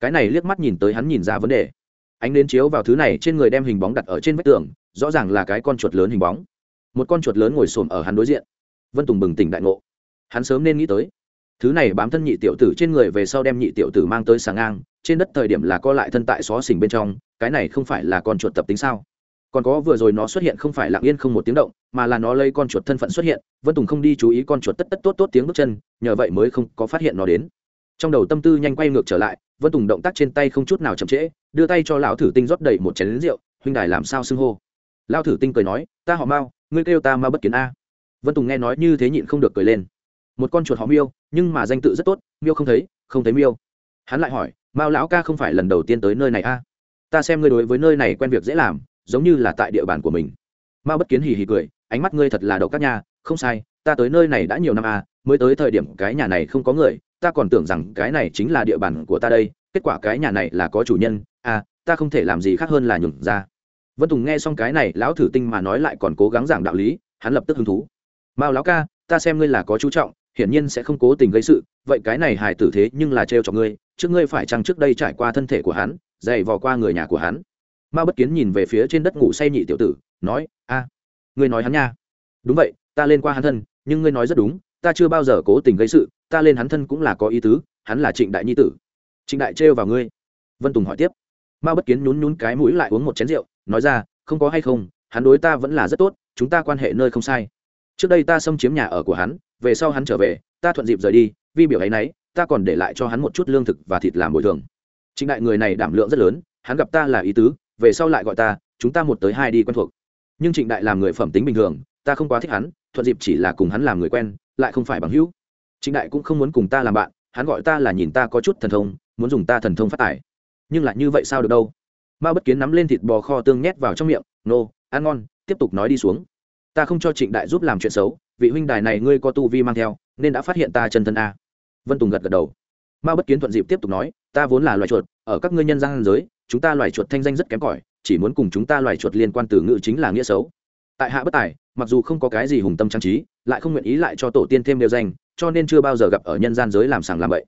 cái này liếc mắt nhìn tới hắn nhìn ra vấn đề. Ánh đến chiếu vào thứ này trên người đem hình bóng đặt ở trên vách tường, rõ ràng là cái con chuột lớn hình bóng. Một con chuột lớn ngồi xổm ở hắn đối diện. Vân tùng bừng tỉnh đại ngộ. Hắn sớm nên nghĩ tới, thứ này bám thân nhị tiểu tử trên người về sau đem nhị tiểu tử mang tới sáng ngang, trên đất thời điểm là co lại thân tại xó xỉnh bên trong, cái này không phải là con chuột tập tính sao? Còn có vừa rồi nó xuất hiện không phải lặng yên không một tiếng động, mà là nó lấy con chuột thân phận xuất hiện, vân tùng không đi chú ý con chuột tất tất tốt tốt tiếng bước chân, nhờ vậy mới không có phát hiện nó đến trong đầu tâm tư nhanh quay ngược trở lại, vân tùng động tác trên tay không chút nào chậm trễ, đưa tay cho lão thử tinh rót đầy một chén lính rượu, huynh đài làm sao xưng hô. Lão thử tinh cười nói, ta họ mao, ngươi kêu ta ma bất kiến a. Vân tùng nghe nói như thế nhịn không được cười lên. Một con chuột họ miêu, nhưng mà danh tự rất tốt, miêu không thấy không thấy miêu. Hắn lại hỏi, mao lão ca không phải lần đầu tiên tới nơi này a? Ta xem ngươi đối với nơi này quen việc dễ làm, giống như là tại địa bàn của mình. Mao bất kiến hì hì cười, ánh mắt ngươi thật là đậu các nhà không sai, ta tới nơi này đã nhiều năm a mới tới thời điểm cái nhà này không có người, ta còn tưởng rằng cái này chính là địa bàn của ta đây, kết quả cái nhà này là có chủ nhân à ta không thể làm gì khác hơn là nhường ra. Vân tùng nghe xong cái này, lão thử tinh mà nói lại còn cố gắng giảng đạo lý, hắn lập tức hứng thú. Mao lão ca, ta xem ngươi là có chú trọng, hiển nhiên sẽ không cố tình gây sự, vậy cái này hài tử thế nhưng là trêu cho ngươi, trước ngươi phải chăng trước đây trải qua thân thể của hắn, dày vò qua người nhà của hắn. Mao bất kiến nhìn về phía trên đất ngủ say nhị tiểu tử, nói, a, ngươi nói hắn nha. Đúng vậy, ta lên qua hắn thân, nhưng ngươi nói rất đúng ta chưa bao giờ cố tình gây sự, ta lên hắn thân cũng là có ý tứ, hắn là trịnh đại nhi tử. Trịnh đại trêu vào ngươi. Vân tùng hỏi tiếp. Mao bất kiến nhún nhún cái mũi lại uống một chén rượu, nói ra, không có hay không, hắn đối ta vẫn là rất tốt, chúng ta quan hệ nơi không sai. Trước đây ta xâm chiếm nhà ở của hắn, về sau hắn trở về, ta thuận dịp rời đi, vì biểu ấy nấy, ta còn để lại cho hắn một chút lương thực và thịt làm bồi thường. Trịnh đại người này đảm lượng rất lớn, hắn gặp ta là ý tứ, về sau lại gọi ta, chúng ta một tới hai đi quen thuộc. Nhưng trịnh đại làm người phẩm tính bình thường, ta không quá thích hắn, thuận dịp chỉ là cùng hắn làm người quen lại không phải bằng hữu. Trịnh đại cũng không muốn cùng ta làm bạn, hắn gọi ta là nhìn ta có chút thần thông, muốn dùng ta thần thông phát tài. Nhưng lại như vậy sao được đâu? Mao bất kiến nắm lên thịt bò kho tương nhét vào trong miệng, nô, ăn ngon, tiếp tục nói đi xuống. Ta không cho trịnh đại giúp làm chuyện xấu, vị huynh đài này ngươi có tu vi mang theo, nên đã phát hiện ta chân thân a. Vân tùng gật gật đầu. Mao bất kiến thuận dịp tiếp tục nói, ta vốn là loài chuột, ở các ngươi nhân gian giới, chúng ta loài chuột thanh danh rất kém cỏi, chỉ muốn cùng chúng ta loài chuột liên quan từ ngữ chính là nghĩa xấu tại hạ bất tài, mặc dù không có cái gì hùng tâm trang trí, lại không nguyện ý lại cho tổ tiên thêm nêu danh, cho nên chưa bao giờ gặp ở nhân gian giới làm sàng làm vậy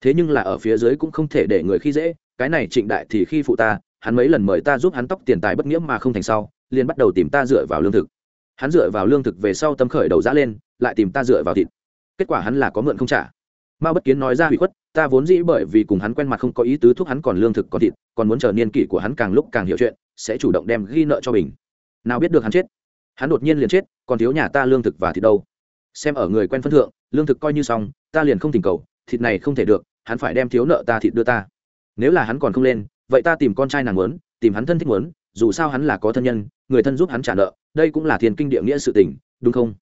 thế nhưng là ở phía dưới cũng không thể để người khi dễ, cái này trịnh đại thì khi phụ ta, hắn mấy lần mời ta giúp hắn tóc tiền tài bất nghĩa mà không thành sau, liền bắt đầu tìm ta dựa vào lương thực. Hắn dựa vào lương thực về sau tâm khởi đầu giã lên, lại tìm ta dựa vào thịt. Kết quả hắn là có mượn không trả. Mao bất kiến nói ra hủy khuất, ta vốn dĩ bởi vì cùng hắn quen mặt không có ý tứ thúc hắn còn lương thực còn thịt, còn muốn chờ niên kỷ của hắn càng lúc càng hiểu chuyện, sẽ chủ động đem ghi nợ cho mình. Nào biết được hắn chết hắn đột nhiên liền chết, còn thiếu nhà ta lương thực và thịt đâu. Xem ở người quen phân thượng, lương thực coi như xong, ta liền không tình cầu, thịt này không thể được, hắn phải đem thiếu nợ ta thịt đưa ta. Nếu là hắn còn không lên, vậy ta tìm con trai nàng muốn, tìm hắn thân thích muốn, dù sao hắn là có thân nhân, người thân giúp hắn trả nợ, đây cũng là thiền kinh địa nghĩa sự tình, đúng không?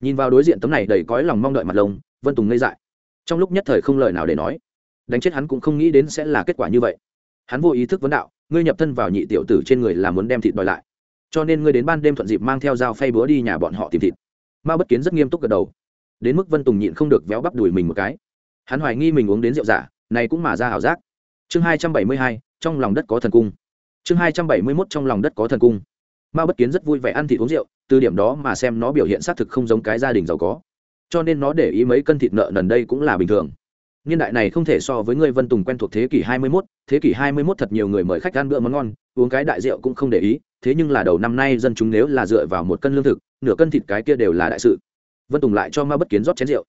Nhìn vào đối diện tấm này đầy cõi lòng mong đợi mặt lông, vân tùng ngây dại. Trong lúc nhất thời không lời nào để nói, đánh chết hắn cũng không nghĩ đến sẽ là kết quả như vậy. Hắn vô ý thức vấn đạo, ngươi nhập thân vào nhị tiểu tử trên người là muốn đem thịt đòi lại cho nên ngươi đến ban đêm thuận dịp mang theo dao phay búa đi nhà bọn họ tìm thịt. Mao bất kiến rất nghiêm túc gật đầu. Đến mức vân tùng nhịn không được véo bắp đùi mình một cái. Hắn hoài nghi mình uống đến rượu giả này cũng mà ra ảo giác. Chương hai trăm bảy mươi hai trong lòng đất có thần cung. Chương hai trăm bảy mươi mốt trong lòng đất có thần cung. Mao bất kiến rất vui vẻ ăn thịt uống rượu từ điểm đó mà xem nó biểu hiện xác thực không giống cái gia đình giàu có. Cho nên nó để ý mấy cân thịt nợ nần đây cũng là bình thường. Niên đại này không thể so với người vân tùng quen thuộc thế kỷ hai mươi 21, thế kỷ hai mươi 21 thật nhiều người mời khách ăn bữa món ngon uống cái đại rượu cũng không để ý thế nhưng là đầu năm nay dân chúng nếu là dựa vào một cân lương thực, nửa cân thịt cái kia đều là đại sự. Vân tùng lại cho ma bất kiến rót chén rượu.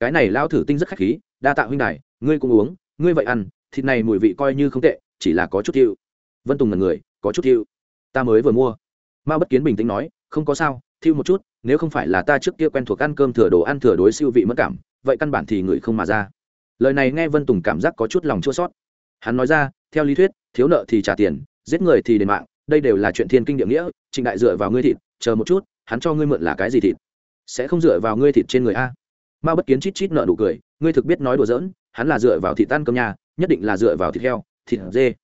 Cái này lao thử tinh rất khách khí, đa tạ huynh đài, ngươi cũng uống, ngươi vậy ăn, thịt này mùi vị coi như không tệ, chỉ là có chút thiêu vân tùng là người, có chút thiêu ta mới vừa mua. Ma bất kiến bình tĩnh nói, không có sao thiêu một chút, nếu không phải là ta trước kia quen thuộc ăn cơm thừa đồ ăn thừa đối siêu vị mất cảm, vậy căn bản thì người không mà ra. Lời này nghe vân tùng cảm giác có chút lòng chua sót hắn nói ra, theo lý thuyết, thiếu nợ thì trả tiền, giết người thì đền mạng đây đều là chuyện thiên kinh địa nghĩa, trịnh đại dựa vào ngươi thịt, chờ một chút, hắn cho ngươi mượn là cái gì thịt? Sẽ không dựa vào ngươi thịt trên người a. Ma bất kiến chít chít nợ nụ cười, ngươi thực biết nói đùa giỡn, hắn là dựa vào thịt tan cơm nhà, nhất định là dựa vào thịt heo, thịt dê.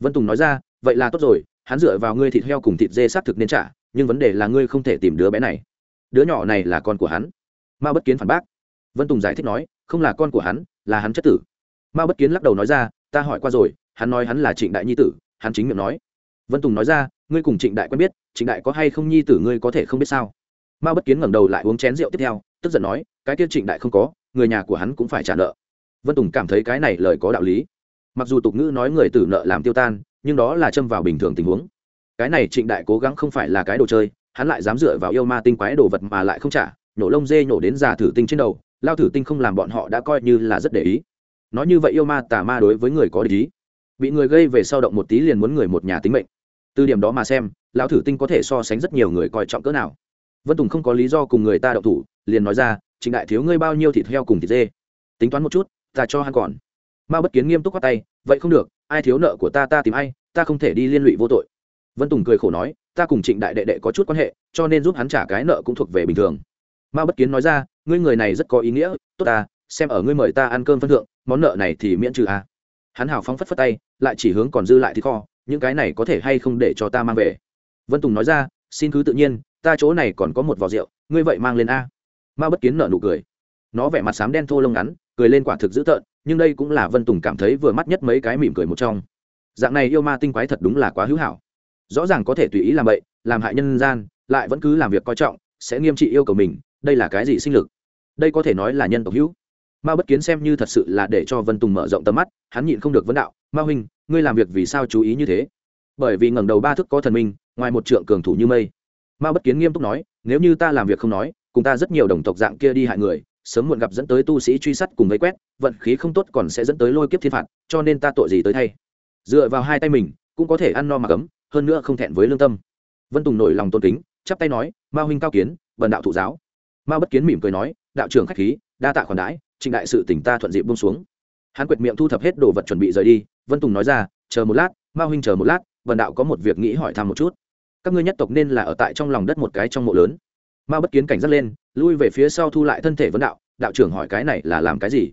Vân tùng nói ra, vậy là tốt rồi, hắn dựa vào ngươi thịt heo cùng thịt dê xác thực nên trả, nhưng vấn đề là ngươi không thể tìm đứa bé này. Đứa nhỏ này là con của hắn. Ma bất kiến phản bác. Vân tùng giải thích nói, không là con của hắn, là hắn chất tử. Ma bất kiến lắc đầu nói ra, ta hỏi qua rồi, hắn nói hắn là trịnh đại nhi tử, hắn chính miệng nói vân tùng nói ra, ngươi cùng trịnh đại quen biết, trịnh đại có hay không nhi tử ngươi có thể không biết sao? Ma bất kiến ngẩng đầu lại uống chén rượu tiếp theo, tức giận nói, cái kia trịnh đại không có, người nhà của hắn cũng phải trả nợ. Vân tùng cảm thấy cái này lời có đạo lý. Mặc dù tục ngữ nói người tử nợ làm tiêu tan, nhưng đó là châm vào bình thường tình huống. Cái này trịnh đại cố gắng không phải là cái đồ chơi, hắn lại dám dựa vào yêu ma tinh quái đồ vật mà lại không trả, nhổ lông dê nhổ đến già thử tinh trên đầu, lao thử tinh không làm bọn họ đã coi như là rất để ý. Nói như vậy yêu ma tà ma đối với người có lý bị người gây về sau động một tí liền muốn người một nhà tính mệnh từ điểm đó mà xem, lão thử tinh có thể so sánh rất nhiều người coi trọng cỡ nào. Vân tùng không có lý do cùng người ta đậu thủ, liền nói ra trịnh đại thiếu ngươi bao nhiêu thịt heo cùng thịt dê? Tính toán một chút, ta cho hắn còn. Ma bất kiến nghiêm túc khoát tay, vậy không được, ai thiếu nợ của ta ta tìm ai, ta không thể đi liên lụy vô tội. Vân tùng cười khổ nói, ta cùng trịnh đại đệ đệ có chút quan hệ, cho nên giúp hắn trả cái nợ cũng thuộc về bình thường. Ma bất kiến nói ra, ngươi người này rất có ý nghĩa, tốt ta, xem ở ngươi mời ta ăn cơm phân thượng, món nợ này thì miễn trừ à. hắn hào phóng phất phất tay, lại chỉ hướng còn dư lại thì kho những cái này có thể hay không để cho ta mang về? Vân tùng nói ra, xin cứ tự nhiên, ta chỗ này còn có một vò rượu, ngươi vậy mang lên a. Ma bất kiến nợ nụ cười. Nó vẻ mặt xám đen thô lông ngắn, cười lên quả thực dữ tợn, nhưng đây cũng là vân tùng cảm thấy vừa mắt nhất mấy cái mỉm cười một trong. Dạng này yêu ma tinh quái thật đúng là quá hữu hảo. Rõ ràng có thể tùy ý làm bậy, làm hại nhân gian, lại vẫn cứ làm việc coi trọng, sẽ nghiêm trị yêu cầu mình, đây là cái gì sinh lực? Đây có thể nói là nhân tộc hữu. Ma bất kiến xem như thật sự là để cho vân tùng mở rộng tầm mắt, hắn nhịn không được vấn đạo, ma huynh ngươi làm việc vì sao chú ý như thế? Bởi vì ngẩng đầu ba thức có thần minh, ngoài một trượng cường thủ như mây. Ma bất kiến nghiêm túc nói, nếu như ta làm việc không nói, cùng ta rất nhiều đồng tộc dạng kia đi hại người, sớm muộn gặp dẫn tới tu sĩ truy sát cùng vây quét, vận khí không tốt còn sẽ dẫn tới lôi kiếp thiên phạt, cho nên ta tội gì tới thay? Dựa vào hai tay mình, cũng có thể ăn no mà cấm, hơn nữa không thẹn với lương tâm. Vân tùng nổi lòng tôn kính, chắp tay nói ma huynh cao kiến vần đạo thụ giáo. Ma bất kiến mỉm cười nói, đạo trưởng khách khí, đa tạ khoản đãi, trịnh đại sự tỉnh ta thuận dịp bông xuống. Hắn quệt miệng thu thập hết đồ vật chuẩn bị rời đi vân tùng nói ra, chờ một lát ma huynh chờ một lát vần đạo có một việc nghĩ hỏi thăm một chút. Các ngươi nhất tộc nên là ở tại trong lòng đất một cái trong mộ lớn. Ma bất kiến cảnh giác lên, lui về phía sau thu lại thân thể vân đạo. Đạo trưởng hỏi cái này là làm cái gì?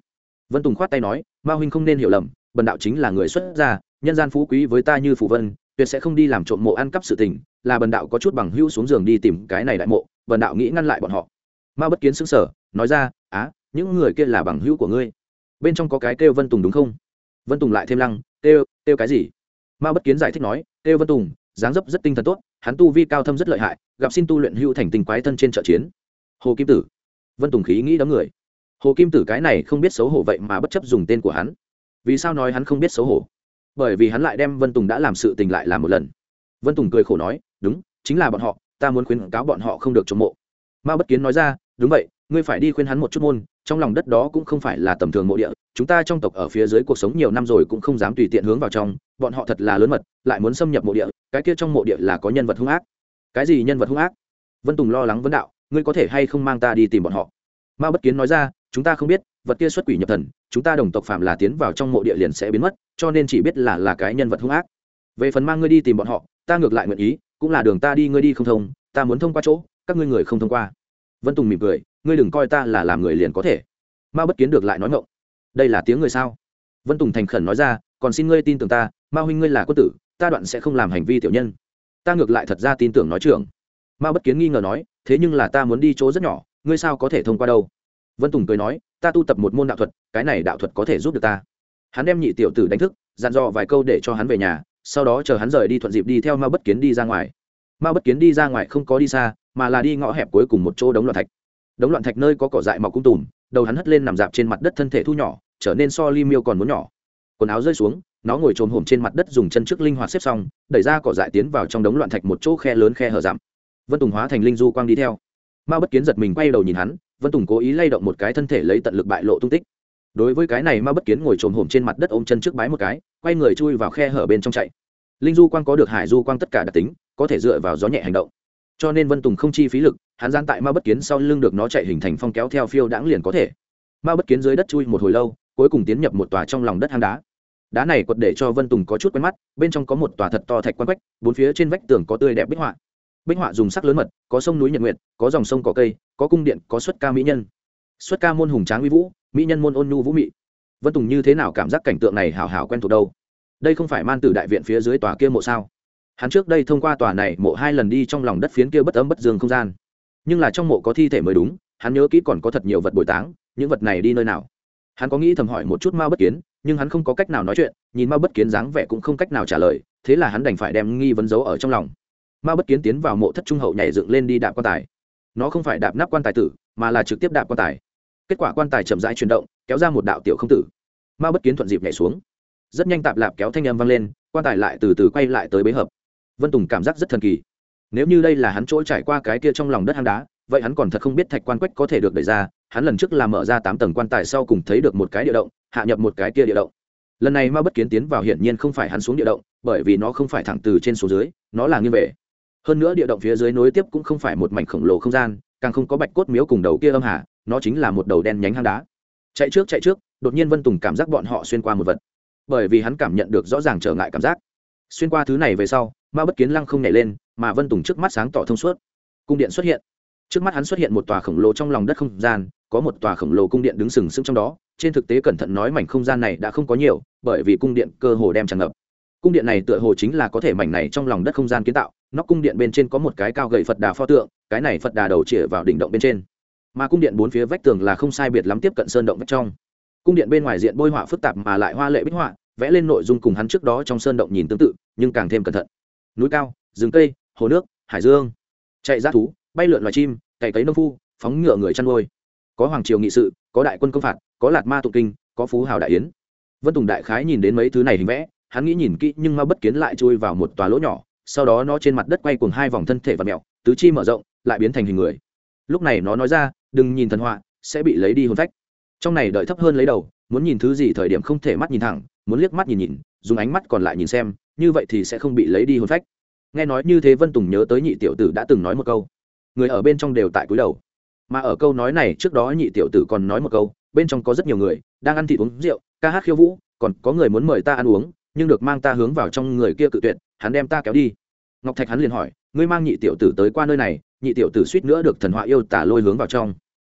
Vân tùng khoát tay nói ma huynh không nên hiểu lầm bần đạo chính là người xuất gia, nhân gian phú quý với ta như phụ vân, tuyệt sẽ không đi làm trộm mộ ăn cắp sự tình, là bần đạo có chút bằng hữu xuống giường đi tìm cái này đại mộ. Bần đạo nghĩ ngăn lại bọn họ. Ma bất kiến xứng sở nói ra, á, những người kia là bằng hữu của ngươi. Bên trong có cái kêu vân tùng đúng không? Vân tùng lại thêm lăng têu têu cái gì? Ma bất kiến giải thích nói têu vân tùng, dáng dấp rất tinh thần tốt, hắn tu vi cao thâm rất lợi hại, gặp xin tu luyện hữu thành tình quái thân trên trợ chiến. Hồ kim tử. Vân tùng khí nghĩ đám người. Hồ kim tử cái này không biết xấu hổ vậy mà bất chấp dùng tên của hắn. Vì sao nói hắn không biết xấu hổ? Bởi vì hắn lại đem vân tùng đã làm sự tình lại làm một lần. Vân tùng cười khổ nói, đúng, chính là bọn họ, ta muốn khuyến cáo bọn họ không được chống mộ. Ma bất kiến nói ra, đúng vậy, ngươi phải đi khuyên hắn một chút môn trong lòng đất đó cũng không phải là tầm thường mộ địa, chúng ta trong tộc ở phía dưới cuộc sống nhiều năm rồi cũng không dám tùy tiện hướng vào trong, bọn họ thật là lớn mật, lại muốn xâm nhập mộ địa, cái kia trong mộ địa là có nhân vật hung ác. Cái gì nhân vật hung ác? Vân tùng lo lắng vấn đạo, ngươi có thể hay không mang ta đi tìm bọn họ? Ma bất kiến nói ra, chúng ta không biết, vật kia xuất quỷ nhập thần, chúng ta đồng tộc phạm là tiến vào trong mộ địa liền sẽ biến mất, cho nên chỉ biết là là cái nhân vật hung ác. Về phần mang ngươi đi tìm bọn họ, ta ngược lại nguyện ý, cũng là đường ta đi, ngươi đi không thông, ta muốn thông qua chỗ, các ngươi người không thông qua. Vân tùng mỉm cười ngươi đừng coi ta là làm người liền có thể. Ma bất kiến được lại nói ngộng đây là tiếng người sao? Vân tùng thành khẩn nói ra, còn xin ngươi tin tưởng ta, ma huynh ngươi là quân tử, ta đoạn sẽ không làm hành vi tiểu nhân. Ta ngược lại thật ra tin tưởng nói trưởng. Ma bất kiến nghi ngờ nói, thế nhưng là ta muốn đi chỗ rất nhỏ, ngươi sao có thể thông qua đâu? Vân tùng cười nói, ta tu tập một môn đạo thuật, cái này đạo thuật có thể giúp được ta. Hắn đem nhị tiểu tử đánh thức, dặn dò vài câu để cho hắn về nhà, sau đó chờ hắn rời đi thuận dịp đi theo ma bất kiến đi ra ngoài. Ma bất kiến đi ra ngoài không có đi xa, mà là đi ngõ hẹp cuối cùng một chỗ đống loạn thạch đống loạn thạch nơi có cỏ dại mọc cung tùm, đầu hắn hất lên nằm dạp trên mặt đất thân thể thu nhỏ, trở nên so li miêu còn muốn nhỏ. Quần áo rơi xuống, nó ngồi trồm hổm trên mặt đất dùng chân trước linh hoạt xếp xong, đẩy ra cỏ dại tiến vào trong đống loạn thạch một chỗ khe lớn khe hở dặm. Vân tùng hóa thành linh du quang đi theo. Ma bất kiến giật mình quay đầu nhìn hắn, vân tùng cố ý lay động một cái thân thể lấy tận lực bại lộ tung tích. Đối với cái này ma bất kiến ngồi trồm hổm trên mặt đất ôm chân trước bái một cái, quay người chui vào khe hở bên trong chạy. Linh du quang có được hải du quang tất cả đặc tính, có thể dựa vào gió nhẹ hành động cho nên vân tùng không chi phí lực, hắn gian tại ma bất kiến sau lưng được nó chạy hình thành phong kéo theo phiêu đãng liền có thể. Ma bất kiến dưới đất chui một hồi lâu, cuối cùng tiến nhập một tòa trong lòng đất hang đá. Đá này quật để cho vân tùng có chút quen mắt, bên trong có một tòa thật to thạch quan quách, bốn phía trên vách tường có tươi đẹp bích họa. Bích họa dùng sắc lớn mật, có sông núi nhật nguyện có dòng sông có cây, có cung điện, có xuất ca mỹ nhân. Xuất ca môn hùng tráng uy vũ, mỹ nhân môn ôn nhu vũ mị. Vân tùng như thế nào cảm giác cảnh tượng này hào hào quen thuộc đâu? Đây không phải man tử đại viện phía dưới tòa kia mộ sao? Hắn trước đây thông qua tòa này mộ hai lần đi trong lòng đất phiến kia bất ấm bất dương không gian. Nhưng là trong mộ có thi thể mới đúng, hắn nhớ kỹ còn có thật nhiều vật bồi táng, những vật này đi nơi nào. Hắn có nghĩ thầm hỏi một chút ma bất kiến, nhưng hắn không có cách nào nói chuyện, nhìn ma bất kiến dáng vẻ cũng không cách nào trả lời, thế là hắn đành phải đem nghi vấn giấu ở trong lòng. Ma bất kiến tiến vào mộ thất trung hậu nhảy dựng lên đi đạp quan tài. Nó không phải đạp nắp quan tài tử, mà là trực tiếp đạp quan tài. Kết quả quan tài chậm rãi chuyển động, kéo ra một đạo tiểu không tử. Ma bất kiến thuận dịp nhảy xuống. Rất nhanh tạp lạp kéo thanh âm vang lên, quan tài lại từ từ quay lại tới bế hợp vân tùng cảm giác rất thần kỳ. Nếu như đây là hắn chỗ trải qua cái kia trong lòng đất hang đá, vậy hắn còn thật không biết thạch quan quách có thể được đẩy ra. Hắn lần trước làm mở ra tám tầng quan tài sau cùng thấy được một cái địa động, hạ nhập một cái kia địa động. Lần này ma bất kiến tiến vào hiển nhiên không phải hắn xuống địa động, bởi vì nó không phải thẳng từ trên xuống dưới, nó là nghiêng về. Hơn nữa địa động phía dưới nối tiếp cũng không phải một mảnh khổng lồ không gian, càng không có bạch cốt miếu cùng đầu kia âm hà, nó chính là một đầu đen nhánh hang đá. Chạy trước chạy trước, đột nhiên vân tùng cảm giác bọn họ xuyên qua một vật. Bởi vì hắn cảm nhận được rõ ràng trở ngại cảm giác. Xuyên qua thứ này về sau ma bất kiến lăng không nhảy lên, mà vân tùng trước mắt sáng tỏ thông suốt. Cung điện xuất hiện. Trước mắt hắn xuất hiện một tòa khổng lồ trong lòng đất không gian, có một tòa khổng lồ cung điện đứng sừng sững trong đó. Trên thực tế cẩn thận nói mảnh không gian này đã không có nhiều, bởi vì cung điện cơ hồ đem tràn ngập. Cung điện này tựa hồ chính là có thể mảnh này trong lòng đất không gian kiến tạo. Nóc cung điện bên trên có một cái cao gậy phật đà pho tượng, cái này phật đà đầu chĩa vào đỉnh động bên trên. Mà cung điện bốn phía vách tường là không sai biệt lắm tiếp cận sơn động vách trong. Cung điện bên ngoài diện bôi họa phức tạp mà lại hoa lệ bích họa, vẽ lên nội dung cùng hắn trước đó trong sơn động nhìn tương tự, nhưng càng thêm cẩn thận núi cao, rừng cây, hồ nước, hải dương. Chạy ra thú, bay lượn loài chim, cày cấy nông phu, phóng ngựa người chăn nuôi. Có hoàng triều nghị sự, có đại quân công phạt, có lạt ma tụ kinh, có phú hào đại yến. Vân tùng đại khái nhìn đến mấy thứ này hình vẽ, hắn nghĩ nhìn kỹ nhưng mà bất kiến lại chui vào một tòa lỗ nhỏ, sau đó nó trên mặt đất quay cuồng hai vòng thân thể và mẹo, tứ chi mở rộng, lại biến thành hình người. Lúc này nó nói ra, đừng nhìn thần họa, sẽ bị lấy đi hôn phách. Trong này đợi thấp hơn lấy đầu, muốn nhìn thứ gì thời điểm không thể mắt nhìn thẳng, muốn liếc mắt nhìn nhìn, dùng ánh mắt còn lại nhìn xem như vậy thì sẽ không bị lấy đi hôn phách. Nghe nói như thế vân tùng nhớ tới nhị tiểu tử đã từng nói một câu. Người ở bên trong đều tại cúi đầu. Mà ở câu nói này trước đó nhị tiểu tử còn nói một câu, bên trong có rất nhiều người đang ăn thịt uống rượu, ca hát khiêu vũ, còn có người muốn mời ta ăn uống, nhưng được mang ta hướng vào trong người kia cự tuyệt, hắn đem ta kéo đi. Ngọc thạch hắn liền hỏi, ngươi mang nhị tiểu tử tới qua nơi này, nhị tiểu tử suýt nữa được thần họa yêu tả lôi hướng vào trong.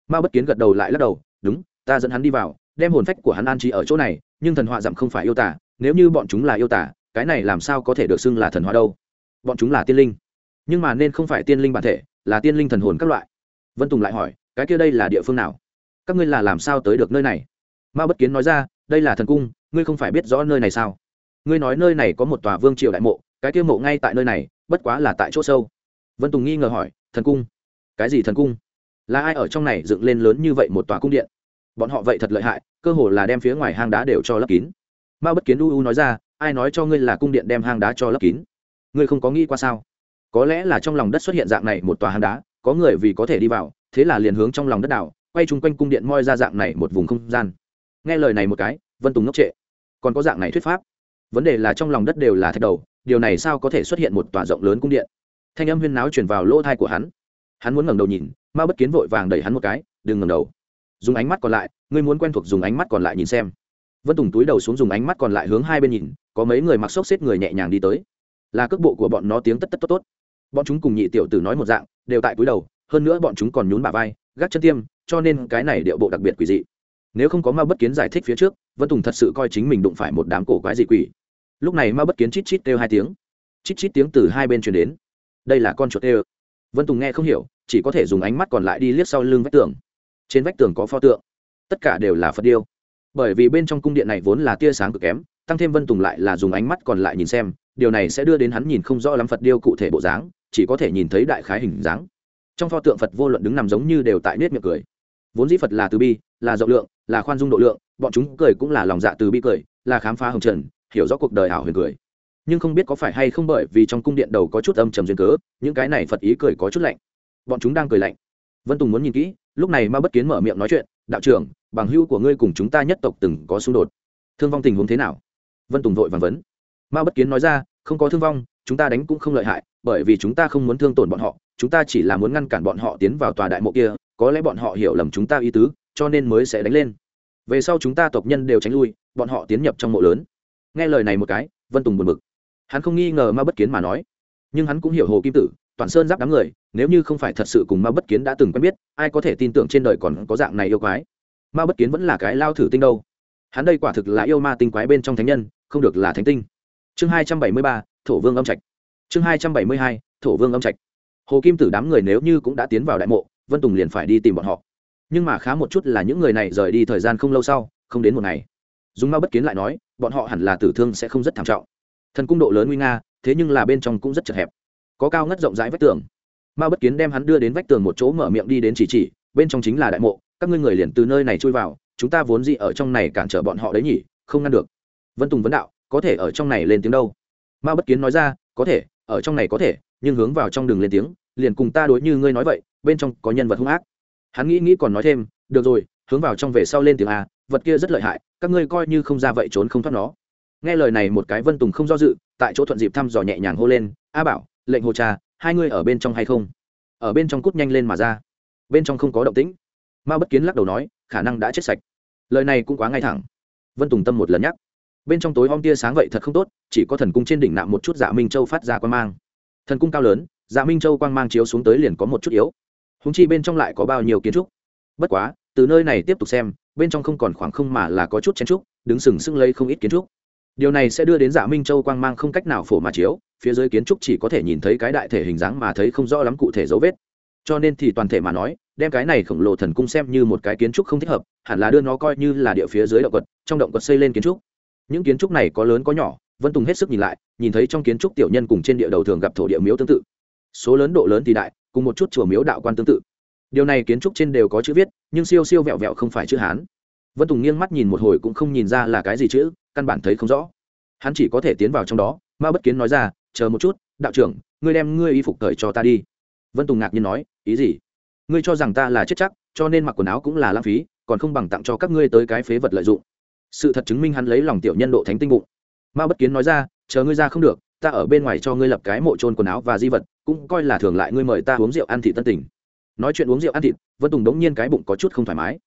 Ma bất kiến gật đầu lại lắc đầu, đúng, ta dẫn hắn đi vào, đem hồn phách của hắn an trí ở chỗ này, nhưng thần họa dặm không phải yêu tả, nếu như bọn chúng là yêu tả cái này làm sao có thể được xưng là thần hóa đâu? Bọn chúng là tiên linh. Nhưng mà nên không phải tiên linh bản thể, là tiên linh thần hồn các loại. Vân tùng lại hỏi, cái kia đây là địa phương nào? Các ngươi là làm sao tới được nơi này? Ma bất kiến nói ra, đây là thần cung, ngươi không phải biết rõ nơi này sao? Ngươi nói nơi này có một tòa vương triều đại mộ, cái kia mộ ngay tại nơi này, bất quá là tại chỗ sâu. Vân tùng nghi ngờ hỏi, thần cung? Cái gì thần cung? Là ai ở trong này dựng lên lớn như vậy một tòa cung điện? Bọn họ vậy thật lợi hại, cơ hồ là đem phía ngoài hang đá đều cho lấp kín. Ma bất kiến u u nói ra ai nói cho ngươi là cung điện đem hang đá cho lấp kín? Ngươi không có nghĩ qua sao? Có lẽ là trong lòng đất xuất hiện dạng này một tòa hang đá, có người vì có thể đi vào, thế là liền hướng trong lòng đất đảo, quay chung quanh cung điện moi ra dạng này một vùng không gian. Nghe lời này một cái, vân tùng ngốc trệ. Còn có dạng này thuyết pháp? Vấn đề là trong lòng đất đều là thạch đầu, điều này sao có thể xuất hiện một tòa rộng lớn cung điện? Thanh âm huyên náo chuyển vào lỗ thai của hắn. Hắn muốn ngẩng đầu nhìn ma bất kiến vội vàng đẩy hắn một cái, đừng ngẩng đầu. Dùng ánh mắt còn lại, ngươi muốn quen thuộc dùng ánh mắt còn lại nhìn xem vân tùng túi đầu xuống dùng ánh mắt còn lại hướng hai bên nhìn, có mấy người mặc xốc xếp người nhẹ nhàng đi tới. Là cước bộ của bọn nó tiếng tất tất tốt tốt. Bọn chúng cùng nhị tiểu tử nói một dạng, đều tại túi đầu, hơn nữa bọn chúng còn nhún bà vai, gác chân tiêm, cho nên cái này điệu bộ đặc biệt quỷ dị. Nếu không có ma bất kiến giải thích phía trước, vân tùng thật sự coi chính mình đụng phải một đám cổ quái dị quỷ. Lúc này ma bất kiến chít chít kêu hai tiếng. Chít chít tiếng từ hai bên truyền đến. Đây là con chuột kêu. Vân tùng nghe không hiểu, chỉ có thể dùng ánh mắt còn lại đi liếc sau lưng vách tường. Trên vách tường có pho tượng. Tất cả đều là phật điêu bởi vì bên trong cung điện này vốn là tia sáng cực kém, tăng thêm vân tùng lại là dùng ánh mắt còn lại nhìn xem, điều này sẽ đưa đến hắn nhìn không rõ lắm phật điêu cụ thể bộ dáng, chỉ có thể nhìn thấy đại khái hình dáng. Trong pho tượng phật vô luận đứng nằm giống như đều tại nết miệng cười. Vốn dĩ phật là từ bi, là rộng lượng, là khoan dung độ lượng, bọn chúng cười cũng là lòng dạ từ bi cười, là khám phá hồng trần, hiểu rõ cuộc đời ảo huyền cười. Nhưng không biết có phải hay không bởi vì trong cung điện đầu có chút âm trầm duyên cớ, những cái này phật ý cười có chút lạnh. Bọn chúng đang cười lạnh. Vân tùng muốn nhìn kỹ lúc này ma bất kiến mở miệng nói chuyện, đạo trưởng, bằng hưu của ngươi cùng chúng ta nhất tộc từng có xung đột. Thương vong tình huống thế nào? Vân tùng vội vàng vấn. Ma bất kiến nói ra, không có thương vong, chúng ta đánh cũng không lợi hại, bởi vì chúng ta không muốn thương tổn bọn họ, chúng ta chỉ là muốn ngăn cản bọn họ tiến vào tòa đại mộ kia, có lẽ bọn họ hiểu lầm chúng ta ý tứ, cho nên mới sẽ đánh lên. Về sau chúng ta tộc nhân đều tránh lui, bọn họ tiến nhập trong mộ lớn. Nghe lời này một cái, vân tùng buồn bực. Hắn không nghi ngờ ma bất kiến mà nói, nhưng hắn cũng hiểu hồ kim tử toàn sơn giáp đám người, nếu như không phải thật sự cùng ma bất kiến đã từng quen biết, ai có thể tin tưởng trên đời còn có dạng này yêu quái? Ma bất kiến vẫn là cái lao thử tinh đâu. Hắn đây quả thực là yêu ma tinh quái bên trong thánh nhân, không được là thánh tinh. Chương hai trăm bảy mươi ba, thổ vương âm trạch. Chương hai trăm bảy mươi hai, thổ vương âm trạch. Hồ kim tử đám người nếu như cũng đã tiến vào đại mộ, vân tùng liền phải đi tìm bọn họ. Nhưng mà khá một chút là những người này rời đi thời gian không lâu sau, không đến một ngày. Dùng ma bất kiến lại nói, bọn họ hẳn là tử thương sẽ không rất thảm trọng. Thần cung độ lớn nguy nga, thế nhưng là bên trong cũng rất chật hẹp có cao ngất rộng rãi vách tường. Ma bất kiến đem hắn đưa đến vách tường một chỗ mở miệng đi đến chỉ chỉ, bên trong chính là đại mộ, các ngươi người liền từ nơi này chui vào, chúng ta vốn gì ở trong này cản trở bọn họ đấy nhỉ, không ngăn được. Vân tùng vấn đạo, có thể ở trong này lên tiếng đâu? Ma bất kiến nói ra, có thể, ở trong này có thể, nhưng hướng vào trong đường lên tiếng, liền cùng ta đối như ngươi nói vậy, bên trong có nhân vật hung ác. Hắn nghĩ nghĩ còn nói thêm, được rồi, hướng vào trong về sau lên tiếng a, vật kia rất lợi hại, các ngươi coi như không ra vậy trốn không thoát nó. Nghe lời này một cái vân tùng không do dự, tại chỗ thuận dịp thăm dò nhẹ nhàng hô lên, a bảo lệnh hồ trà, hai ngươi ở bên trong hay không? Ở bên trong cút nhanh lên mà ra. Bên trong không có động tĩnh. Ma bất kiến lắc đầu nói khả năng đã chết sạch. Lời này cũng quá ngay thẳng. Vân tùng tâm một lần nhắc. Bên trong tối om tia sáng vậy thật không tốt chỉ có thần cung trên đỉnh nạm một chút dạ minh châu phát ra quan mang. Thần cung cao lớn dạ minh châu quang mang chiếu xuống tới liền có một chút yếu. Húng chi bên trong lại có bao nhiêu kiến trúc. Bất quá từ nơi này tiếp tục xem bên trong không còn khoảng không mà là có chút chen trúc đứng sừng sững lấy không ít kiến trúc điều này sẽ đưa đến dạ minh châu quang mang không cách nào phổ mà chiếu, phía dưới kiến trúc chỉ có thể nhìn thấy cái đại thể hình dáng mà thấy không rõ lắm cụ thể dấu vết. Cho nên thì toàn thể mà nói, đem cái này khổng lồ thần cung xem như một cái kiến trúc không thích hợp, hẳn là đưa nó coi như là địa phía dưới động quật trong động quật xây lên kiến trúc. Những kiến trúc này có lớn có nhỏ, vân tùng hết sức nhìn lại, nhìn thấy trong kiến trúc tiểu nhân cùng trên địa đầu thường gặp thổ địa miếu tương tự. Số lớn độ lớn thì đại, cùng một chút chùa miếu đạo quan tương tự. Điều này kiến trúc trên đều có chữ viết, nhưng siêu siêu vẹo vẹo không phải chữ hán. Vân tùng nghiêng mắt nhìn một hồi cũng không nhìn ra là cái gì chữ căn bản thấy không rõ. Hắn chỉ có thể tiến vào trong đó ma bất kiến nói ra, chờ một chút, đạo trưởng, ngươi đem ngươi y phục cởi cho ta đi. Vân tùng ngạc nhiên nói, ý gì? Ngươi cho rằng ta là chết chắc, cho nên mặc quần áo cũng là lãng phí, còn không bằng tặng cho các ngươi tới cái phế vật lợi dụng. Sự thật chứng minh hắn lấy lòng tiểu nhân độ thánh tinh bụng. Ma bất kiến nói ra, chờ ngươi ra không được, ta ở bên ngoài cho ngươi lập cái mộ trôn quần áo và di vật, cũng coi là thường lại ngươi mời ta uống rượu ăn thị tân tình. Nói chuyện uống rượu ăn thịt, vân tùng đống nhiên cái bụng có chút không thoải mái.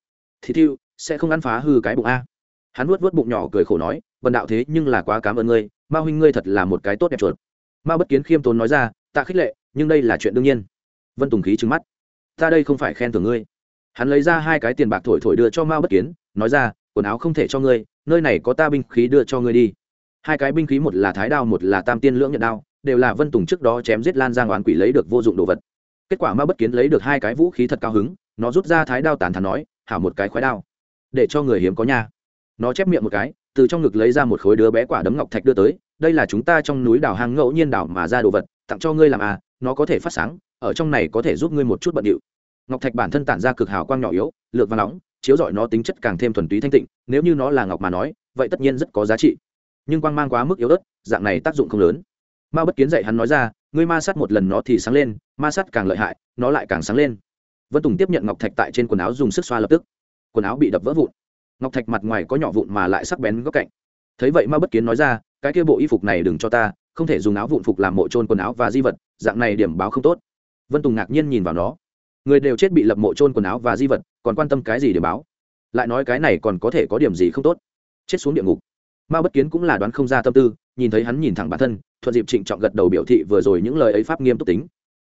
Thì thiêu, sẽ không ăn phá hư cái bụng a hắn vuốt vuốt bụng nhỏ cười khổ nói vần đạo thế nhưng là quá cảm ơn ngươi, ma huynh ngươi thật là một cái tốt đẹp chuột. Ma bất kiến khiêm tốn nói ra ta khích lệ, nhưng đây là chuyện đương nhiên. Vân tùng khí trứng mắt, ta đây không phải khen thưởng ngươi. Hắn lấy ra hai cái tiền bạc thổi thổi đưa cho ma bất kiến, nói ra, quần áo không thể cho ngươi, nơi này có ta binh khí đưa cho ngươi đi. Hai cái binh khí một là thái đao, một là tam tiên lưỡng nhận đao, đều là vân tùng trước đó chém giết lan giang oán quỷ lấy được vô dụng đồ vật. Kết quả ma bất kiến lấy được hai cái vũ khí thật cao hứng, nó rút ra thái đao tàn thắn nói, hảo một cái khoái đao, để cho người hiếm có nhà nó chép miệng một cái, từ trong ngực lấy ra một khối đứa bé quả đấm ngọc thạch đưa tới, đây là chúng ta trong núi đảo hang ngẫu nhiên đảo mà ra đồ vật, tặng cho ngươi làm à nó có thể phát sáng, ở trong này có thể giúp ngươi một chút bận điệu. Ngọc thạch bản thân tản ra cực hào quang nhỏ yếu, lược và nóng, chiếu rọi nó tính chất càng thêm thuần túy thanh tịnh, nếu như nó là ngọc mà nói, vậy tất nhiên rất có giá trị. Nhưng quang mang quá mức yếu ớt, dạng này tác dụng không lớn. Ma bất kiến dạy hắn nói ra, ngươi ma sát một lần nó thì sáng lên, ma sát càng lợi hại, nó lại càng sáng lên. Vân tùng tiếp nhận ngọc thạch tại trên quần áo dùng sức xoa lập tức. Quần áo bị đập vỡ vụn ngọc thạch mặt ngoài có nhỏ vụn mà lại sắc bén góc cạnh. Thấy vậy ma bất kiến nói ra, cái kia bộ y phục này đừng cho ta, không thể dùng áo vụn phục làm mộ trôn quần áo và di vật, dạng này điểm báo không tốt. Vân tùng ngạc nhiên nhìn vào nó. Người đều chết bị lập mộ trôn quần áo và di vật, còn quan tâm cái gì điểm báo? Lại nói cái này còn có thể có điểm gì không tốt? Chết xuống địa ngục. Ma bất kiến cũng là đoán không ra tâm tư, nhìn thấy hắn nhìn thẳng bản thân, thuận dịp trịnh trọng gật đầu biểu thị vừa rồi những lời ấy pháp nghiêm túc tính.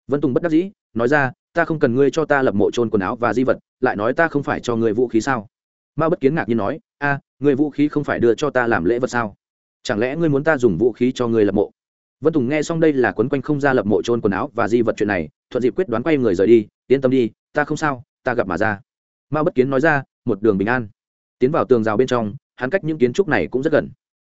Vân tùng bất đắc dĩ, nói ra, ta không cần ngươi cho ta lập mộ trôn quần áo và di vật, lại nói ta không phải cho ngươi vũ khí sao? Ma bất kiến ngạc nhiên nói a à, người vũ khí không phải đưa cho ta làm lễ vật sao? Chẳng lẽ ngươi muốn ta dùng vũ khí cho ngươi lập mộ? Vân tùng nghe xong đây là quấn quanh không ra lập mộ trôn quần áo và di vật chuyện này thuận dịp quyết đoán quay người rời đi yên tâm đi ta không sao ta gặp mà ra. Ma bất kiến nói ra một đường bình an. Tiến vào tường rào bên trong hắn cách những kiến trúc này cũng rất gần.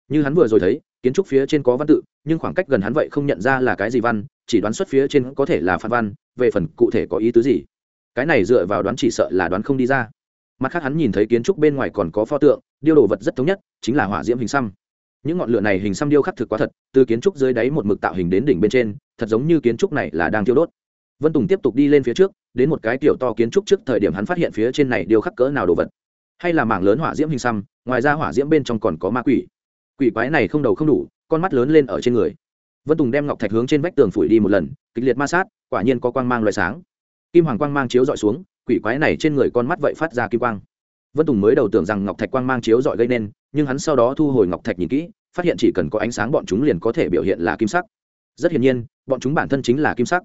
Như hắn vừa rồi thấy kiến trúc phía trên có văn tự nhưng khoảng cách gần hắn vậy không nhận ra là cái gì văn chỉ đoán xuất phía trên có thể là phan văn về phần cụ thể có ý tứ gì. Cái này dựa vào đoán chỉ sợ là đoán không đi ra mặt khác hắn nhìn thấy kiến trúc bên ngoài còn có pho tượng, điêu đồ vật rất thống nhất, chính là hỏa diễm hình xăm. Những ngọn lửa này hình xăm điêu khắc thực quá thật, từ kiến trúc dưới đáy một mực tạo hình đến đỉnh bên trên, thật giống như kiến trúc này là đang thiêu đốt. Vân tùng tiếp tục đi lên phía trước, đến một cái tiểu to kiến trúc trước thời điểm hắn phát hiện phía trên này điêu khắc cỡ nào đồ vật. Hay là mảng lớn hỏa diễm hình xăm, ngoài ra hỏa diễm bên trong còn có ma quỷ. Quỷ quái này không đầu không đủ, con mắt lớn lên ở trên người. Vân tùng đem ngọc thạch hướng trên vách tường phủi đi một lần, kịch liệt ma sát, quả nhiên có quang mang loại sáng. Kim hoàng quang mang chiếu dọi xuống quỷ quái này trên người con mắt vậy phát ra kim quang. Vân tùng mới đầu tưởng rằng ngọc thạch quang mang chiếu dọi gây nên, nhưng hắn sau đó thu hồi ngọc thạch nhìn kỹ, phát hiện chỉ cần có ánh sáng bọn chúng liền có thể biểu hiện là kim sắc. Rất hiển nhiên, bọn chúng bản thân chính là kim sắc.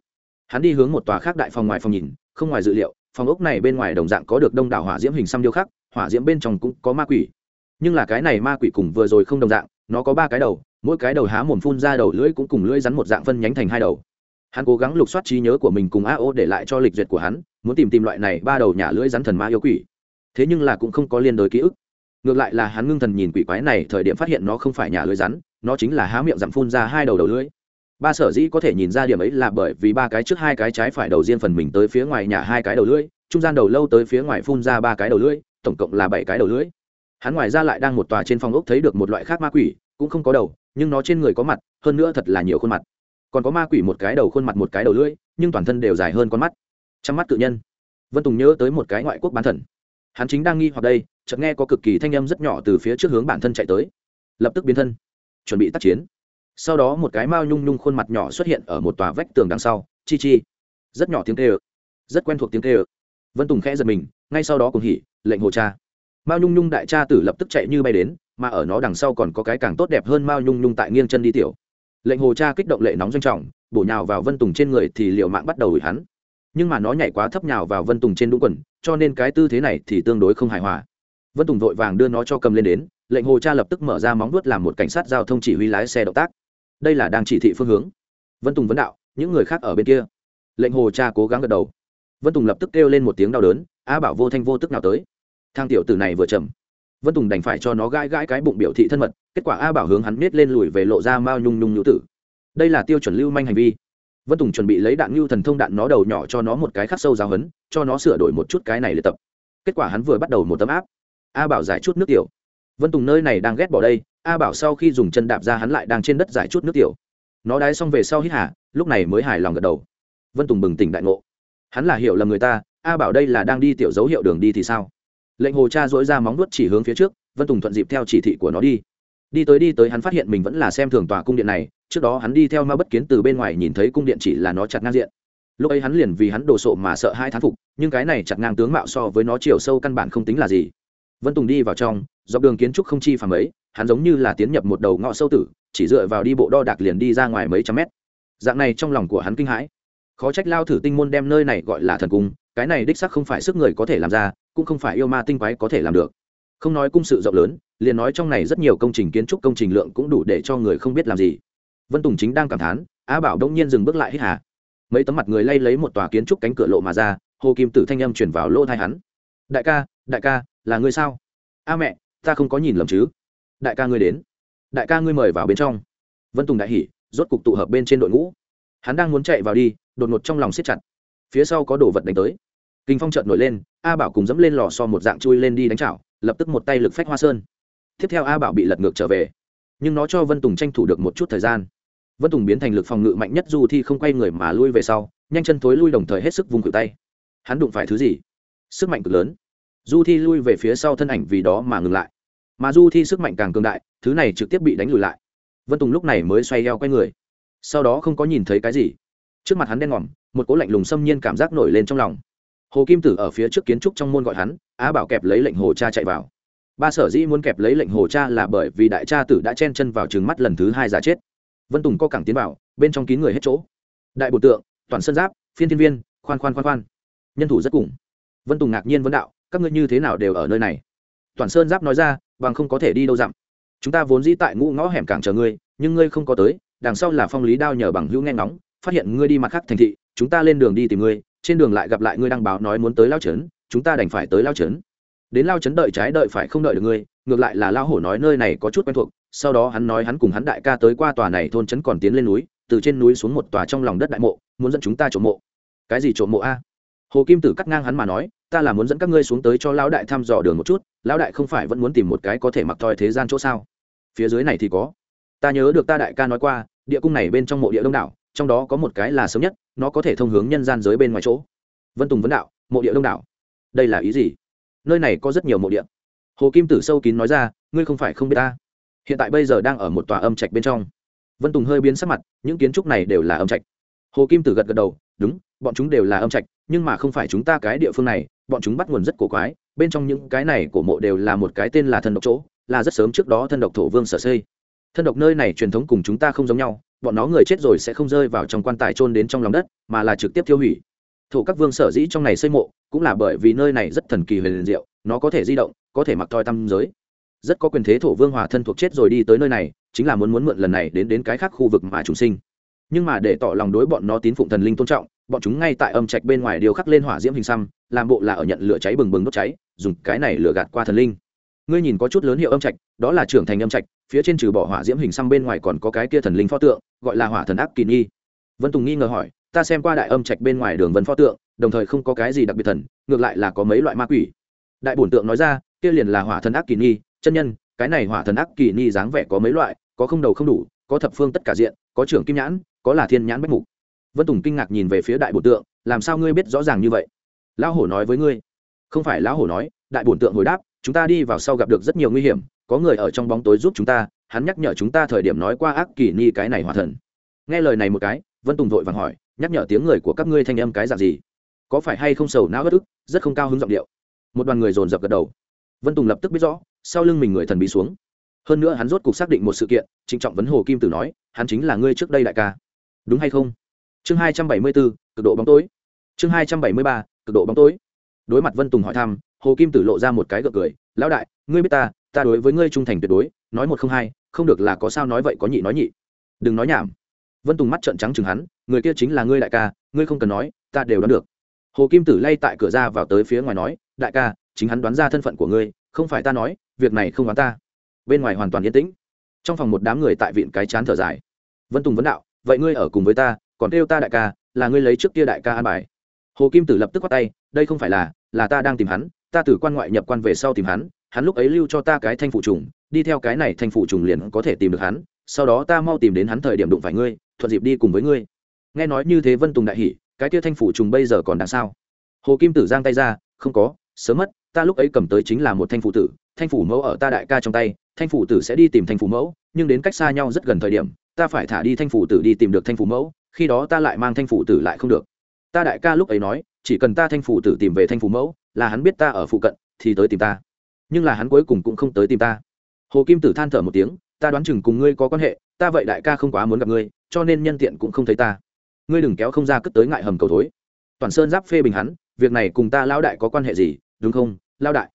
Hắn đi hướng một tòa khác đại phòng ngoài phòng nhìn, không ngoài dự liệu, phòng ốc này bên ngoài đồng dạng có được đông đảo hỏa diễm hình xăm điêu khắc, hỏa diễm bên trong cũng có ma quỷ. Nhưng là cái này ma quỷ cùng vừa rồi không đồng dạng, nó có ba cái đầu, mỗi cái đầu há mồm phun ra đầu lưỡi cũng cùng lưỡi rắn một dạng phân nhánh thành hai đầu hắn cố gắng lục soát trí nhớ của mình cùng a ô để lại cho lịch duyệt của hắn, muốn tìm tìm loại này ba đầu nhà lưỡi rắn thần ma yêu quỷ. Thế nhưng là cũng không có liên đối ký ức. Ngược lại là hắn ngưng thần nhìn quỷ quái này, thời điểm phát hiện nó không phải nhà lưỡi rắn, nó chính là há miệng dặm phun ra hai đầu đầu lưỡi. Ba sở dĩ có thể nhìn ra điểm ấy là bởi vì ba cái trước hai cái trái phải đầu riêng phần mình tới phía ngoài nhà hai cái đầu lưỡi, trung gian đầu lâu tới phía ngoài phun ra ba cái đầu lưỡi, tổng cộng là bảy cái đầu lưỡi. Hắn ngoài ra lại đang một tòa trên phòng ốc thấy được một loại khác ma quỷ, cũng không có đầu, nhưng nó trên người có mặt, hơn nữa thật là nhiều khuôn mặt còn có ma quỷ một cái đầu khuôn mặt một cái đầu lưỡi, nhưng toàn thân đều dài hơn con mắt. Trong mắt cự nhân. Vân tùng nhớ tới một cái ngoại quốc bán thần. Hắn chính đang nghi hoặc đây, chợt nghe có cực kỳ thanh âm rất nhỏ từ phía trước hướng bản thân chạy tới. Lập tức biến thân. Chuẩn bị tác chiến. Sau đó một cái mao nhung nhung khuôn mặt nhỏ xuất hiện ở một tòa vách tường đằng sau. Chi chi. Rất nhỏ tiếng kêu. Rất quen thuộc tiếng kêu. Vân tùng khẽ giật mình, ngay sau đó cùng hỉ, lệnh hồ cha. Mao nhung nhung đại cha tử lập tức chạy như bay đến, mà ở nó đằng sau còn có cái càng tốt đẹp hơn mao nhung nhung tại nghiêng chân đi tiểu lệnh hồ cha kích động lệ nóng doanh trọng, bổ nhào vào vân tùng trên người thì liệu mạng bắt đầu ủi hắn. Nhưng mà nó nhảy quá thấp nhào vào vân tùng trên đúng quần, cho nên cái tư thế này thì tương đối không hài hòa. Vân tùng vội vàng đưa nó cho cầm lên đến, lệnh hồ cha lập tức mở ra móng vuốt làm một cảnh sát giao thông chỉ huy lái xe động tác. Đây là đang chỉ thị phương hướng. Vân tùng vấn đạo, những người khác ở bên kia. Lệnh hồ cha cố gắng gật đầu. Vân tùng lập tức kêu lên một tiếng đau đớn, a bảo vô thanh vô tức nào tới. Thang tiểu tử này vừa chậm vân tùng đành phải cho nó gãi gãi cái bụng biểu thị thân mật, kết quả a bảo hướng hắn biết lên lùi về lộ ra mao nhung nhung nhũ tử. Đây là tiêu chuẩn lưu manh hành vi. Vân tùng chuẩn bị lấy đạn ngưu thần thông đạn nó đầu nhỏ cho nó một cái khắc sâu giáo hấn cho nó sửa đổi một chút cái này luyện tập. Kết quả hắn vừa bắt đầu một tấm áp. A bảo giải chút nước tiểu. Vân tùng nơi này đang ghét bỏ đây, a bảo sau khi dùng chân đạp ra hắn lại đang trên đất giải chút nước tiểu. Nó đái xong về sau hít hả lúc này mới hài lòng gật đầu. Vân tùng bừng tỉnh đại ngộ. Hắn là hiểu là người ta, a bảo đây là đang đi tiểu dấu hiệu đường đi thì sao? Lệnh hồ cha dỗi ra móng nuốt chỉ hướng phía trước, vân tùng thuận dịp theo chỉ thị của nó đi. Đi tới đi tới hắn phát hiện mình vẫn là xem thường tòa cung điện này, trước đó hắn đi theo ma bất kiến từ bên ngoài nhìn thấy cung điện chỉ là nó chặt ngang diện. Lúc ấy hắn liền vì hắn đồ sộ mà sợ hai thán phục, nhưng cái này chặt ngang tướng mạo so với nó chiều sâu căn bản không tính là gì. Vân tùng đi vào trong, dọc đường kiến trúc không chi phàm ấy, hắn giống như là tiến nhập một đầu ngõ sâu tử, chỉ dựa vào đi bộ đo đạc liền đi ra ngoài mấy trăm mét. Dạng này trong lòng của hắn kinh hãi. Khó trách lao thử tinh môn đem nơi này gọi là thần cung cái này đích sắc không phải sức người có thể làm ra, cũng không phải yêu ma tinh quái có thể làm được. Không nói cung sự rộng lớn, liền nói trong này rất nhiều công trình kiến trúc công trình lượng cũng đủ để cho người không biết làm gì. Vân tùng chính đang cảm thán á bảo đông nhiên dừng bước lại hít hà. Mấy tấm mặt người lay lấy một tòa kiến trúc cánh cửa lộ mà ra, hồ kim tử thanh âm chuyển vào lỗ thai hắn. Đại ca đại ca, là ngươi sao? A mẹ, ta không có nhìn lầm chứ. Đại ca ngươi đến. Đại ca ngươi mời vào bên trong. Vân tùng đại hỉ, rốt cục tụ hợp bên trên đội ngũ. Hắn đang muốn chạy vào đi, đột ngột trong lòng siết chặt phía sau có đồ vật đánh tới. Kinh phong trợn nổi lên, a bảo cùng dẫm lên lò so một dạng chui lên đi đánh chảo, lập tức một tay lực phách hoa sơn. Tiếp theo a bảo bị lật ngược trở về. Nhưng nó cho vân tùng tranh thủ được một chút thời gian. Vân tùng biến thành lực phòng ngự mạnh nhất dù thi không quay người mà lui về sau, nhanh chân thối lui đồng thời hết sức vùng cự tay. Hắn đụng phải thứ gì? Sức mạnh cực lớn. Du thi lui về phía sau thân ảnh vì đó mà ngừng lại. Mà du thi sức mạnh càng cường đại, thứ này trực tiếp bị đánh lùi lại. Vân tùng lúc này mới xoay eo quay người. Sau đó không có nhìn thấy cái gì trước mặt hắn đen ngòm, một cố lạnh lùng xâm nhiên cảm giác nổi lên trong lòng. Hồ kim tử ở phía trước kiến trúc trong môn gọi hắn, á bảo kẹp lấy lệnh hồ cha chạy vào. Ba sở dĩ muốn kẹp lấy lệnh hồ cha là bởi vì đại cha tử đã chen chân vào trừng mắt lần thứ hai giả chết. Vân tùng co cẳng tiến vào, bên trong kín người hết chỗ. Đại bộ tượng, toàn sân giáp, phiên thiên viên, khoan khoan khoan khoan. Nhân thủ rất cùng. Vân tùng ngạc nhiên vấn đạo, các ngươi như thế nào đều ở nơi này? Toàn sơn giáp nói ra, bằng không có thể đi đâu dặm. Chúng ta vốn dĩ tại ngũ ngõ hẻm cảng chờ ngươi, nhưng ngươi không có tới, đằng sau là phong lý đao nhờ bằng hữu nghe ngóng phát hiện ngươi đi mặt khác thành thị, chúng ta lên đường đi tìm ngươi, trên đường lại gặp lại ngươi đăng báo nói muốn tới lao trấn, chúng ta đành phải tới lao trấn. Đến lao trấn đợi trái đợi phải không đợi được ngươi, ngược lại là lao hổ nói nơi này có chút quen thuộc, sau đó hắn nói hắn cùng hắn đại ca tới qua tòa này thôn trấn còn tiến lên núi, từ trên núi xuống một tòa trong lòng đất đại mộ, muốn dẫn chúng ta trộm mộ. Cái gì trộm mộ a? Hồ kim tử cắt ngang hắn mà nói, ta là muốn dẫn các ngươi xuống tới cho lão đại thăm dò đường một chút, lão đại không phải vẫn muốn tìm một cái có thể mặc toại thế gian chỗ sao? Phía dưới này thì có. Ta nhớ được ta đại ca nói qua, địa cung này bên trong mộ địa đông đảo trong đó có một cái là sớm nhất, nó có thể thông hướng nhân gian giới bên ngoài chỗ. Vân tùng vấn đạo, mộ địa đông đảo đây là ý gì? Nơi này có rất nhiều mộ địa. Hồ kim tử sâu kín nói ra, ngươi không phải không biết ta. Hiện tại bây giờ đang ở một tòa âm trạch bên trong. Vân tùng hơi biến sắc mặt, những kiến trúc này đều là âm trạch. Hồ kim tử gật gật đầu, đúng, bọn chúng đều là âm trạch, nhưng mà không phải chúng ta cái địa phương này, bọn chúng bắt nguồn rất cổ quái, bên trong những cái này của mộ đều là một cái tên là thân độc chỗ, là rất sớm trước đó thân độc thổ vương sở xây. Thân độc nơi này truyền thống cùng chúng ta không giống nhau bọn nó người chết rồi sẽ không rơi vào trong quan tài trôn đến trong lòng đất, mà là trực tiếp tiêu hủy. Thổ các vương sở dĩ trong này xây mộ, cũng là bởi vì nơi này rất thần kỳ về diệu, nó có thể di động, có thể mặc toi tâm giới. Rất có quyền thế thổ vương hòa thân thuộc chết rồi đi tới nơi này, chính là muốn muốn mượn lần này đến đến cái khác khu vực mà chúng sinh. Nhưng mà để tỏ lòng đối bọn nó tín phụng thần linh tôn trọng, bọn chúng ngay tại âm trạch bên ngoài điều khắc lên hỏa diễm hình xăm, làm bộ là ở nhận lửa cháy bừng bừng đốt cháy, dùng cái này lửa gạt qua thần linh ngươi nhìn có chút lớn hiệu âm trạch, đó là trưởng thành âm trạch, phía trên trừ bỏ hỏa diễm hình xăm bên ngoài còn có cái kia thần linh pho tượng, gọi là hỏa thần ác kỳ nghi vân tùng nghi ngờ hỏi, ta xem qua đại âm trạch bên ngoài đường vân pho tượng, đồng thời không có cái gì đặc biệt thần, ngược lại là có mấy loại ma quỷ. Đại bổn tượng nói ra, kia liền là hỏa thần ác kỳ nghi chân nhân, cái này hỏa thần ác kỳ ni dáng vẻ có mấy loại, có không đầu không đủ, có thập phương tất cả diện, có trưởng kim nhãn, có là thiên nhãn bách mục. Vân tùng kinh ngạc nhìn về phía đại bổn tượng, làm sao ngươi biết rõ ràng như vậy? Lão hổ nói với ngươi. Không phải lão hổ nói, đại bổn tượng hồi đáp chúng ta đi vào sau gặp được rất nhiều nguy hiểm, có người ở trong bóng tối giúp chúng ta, hắn nhắc nhở chúng ta thời điểm nói qua ác kỳ ni cái này hòa thần. Nghe lời này một cái, vân tùng vội vàng hỏi, nhắc nhở tiếng người của các ngươi thanh âm cái dạng gì? Có phải hay không sầu não bất ức, rất không cao hứng giọng điệu? Một đoàn người dồn dập gật đầu. Vân tùng lập tức biết rõ, sau lưng mình người thần bí xuống. Hơn nữa hắn rốt cuộc xác định một sự kiện, trịnh trọng vấn hồ kim tử nói, hắn chính là ngươi trước đây đại ca. Đúng hay không? Chương hai trăm bảy mươi bốn, cực độ bóng tối. Chương hai trăm bảy mươi ba, cực độ bóng tối. Đối mặt vân tùng hỏi thăm hồ kim tử lộ ra một cái gật cười, lão đại, ngươi biết ta ta đối với ngươi trung thành tuyệt đối, nói một không hai, không được là có sao nói vậy có nhị nói nhị. Đừng nói nhảm. Vân tùng mắt trợn trắng chừng hắn, người kia chính là ngươi đại ca, ngươi không cần nói, ta đều đoán được. Hồ kim tử lay tại cửa ra vào tới phía ngoài nói, đại ca, chính hắn đoán ra thân phận của ngươi, không phải ta nói, việc này không đoán ta. Bên ngoài hoàn toàn yên tĩnh. Trong phòng một đám người tại viện cái chán thở dài. Vân tùng vấn đạo, vậy ngươi ở cùng với ta, còn kêu ta đại ca, là ngươi lấy trước kia đại ca an bài. Hồ kim tử lập tức bắt tay, đây không phải là là ta đang tìm hắn ta từ quan ngoại nhập quan về sau tìm hắn hắn lúc ấy lưu cho ta cái thanh phụ trùng đi theo cái này thanh phụ trùng liền có thể tìm được hắn sau đó ta mau tìm đến hắn thời điểm đụng phải ngươi thuận dịp đi cùng với ngươi nghe nói như thế vân tùng đại hỉ cái kia thanh phụ trùng bây giờ còn đằng sao hồ kim tử giang tay ra không có sớm mất ta lúc ấy cầm tới chính là một thanh phụ tử thanh phủ mẫu ở ta đại ca trong tay thanh phủ tử sẽ đi tìm thanh phủ mẫu nhưng đến cách xa nhau rất gần thời điểm ta phải thả đi thanh phủ tử đi tìm được thanh phủ mẫu khi đó ta lại mang thanh phủ tử lại không được ta đại ca lúc ấy nói chỉ cần ta thanh phủ tử tìm về thanh phủ mẫu là hắn biết ta ở phụ cận, thì tới tìm ta. Nhưng là hắn cuối cùng cũng không tới tìm ta. Hồ kim tử than thở một tiếng, ta đoán chừng cùng ngươi có quan hệ, ta vậy đại ca không quá muốn gặp ngươi, cho nên nhân tiện cũng không thấy ta. Ngươi đừng kéo không ra cất tới ngại hầm cầu thối. Toàn sơn giáp phê bình hắn, việc này cùng ta lao đại có quan hệ gì, đúng không lao đại?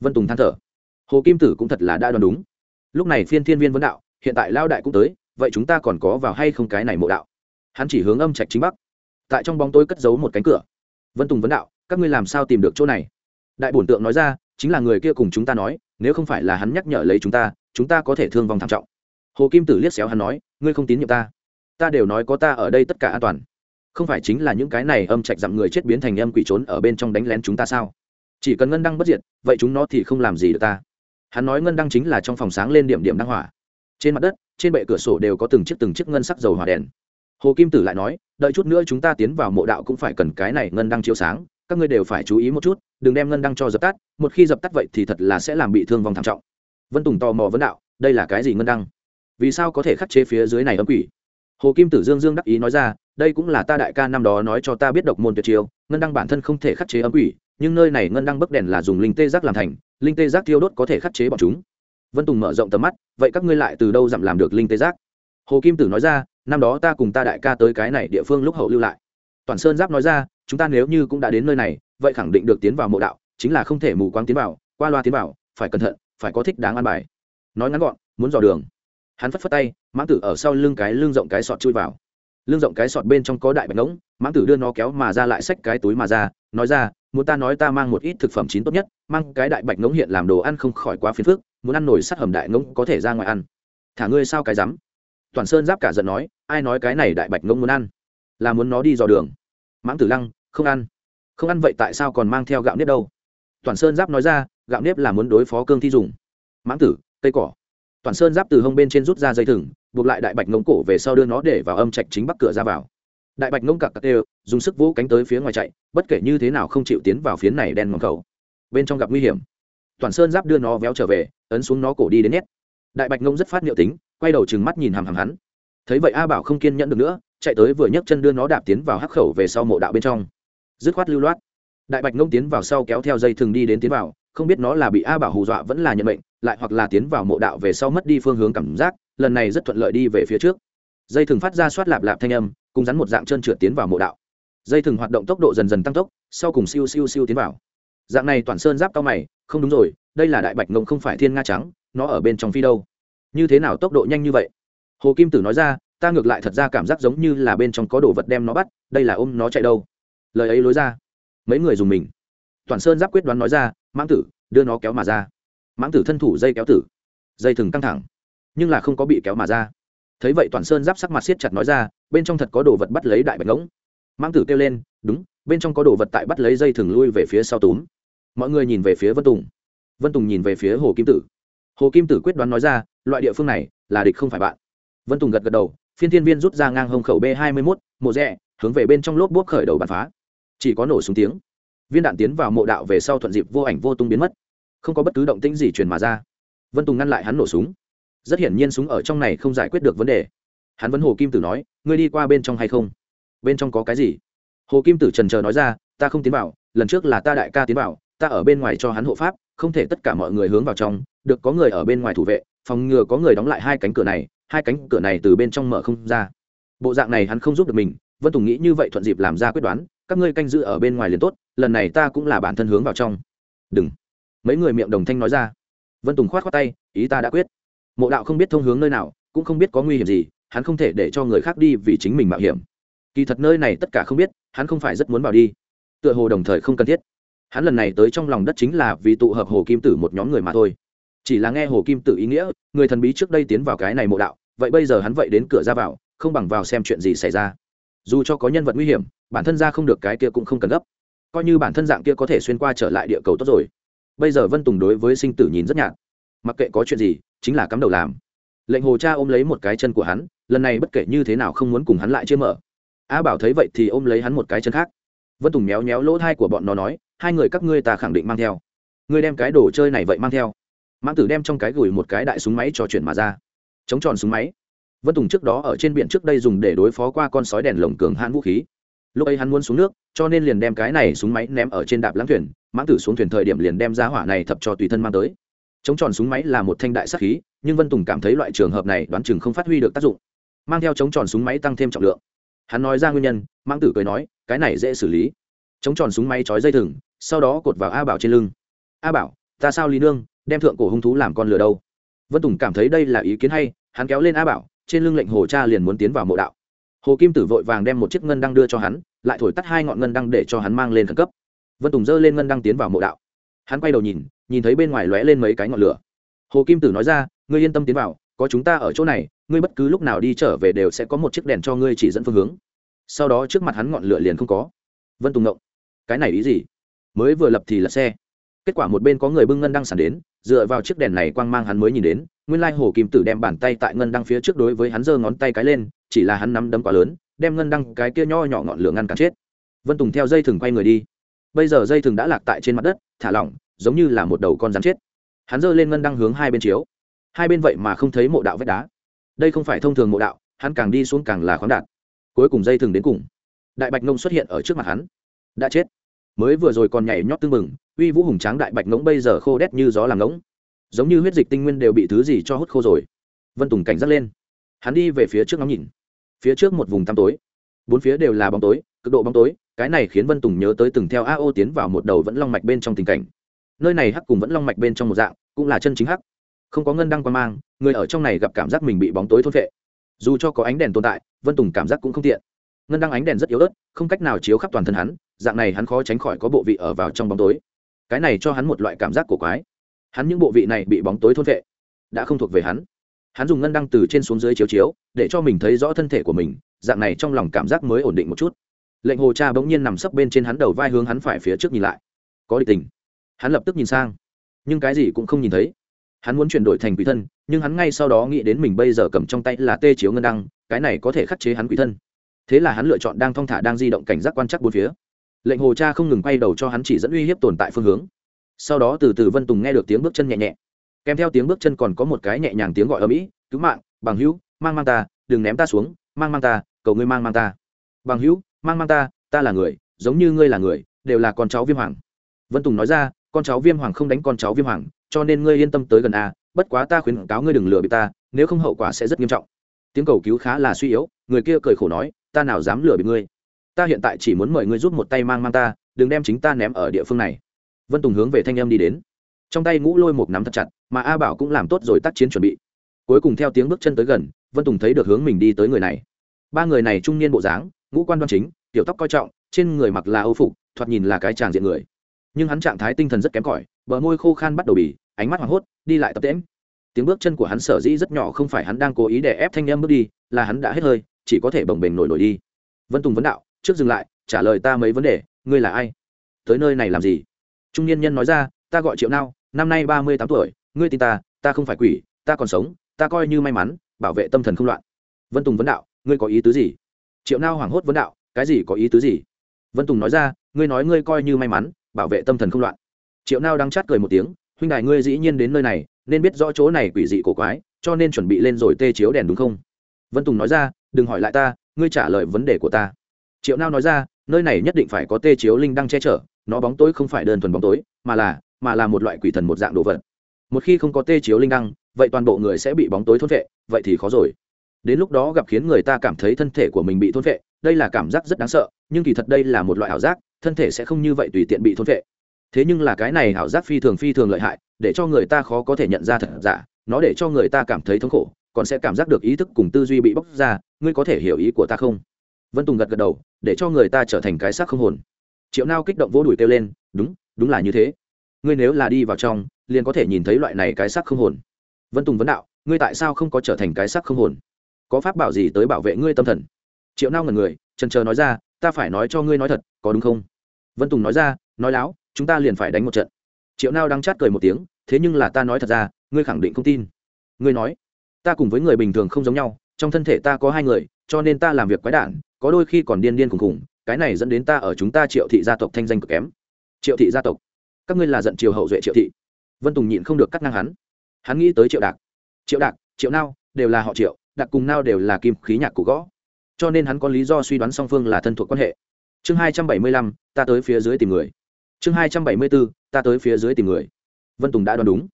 Vân tùng than thở. Hồ kim tử cũng thật là đã đoán đúng. Lúc này phiên thiên viên vấn đạo, hiện tại lao đại cũng tới, vậy chúng ta còn có vào hay không cái này mộ đạo? Hắn chỉ hướng âm trạch chính bắc. Tại trong bóng tôi cất giấu một cánh cửa. Vân tùng vấn đạo các ngươi làm sao tìm được chỗ này? Đại bổn tượng nói ra, chính là người kia cùng chúng ta nói, nếu không phải là hắn nhắc nhở lấy chúng ta chúng ta có thể thương vong thảm trọng. Hồ kim tử liếc xéo hắn nói, ngươi không tín nhiệm ta. Ta đều nói có ta ở đây tất cả an toàn. Không phải chính là những cái này âm trạch dặm người chết biến thành âm quỷ trốn ở bên trong đánh lén chúng ta sao? Chỉ cần ngân đăng bất diệt, vậy chúng nó thì không làm gì được ta. Hắn nói ngân đăng chính là trong phòng sáng lên điểm điểm đăng hỏa. Trên mặt đất, trên bệ cửa sổ đều có từng chiếc từng chiếc ngân sắc dầu hỏa đèn. Hồ kim tử lại nói, đợi chút nữa chúng ta tiến vào mộ đạo cũng phải cần cái này ngân đăng chiếu sáng các ngươi đều phải chú ý một chút, đừng đem ngân đăng cho dập tắt, một khi dập tắt vậy thì thật là sẽ làm bị thương vong thảm trọng. Vân tùng tò mò vấn đạo, đây là cái gì ngân đăng? Vì sao có thể khắc chế phía dưới này âm quỷ? Hồ kim tử dương dương đắc ý nói ra, đây cũng là ta đại ca năm đó nói cho ta biết độc môn tuyệt chiêu, ngân đăng bản thân không thể khắc chế âm quỷ, nhưng nơi này ngân đăng bấc đèn là dùng linh tê giác làm thành, linh tê giác thiêu đốt có thể khắc chế bọn chúng. Vân tùng mở rộng tầm mắt, vậy các ngươi lại từ đâu dặm làm được linh tê giác? Hồ kim tử nói ra, năm đó ta cùng ta đại ca tới cái này địa phương lúc hậu lưu lại. Toàn sơn giáp nói ra chúng ta nếu như cũng đã đến nơi này, vậy khẳng định được tiến vào mộ đạo, chính là không thể mù quáng tiến vào, qua loa tiến vào, phải cẩn thận, phải có thích đáng an bài. Nói ngắn gọn, muốn dò đường. Hắn phất phất tay, mãng tử ở sau lưng cái lưng rộng cái sọt chui vào. Lưng rộng cái sọt bên trong có đại bạch ngỗng, mãng tử đưa nó kéo mà ra lại xách cái túi mà ra, nói ra, muốn ta nói ta mang một ít thực phẩm chín tốt nhất, mang cái đại bạch ngỗng hiện làm đồ ăn không khỏi quá phiền phức, muốn ăn nổi sắt hầm đại ngỗng có thể ra ngoài ăn. Thả ngươi sao cái rắm? Toàn sơn giáp cả giận nói, ai nói cái này đại bạch ngỗng muốn ăn? Là muốn nó đi dò đường. Mãng tử lăng không ăn. Không ăn vậy tại sao còn mang theo gạo nếp đâu? Toàn sơn giáp nói ra, gạo nếp là muốn đối phó cương thi dùng. Mãng tử, cây cỏ. Toàn sơn giáp từ hông bên trên rút ra dây thừng, buộc lại đại bạch ngống cổ về sau đưa nó để vào âm trạch chính bắc cửa ra vào. Đại bạch ngông cặc cặc đều, dùng sức vỗ cánh tới phía ngoài chạy, bất kể như thế nào không chịu tiến vào phía này đen ngầm khẩu. Bên trong gặp nguy hiểm. Toàn sơn giáp đưa nó véo trở về, ấn xuống nó cổ đi đến nhét. Đại bạch ngông rất phát niệu tính, quay đầu trừng mắt nhìn hàm hàm hắn. Thấy vậy a bảo không kiên nhẫn được nữa, chạy tới vừa nhấc chân đưa nó đạp tiến vào hắc khẩu về sau mộ đạo bên trong dứt khoát lưu loát. Đại bạch ngông tiến vào sau kéo theo dây thừng đi đến tiến vào, không biết nó là bị a bảo hù dọa vẫn là nhận bệnh lại hoặc là tiến vào mộ đạo về sau mất đi phương hướng cảm giác, lần này rất thuận lợi đi về phía trước. Dây thừng phát ra soát lạp lạp thanh âm, cùng rắn một dạng trơn trượt tiến vào mộ đạo. Dây thừng hoạt động tốc độ dần dần tăng tốc, sau cùng siêu siêu siêu tiến vào. Dạng này toàn sơn giáp cao mày, không đúng rồi, đây là đại bạch ngông không phải thiên nga trắng, nó ở bên trong phi đâu. Như thế nào tốc độ nhanh như vậy? Hồ kim tử nói ra, ta ngược lại thật ra cảm giác giống như là bên trong có đồ vật đem nó bắt, đây là ôm nó chạy đâu lời ấy lối ra. Mấy người dùng mình. Toàn sơn giáp quyết đoán nói ra, mãng tử, đưa nó kéo mà ra. Mãng tử thân thủ dây kéo tử. Dây thừng căng thẳng, nhưng là không có bị kéo mà ra. Thấy vậy toàn sơn giáp sắc mặt siết chặt nói ra, bên trong thật có đồ vật bắt lấy đại bạch ngỗng. Mãng tử kêu lên, đúng, bên trong có đồ vật tại bắt lấy dây thừng lui về phía sau túm. Mọi người nhìn về phía vân tùng. Vân tùng nhìn về phía hồ kim tử. Hồ kim tử quyết đoán nói ra, loại địa phương này là địch không phải bạn. Vân tùng gật gật đầu, phiên thiên viên rút ra ngang hông khẩu b hai mươi mốt, mộ rẽ hướng về bên trong lốp bốp khởi đầu bắn phá chỉ có nổ súng tiếng. Viên đạn tiến vào mộ đạo về sau thuận dịp vô ảnh vô tung biến mất. Không có bất cứ động tĩnh gì truyền mà ra. Vân tùng ngăn lại hắn nổ súng. Rất hiển nhiên súng ở trong này không giải quyết được vấn đề. Hắn vẫn hồ kim tử nói, ngươi đi qua bên trong hay không? Bên trong có cái gì? Hồ kim tử trần trờ nói ra, ta không tiến vào, lần trước là ta đại ca tiến vào, ta ở bên ngoài cho hắn hộ pháp, không thể tất cả mọi người hướng vào trong, được có người ở bên ngoài thủ vệ, phòng ngừa có người đóng lại hai cánh cửa này, hai cánh cửa này từ bên trong mở không ra. Bộ dạng này hắn không giúp được mình, vân tùng nghĩ như vậy thuận dịp làm ra quyết đoán các ngươi canh giữ ở bên ngoài liền tốt, lần này ta cũng là bản thân hướng vào trong. Đừng. Mấy người miệng đồng thanh nói ra. Vân tùng khoát khoát tay, ý ta đã quyết. Mộ đạo không biết thông hướng nơi nào, cũng không biết có nguy hiểm gì, hắn không thể để cho người khác đi vì chính mình mạo hiểm. Kỳ thật nơi này tất cả không biết, hắn không phải rất muốn vào đi. Tựa hồ đồng thời không cần thiết. Hắn lần này tới trong lòng đất chính là vì tụ hợp hồ kim tử một nhóm người mà thôi. Chỉ là nghe hồ kim tử ý nghĩa, người thần bí trước đây tiến vào cái này mộ đạo, vậy bây giờ hắn vậy đến cửa ra vào, không bằng vào xem chuyện gì xảy ra. Dù cho có nhân vật nguy hiểm bản thân ra không được cái kia cũng không cần gấp. Coi như bản thân dạng kia có thể xuyên qua trở lại địa cầu tốt rồi. Bây giờ vân tùng đối với sinh tử nhìn rất nhạt. Mặc kệ có chuyện gì, chính là cắm đầu làm. Lệnh hồ cha ôm lấy một cái chân của hắn, lần này bất kể như thế nào không muốn cùng hắn lại chia mở. A bảo thấy vậy thì ôm lấy hắn một cái chân khác. Vân tùng méo méo lỗ thai của bọn nó nói, hai người các ngươi ta khẳng định mang theo. Ngươi đem cái đồ chơi này vậy mang theo. Mãng tử đem trong cái gửi một cái đại súng máy trò chuyện mà ra. Chống tròn súng máy. Vân tùng trước đó ở trên biển trước đây dùng để đối phó qua con sói đèn lồng cường hãn vũ khí lúc ấy hắn muốn xuống nước, cho nên liền đem cái này súng máy ném ở trên đạp lãng thuyền, mãng tử xuống thuyền thời điểm liền đem ra hỏa này thập cho tùy thân mang tới. Chống tròn súng máy là một thanh đại sắc khí, nhưng vân tùng cảm thấy loại trường hợp này đoán chừng không phát huy được tác dụng. Mang theo chống tròn súng máy tăng thêm trọng lượng. Hắn nói ra nguyên nhân, mãng tử cười nói, cái này dễ xử lý. Chống tròn súng máy trói dây thừng, sau đó cột vào a bảo trên lưng. A bảo, ta sao lý nương, đem thượng cổ hung thú làm con lừa đâu? Vân tùng cảm thấy đây là ý kiến hay, hắn kéo lên a bảo, trên lưng lệnh hồ cha liền muốn tiến vào mộ đạo hồ kim tử vội vàng đem một chiếc ngân đăng đưa cho hắn lại thổi tắt hai ngọn ngân đăng để cho hắn mang lên khẩn cấp vân tùng giơ lên ngân đăng tiến vào mộ đạo hắn quay đầu nhìn nhìn thấy bên ngoài lóe lên mấy cái ngọn lửa hồ kim tử nói ra ngươi yên tâm tiến vào có chúng ta ở chỗ này ngươi bất cứ lúc nào đi trở về đều sẽ có một chiếc đèn cho ngươi chỉ dẫn phương hướng sau đó trước mặt hắn ngọn lửa liền không có vân tùng ngộng, cái này ý gì? mới vừa lập thì là xe. Kết quả một bên có người bưng ngân đăng sàn đến, dựa vào chiếc đèn này quang mang hắn mới nhìn đến, nguyên lai hồ kim tử đem bàn tay tại ngân đăng phía trước đối với hắn giơ ngón tay cái lên chỉ là hắn nắm đấm quá lớn, đem ngân đăng cái kia nho nhỏ ngọn lửa ngăn cản chết. Vân tùng theo dây thừng quay người đi. Bây giờ dây thừng đã lạc tại trên mặt đất, thả lỏng, giống như là một đầu con rắn chết. Hắn giơ lên ngân đăng hướng hai bên chiếu. Hai bên vậy mà không thấy mộ đạo vách đá. Đây không phải thông thường mộ đạo, hắn càng đi xuống càng là khoáng đạt. Cuối cùng dây thừng đến cùng. Đại bạch ngông xuất hiện ở trước mặt hắn. Đã chết. Mới vừa rồi còn nhảy nhót tưng bừng, uy vũ hùng tráng đại bạch ngỗng bây giờ khô đét như gió làm ngỗng. Giống như huyết dịch tinh nguyên đều bị thứ gì cho hút khô rồi. Vân tùng cảnh giác lên. Hắn đi về phía trước ngắm nhìn phía trước một vùng tăm tối. Bốn phía đều là bóng tối, cực độ bóng tối, cái này khiến vân tùng nhớ tới từng theo a ô tiến vào một đầu vẫn long mạch bên trong tình cảnh. Nơi này hắc cùng vẫn long mạch bên trong một dạng, cũng là chân chính hắc. Không có ngân đăng quan mang, người ở trong này gặp cảm giác mình bị bóng tối thôn vệ dù cho có ánh đèn tồn tại, vân tùng cảm giác cũng không tiện. Ngân đăng ánh đèn rất yếu ớt, không cách nào chiếu khắp toàn thân hắn, dạng này hắn khó tránh khỏi có bộ vị ở vào trong bóng tối. Cái này cho hắn một loại cảm giác cổ quái. Hắn những bộ vị này bị bóng tối thôn vệ đã không thuộc về hắn hắn dùng ngân đăng từ trên xuống dưới chiếu chiếu, để cho mình thấy rõ thân thể của mình, dạng này trong lòng cảm giác mới ổn định một chút. Lệnh hồ cha bỗng nhiên nằm sấp bên trên hắn đầu vai hướng hắn phải phía trước nhìn lại. Có địch tình. Hắn lập tức nhìn sang. Nhưng cái gì cũng không nhìn thấy. Hắn muốn chuyển đổi thành quỷ thân, nhưng hắn ngay sau đó nghĩ đến mình bây giờ cầm trong tay là tê chiếu ngân đăng, cái này có thể khắc chế hắn quỷ thân. Thế là hắn lựa chọn đang thong thả đang di động cảnh giác quan chắc bốn phía. Lệnh hồ cha không ngừng quay đầu cho hắn chỉ dẫn uy hiếp tồn tại phương hướng. Sau đó từ từ vân tùng nghe được tiếng bước chân nhẹ nhẹ kèm theo tiếng bước chân còn có một cái nhẹ nhàng tiếng gọi ở mỹ, cứu mạng, bằng hữu, mang mang ta, đừng ném ta xuống, mang mang ta, cầu ngươi mang mang ta. Bằng hữu, mang mang ta ta là người, giống như ngươi là người, đều là con cháu viêm hoàng. Vân tùng nói ra, con cháu viêm hoàng không đánh con cháu viêm hoàng, cho nên ngươi yên tâm tới gần a, bất quá ta khuyến cáo ngươi đừng lừa bị ta, nếu không hậu quả sẽ rất nghiêm trọng. Tiếng cầu cứu khá là suy yếu, người kia cười khổ nói, ta nào dám lừa bị ngươi? Ta hiện tại chỉ muốn mời ngươi giúp một tay mang mang ta, đừng đem chính ta ném ở địa phương này. Vân tùng hướng về thanh âm đi đến. Trong tay ngũ lôi một nắm thật chặt mà a bảo cũng làm tốt rồi tác chiến chuẩn bị. Cuối cùng theo tiếng bước chân tới gần, vân tùng thấy được hướng mình đi tới người này. Ba người này trung niên bộ dáng, ngũ quan đoan chính, tiểu tóc coi trọng, trên người mặc là âu phục, thoạt nhìn là cái tràng diện người. Nhưng hắn trạng thái tinh thần rất kém cỏi, bờ môi khô khan bắt đầu bì, ánh mắt hoảng hốt, đi lại tập tễm tiếng bước chân của hắn sở dĩ rất nhỏ không phải hắn đang cố ý để ép thanh em bước đi, là hắn đã hết hơi, chỉ có thể bồng bềnh nổi nổi đi. Vân tùng vấn đạo, trước dừng lại, trả lời ta mấy vấn đề, ngươi là ai? Tới nơi này làm gì? Trung niên nhân nói ra, ta gọi triệu nao, năm nay ba mươi tám tuổi ngươi tin ta ta không phải quỷ, ta còn sống, ta coi như may mắn, bảo vệ tâm thần không loạn. Vân tùng vấn đạo, ngươi có ý tứ gì? Triệu nao hoảng hốt vấn đạo, cái gì có ý tứ gì? Vân tùng nói ra, ngươi nói ngươi coi như may mắn, bảo vệ tâm thần không loạn. Triệu nao đang chát cười một tiếng, huynh đại ngươi dĩ nhiên đến nơi này, nên biết rõ chỗ này quỷ dị cổ quái, cho nên chuẩn bị lên rồi tê chiếu đèn đúng không? Vân tùng nói ra, đừng hỏi lại ta, ngươi trả lời vấn đề của ta. Triệu nao nói ra, nơi này nhất định phải có tê chiếu linh đang che chở, nó bóng tối không phải đơn thuần bóng tối, mà là mà là một loại quỷ thần một dạng đồ vật một khi không có tê chiếu linh đăng, vậy toàn bộ người sẽ bị bóng tối thôn vệ, vậy thì khó rồi. Đến lúc đó gặp khiến người ta cảm thấy thân thể của mình bị thôn vệ, đây là cảm giác rất đáng sợ, nhưng kỳ thật đây là một loại ảo giác, thân thể sẽ không như vậy tùy tiện bị thôn vệ. Thế nhưng là cái này ảo giác phi thường phi thường lợi hại, để cho người ta khó có thể nhận ra thật giả, nó để cho người ta cảm thấy thống khổ, còn sẽ cảm giác được ý thức cùng tư duy bị bóc ra, ngươi có thể hiểu ý của ta không? Vân tùng gật gật đầu, để cho người ta trở thành cái xác không hồn. Triệu nao kích động vỗ đùi kêu lên, đúng đúng là như thế ngươi nếu là đi vào trong, liền có thể nhìn thấy loại này cái sắc không hồn. Vân tùng vấn đạo, ngươi tại sao không có trở thành cái sắc không hồn? Có pháp bảo gì tới bảo vệ ngươi tâm thần? Triệu nao ngần người trần trờ nói ra, ta phải nói cho ngươi nói thật, có đúng không? Vân tùng nói ra, nói láo, chúng ta liền phải đánh một trận. Triệu nao đang chát cười một tiếng, thế nhưng là ta nói thật ra, ngươi khẳng định không tin. Ngươi nói, ta cùng với người bình thường không giống nhau, trong thân thể ta có hai người, cho nên ta làm việc quái đản, có đôi khi còn điên điên khùng khùng, cái này dẫn đến ta ở chúng ta triệu thị gia tộc thanh danh cực kém. Triệu thị gia tộc các ngươi là giận triều hậu duệ triệu thị. Vân tùng nhịn không được cắt ngang hắn. Hắn nghĩ tới triệu đạc. Triệu đạc, triệu nao, đều là họ triệu đặc cùng nao đều là kim khí nhạc cụ gõ. Cho nên hắn có lý do suy đoán song phương là thân thuộc quan hệ. Chương hai trăm bảy mươi lăm, ta tới phía dưới tìm người. Chương hai trăm bảy mươi bốn, ta tới phía dưới tìm người. Vân tùng đã đoán đúng.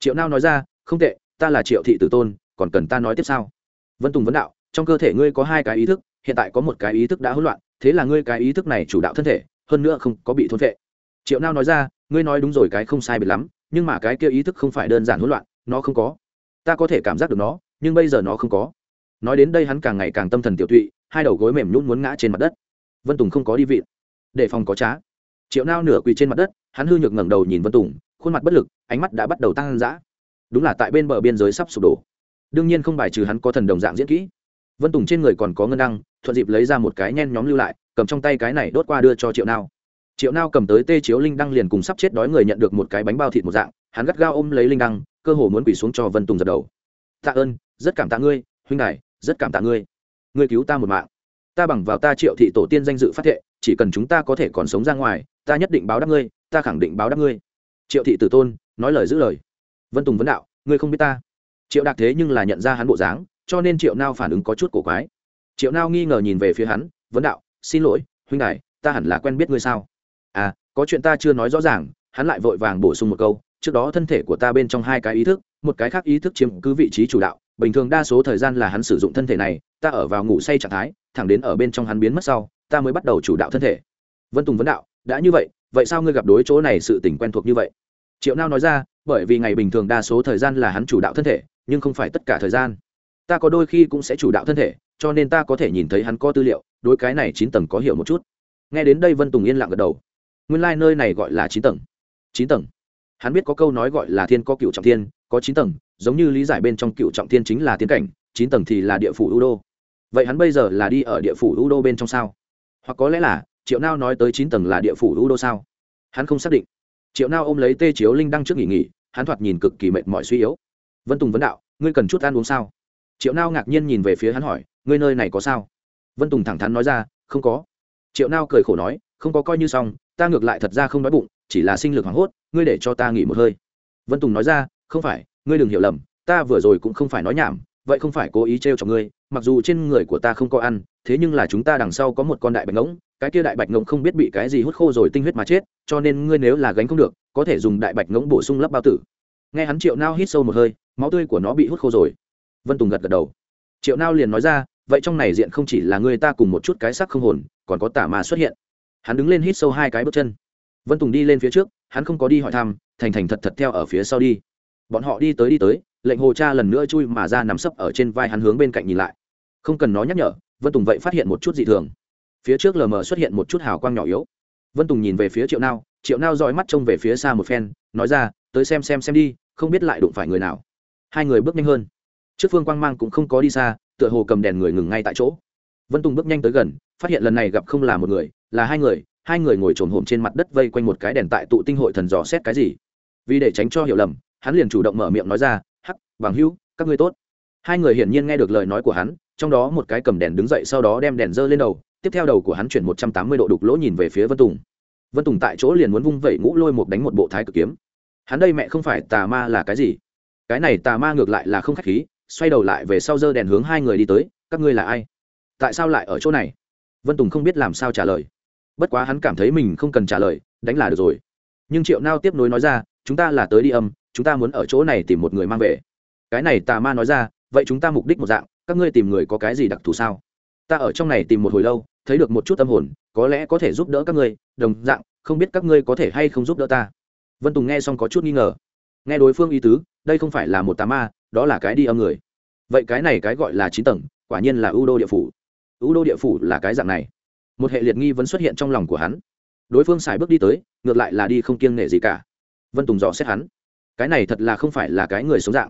Triệu nao nói ra, không tệ, ta là triệu thị tử tôn, còn cần ta nói tiếp sao? Vân tùng vấn đạo, trong cơ thể ngươi có hai cái ý thức, hiện tại có một cái ý thức đã hỗn loạn, thế là ngươi cái ý thức này chủ đạo thân thể, hơn nữa không có bị thôn vệ triệu nao nói ra ngươi nói đúng rồi cái không sai biệt lắm, nhưng mà cái kia ý thức không phải đơn giản hỗn loạn, nó không có. Ta có thể cảm giác được nó, nhưng bây giờ nó không có. Nói đến đây hắn càng ngày càng tâm thần tiểu tụy, hai đầu gối mềm nhún muốn ngã trên mặt đất. Vân tùng không có đi vịn. Để phòng có trá. Triệu nao nửa quỳ trên mặt đất, hắn hư nhược ngẩng đầu nhìn vân tùng, khuôn mặt bất lực, ánh mắt đã bắt đầu tăng dã. Đúng là tại bên bờ biên giới sắp sụp đổ. Đương nhiên không bài trừ hắn có thần đồng dạng diễn kỹ. Vân tùng trên người còn có ngân đăng, thuận dịp lấy ra một cái nhen nhóm lưu lại, cầm trong tay cái này đốt qua đưa cho triệu nao triệu nao cầm tới tê chiếu linh đăng liền cùng sắp chết đói người nhận được một cái bánh bao thịt một dạng, hắn gắt gao ôm lấy linh đăng, cơ hồ muốn quỳ xuống cho vân tùng giật đầu. Tạ ơn, rất cảm tạ ngươi, huynh đại rất cảm tạ ngươi. Ngươi cứu ta một mạng. Ta bằng vào ta triệu thị tổ tiên danh dự phát thệ, chỉ cần chúng ta có thể còn sống ra ngoài, ta nhất định báo đáp ngươi, ta khẳng định báo đáp ngươi. Triệu thị tử tôn nói lời giữ lời. Vân tùng vấn đạo, ngươi không biết ta. Triệu đạc thế nhưng là nhận ra hắn bộ dáng, cho nên triệu nao phản ứng có chút cổ quái. Triệu nao nghi ngờ nhìn về phía hắn, vấn đạo, xin lỗi, huynh đại ta hẳn là quen biết ngươi sao? À có chuyện ta chưa nói rõ ràng, hắn lại vội vàng bổ sung một câu, trước đó thân thể của ta bên trong hai cái ý thức, một cái khác ý thức chiếm cứ vị trí chủ đạo, bình thường đa số thời gian là hắn sử dụng thân thể này, ta ở vào ngủ say trạng thái, thẳng đến ở bên trong hắn biến mất sau, ta mới bắt đầu chủ đạo thân thể. Vân tùng vấn đạo, đã như vậy vậy sao ngươi gặp đối chỗ này sự tỉnh quen thuộc như vậy? Triệu nao nói ra, bởi vì ngày bình thường đa số thời gian là hắn chủ đạo thân thể, nhưng không phải tất cả thời gian. Ta có đôi khi cũng sẽ chủ đạo thân thể, cho nên ta có thể nhìn thấy hắn có tư liệu, đối cái này chín tầng có hiểu một chút. Nghe đến đây vân tùng yên lặng gật đầu nguyên lai、like、nơi này gọi là chín tầng. Chín tầng? Hắn biết có câu nói gọi là thiên có cựu trọng thiên, có chín tầng, giống như lý giải bên trong cựu trọng thiên chính là tiến cảnh, chín tầng thì là địa phủ u đô. Vậy hắn bây giờ là đi ở địa phủ u đô bên trong sao? Hoặc có lẽ là, triệu nao nói tới chín tầng là địa phủ u đô sao? Hắn không xác định. Triệu nao ôm lấy tê chiếu linh đăng trước nghỉ nghỉ, hắn thoạt nhìn cực kỳ mệt mỏi suy yếu. Vân tùng vấn đạo, ngươi cần chút ăn uống sao? Triệu nao ngạc nhiên nhìn về phía hắn hỏi, ngươi nơi này có sao? Vân tùng thẳng thắn nói ra, không có. Triệu nao cười khổ nói, không có coi như xong ta ngược lại thật ra không đói bụng, chỉ là sinh lực hoảng hốt, ngươi để cho ta nghỉ một hơi. Vân tùng nói ra, không phải, ngươi đừng hiểu lầm, ta vừa rồi cũng không phải nói nhảm, vậy không phải cố ý trêu cho ngươi, mặc dù trên người của ta không có ăn, thế nhưng là chúng ta đằng sau có một con đại bạch ngỗng, cái kia đại bạch ngỗng không biết bị cái gì hút khô rồi tinh huyết mà chết, cho nên ngươi nếu là gánh không được, có thể dùng đại bạch ngỗng bổ sung lấp bao tử. Nghe hắn triệu nao hít sâu một hơi, máu tươi của nó bị hút khô rồi. Vân tùng gật gật đầu. Triệu nao liền nói ra, vậy trong này diện không chỉ là người ta cùng một chút cái sắc không hồn, còn có tả mà xuất hiện hắn đứng lên hít sâu hai cái bước chân. Vân tùng đi lên phía trước, hắn không có đi hỏi thăm, thành thành thật thật theo ở phía sau đi. Bọn họ đi tới đi tới, lệnh hồ cha lần nữa chui mà ra nằm sấp ở trên vai hắn hướng bên cạnh nhìn lại. Không cần nó nhắc nhở, vân tùng vậy phát hiện một chút dị thường. Phía trước lờ mờ xuất hiện một chút hào quang nhỏ yếu. Vân tùng nhìn về phía triệu nao triệu nao dõi mắt trông về phía xa một phen, nói ra, tới xem xem xem đi, không biết lại đụng phải người nào. Hai người bước nhanh hơn. Trước phương quang mang cũng không có đi xa, tựa hồ cầm đèn người ngừng ngay tại chỗ. Vân tùng bước nhanh tới gần, phát hiện lần này gặp không là một người là hai người hai người ngồi trồn hổm trên mặt đất vây quanh một cái đèn tại tụ tinh hội thần dò xét cái gì. Vì để tránh cho hiểu lầm, hắn liền chủ động mở miệng nói ra bằng hữu, các ngươi tốt. Hai người hiển nhiên nghe được lời nói của hắn, trong đó một cái cầm đèn đứng dậy sau đó đem đèn dơ lên đầu, tiếp theo đầu của hắn chuyển một trăm tám mươi độ đục lỗ nhìn về phía vân tùng. Vân tùng tại chỗ liền muốn vung vẩy ngũ lôi một đánh một bộ thái cực kiếm. Hắn đây mẹ không phải tà ma là cái gì? Cái này tà ma ngược lại là không k h á c h khí, xoay đầu lại về sau dơ đèn hướng hai người đi tới, các ngươi là ai? Tại sao lại ở chỗ này? Vân tùng không biết làm sao trả lời bất quá hắn cảm thấy mình không cần trả lời, đánh là được rồi. Nhưng triệu nao tiếp nối nói ra, chúng ta là tới đi âm, chúng ta muốn ở chỗ này tìm một người mang về. Cái này tà ma nói ra, vậy chúng ta mục đích một dạng, các ngươi tìm người có cái gì đặc thù sao? Ta ở trong này tìm một hồi lâu, thấy được một chút tâm hồn, có lẽ có thể giúp đỡ các ngươi, đồng dạng, không biết các ngươi có thể hay không giúp đỡ ta. Vân tùng nghe xong có chút nghi ngờ. Nghe đối phương ý tứ, đây không phải là một tà ma, đó là cái đi âm người. Vậy cái này cái gọi là chín tầng, quả nhiên là ưu đô địa phủ. Ưu đô địa phủ là cái dạng này một hệ liệt nghi vẫn xuất hiện trong lòng của hắn. Đối phương xài bước đi tới, ngược lại là đi không kiêng nể gì cả. Vân tùng dò xét hắn. Cái này thật là không phải là cái người sống dạng.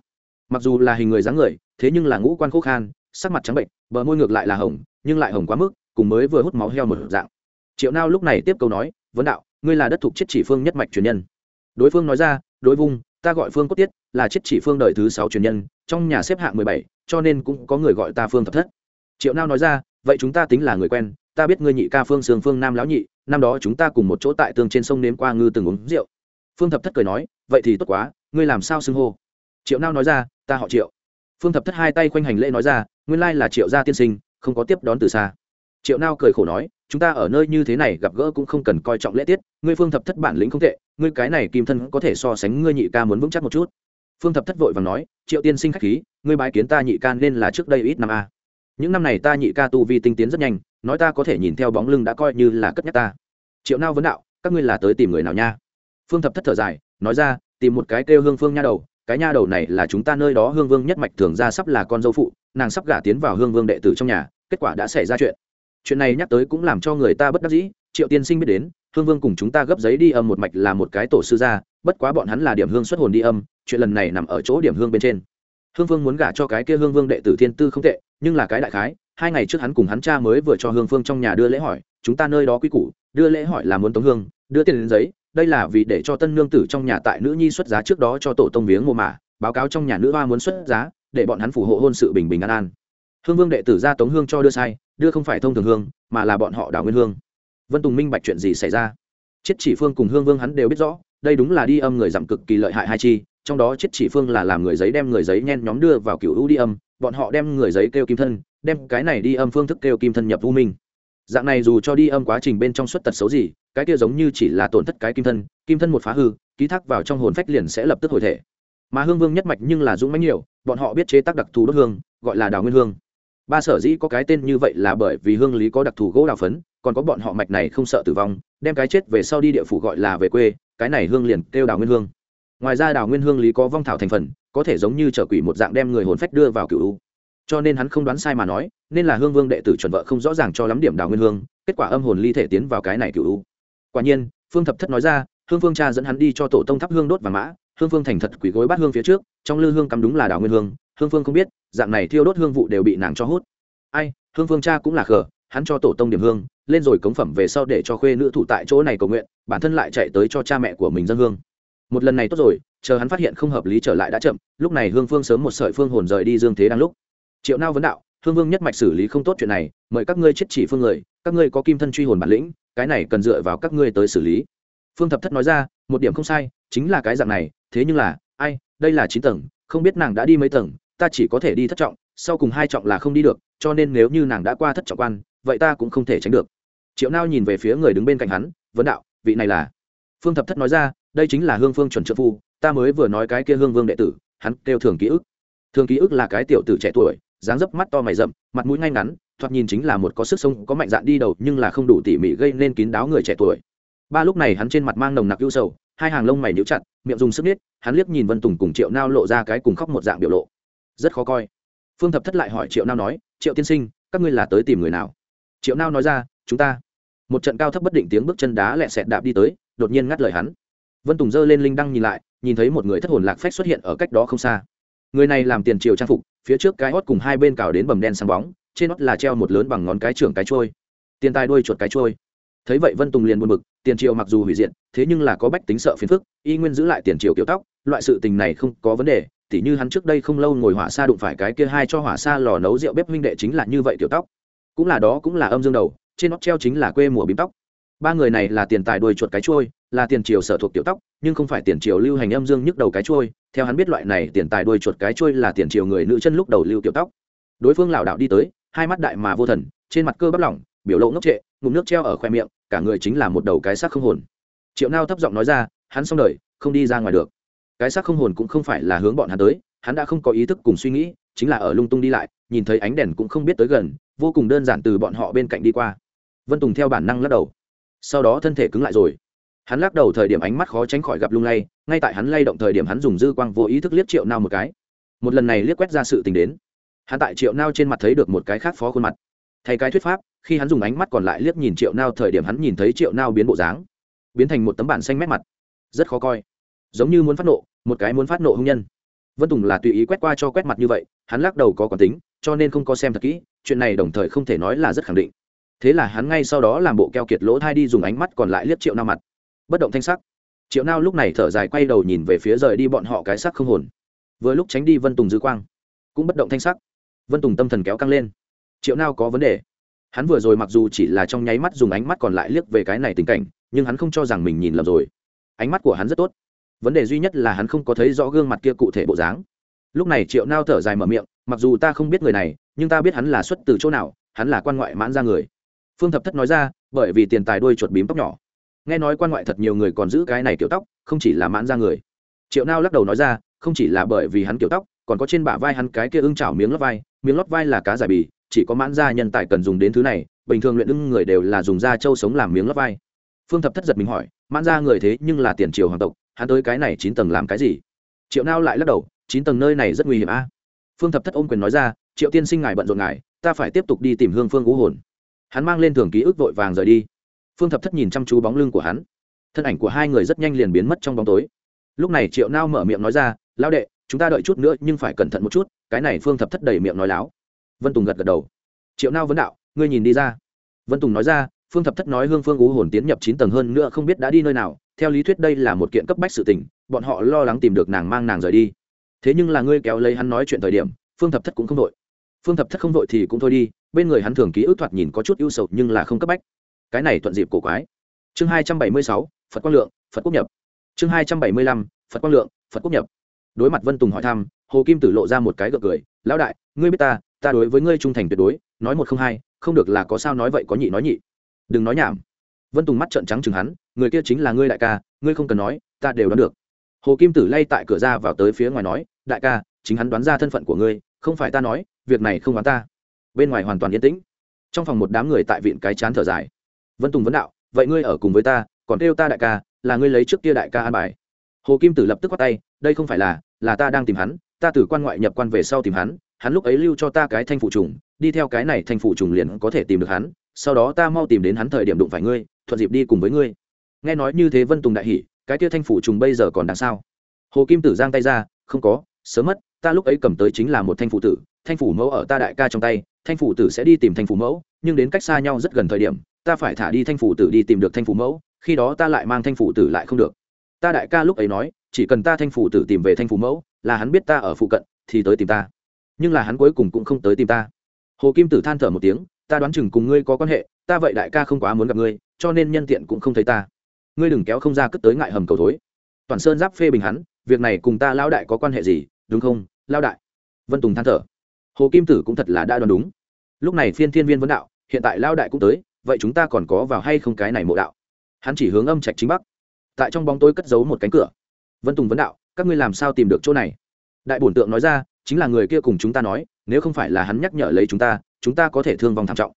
Mặc dù là hình người dáng người, thế nhưng là ngũ quan khô khan, sắc mặt trắng bệnh, bờ môi ngược lại là hồng, nhưng lại hồng quá mức, cùng mới vừa hút máu heo một dạng. Triệu nao lúc này tiếp câu nói vấn đạo, ngươi là đất thuộc chết chỉ phương nhất mạch truyền nhân. Đối phương nói ra, đối vung, ta gọi phương cốt tiết, là chết chỉ phương đời thứ sáu truyền nhân, trong nhà xếp hạng mười bảy, cho nên cũng có người gọi ta phương thập thất. Triệu nao nói ra, vậy chúng ta tính là người quen ta biết ngươi nhị ca phương sương phương nam lão nhị, năm đó chúng ta cùng một chỗ tại tường trên sông nếm qua ngư từng uống rượu. Phương thập thất cười nói, vậy thì tốt quá, ngươi làm sao xưng hô? Triệu nao nói ra, ta họ triệu. Phương thập thất hai tay khoanh hành lễ nói ra, nguyên lai là triệu gia tiên sinh, không có tiếp đón từ xa. Triệu nao cười khổ nói, chúng ta ở nơi như thế này gặp gỡ cũng không cần coi trọng lễ tiết, ngươi phương thập thất bản lĩnh không tệ, ngươi cái này kim thân có thể so sánh ngươi nhị ca muốn vững chắc một chút. Phương thập thất vội và nói, triệu tiên sinh k h á c h khí, ngươi bái kiến ta nhị ca nên là trước đây ít năm a. Những năm này ta nhị ca tu vi tinh tiến rất nhanh nói ta có thể nhìn theo bóng lưng đã coi như là cất nhắc ta. Triệu nao vấn đạo, các ngươi là tới tìm người nào nha? Phương thập thất thở dài, nói ra, tìm một cái kêu hương phương nha đầu, cái nha đầu này là chúng ta nơi đó hương vương nhất mạch thường ra sắp là con dâu phụ, nàng sắp gả tiến vào hương vương đệ tử trong nhà, kết quả đã xảy ra chuyện. Chuyện này nhắc tới cũng làm cho người ta bất đắc dĩ, triệu tiên sinh biết đến, hương vương cùng chúng ta gấp giấy đi âm một mạch là một cái tổ sư gia, bất quá bọn hắn là điểm hương xuất hồn đi âm, chuyện lần này nằm ở chỗ điểm hương bên trên. Hương vương muốn gả cho cái kia hương vương đệ tử thiên tư không tệ nhưng là cái đại khái, hai ngày trước hắn cùng hắn cha mới vừa cho hương phương trong nhà đưa lễ hỏi, chúng ta nơi đó quy củ, đưa lễ hỏi là muốn tống hương, đưa tiền đến giấy, đây là vì để cho tân nương tử trong nhà tại nữ nhi xuất giá trước đó cho tổ tông viếng mồ mả, báo cáo trong nhà nữ hoa muốn xuất giá, để bọn hắn phù hộ hôn sự bình bình an an. Hương vương đệ tử ra tống hương cho đưa sai, đưa không phải thông thường hương, mà là bọn họ đảo nguyên hương. Vân tùng minh bạch chuyện gì xảy ra? Chết chỉ phương cùng hương vương hắn đều biết rõ, đây đúng là đi âm người giảm cực kỳ lợi hại hai chi, trong đó chết chỉ phương là làm người giấy đem người giấy nhen nhóm đưa vào cựu u đi âm bọn họ đem người giấy kêu kim thân, đem cái này đi âm phương thức kêu kim thân nhập u minh. Dạng này dù cho đi âm quá trình bên trong xuất tật xấu gì, cái kia giống như chỉ là tổn thất cái kim thân kim thân một phá hư, ký thác vào trong hồn phách liền sẽ lập tức hồi thể. Mà hương vương nhất mạch nhưng là dũng mãnh nhiều, bọn họ biết chế tác đặc thù đốt hương, gọi là đào nguyên hương. Ba sở dĩ có cái tên như vậy là bởi vì hương lý có đặc thù gỗ đào phấn, còn có bọn họ mạch này không sợ tử vong, đem cái chết về sau đi địa phủ gọi là về quê, cái này hương liền kêu đào nguyên hương. Ngoài ra đào nguyên hương lý có vong thảo thành phần có thể giống như trở quỷ một dạng đem người hồn phách đưa vào cựu u. Cho nên hắn không đoán sai mà nói, nên là hương vương đệ tử chuẩn vợ không rõ ràng cho lắm điểm đào nguyên hương, kết quả âm hồn ly thể tiến vào cái này cựu u. Quả nhiên, phương thập thất nói ra, hương phương cha dẫn hắn đi cho tổ tông thắp hương đốt và mã, hương phương thành thật quỷ gối bát hương phía trước, trong lư hương cắm đúng là đào nguyên hương hương phương không biết, dạng này thiêu đốt hương vụ đều bị nàng cho hút. Ai, hương phương cha cũng là khờ, hắn cho tổ tông điểm hương, lên rồi cống phẩm về sau để cho khuê nữ thủ tại chỗ này cầu nguyện, bản thân lại chạy tới cho cha mẹ của mình dân hương. Một lần này tốt rồi chờ hắn phát hiện không hợp lý trở lại đã chậm, lúc này hương phương sớm một sợi phương hồn rời đi dương thế đang lúc. Triệu nao vấn đạo, hương vương nhất mạch xử lý không tốt chuyện này, mời các ngươi chết chỉ phương người, các ngươi có kim thân truy hồn bản lĩnh, cái này cần dựa vào các ngươi tới xử lý. Phương thập thất nói ra, một điểm không sai, chính là cái dạng này, thế nhưng là, ai, đây là chín tầng, không biết nàng đã đi mấy tầng, ta chỉ có thể đi thất trọng, sau cùng hai trọng là không đi được, cho nên nếu như nàng đã qua thất trọng quan, vậy ta cũng không thể tránh được. Triệu nao nhìn về phía người đứng bên cạnh hắn, vấn đạo, vị này là? Phương thập thất nói ra, đây chính là hương phương chuẩn trợ phu ta mới vừa nói cái kia hương vương đệ tử, hắn kêu thường ký ức. Thường ký ức là cái tiểu tử trẻ tuổi, dáng dấp mắt to mày rậm, mặt mũi ngay ngắn, thoạt nhìn chính là một có sức sống, có mạnh dạn đi đầu, nhưng là không đủ tỉ mỉ gây nên kín đáo người trẻ tuổi. Ba lúc này hắn trên mặt mang nồng nặc ưu sầu, hai hàng lông mày nhíu chặt, miệng dùng sức nít, hắn liếc nhìn vân tùng cùng triệu nao lộ ra cái cùng khóc một dạng biểu lộ. Rất khó coi. Phương thập thất lại hỏi triệu nao nói, triệu tiên sinh, các ngươi là tới tìm người nào? Triệu nao nói ra, chúng ta. Một trận cao thấp bất định tiếng bước chân đá lẹ sẹt đạp đi tới, đột nhiên ngắt lời hắn. Vân tùng giơ lên linh đăng nhìn lại nhìn thấy một người thất hồn lạc phách xuất hiện ở cách đó không xa. Người này làm tiền triều trang phục, phía trước cái hót cùng hai bên cào đến bầm đen sáng bóng, trên hót là treo một lớn bằng ngón cái trưởng cái trôi. Tiền tài đuôi chuột cái trôi. Thấy vậy vân tùng liền buồn bực, tiền triều mặc dù hủy diện thế nhưng là có bách tính sợ phiền phức, y nguyên giữ lại tiền triều kiểu tóc, loại sự tình này không có vấn đề, tỉ như hắn trước đây không lâu ngồi hỏa xa đụng phải cái kia hai cho hỏa xa lò nấu rượu bếp huynh đệ chính là như vậy kiểu tóc. Cũng là đó cũng là âm dương đầu, trên nót treo chính là quê mùa bím tóc ba người này là tiền tài đuôi chuột cái trôi là tiền triều sở thuộc tiểu tóc, nhưng không phải tiền triều lưu hành âm dương nhức đầu cái trôi theo hắn biết loại này tiền tài đuôi chuột cái trôi là tiền triều người nữ chân lúc đầu lưu tiểu tóc. Đối phương lảo đạo đi tới, hai mắt đại mà vô thần, trên mặt cơ bắp lỏng, biểu lộ ngốc trệ, ngụm nước treo ở khoe miệng, cả người chính là một đầu cái xác không hồn. Triệu nao thấp giọng nói ra, hắn xong đời, không đi ra ngoài được. Cái xác không hồn cũng không phải là hướng bọn hắn tới, hắn đã không có ý thức cùng suy nghĩ, chính là ở lung tung đi lại, nhìn thấy ánh đèn cũng không biết tới gần, vô cùng đơn giản từ bọn họ bên cạnh đi qua. Vân tùng theo bản năng lắc đầu sau đó thân thể cứng lại rồi. Hắn lắc đầu thời điểm ánh mắt khó tránh khỏi gặp lung lay, ngay tại hắn lay động thời điểm hắn dùng dư quang vô ý thức liếc triệu nao một cái. Một lần này liếc quét ra sự tình đến. Hắn tại triệu nao trên mặt thấy được một cái khác phó khuôn mặt. Thay cái thuyết pháp, khi hắn dùng ánh mắt còn lại liếc nhìn triệu nao thời điểm hắn nhìn thấy triệu nao biến bộ dáng, biến thành một tấm bản xanh mét mặt. Rất khó coi. Giống như muốn phát nộ, một cái muốn phát nộ hung nhân. Vân tùng là tùy ý quét qua cho quét mặt như vậy, hắn lắc đầu có còn tính, cho nên không có xem thật kỹ, chuyện này đồng thời không thể nói là rất khẳng định thế là hắn ngay sau đó làm bộ keo kiệt lỗ thai đi dùng ánh mắt còn lại liếc triệu nao mặt. Bất động thanh sắc, triệu nao lúc này thở dài quay đầu nhìn về phía rời đi bọn họ cái sắc không hồn. Vừa lúc tránh đi vân tùng dư quang, cũng bất động thanh sắc. Vân tùng tâm thần kéo căng lên. Triệu nao có vấn đề. Hắn vừa rồi mặc dù chỉ là trong nháy mắt dùng ánh mắt còn lại liếc về cái này tình cảnh, nhưng hắn không cho rằng mình nhìn lầm rồi. Ánh mắt của hắn rất tốt. Vấn đề duy nhất là hắn không có thấy rõ gương mặt kia cụ thể bộ dáng. Lúc này triệu nao thở dài mở miệng, mặc dù ta không biết người này, nhưng ta biết hắn là xuất từ chỗ nào, hắn là quan ngoại mãn ra người phương thập thất nói ra, bởi vì tiền tài đuôi chuột bím tóc nhỏ. Nghe nói quan ngoại thật nhiều người còn giữ cái này kiểu tóc, không chỉ là mãn ra người. Triệu nao lắc đầu nói ra, không chỉ là bởi vì hắn kiểu tóc, còn có trên bả vai hắn cái kia ưng chảo miếng lót vai. Miếng lót vai là cá giải bì, chỉ có mãn gia nhân tài cần dùng đến thứ này, bình thường luyện ưng người đều là dùng da trâu sống làm miếng lót vai. Phương thập thất giật mình hỏi, mãn gia người thế nhưng là tiền triều hoàng tộc, hắn tới cái này chín tầng làm cái gì? Triệu nao lại lắc đầu, chín tầng nơi này rất nguy hiểm a. Phương thập thất ôm quyền nói ra, triệu tiên sinh ngài bận rộn ngài, ta phải tiếp tục đi tìm hương phương ngũ hồn hắn mang lên thường ký ức vội vàng rời đi. Phương thập thất nhìn chăm chú bóng lưng của hắn. Thân ảnh của hai người rất nhanh liền biến mất trong bóng tối. Lúc này triệu nao mở miệng nói ra lao đệ, chúng ta đợi chút nữa nhưng phải cẩn thận một chút, cái này phương thập thất đầy miệng nói láo. Vân tùng gật gật đầu. Triệu nao vấn đạo, ngươi nhìn đi ra. Vân tùng nói ra, phương thập thất nói hương phương ú hồn tiến nhập chín tầng hơn nữa không biết đã đi nơi nào, theo lý thuyết đây là một kiện cấp bách sự tình, bọn họ lo lắng tìm được nàng mang nàng rời đi. Thế nhưng là ngươi kéo lấy hắn nói chuyện thời điểm, phương thập thất cũng không đội phương thập thất không vội thì cũng thôi đi, bên người hắn thường ký ức thoạt nhìn có chút ưu sầu nhưng là không cấp bách. Cái này thuận dịp cổ quái. Chương hai trăm bảy mươi sáu, phật quang lượng, phật quốc nhập. Chương hai trăm bảy mươi lăm, phật quang lượng, phật quốc nhập. Đối mặt vân tùng hỏi thăm, hồ kim tử lộ ra một cái gượng cười, lão đại, ngươi biết ta ta đối với ngươi trung thành tuyệt đối, nói một không hai, không được là có sao nói vậy có nhị nói nhị. Đừng nói nhảm. Vân tùng mắt trợn trắng chừng hắn, người kia chính là ngươi đại ca, ngươi không cần nói, ta đều đoán được. Hồ kim tử lay tại cửa ra vào tới phía ngoài nói, đại ca, chính hắn đoán ra thân phận của ngươi, không phải ta nói việc này không đoán ta. Bên ngoài hoàn toàn yên tĩnh. Trong phòng một đám người tại viện cái chán thở dài. Vân tùng vấn đạo, vậy ngươi ở cùng với ta, còn kêu ta đại ca, là ngươi lấy trước kia đại ca an bài. Hồ kim tử lập tức quát tay, đây không phải là là ta đang tìm hắn, ta từ quan ngoại nhập quan về sau tìm hắn hắn lúc ấy lưu cho ta cái thanh phụ trùng, đi theo cái này thanh phụ trùng liền có thể tìm được hắn, sau đó ta mau tìm đến hắn thời điểm đụng phải ngươi, thuận dịp đi cùng với ngươi. Nghe nói như thế vân tùng đại hỉ, cái kia thanh phụ trùng bây giờ còn đằng sao? Hồ kim tử giang tay ra, không có, sớm mất, ta lúc ấy cầm tới chính là một thanh phụ tử thanh phủ mẫu ở ta đại ca trong tay, thanh phủ tử sẽ đi tìm thanh phủ mẫu, nhưng đến cách xa nhau rất gần thời điểm, ta phải thả đi thanh phủ tử đi tìm được thanh phủ mẫu, khi đó ta lại mang thanh phủ tử lại không được. Ta đại ca lúc ấy nói, chỉ cần ta thanh phủ tử tìm về thanh phủ mẫu, là hắn biết ta ở phụ cận, thì tới tìm ta. Nhưng là hắn cuối cùng cũng không tới tìm ta. Hồ kim tử than thở một tiếng, ta đoán chừng cùng ngươi có quan hệ, ta vậy đại ca không quá muốn gặp ngươi, cho nên nhân tiện cũng không thấy ta. Ngươi đừng kéo không ra cất tới ngại hầm cầu thối. Toàn sơn giáp phê bình hắn, việc này cùng ta lao đại có quan hệ gì, đúng không lao đại? Vân tùng than thở hồ kim tử cũng thật là đã đoán đúng. Lúc này phiên thiên viên vấn đạo, hiện tại lao đại cũng tới, vậy chúng ta còn có vào hay không cái này mộ đạo? Hắn chỉ hướng âm trạch chính bắc. Tại trong bóng tối cất giấu một cánh cửa. Vân tùng vấn đạo, các ngươi làm sao tìm được chỗ này? Đại bổn tượng nói ra, chính là người kia cùng chúng ta nói, nếu không phải là hắn nhắc nhở lấy chúng ta chúng ta có thể thương vong tham trọng.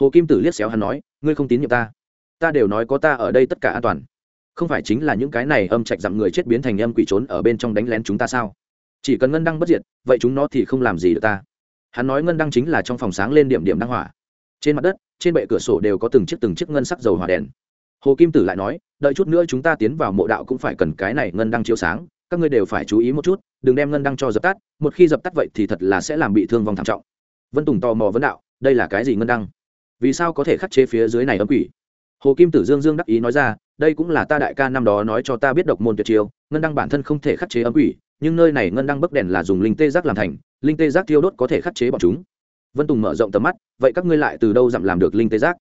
Hồ kim tử liếc xéo hắn nói, ngươi không tín nhiệm ta. Ta đều nói có ta ở đây tất cả an toàn. Không phải chính là những cái này âm trạch dặm người chết biến thành âm quỷ trốn ở bên trong đánh lén chúng ta sao? Chỉ cần ngân đăng bất diệt, vậy chúng nó thì không làm gì được ta hắn nói ngân đăng chính là trong phòng sáng lên điểm điểm đăng hỏa. Trên mặt đất, trên bệ cửa sổ đều có từng chiếc từng chiếc ngân sắc dầu hỏa đèn. Hồ kim tử lại nói, đợi chút nữa chúng ta tiến vào mộ đạo cũng phải cần cái này ngân đăng chiếu sáng, các ngươi đều phải chú ý một chút, đừng đem ngân đăng cho dập tắt, một khi dập tắt vậy thì thật là sẽ làm bị thương vong thảm trọng. Vân tùng tò mò vấn đạo, đây là cái gì ngân đăng? Vì sao có thể khắc chế phía dưới này âm quỷ? Hồ kim tử dương dương đắc ý nói ra, đây cũng là ta đại ca năm đó nói cho ta biết độc môn tuyệt chiêu, ngân đăng bản thân không thể khắc chế âm quỷ nhưng nơi này ngân đăng bấc đèn là dùng linh tê giác làm thành, linh tê giác thiêu đốt có thể khắc chế bọn chúng. Vân tùng mở rộng tầm mắt, vậy các ngươi lại từ đâu dặm làm được linh tê giác?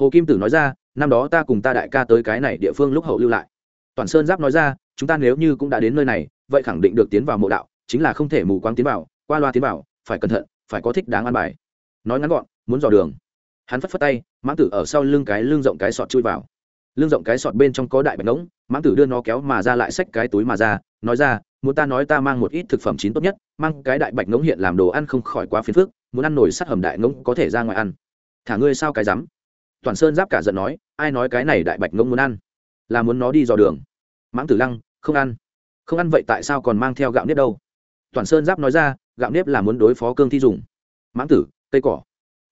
Hồ kim tử nói ra, năm đó ta cùng ta đại ca tới cái này địa phương lúc hậu lưu lại. Toàn sơn giáp nói ra, chúng ta nếu như cũng đã đến nơi này, vậy khẳng định được tiến vào mộ đạo, chính là không thể mù quáng tiến vào, qua loa tiến vào, phải cẩn thận, phải có thích đáng ăn bài. Nói ngắn gọn, muốn dò đường. Hắn phất phất tay, mãng tử ở sau lưng cái lưng rộng cái sọt chui vào. Lưng rộng cái sọt bên trong có đại bạch ngỗng, mãng tử đưa nó kéo mà ra lại xách cái túi mà ra, nói ra muốn ta nói ta mang một ít thực phẩm chín tốt nhất, mang cái đại bạch ngỗng hiện làm đồ ăn không khỏi quá phiền phức, muốn ăn nổi sắt hầm đại ngỗng có thể ra ngoài ăn. Thả ngươi sao cái dám toàn sơn giáp cả giận nói, ai nói cái này đại bạch ngỗng muốn ăn? Là muốn nó đi dò đường. Mãng tử lăng, không ăn. Không ăn vậy tại sao còn mang theo gạo nếp đâu? Toàn sơn giáp nói ra, gạo nếp là muốn đối phó cương thi dùng. Mãng tử, cây cỏ.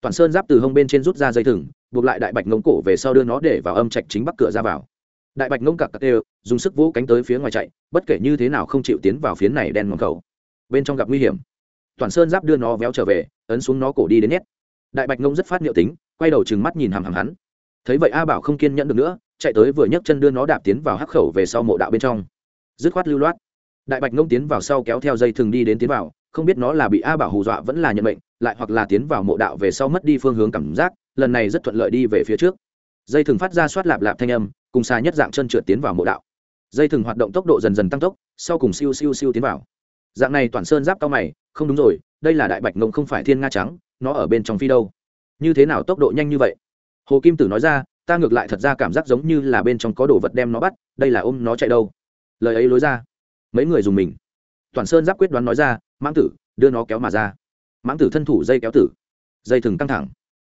Toàn sơn giáp từ hông bên trên rút ra dây thừng, buộc lại đại bạch ngỗng cổ về sau đưa nó để vào âm trạch chính bắc cửa ra vào đại bạch ngông cặc cặc đều, dùng sức vỗ cánh tới phía ngoài chạy, bất kể như thế nào không chịu tiến vào phía này đen ngầm khẩu bên trong gặp nguy hiểm. Toàn sơn giáp đưa nó véo trở về, ấn xuống nó cổ đi đến nhét. Đại bạch ngông rất phát niệu tính, quay đầu trừng mắt nhìn hàm hằm hắn. Thấy vậy a bảo không kiên nhẫn được nữa, chạy tới vừa nhấc chân đưa nó đạp tiến vào hắc khẩu về sau mộ đạo bên trong. Dứt khoát lưu loát. Đại bạch ngông tiến vào sau kéo theo dây thừng đi đến tiến vào, không biết nó là bị a bảo hù dọa vẫn là nhận mệnh, lại hoặc là tiến vào mộ đạo về sau mất đi phương hướng cảm giác, lần này rất thuận lợi đi về phía trước. Dây thừng phát ra soát lạp lạp thanh âm cùng xa nhất dạng chân trượt tiến vào mộ đạo. Dây thừng hoạt động tốc độ dần dần tăng tốc, sau cùng siêu siêu siêu tiến vào. Dạng này toàn sơn giáp cao mày, không đúng rồi, đây là đại bạch ngông không phải thiên nga trắng, nó ở bên trong phi đâu. Như thế nào tốc độ nhanh như vậy? Hồ kim tử nói ra, ta ngược lại thật ra cảm giác giống như là bên trong có đồ vật đem nó bắt, đây là ôm nó chạy đâu. Lời ấy lối ra. Mấy người dùng mình. Toàn sơn giáp quyết đoán nói ra, mãng tử, đưa nó kéo mà ra. Mãng tử thân thủ dây kéo tử. Dây thừng căng thẳng,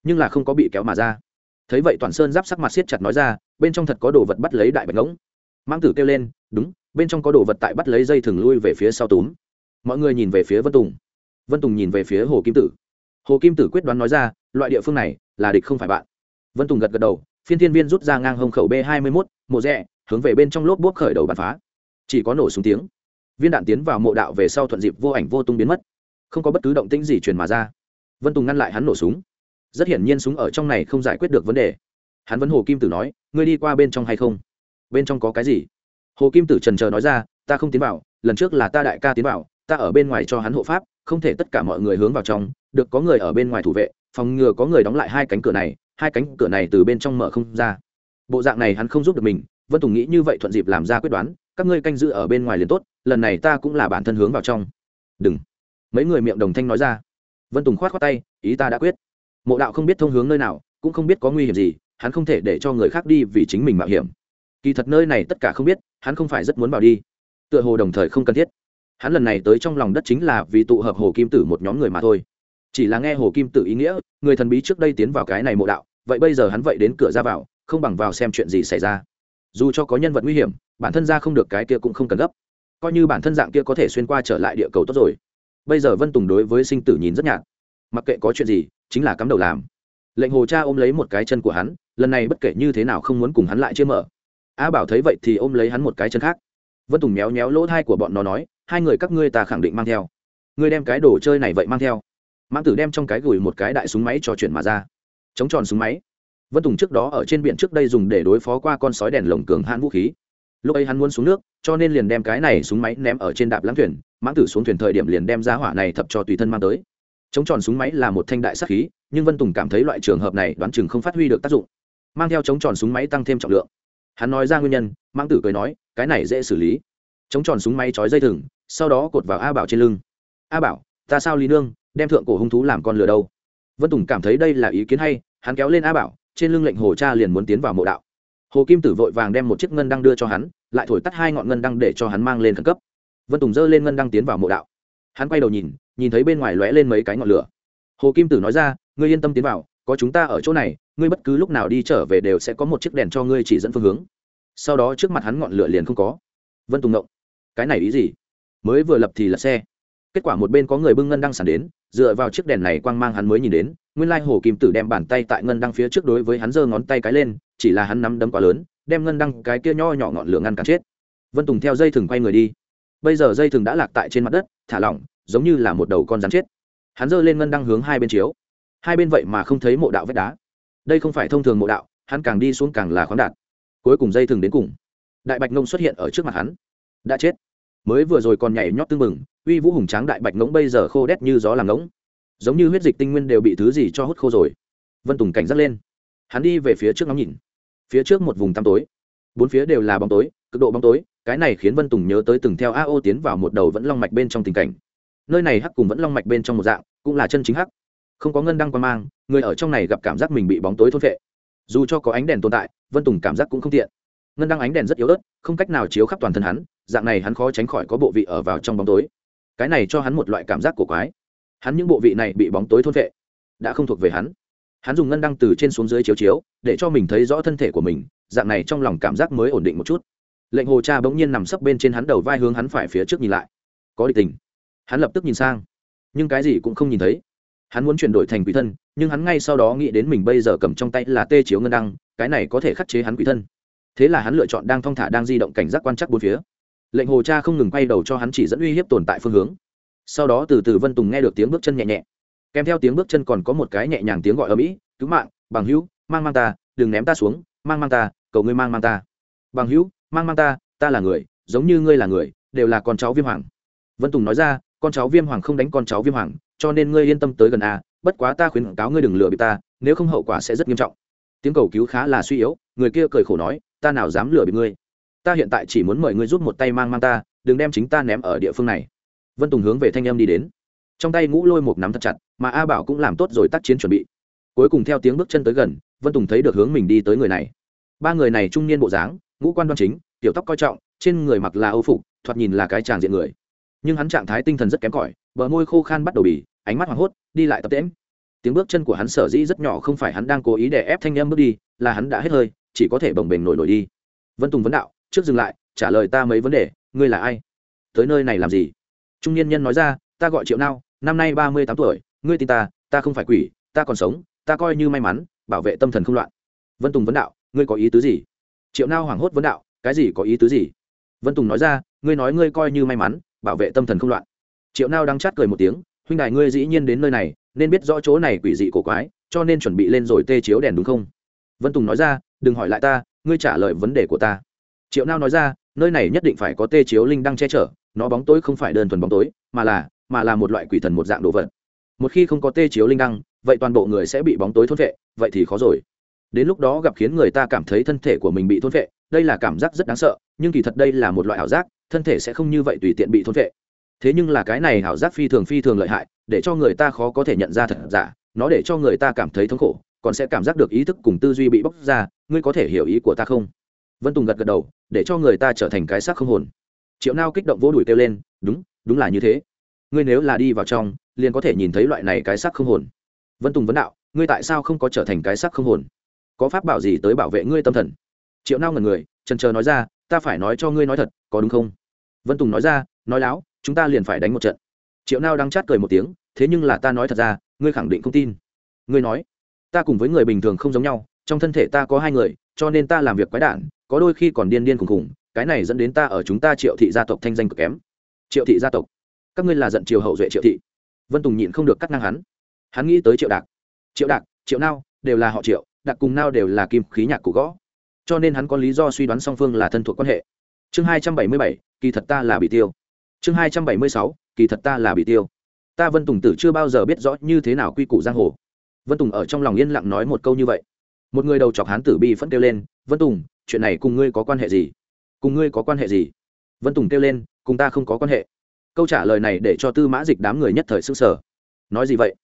nhưng là không có bị kéo mà ra thấy vậy toàn sơn giáp sắc mặt siết chặt nói ra, bên trong thật có đồ vật bắt lấy đại bạch ngỗng. Mang tử kêu lên, đúng, bên trong có đồ vật tại bắt lấy dây thừng lui về phía sau túm. Mọi người nhìn về phía vân tùng. Vân tùng nhìn về phía hồ kim tử. Hồ kim tử quyết đoán nói ra, loại địa phương này, là địch không phải bạn. Vân tùng gật gật đầu, phiên thiên viên rút ra ngang hông khẩu b hai mươi mốt, mộ rẽ hướng về bên trong lốp bốp khởi đầu bắn phá. Chỉ có nổ súng tiếng. Viên đạn tiến vào mộ đạo về sau thuận dịp vô ảnh vô tung biến mất. Không có bất cứ động tĩnh gì truyền mà ra. Vân tùng ngăn lại hắn nổ súng rất hiển nhiên súng ở trong này không giải quyết được vấn đề. Hắn vẫn hồ kim tử nói, ngươi đi qua bên trong hay không? Bên trong có cái gì? Hồ kim tử trần trờ nói ra, ta không tiến vào, lần trước là ta đại ca tiến vào, ta ở bên ngoài cho hắn hộ pháp, không thể tất cả mọi người hướng vào trong, được có người ở bên ngoài thủ vệ, phòng ngừa có người đóng lại hai cánh cửa này, hai cánh cửa này từ bên trong mở không ra. Bộ dạng này hắn không giúp được mình, vân tùng nghĩ như vậy thuận dịp làm ra quyết đoán, các ngươi canh giữ ở bên ngoài liền tốt, lần này ta cũng là bản thân hướng vào trong. Đừng. Mấy người miệng đồng thanh nói ra. Vân tùng khoát khoát tay, ý ta đã quyết mộ đạo không biết thông hướng nơi nào, cũng không biết có nguy hiểm gì, hắn không thể để cho người khác đi vì chính mình mạo hiểm. Kỳ thật nơi này tất cả không biết, hắn không phải rất muốn vào đi. Tựa hồ đồng thời không cần thiết. Hắn lần này tới trong lòng đất chính là vì tụ hợp hồ kim tử một nhóm người mà thôi. Chỉ là nghe hồ kim tử ý nghĩa, người thần bí trước đây tiến vào cái này mộ đạo, vậy bây giờ hắn vậy đến cửa ra vào, không bằng vào xem chuyện gì xảy ra. Dù cho có nhân vật nguy hiểm, bản thân ra không được cái kia cũng không cần gấp. Coi như bản thân dạng kia có thể xuyên qua trở lại địa cầu tốt rồi. Bây giờ vân tùng đối với sinh tử nhìn rất nhạt. Mặc kệ có chuyện gì chính là cắm đầu làm. Lệnh hồ cha ôm lấy một cái chân của hắn, lần này bất kể như thế nào không muốn cùng hắn lại chưa mở. A bảo thấy vậy thì ôm lấy hắn một cái chân khác. Vân tùng méo méo lỗ thai của bọn nó nói, hai người các ngươi ta khẳng định mang theo. Ngươi đem cái đồ chơi này vậy mang theo. Mãng tử đem trong cái gửi một cái đại súng máy cho chuyển mà ra. Chống tròn súng máy. Vân tùng trước đó ở trên biển trước đây dùng để đối phó qua con sói đèn lồng cường hãn vũ khí. Lúc ấy hắn muốn xuống nước, cho nên liền đem cái này súng máy ném ở trên đạp lãng thuyền. Mãng tử xuống thuyền thời điểm liền đem giá hỏa này thập cho tùy thân mang tới chống tròn súng máy là một thanh đại sắc khí, nhưng vân tùng cảm thấy loại trường hợp này đoán chừng không phát huy được tác dụng. Mang theo chống tròn súng máy tăng thêm trọng lượng. Hắn nói ra nguyên nhân, mãng tử cười nói, cái này dễ xử lý. Chống tròn súng máy trói dây thừng, sau đó cột vào a bảo trên lưng. A bảo, ta sao lý nương, đem thượng cổ hung thú làm con lừa đâu? Vân tùng cảm thấy đây là ý kiến hay, hắn kéo lên a bảo, trên lưng lệnh hồ cha liền muốn tiến vào mộ đạo. Hồ kim tử vội vàng đem một chiếc ngân đăng đưa cho hắn, lại thổi tắt hai ngọn ngân đăng để cho hắn mang lên khẩn cấp. Vân tùng giơ lên ngân đăng tiến vào mộ đạo. Hắn quay đầu nhìn nhìn thấy bên ngoài lóe lên mấy cái ngọn lửa. Hồ kim tử nói ra, ngươi yên tâm tiến vào, có chúng ta ở chỗ này, ngươi bất cứ lúc nào đi trở về đều sẽ có một chiếc đèn cho ngươi chỉ dẫn phương hướng. Sau đó trước mặt hắn ngọn lửa liền không có. Vân tùng ngộng, cái này ý gì? Mới vừa lập thì là xe. Kết quả một bên có người bưng ngân đăng sản đến, dựa vào chiếc đèn này quang mang hắn mới nhìn đến, nguyên lai hồ kim tử đem bàn tay tại ngân đăng phía trước đối với hắn giơ ngón tay cái lên, chỉ là hắn nắm đấm quá lớn, đem ngân đăng cái kia nho nhỏ ngọn lửa ngăn cản chết. Vân tùng theo dây thừng quay người đi. Bây giờ dây thừng đã lạc tại trên mặt đất, thả lỏng giống như là một đầu con rắn chết. Hắn giơ lên ngân đăng hướng hai bên chiếu. Hai bên vậy mà không thấy mộ đạo vết đá. Đây không phải thông thường mộ đạo, hắn càng đi xuống càng là khoáng đạt. Cuối cùng dây thừng đến cùng. Đại bạch ngông xuất hiện ở trước mặt hắn. Đã chết. Mới vừa rồi còn nhảy nhót tưng bừng, uy vũ hùng tráng đại bạch ngỗng bây giờ khô đét như gió làm ngỗng. Giống như huyết dịch tinh nguyên đều bị thứ gì cho hút khô rồi. Vân tùng cảnh giác lên. Hắn đi về phía trước ngắm nhìn. Phía trước một vùng tăm tối. Bốn phía đều là bóng tối, cực độ bóng tối, cái này khiến vân tùng nhớ tới từng theo a ô tiến vào một đầu vẫn long mạch bên trong tình cảnh nơi này hắc cùng vẫn long mạch bên trong một dạng, cũng là chân chính hắc. Không có ngân đăng quan mang, người ở trong này gặp cảm giác mình bị bóng tối thôn vệ dù cho có ánh đèn tồn tại, vân tùng cảm giác cũng không tiện. Ngân đăng ánh đèn rất yếu ớt, không cách nào chiếu khắp toàn thân hắn, dạng này hắn khó tránh khỏi có bộ vị ở vào trong bóng tối. Cái này cho hắn một loại cảm giác cổ quái. Hắn những bộ vị này bị bóng tối thôn vệ đã không thuộc về hắn. Hắn dùng ngân đăng từ trên xuống dưới chiếu chiếu, để cho mình thấy rõ thân thể của mình, dạng này trong lòng cảm giác mới ổn định một chút. Lệnh hồ cha bỗng nhiên nằm sấp bên trên hắn đầu vai hướng hắn phải phía trước nhìn lại. Có địch tình hắn lập tức nhìn sang. Nhưng cái gì cũng không nhìn thấy. Hắn muốn chuyển đổi thành quỷ thân, nhưng hắn ngay sau đó nghĩ đến mình bây giờ cầm trong tay là tê chiếu ngân đăng, cái này có thể khắc chế hắn quỷ thân. Thế là hắn lựa chọn đang thong thả đang di động cảnh giác quan chắc bốn phía. Lệnh hồ cha không ngừng quay đầu cho hắn chỉ dẫn uy hiếp tồn tại phương hướng. Sau đó từ từ vân tùng nghe được tiếng bước chân nhẹ nhẹ. Kèm theo tiếng bước chân còn có một cái nhẹ nhàng tiếng gọi ở mỹ, cứu mạng, bằng hữu, mang mang ta, đừng ném ta xuống, mang mang ta, cầu ngươi mang mang ta. Bằng hữu, mang mang ta ta là người, giống như ngươi là người, đều là con cháu viêm hoàng. Vân tùng nói ra con cháu viêm hoàng không đánh con cháu viêm hoàng, cho nên ngươi yên tâm tới gần a, bất quá ta khuyến cáo ngươi đừng lừa bị ta, nếu không hậu quả sẽ rất nghiêm trọng. Tiếng cầu cứu khá là suy yếu, người kia cười khổ nói, ta nào dám lừa bị ngươi. Ta hiện tại chỉ muốn mời ngươi giúp một tay mang mang ta, đừng đem chính ta ném ở địa phương này. Vân tùng hướng về thanh em đi đến. Trong tay ngũ lôi một nắm thật chặt, mà a bảo cũng làm tốt rồi tác chiến chuẩn bị. Cuối cùng theo tiếng bước chân tới gần, vân tùng thấy được hướng mình đi tới người này. Ba người này trung niên bộ dáng, ngũ quan đoan chính, tiểu tóc coi trọng, trên người mặc là âu phục, thoạt nhìn là cái tràng diện người nhưng hắn trạng thái tinh thần rất kém cỏi, bờ môi khô khan bắt đầu bì, ánh mắt hoảng hốt, đi lại tập tễm tiếng bước chân của hắn sở dĩ rất nhỏ không phải hắn đang cố ý để ép thanh em bước đi, là hắn đã hết hơi, chỉ có thể bồng bềnh nổi nổi đi. Vân tùng vấn đạo, trước dừng lại, trả lời ta mấy vấn đề, ngươi là ai? Tới nơi này làm gì? Trung niên nhân nói ra, ta gọi triệu nao, năm nay ba mươi tám tuổi, ngươi tin ta ta không phải quỷ, ta còn sống, ta coi như may mắn, bảo vệ tâm thần không loạn. Vân tùng vấn đạo, ngươi có ý tứ gì? Triệu nao hoảng hốt vấn đạo, cái gì có ý tứ gì? Vân tùng nói ra, ngươi nói ngươi coi như may mắn bảo vệ tâm thần không loạn. Triệu nao đang chát cười một tiếng, huynh đài ngươi dĩ nhiên đến nơi này, nên biết rõ chỗ này quỷ dị cổ quái, cho nên chuẩn bị lên rồi tê chiếu đèn đúng không? Vân tùng nói ra, đừng hỏi lại ta, ngươi trả lời vấn đề của ta. Triệu nao nói ra, nơi này nhất định phải có tê chiếu linh đang che chở, nó bóng tối không phải đơn thuần bóng tối, mà là mà là một loại quỷ thần một dạng đồ vật. Một khi không có tê chiếu linh đăng, vậy toàn bộ người sẽ bị bóng tối thôn vệ, vậy thì khó rồi. Đến lúc đó gặp khiến người ta cảm thấy thân thể của mình bị thôn vệ, đây là cảm giác rất đáng sợ, nhưng kỳ thật đây là một loại ảo giác thân thể sẽ không như vậy tùy tiện bị thôn vệ. Thế nhưng là cái này ảo giác phi thường phi thường lợi hại, để cho người ta khó có thể nhận ra thật giả, nó để cho người ta cảm thấy thống khổ, còn sẽ cảm giác được ý thức cùng tư duy bị bóc ra, ngươi có thể hiểu ý của ta không? Vân tùng gật gật đầu, để cho người ta trở thành cái xác không hồn. Triệu nao kích động vỗ đùi kêu lên, đúng đúng là như thế. Ngươi nếu là đi vào trong, liền có thể nhìn thấy loại này cái xác không hồn. Vân tùng vấn đạo, ngươi tại sao không có trở thành cái xác không hồn? Có pháp bảo gì tới bảo vệ ngươi tâm thần? Triệu nao ngần người trần trờ nói ra ta phải nói cho ngươi nói thật, có đúng không? Vân tùng nói ra, nói láo, chúng ta liền phải đánh một trận. Triệu nao đang chát cười một tiếng, thế nhưng là ta nói thật ra, ngươi khẳng định không tin. Ngươi nói, ta cùng với người bình thường không giống nhau, trong thân thể ta có hai người, cho nên ta làm việc quái đản, có đôi khi còn điên điên khùng khùng, cái này dẫn đến ta ở chúng ta triệu thị gia tộc thanh danh cực kém. Triệu thị gia tộc, các ngươi là giận triều hậu duệ triệu thị. Vân tùng nhịn không được cắt ngang hắn. Hắn nghĩ tới triệu đạc. Triệu đạc, triệu nao, đều là họ triệu, đạc cùng nao đều là kim khí nhạc cụ gõ cho nên hắn có lý do suy đoán song phương là thân thuộc quan hệ. Chương hai trăm bảy mươi bảy, kỳ thật ta là bị tiêu. Chương hai trăm bảy mươi sáu, kỳ thật ta là bị tiêu. Ta vân tùng tử chưa bao giờ biết rõ như thế nào quy củ giang hồ. Vân tùng ở trong lòng yên lặng nói một câu như vậy. Một người đầu chọc hán tử bi phẫn kêu lên, vân tùng, chuyện này cùng ngươi có quan hệ gì? Cùng ngươi có quan hệ gì? Vân tùng kêu lên, cùng ta không có quan hệ. Câu trả lời này để cho tư mã dịch đám người nhất thời s ư n g sở nói gì vậy?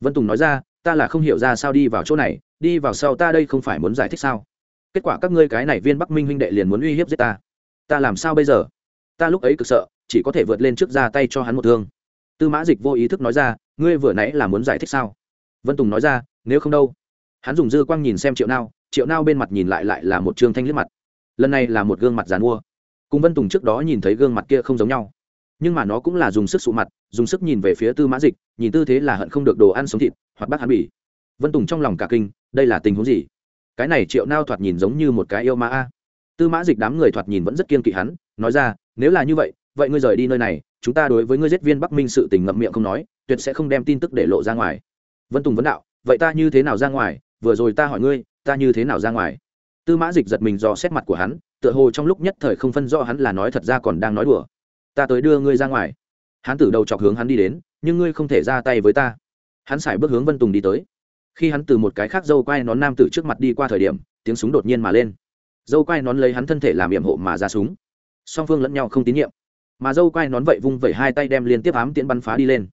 Vân tùng nói ra, ta là không hiểu ra sao đi vào chỗ này, đi vào sau ta đây không phải muốn giải thích sao? Kết quả các ngươi cái này viên bắc minh huynh đệ liền muốn uy hiếp giết ta. Ta làm sao bây giờ? Ta lúc ấy cực sợ, chỉ có thể vượt lên trước ra tay cho hắn một thương. Tư mã dịch vô ý thức nói ra, ngươi vừa nãy là muốn giải thích sao? Vân tùng nói ra, nếu không đâu. Hắn dùng dư quang nhìn xem triệu nao triệu nao bên mặt nhìn lại lại là một trương thanh liếc mặt. Lần này là một gương mặt dàn mua. Cùng vân tùng trước đó nhìn thấy gương mặt kia không giống nhau. Nhưng mà nó cũng là dùng sức sụ mặt, dùng sức nhìn về phía tư mã dịch, nhìn tư thế là hận không được đồ ăn sống thịt, hoặc bác hắn bỉ. Vân tùng trong lòng cả kinh, đây là tình huống gì? Cái này triệu nao thoạt nhìn giống như một cái yêu ma a. Tư mã dịch đám người thoạt nhìn vẫn rất kiên kỵ hắn, nói ra, nếu là như vậy vậy ngươi rời đi nơi này, chúng ta đối với ngươi giết viên bắc minh sự tình ngậm miệng không nói, tuyệt sẽ không đem tin tức để lộ ra ngoài. Vân tùng vấn đạo, vậy ta như thế nào ra ngoài? Vừa rồi ta hỏi ngươi, ta như thế nào ra ngoài? Tư mã dịch giật mình do xét mặt của hắn, tựa hồ trong lúc nhất thời không phân rõ hắn là nói thật ra còn đang nói đùa. Ta tới đưa ngươi ra ngoài. Hắn từ đầu chọc hướng hắn đi đến, nhưng ngươi không thể ra tay với ta. Hắn xài bước hướng vân tùng đi tới khi hắn từ một cái khác dâu quai nón nam tử trước mặt đi qua thời điểm tiếng súng đột nhiên mà lên. Dâu quai nón lấy hắn thân thể làm nhiệm hộ mà ra súng. Song phương lẫn nhau không tín nhiệm. Mà dâu quai nón vậy vung vẩy hai tay đem liên tiếp ám tiễn bắn phá đi lên.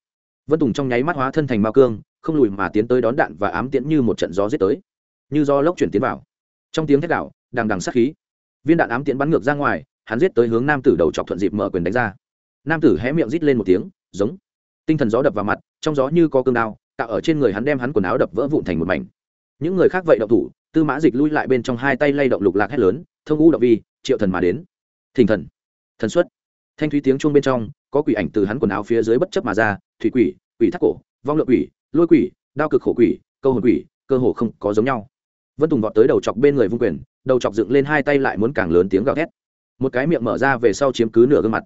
Vân tùng trong nháy mắt hóa thân thành mao cương không lùi mà tiến tới đón đạn và ám tiễn như một trận gió giết tới. Như do lốc chuyển tiến vào. Trong tiếng thét đảo, đằng đằng sát khí. Viên đạn ám tiễn bắn ngược ra ngoài hắn giết tới hướng nam tử đầu chọc thuận dịp mở quyền đánh ra. Nam tử hé miệng rít lên một tiếng giống. Tinh thần gió đập vào mặt trong gió như có cương đao tạo ở trên người hắn đem hắn quần áo đập vỡ vụn thành một mảnh. Những người khác vậy động thủ, tư mã dịch lui lại bên trong hai tay lay động lục lạc hét lớn, thông u động vi, triệu thần mà đến. Thình thần. Thần xuất. Thanh thúy tiếng chuông bên trong, có quỷ ảnh từ hắn quần áo phía dưới bất chấp mà ra, thủy quỷ quỷ thác cổ, vong lượng quỷ, lôi quỷ, đao cực khổ quỷ, câu hồn quỷ, cơ hồ không có giống nhau. Vân tùng vọt tới đầu chọc bên người vung quyền, đầu chọc dựng lên hai tay lại muốn càng lớn tiếng gào thét. Một cái miệng mở ra về sau chiếm cứ nửa gương mặt.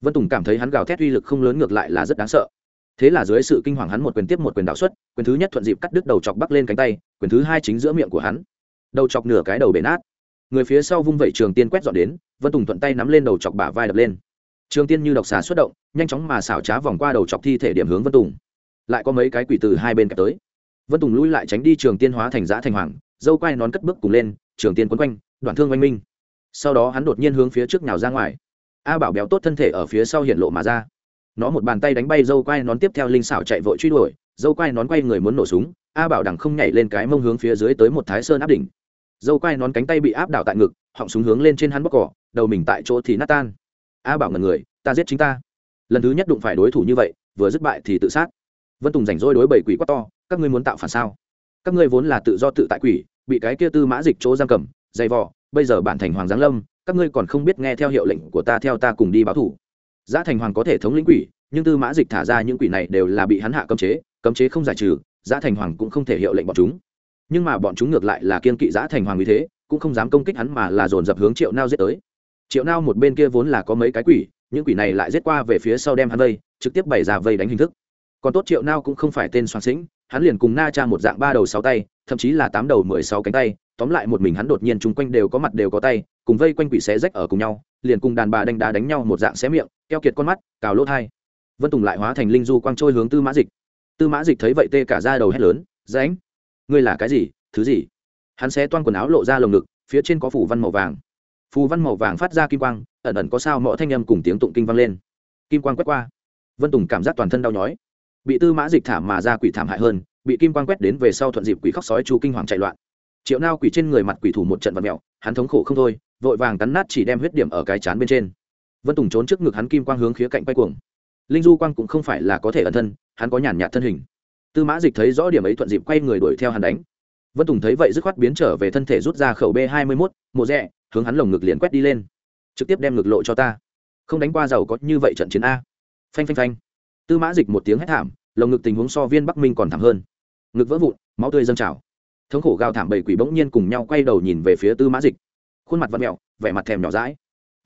Vân tùng cảm thấy hắn gào thét uy lực không lớn ngược lại là rất đáng sợ thế là dưới sự kinh hoàng hắn một quyền tiếp một quyền đạo xuất, quyền thứ nhất thuận dịp cắt đứt đầu chọc bắc lên cánh tay, quyền thứ hai chính giữa miệng của hắn. Đầu chọc nửa cái đầu bể nát. Người phía sau vung vẩy trường tiên quét dọn đến, vân tùng thuận tay nắm lên đầu chọc bả vai đập lên. Trường tiên như độc xà xuất động, nhanh chóng mà xảo trá vòng qua đầu chọc thi thể điểm hướng vân tùng. Lại có mấy cái quỷ từ hai bên kẹp tới. Vân tùng lui lại tránh đi trường tiên hóa thành giã thành hoàng, dâu quai nón cất bước cùng lên, trường tiên quấn quanh, đoạn thương oanh minh. Sau đó hắn đột nhiên hướng phía trước nhào ra ngoài. A bảo béo tốt thân thể ở phía sau hiện lộ mà ra nó một bàn tay đánh bay dâu quai nón tiếp theo linh xảo chạy vội truy đuổi, dâu quai nón quay người muốn nổ súng, a bảo đằng không nhảy lên cái mông hướng phía dưới tới một thái sơn áp đỉnh. Dâu quai nón cánh tay bị áp đảo tại ngực, họng súng hướng lên trên hắn bóc cỏ, đầu mình tại chỗ thì nát tan. A bảo ngần người, ta giết chính ta. Lần thứ nhất đụng phải đối thủ như vậy, vừa dứt bại thì tự sát. Vân tùng rảnh rỗi đối bảy quỷ quát to, các ngươi muốn tạo phản sao? Các ngươi vốn là tự do tự tại quỷ, bị cái kia tư mã dịch chỗ giam cầm, dày vò, bây giờ bản thành hoàng giáng lâm, các ngươi còn không biết nghe theo hiệu lệnh của ta theo ta cùng đi báo thủ giá thành hoàng có thể thống lĩnh quỷ, nhưng tư mã dịch thả ra những quỷ này đều là bị hắn hạ cấm chế cấm chế không giải trừ giá thành hoàng cũng không thể hiệu lệnh bọn chúng. Nhưng mà bọn chúng ngược lại là kiên kỵ giá thành hoàng như thế, cũng không dám công kích hắn mà là dồn dập hướng triệu nao giết tới. Triệu nao một bên kia vốn là có mấy cái quỷ, những quỷ này lại giết qua về phía sau đem hắn vây, trực tiếp bày ra vây đánh hình thức. Còn tốt triệu nao cũng không phải tên soạn sĩnh hắn liền cùng na cha một dạng ba đầu sáu tay, thậm chí là tám đầu mười sáu cánh tay tóm lại một mình hắn đột nhiên chung quanh đều có mặt đều có tay, cùng vây quanh quỷ xé rách ở cùng nhau, liền cùng đàn bà đánh đá đánh nhau một dạng xé miệng, keo kiệt con mắt, cào lốt hai vân tùng lại hóa thành linh du quang trôi hướng tư mã dịch. Tư mã dịch thấy vậy tê cả ra đầu hét lớn dạ ránh ngươi là cái gì? Thứ gì? Hắn xé toan quần áo lộ ra lồng ngực, phía trên có phủ văn màu vàng. Phù văn màu vàng phát ra kim quang, ẩn ẩn có sao mõ thanh âm cùng tiếng tụng kinh vang lên. Kim quang quét qua. Vân tùng cảm giác toàn thân đau nhói. Bị tư mã dịch thảm mà ra quỷ thảm hại hơn, bị kim quang quét đến về sau thuận dịp quỷ khóc sói chú kinh hoàng chạy loạn triệu nao quỷ trên người mặt quỷ thủ một trận vật mẹo hắn thống khổ không thôi, vội vàng cắn nát chỉ đem huyết điểm ở cái chán bên trên. Vân tùng trốn trước ngực hắn kim quang hướng khía cạnh quay cuồng. Linh du quang cũng không phải là có thể ẩn thân, hắn có nhàn nhạt thân hình. Tư mã dịch thấy rõ điểm ấy thuận dịp quay người đuổi theo hắn đánh. Vân tùng thấy vậy dứt khoát biến trở về thân thể rút ra khẩu b hai mươi mốt, mộ rẽ hướng hắn lồng ngực liền quét đi lên. Trực tiếp đem ngực lộ cho ta. Không đánh qua giàu có như vậy trận chiến a. Phanh phanh phanh. Tư mã dịch một tiếng hét thảm, lồng ngực tình huống so viên bắc minh còn thảm hơn. Ngực vỡ vụn, máu tươi dâng trào thống khổ gào thảm bầy quỷ bỗng nhiên cùng nhau quay đầu nhìn về phía tư mã dịch. Khuôn mặt vặn mẹo, vẻ mặt thèm nhỏ rãi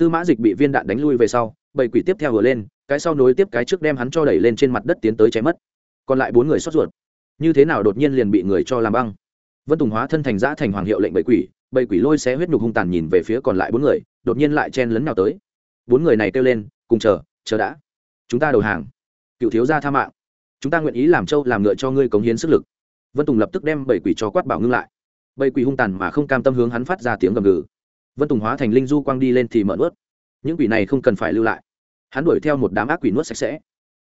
tư mã dịch bị viên đạn đánh lui về sau bảy quỷ tiếp theo vừa lên, cái sau nối tiếp cái trước đem hắn cho đẩy lên trên mặt đất tiến tới cháy mất. Còn lại bốn người xót ruột. Như thế nào đột nhiên liền bị người cho làm băng? Vân tùng hóa thân thành giã thành hoàng hiệu lệnh bảy quỷ bảy quỷ lôi xé huyết nhục hung tàn nhìn về phía còn lại bốn người, đột nhiên lại chen lấn nào tới. Bốn người này kêu lên, cùng chờ chờ đã. Chúng ta đầu hàng. Cựu thiếu gia tha mạng. Chúng ta nguyện ý làm trâu làm ngựa cho ngươi cống hiến sức lực vân tùng lập tức đem bảy quỷ cho quát bảo ngưng lại. Bảy quỷ hung tàn mà không cam tâm hướng hắn phát ra tiếng gầm gừ. Vân tùng hóa thành linh du quang đi lên thì mở nuốt. Những quỷ này không cần phải lưu lại. Hắn đuổi theo một đám ác quỷ nuốt sạch sẽ.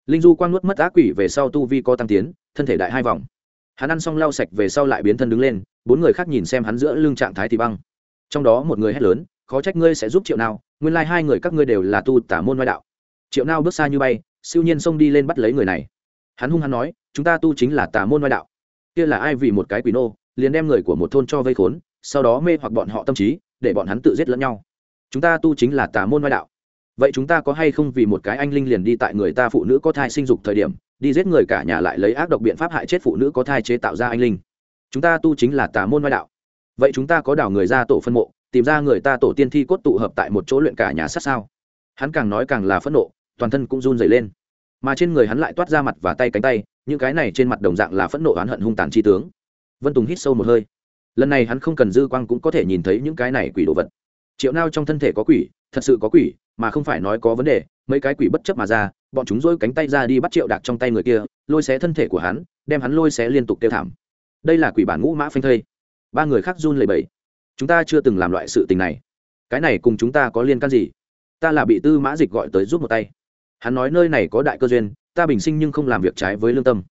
Linh du quang nuốt mất ác quỷ về sau tu vi có tăng tiến, thân thể đại hai vòng. Hắn ăn xong lau sạch về sau lại biến thân đứng lên, bốn người khác nhìn xem hắn giữa lưng trạng thái thì băng. Trong đó một người hét lớn, khó trách ngươi sẽ giúp triệu nào nguyên lai、like、hai người các ngươi đều là tu tả môn ngoại đạo. Triệu nào bước xa như bay, siêu nhiên xông đi lên bắt lấy người này. Hắn hung hắn nói, chúng ta tu chính là tà môn ngoại đạo kia là ai vì một cái quỷ nô, liền đem người của một thôn cho vây khốn, sau đó mê hoặc bọn họ tâm trí, để bọn hắn tự giết lẫn nhau. Chúng ta tu chính là tà môn ngoại đạo. Vậy chúng ta có hay không vì một cái anh linh liền đi tại người ta phụ nữ có thai sinh dục thời điểm, đi giết người cả nhà lại lấy ác độc biện pháp hại chết phụ nữ có thai chế tạo ra anh linh? Chúng ta tu chính là tà môn ngoại đạo. Vậy chúng ta có đảo người ra tổ phân mộ, tìm ra người ta tổ tiên thi cốt tụ hợp tại một chỗ luyện cả nhà sát sao? Hắn càng nói càng là phẫn nộ, toàn thân cũng run dày lên. Mà trên người hắn lại toát ra mặt và tay cánh tay những cái này trên mặt đồng dạng là phẫn nộ oán hận hung tàn chi tướng. Vân tùng hít sâu một hơi. Lần này hắn không cần dư quang cũng có thể nhìn thấy những cái này quỷ đồ vật. Triệu nao trong thân thể có quỷ, thật sự có quỷ, mà không phải nói có vấn đề, mấy cái quỷ bất chấp mà ra, bọn chúng dỗi cánh tay ra đi bắt triệu đạc trong tay người kia, lôi xé thân thể của hắn, đem hắn lôi xé liên tục tiêu thảm. Đây là quỷ bản ngũ mã phanh thây. Ba người khác run lầy bẫy chúng ta chưa từng làm loại sự tình này. Cái này cùng chúng ta có liên can gì? Ta là bị tư mã dịch gọi tới giúp một tay. Hắn nói nơi này có đại cơ duyên ta bình sinh nhưng không làm việc trái với lương tâm.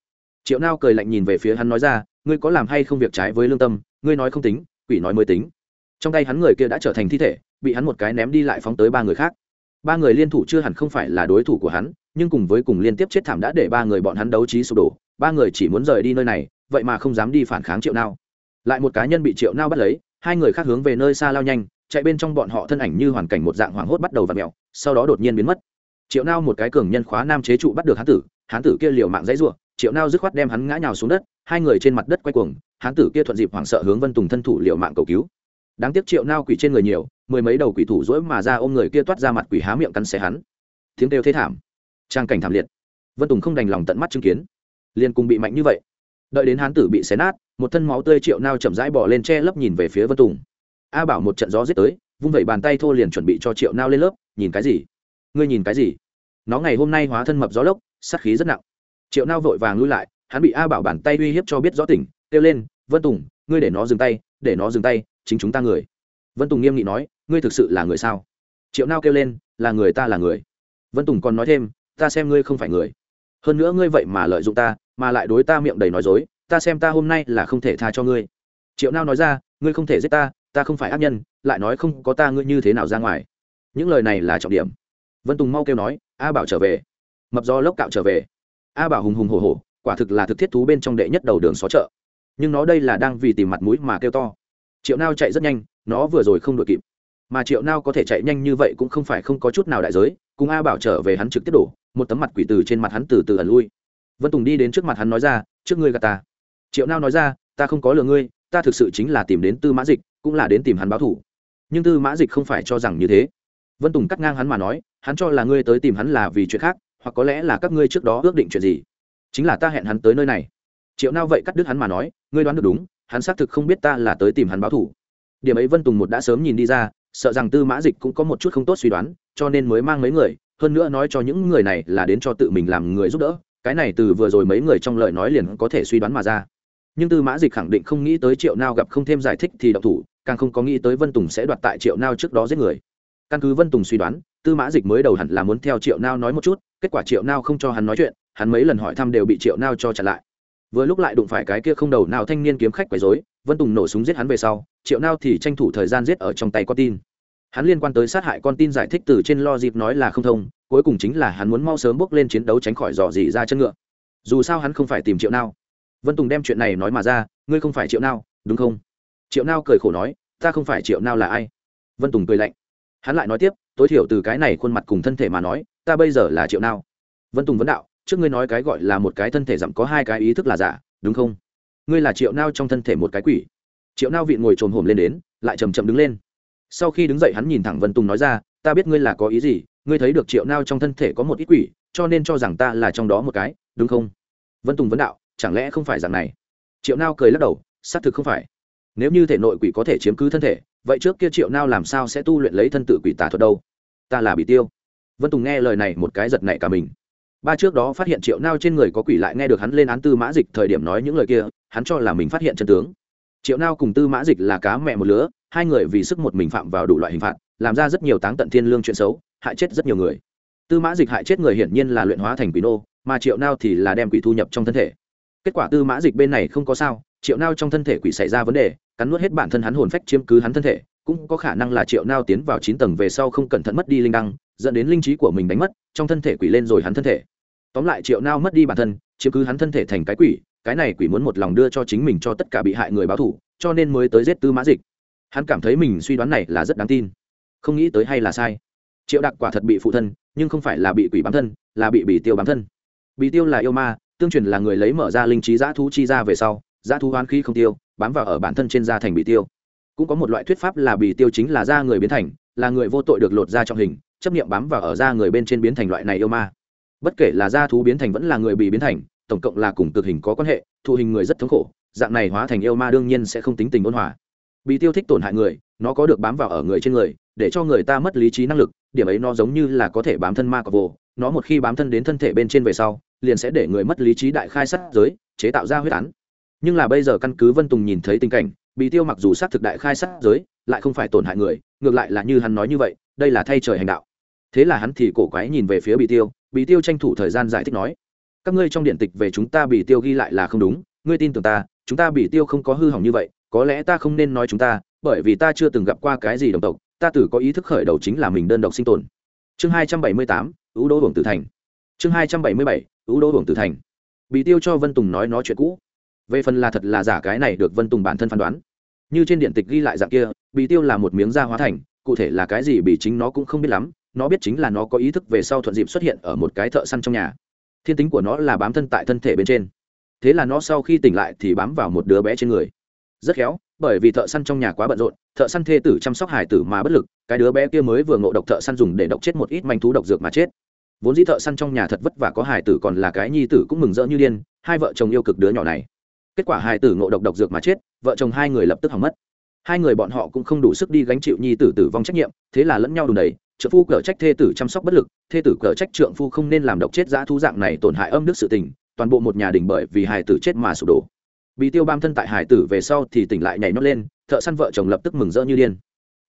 Triệu nao cười lạnh nhìn về phía hắn nói ra, ngươi có làm hay không việc trái với lương tâm, ngươi nói không tính, quỷ nói mới tính. Trong tay hắn người kia đã trở thành thi thể, bị hắn một cái ném đi lại phóng tới ba người khác. Ba người liên thủ chưa hẳn không phải là đối thủ của hắn, nhưng cùng với cùng liên tiếp chết thảm đã để ba người bọn hắn đấu trí sụp đổ, ba người chỉ muốn rời đi nơi này, vậy mà không dám đi phản kháng triệu nao. Lại một cá nhân bị triệu nao bắt lấy, hai người khác hướng về nơi xa lao nhanh, chạy bên trong bọn họ thân ảnh như hoàn cảnh một dạng hoảng hốt bắt đầu v ặ mẹo sau đó đột nhiên biến mất triệu nao một cái cường nhân khóa nam chế trụ bắt được hán tử hán tử kia liều mạng dãy r triệu nao dứt khoát đem hắn ngã nhào xuống đất, hai người trên mặt đất quay cuồng, hán tử kia thuận dịp hoảng sợ hướng vân tùng thân thủ liều mạng cầu cứu. Đáng tiếc triệu nao quỷ trên người nhiều, mười mấy đầu quỷ thủ dỗi mà ra ôm người kia toát ra mặt quỷ há miệng cắn xé hắn. Tiếng đều thế thảm, trang cảnh thảm liệt. Vân tùng không đành lòng tận mắt chứng kiến. Liền cùng bị mạnh như vậy. Đợi đến hán tử bị xé nát, một thân máu tươi triệu nao chậm rãi bỏ lên che lấp nhìn về phía vân tùng. A bảo một trận gió giết tới, vung vẩy bàn tay thô liền chuẩn bị cho triệu nao lên lớp, nhìn cái gì? Ngươi nhìn cái gì? Nó ngày hôm nay hóa thân mập gió lốc, sát khí rất nặng. Triệu nao vội vàng lui lại, hắn bị a bảo bàn tay uy hiếp cho biết rõ tỉnh kêu lên, vân tùng, ngươi để nó dừng tay, để nó dừng tay, chính chúng ta người. Vân tùng nghiêm nghị nói, ngươi thực sự là người sao? Triệu nao kêu lên, là người ta là người. Vân tùng còn nói thêm, ta xem ngươi không phải người. Hơn nữa ngươi vậy mà lợi dụng ta, mà lại đối ta miệng đầy nói dối, ta xem ta hôm nay là không thể tha cho ngươi. Triệu nao nói ra, ngươi không thể giết ta ta không phải ác nhân, lại nói không có ta ngươi như thế nào ra ngoài. Những lời này là trọng điểm vân tùng mau kêu nói, a bảo trở về. Mập do lốc cạo trở về. A bảo hùng hùng hổ hổ, quả thực là thực thiết thú bên trong đệ nhất đầu đường xó chợ. Nhưng nó đây là đang vì tìm mặt mũi mà kêu to. Triệu nao chạy rất nhanh, nó vừa rồi không đội kịp. Mà triệu nao có thể chạy nhanh như vậy cũng không phải không có chút nào đại giới, cùng a bảo trở về hắn trực tiếp đổ, một tấm mặt quỷ từ trên mặt hắn từ từ ẩn lui. Vân tùng đi đến trước mặt hắn nói ra, trước ngươi gà ta. Triệu nao nói ra, ta không có lừa ngươi, ta thực sự chính là tìm đến tư mã dịch, cũng là đến tìm hắn báo thủ nhưng tư mã dịch không phải cho rằng như thế. Vân tùng cắt ngang hắn mà nói hắn cho là ngươi tới tìm hắn là vì chuyện khác, hoặc có lẽ là các ngươi trước đó ước định chuyện gì. Chính là ta hẹn hắn tới nơi này. Triệu nao vậy cắt đứt hắn mà nói, ngươi đoán được đúng, hắn xác thực không biết ta là tới tìm hắn báo thủ điểm ấy vân tùng một đã sớm nhìn đi ra, sợ rằng tư mã dịch cũng có một chút không tốt suy đoán, cho nên mới mang mấy người, hơn nữa nói cho những người này là đến cho tự mình làm người giúp đỡ, cái này từ vừa rồi mấy người trong lời nói liền có thể suy đoán mà ra. Nhưng tư mã dịch khẳng định không nghĩ tới triệu nao gặp không thêm giải thích thì đậu thủ, càng không có nghĩ tới vân tùng sẽ đoạt tại triệu nao trước đó giết người. Căn cứ vân tùng suy đoán tư mã dịch mới đầu hẳn là muốn theo triệu nao nói một chút, kết quả triệu nao không cho hắn nói chuyện, hắn mấy lần hỏi thăm đều bị triệu nao cho trả lại. Vừa lúc lại đụng phải cái kia không đầu nào thanh niên kiếm khách quấy dối vân tùng nổ súng giết hắn về sau, triệu nao thì tranh thủ thời gian giết ở trong tay con tin. Hắn liên quan tới sát hại con tin giải thích từ trên lo dịp nói là không thông, cuối cùng chính là hắn muốn mau sớm bước lên chiến đấu tránh khỏi dò dỉ ra chân ngựa. Dù sao hắn không phải tìm triệu nao. Vân tùng đem chuyện này nói mà ra, ngươi không phải triệu nao, đúng không? Triệu nao cười khổ nói, ta không phải triệu nao là ai? Vân tùng cười lạnh. Hắn lại nói tiếp tối thiểu từ cái này khuôn mặt cùng thân thể mà nói, ta bây giờ là triệu nao. Vân tùng vấn đạo, trước ngươi nói cái gọi là một cái thân thể dặm có hai cái ý thức là giả, đúng không? Ngươi là triệu nao trong thân thể một cái quỷ. Triệu nao vịn ngồi trồm hổm lên đến, lại chầm chậm đứng lên. Sau khi đứng dậy hắn nhìn thẳng vân tùng nói ra, ta biết ngươi là có ý gì, ngươi thấy được triệu nao trong thân thể có một ít quỷ, cho nên cho rằng ta là trong đó một cái, đúng không? Vân tùng vấn đạo, chẳng lẽ không phải dạng này? Triệu nao cười lắc đầu, xác thực không phải. Nếu như thể nội quỷ có thể chiếm cứ thân thể, vậy trước kia triệu nao làm sao sẽ tu luyện lấy thân tự quỷ tà thuật đâu? Ta là bị tiêu. Vân tùng nghe lời này một cái giật nảy cả mình. Ba trước đó phát hiện triệu nao trên người có quỷ lại nghe được hắn lên án tư mã dịch thời điểm nói những lời kia, hắn cho là mình phát hiện chân tướng. Triệu nao cùng tư mã dịch là cá mẹ một lứa, hai người vì sức một mình phạm vào đủ loại hình phạt, làm ra rất nhiều táng tận thiên lương chuyện xấu, hại chết rất nhiều người. Tư mã dịch hại chết người hiển nhiên là luyện hóa thành quỷ nô, mà triệu nao thì là đem quỷ thu nhập trong thân thể. Kết quả tư mã dịch bên này không có sao, triệu nao trong thân thể quỷ xảy ra vấn đề, cắn nuốt hết bản thân hắn hồn phách chiếm cứ hắn thân thể cũng có khả năng là triệu nao tiến vào chín tầng về sau không cẩn thận mất đi linh đăng, dẫn đến linh trí của mình đánh mất, trong thân thể quỷ lên rồi hắn thân thể. Tóm lại triệu nao mất đi bản thân, chiếm cứ hắn thân thể thành cái quỷ, cái này quỷ muốn một lòng đưa cho chính mình cho tất cả bị hại người báo thù, cho nên mới tới giết tư mã dịch. Hắn cảm thấy mình suy đoán này là rất đáng tin. Không nghĩ tới hay là sai. Triệu đặc quả thật bị phụ thân, nhưng không phải là bị quỷ bám thân, là bị bị tiêu bám thân. Bị tiêu là yêu ma, tương truyền là người lấy mở ra linh trí giã thú chi ra về sau, giã thú hoán khí không tiêu, bám vào ở bản thân trên da thành bị tiêu cũng có một loại thuyết pháp là bị tiêu chính là da người biến thành, là người vô tội được lột ra trong hình, chấp nghiệm bám vào ở da người bên trên biến thành loại này yêu ma. Bất kể là da thú biến thành vẫn là người bị biến thành, tổng cộng là cùng cực hình có quan hệ, thụ hình người rất thống khổ, dạng này hóa thành yêu ma đương nhiên sẽ không tính tình ôn hòa. Bị tiêu thích tổn hại người, nó có được bám vào ở người trên người, để cho người ta mất lý trí năng lực, điểm ấy nó giống như là có thể bám thân ma cọc vồ, nó một khi bám thân đến thân thể bên trên về sau, liền sẽ để người mất lý trí đại khai sát giới, chế tạo ra huyết án. Nhưng là bây giờ căn cứ vân tùng nhìn thấy tình cảnh bị tiêu mặc dù sát thực đại khai sát giới, lại không phải tổn hại người, ngược lại là như hắn nói như vậy, đây là thay trời hành đạo. Thế là hắn thì cổ quái nhìn về phía bị tiêu bị tiêu tranh thủ thời gian giải thích nói, các ngươi trong điện tịch về chúng ta bị tiêu ghi lại là không đúng, ngươi tin tưởng ta, chúng ta bị tiêu không có hư hỏng như vậy, có lẽ ta không nên nói chúng ta, bởi vì ta chưa từng gặp qua cái gì đồng tộc, ta tử có ý thức khởi đầu chính là mình đơn độc sinh tồn. Chương hai trăm bảy mươi tám ưu đỗ hưởng tử thành. Chương hai trăm bảy mươi bảy ưu đỗ hưởng tử thành. Bị tiêu cho vân tùng nói nói chuyện cũ về phần là thật là giả cái này được vân tùng bản thân phán đoán. Như trên điện tịch ghi lại dạng kia, bị tiêu là một miếng da hóa thành, cụ thể là cái gì bị chính nó cũng không biết lắm, nó biết chính là nó có ý thức về sau thuận dịp xuất hiện ở một cái thợ săn trong nhà. Thiên tính của nó là bám thân tại thân thể bên trên. Thế là nó sau khi tỉnh lại thì bám vào một đứa bé trên người. Rất khéo, bởi vì thợ săn trong nhà quá bận rộn, thợ săn thê tử chăm sóc hải tử mà bất lực, cái đứa bé kia mới vừa ngộ độc thợ săn dùng để độc chết một ít manh thú độc dược mà chết. Vốn dĩ thợ săn trong nhà thật vất vả có hải tử còn là cái nhi tử cũng mừng rỡ như điên, hai vợ chồng yêu cực đứa nhỏ này kết quả hai tử ngộ độc độc dược mà chết, vợ chồng hai người lập tức hỏng mất. Hai người bọn họ cũng không đủ sức đi gánh chịu nhi tử tử vong trách nhiệm, thế là lẫn nhau đùn đầy trợ phu cở trách thê tử chăm sóc bất lực, thê tử cở trách trượng phu không nên làm độc chết giã thu dạng này tổn hại âm đức sự tình, toàn bộ một nhà đình bởi vì hải tử chết mà sụp đổ. Bị tiêu bam thân tại hải tử về sau thì tỉnh lại nhảy nhót lên, thợ săn vợ chồng lập tức mừng rỡ như điên.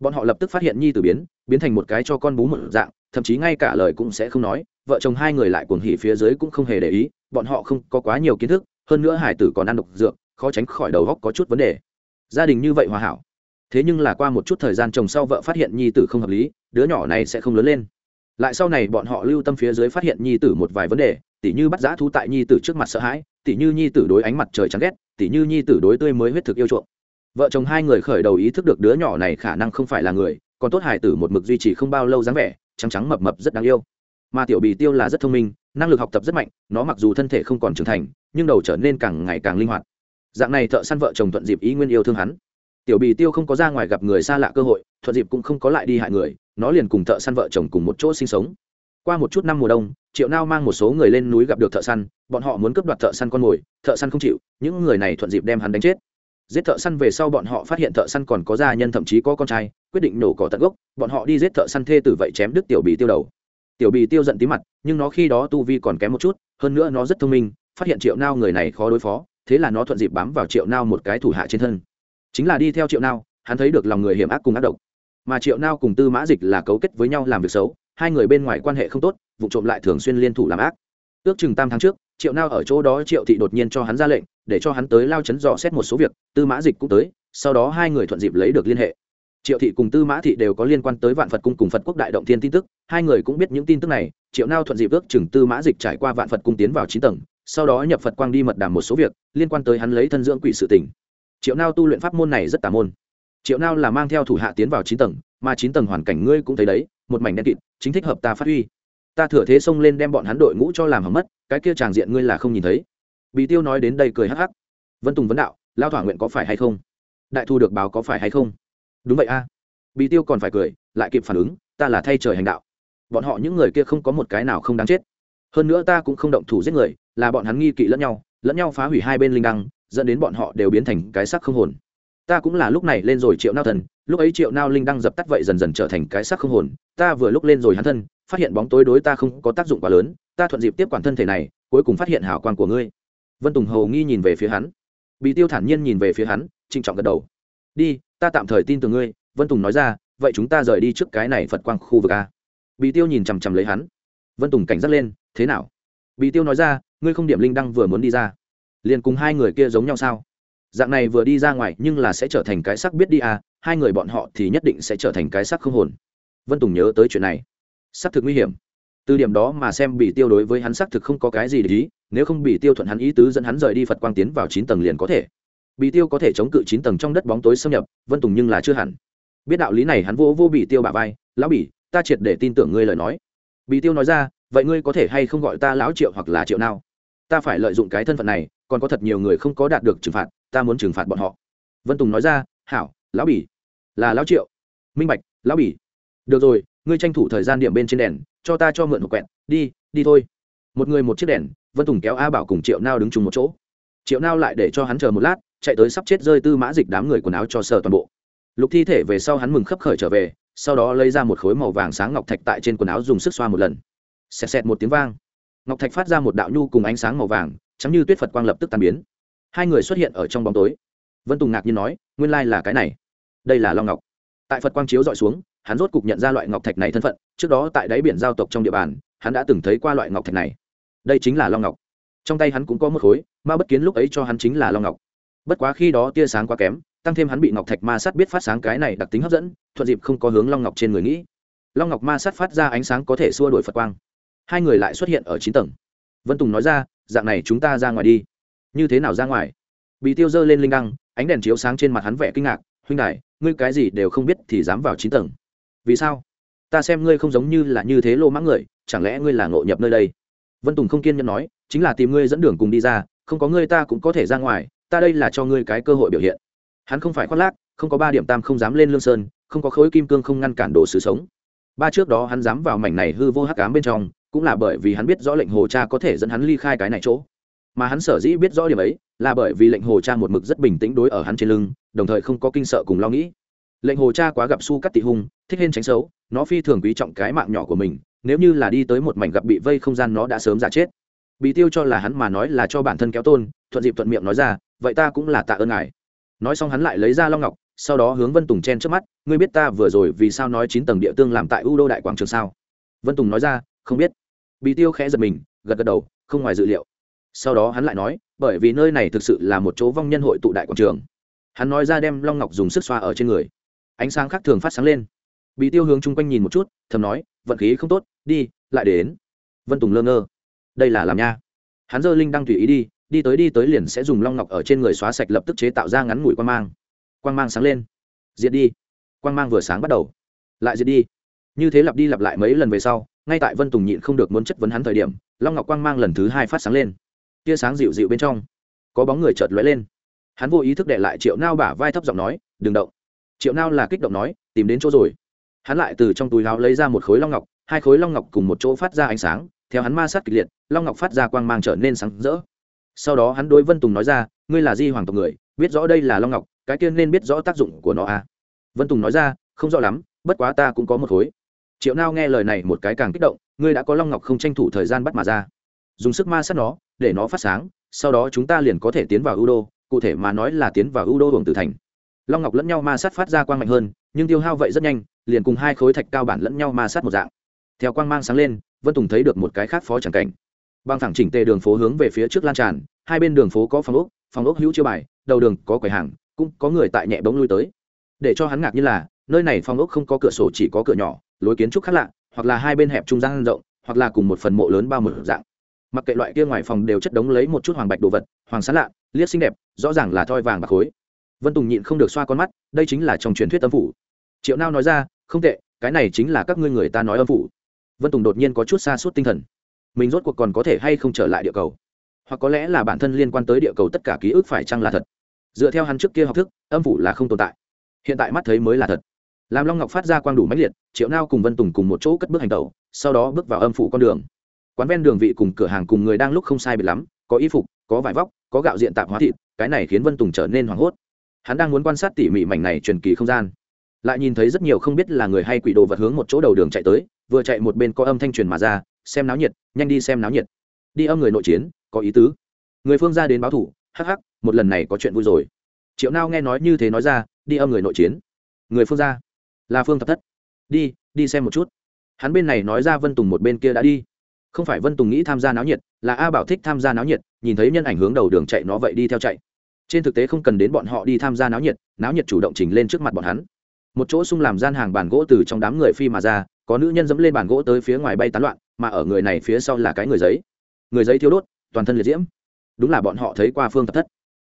Bọn họ lập tức phát hiện nhi tử biến biến thành một cái cho con bú một dạng, thậm chí ngay cả lời cũng sẽ không nói, vợ chồng hai người lại cuồng hỉ phía dưới cũng không hề để ý, bọn họ không có quá nhiều kiến thức hơn nữa hải tử còn ăn độc dược, khó tránh khỏi đầu góc có chút vấn đề. Gia đình như vậy hòa hảo. Thế nhưng là qua một chút thời gian chồng sau vợ phát hiện nhi tử không hợp lý, đứa nhỏ này sẽ không lớn lên. Lại sau này bọn họ lưu tâm phía dưới phát hiện nhi tử một vài vấn đề, tỉ như bắt giã thú tại nhi tử trước mặt sợ hãi, tỉ như nhi tử đối ánh mặt trời chán ghét, tỉ như nhi tử đối tươi mới huyết thực yêu chuộng. Vợ chồng hai người khởi đầu ý thức được đứa nhỏ này khả năng không phải là người, còn tốt hải tử một mực duy trì không bao lâu dáng vẻ, trắng trắng mập mập rất đáng yêu. Mà tiểu bì tiêu là rất thông minh, năng lực học tập rất mạnh, nó mặc dù thân thể không còn trưởng thành nhưng đầu trở nên càng ngày càng linh hoạt. Dạng này thợ săn vợ chồng thuận dịp ý nguyên yêu thương hắn. Tiểu bì tiêu không có ra ngoài gặp người xa lạ cơ hội, thuận dịp cũng không có lại đi hại người, nó liền cùng thợ săn vợ chồng cùng một chỗ sinh sống. Qua một chút năm mùa đông, triệu nao mang một số người lên núi gặp được thợ săn, bọn họ muốn cướp đoạt thợ săn con mồi, thợ săn không chịu, những người này thuận dịp đem hắn đánh chết. Giết thợ săn về sau bọn họ phát hiện thợ săn còn có gia nhân thậm chí có con trai, quyết định nổ cỏ tận gốc, bọn họ đi giết thợ săn thê tử vậy chém đứt tiểu bì tiêu đầu. Tiểu bì tiêu giận tí mặt, nhưng nó khi đó tu vi còn kém một chút, hơn nữa nó rất thông minh phát hiện triệu nao người này khó đối phó, thế là nó thuận dịp bám vào triệu nao một cái thủ hạ trên thân. Chính là đi theo triệu nao, hắn thấy được lòng người hiểm ác cùng ác độc. Mà triệu nao cùng tư mã dịch là cấu kết với nhau làm việc xấu, hai người bên ngoài quan hệ không tốt, vụ trộm lại thường xuyên liên thủ làm ác. Ước chừng tam tháng trước, triệu nao ở chỗ đó triệu thị đột nhiên cho hắn ra lệnh, để cho hắn tới lao chấn dò xét một số việc, tư mã dịch cũng tới, sau đó hai người thuận dịp lấy được liên hệ. Triệu thị cùng tư mã thị đều có liên quan tới vạn phật cung cùng phật quốc đại động thiên tin tức, hai người cũng biết những tin tức này, triệu nao thuận dịp ước chừng tư mã dịch trải qua vạn phật cung tiến vào chín tầng sau đó nhập phật quang đi mật đàm một số việc, liên quan tới hắn lấy thân dưỡng quỷ sự tỉnh triệu nao tu luyện pháp môn này rất tà môn. Triệu nao là mang theo thủ hạ tiến vào chín tầng, mà chín tầng hoàn cảnh ngươi cũng thấy đấy, một mảnh đen kịt, chính thích hợp ta phát huy. Ta thừa thế xông lên đem bọn hắn đội ngũ cho làm hầm mất, cái kia tràng diện ngươi là không nhìn thấy. Bị tiêu nói đến đây cười hắc hắc. Vân tùng vấn đạo, lao thỏa nguyện có phải hay không? Đại thu được báo có phải hay không? Đúng vậy a. À. bị tiêu còn phải cười, lại kịp phản ứng, ta là thay trời hành đạo. Bọn họ những người kia không có một cái nào không đáng chết hơn nữa ta cũng không động thủ giết người, là bọn hắn nghi kỵ lẫn nhau lẫn nhau phá hủy hai bên linh đăng, dẫn đến bọn họ đều biến thành cái sắc không hồn. Ta cũng là lúc này lên rồi triệu nao thần, lúc ấy triệu nao linh đăng dập tắt vậy dần dần trở thành cái sắc không hồn. Ta vừa lúc lên rồi hắn thân, phát hiện bóng tối đối ta không có tác dụng quá lớn, ta thuận dịp tiếp quản thân thể này, cuối cùng phát hiện hảo quan của ngươi. Vân tùng hầu nghi nhìn về phía hắn. Bị tiêu thản nhiên nhìn về phía hắn, trịnh trọng gật đầu. Đi, ta tạm thời tin tưởng ngươi, vân tùng nói ra, vậy chúng ta rời đi trước cái này phật quang khu vực a. Bị tiêu nhìn chằm chằm lấy hắn vân tùng cảnh giác lên, thế nào? Bị tiêu nói ra, ngươi không điểm linh đăng vừa muốn đi ra. Liền cùng hai người kia giống nhau sao? Dạng này vừa đi ra ngoài nhưng là sẽ trở thành cái sắc biết đi à hai người bọn họ thì nhất định sẽ trở thành cái sắc không hồn. Vân tùng nhớ tới chuyện này. Xác thực nguy hiểm. Từ điểm đó mà xem bị tiêu đối với hắn xác thực không có cái gì để ý, nếu không bị tiêu thuận hắn ý tứ dẫn hắn rời đi phật quang tiến vào chín tầng liền có thể. Bị tiêu có thể chống cự chín tầng trong đất bóng tối xâm nhập, vân tùng nhưng là chưa hẳn. Biết đạo lý này hắn vô vô bị tiêu bà vai, lão bỉ ta triệt để tin tưởng ngươi lời nói bị tiêu nói ra, vậy ngươi có thể hay không gọi ta lão triệu hoặc là triệu nào ta phải lợi dụng cái thân phận này, còn có thật nhiều người không có đạt được trừng phạt, ta muốn trừng phạt bọn họ. Vân tùng nói ra, hảo, lão bỉ là lão triệu. Minh bạch, lão bỉ được rồi, ngươi tranh thủ thời gian điểm bên trên đèn, cho ta cho mượn một quẹn đi đi thôi. Một người một chiếc đèn, vân tùng kéo a bảo cùng triệu nao đứng chung một chỗ. Triệu nao lại để cho hắn chờ một lát, chạy tới sắp chết rơi tư mã dịch đám người quần áo cho sờ toàn bộ. Lục thi thể về sau hắn mừng khấp khởi trở về sau đó lấy ra một khối màu vàng sáng ngọc thạch tại trên quần áo dùng sức xoa một lần. Xẹt xẹt một tiếng vang. Ngọc thạch phát ra một đạo nhu cùng ánh sáng màu vàng chắm như tuyết phật quang lập tức tàn biến. Hai người xuất hiện ở trong bóng tối. Vân tùng ngạc nhiên nói, nguyên lai là cái này. Đây là long ngọc. Tại phật quang chiếu dọi xuống, hắn rốt cục nhận ra loại ngọc thạch này thân phận, trước đó tại đáy biển giao tộc trong địa bàn, hắn đã từng thấy qua loại ngọc thạch này. Đây chính là long ngọc. Trong tay hắn cũng có một khối, ma bất kiến lúc ấy cho hắn chính là long ngọc. Bất quá khi đó tia sáng quá kém tăng thêm hắn bị ngọc thạch ma sát biết phát sáng cái này đặc tính hấp dẫn, thuận dịp không có hướng long ngọc trên người nghĩ. Long ngọc ma sát phát ra ánh sáng có thể xua đổi phật quang. Hai người lại xuất hiện ở chín tầng. Vân tùng nói ra, dạng này chúng ta ra ngoài đi. Như thế nào ra ngoài? Bị tiêu dơ lên linh đăng, ánh đèn chiếu sáng trên mặt hắn vẻ kinh ngạc, huynh đại, ngươi cái gì đều không biết thì dám vào chín tầng. Vì sao? Ta xem ngươi không giống như là như thế lô mãng người, chẳng lẽ ngươi là ngộ nhập nơi đây? Vân tùng không kiên nhẫn nói, chính là tìm ngươi dẫn đường cùng đi ra, không có ngươi ta cũng có thể ra ngoài, ta đây là cho ngươi cái cơ hội biểu hiện hắn không phải khoác lác, không có ba điểm tam không dám lên lương sơn, không có khối kim cương không ngăn cản đồ sự sống. Ba trước đó hắn dám vào mảnh này hư vô hắc cám bên trong, cũng là bởi vì hắn biết rõ lệnh hồ cha có thể dẫn hắn ly khai cái này chỗ. Mà hắn sở dĩ biết rõ điểm ấy, là bởi vì lệnh hồ cha một mực rất bình tĩnh đối ở hắn trên lưng, đồng thời không có kinh sợ cùng lo nghĩ. Lệnh hồ cha quá gặp su cắt tị hung, thích hên tránh xấu, nó phi thường quý trọng cái mạng nhỏ của mình, nếu như là đi tới một mảnh gặp bị vây không gian nó đã sớm giả chết. Bị tiêu cho là hắn mà nói là cho bản thân kéo tôn, thuận dịp thuận miệng nói ra, vậy ta cũng là tạ ơn ngài nói xong hắn lại lấy ra long ngọc, sau đó hướng vân tùng chen trước mắt, ngươi biết ta vừa rồi vì sao nói chín tầng địa tương làm tại u đô đại quảng trường sao? Vân tùng nói ra, không biết. Bị tiêu khẽ giật mình, gật gật đầu, không ngoài dự liệu. Sau đó hắn lại nói, bởi vì nơi này thực sự là một chỗ vong nhân hội tụ đại quảng trường. Hắn nói ra đem long ngọc dùng sức xoa ở trên người. Ánh sáng khác thường phát sáng lên. Bị tiêu hướng chung quanh nhìn một chút, thầm nói, vận khí không tốt, đi, lại đến. Vân tùng lơ ngơ. Đây là làm nha. Hắn dơ linh đang tùy ý đi đi tới đi tới liền sẽ dùng long ngọc ở trên người xóa sạch lập tức chế tạo ra ngắn ngủi quang mang. Quang mang sáng lên. Diệt đi. Quang mang vừa sáng bắt đầu. Lại diệt đi. Như thế lặp đi lặp lại mấy lần về sau, ngay tại vân tùng nhịn không được muốn chất vấn hắn thời điểm, long ngọc quang mang lần thứ hai phát sáng lên. Tia sáng dịu dịu bên trong, có bóng người chợt lóe lên. Hắn vô ý thức đệ lại triệu nao bả vai thấp giọng nói, đừng động. Triệu nao là kích động nói, tìm đến chỗ rồi. Hắn lại từ trong túi láo lấy ra một khối long ngọc, hai khối long ngọc cùng một chỗ phát ra ánh sáng, theo hắn ma sát kịch liệt, long ngọc phát ra quang mang trở nên sáng rỡ sau đó hắn đối vân tùng nói ra, ngươi là di hoàng tộc người, biết rõ đây là long ngọc, cái tiên nên biết rõ tác dụng của nó à? Vân tùng nói ra, không rõ lắm, bất quá ta cũng có một khối. Triệu nao nghe lời này một cái càng kích động, ngươi đã có long ngọc không tranh thủ thời gian bắt mà ra. Dùng sức ma sát nó, để nó phát sáng, sau đó chúng ta liền có thể tiến vào u đô, cụ thể mà nói là tiến vào u đô hưởng tử thành. Long ngọc lẫn nhau ma sát phát ra quang mạnh hơn, nhưng tiêu hao vậy rất nhanh, liền cùng hai khối thạch cao bản lẫn nhau ma sát một dạng. Theo quang mang sáng lên, vân tùng thấy được một cái khác phó chẳng cảnh băng thẳng chỉnh tề đường phố hướng về phía trước lan tràn, hai bên đường phố có phòng ốc phòng ốc hữu chiêu bài, đầu đường có quầy hàng, cũng có người tại nhẹ bóng lui tới. Để cho hắn ngạc như là, nơi này phòng ốc không có cửa sổ, chỉ có cửa nhỏ, lối kiến trúc khác lạ, hoặc là hai bên hẹp trung gian rộng, hoặc là cùng một phần mộ lớn bao một dạng. Mặc kệ loại kia ngoài phòng đều chất đống lấy một chút hoàng bạch đồ vật, hoàng sán lạ, liếc xinh đẹp, rõ ràng là thoi vàng bạc khối. Vân tùng nhịn không được xoa con mắt, đây chính là trong truyền thuyết âm phủ. Triệu nao nói ra, không tệ, cái này chính là các ngươi người ta nói âm phủ. Vân tùng đột nhiên có chút xa suốt tinh thần mình rốt cuộc còn có thể hay không trở lại địa cầu? Hoặc có lẽ là bản thân liên quan tới địa cầu tất cả ký ức phải chăng là thật? Dựa theo hắn trước kia học thức, âm phủ là không tồn tại. Hiện tại mắt thấy mới là thật. Làm long ngọc phát ra quang đủ mãnh liệt, triệu nao cùng vân tùng cùng một chỗ cất bước hành tẩu, sau đó bước vào âm phủ con đường. Quán ven đường vị cùng cửa hàng cùng người đang lúc không sai biệt lắm, có y phục, có vải vóc, có gạo diện tạp hóa thịt, cái này khiến vân tùng trở nên hoảng hốt. Hắn đang muốn quan sát tỉ mỉ mảnh này truyền kỳ không gian. Lại nhìn thấy rất nhiều không biết là người hay quỷ đồ vật hướng một chỗ đầu đường chạy tới, vừa chạy một bên có âm thanh truyền mà ra xem náo nhiệt, nhanh đi xem náo nhiệt. Đi âm người nội chiến, có ý tứ. Người phương ra đến báo thủ, hắc hắc, một lần này có chuyện vui rồi. Triệu nao nghe nói như thế nói ra, đi âm người nội chiến. Người phương ra là phương thập thất. Đi đi xem một chút. Hắn bên này nói ra vân tùng một bên kia đã đi. Không phải vân tùng nghĩ tham gia náo nhiệt, là a bảo thích tham gia náo nhiệt, nhìn thấy nhân ảnh hướng đầu đường chạy nó vậy đi theo chạy. Trên thực tế không cần đến bọn họ đi tham gia náo nhiệt náo nhiệt chủ động trình lên trước mặt bọn hắn một chỗ sung làm gian hàng bàn gỗ từ trong đám người phi mà ra, có nữ nhân dẫm lên bàn gỗ tới phía ngoài bay tán loạn, mà ở người này phía sau là cái người giấy. Người giấy thiếu đốt, toàn thân liệt diễm. Đúng là bọn họ thấy qua phương thập thất.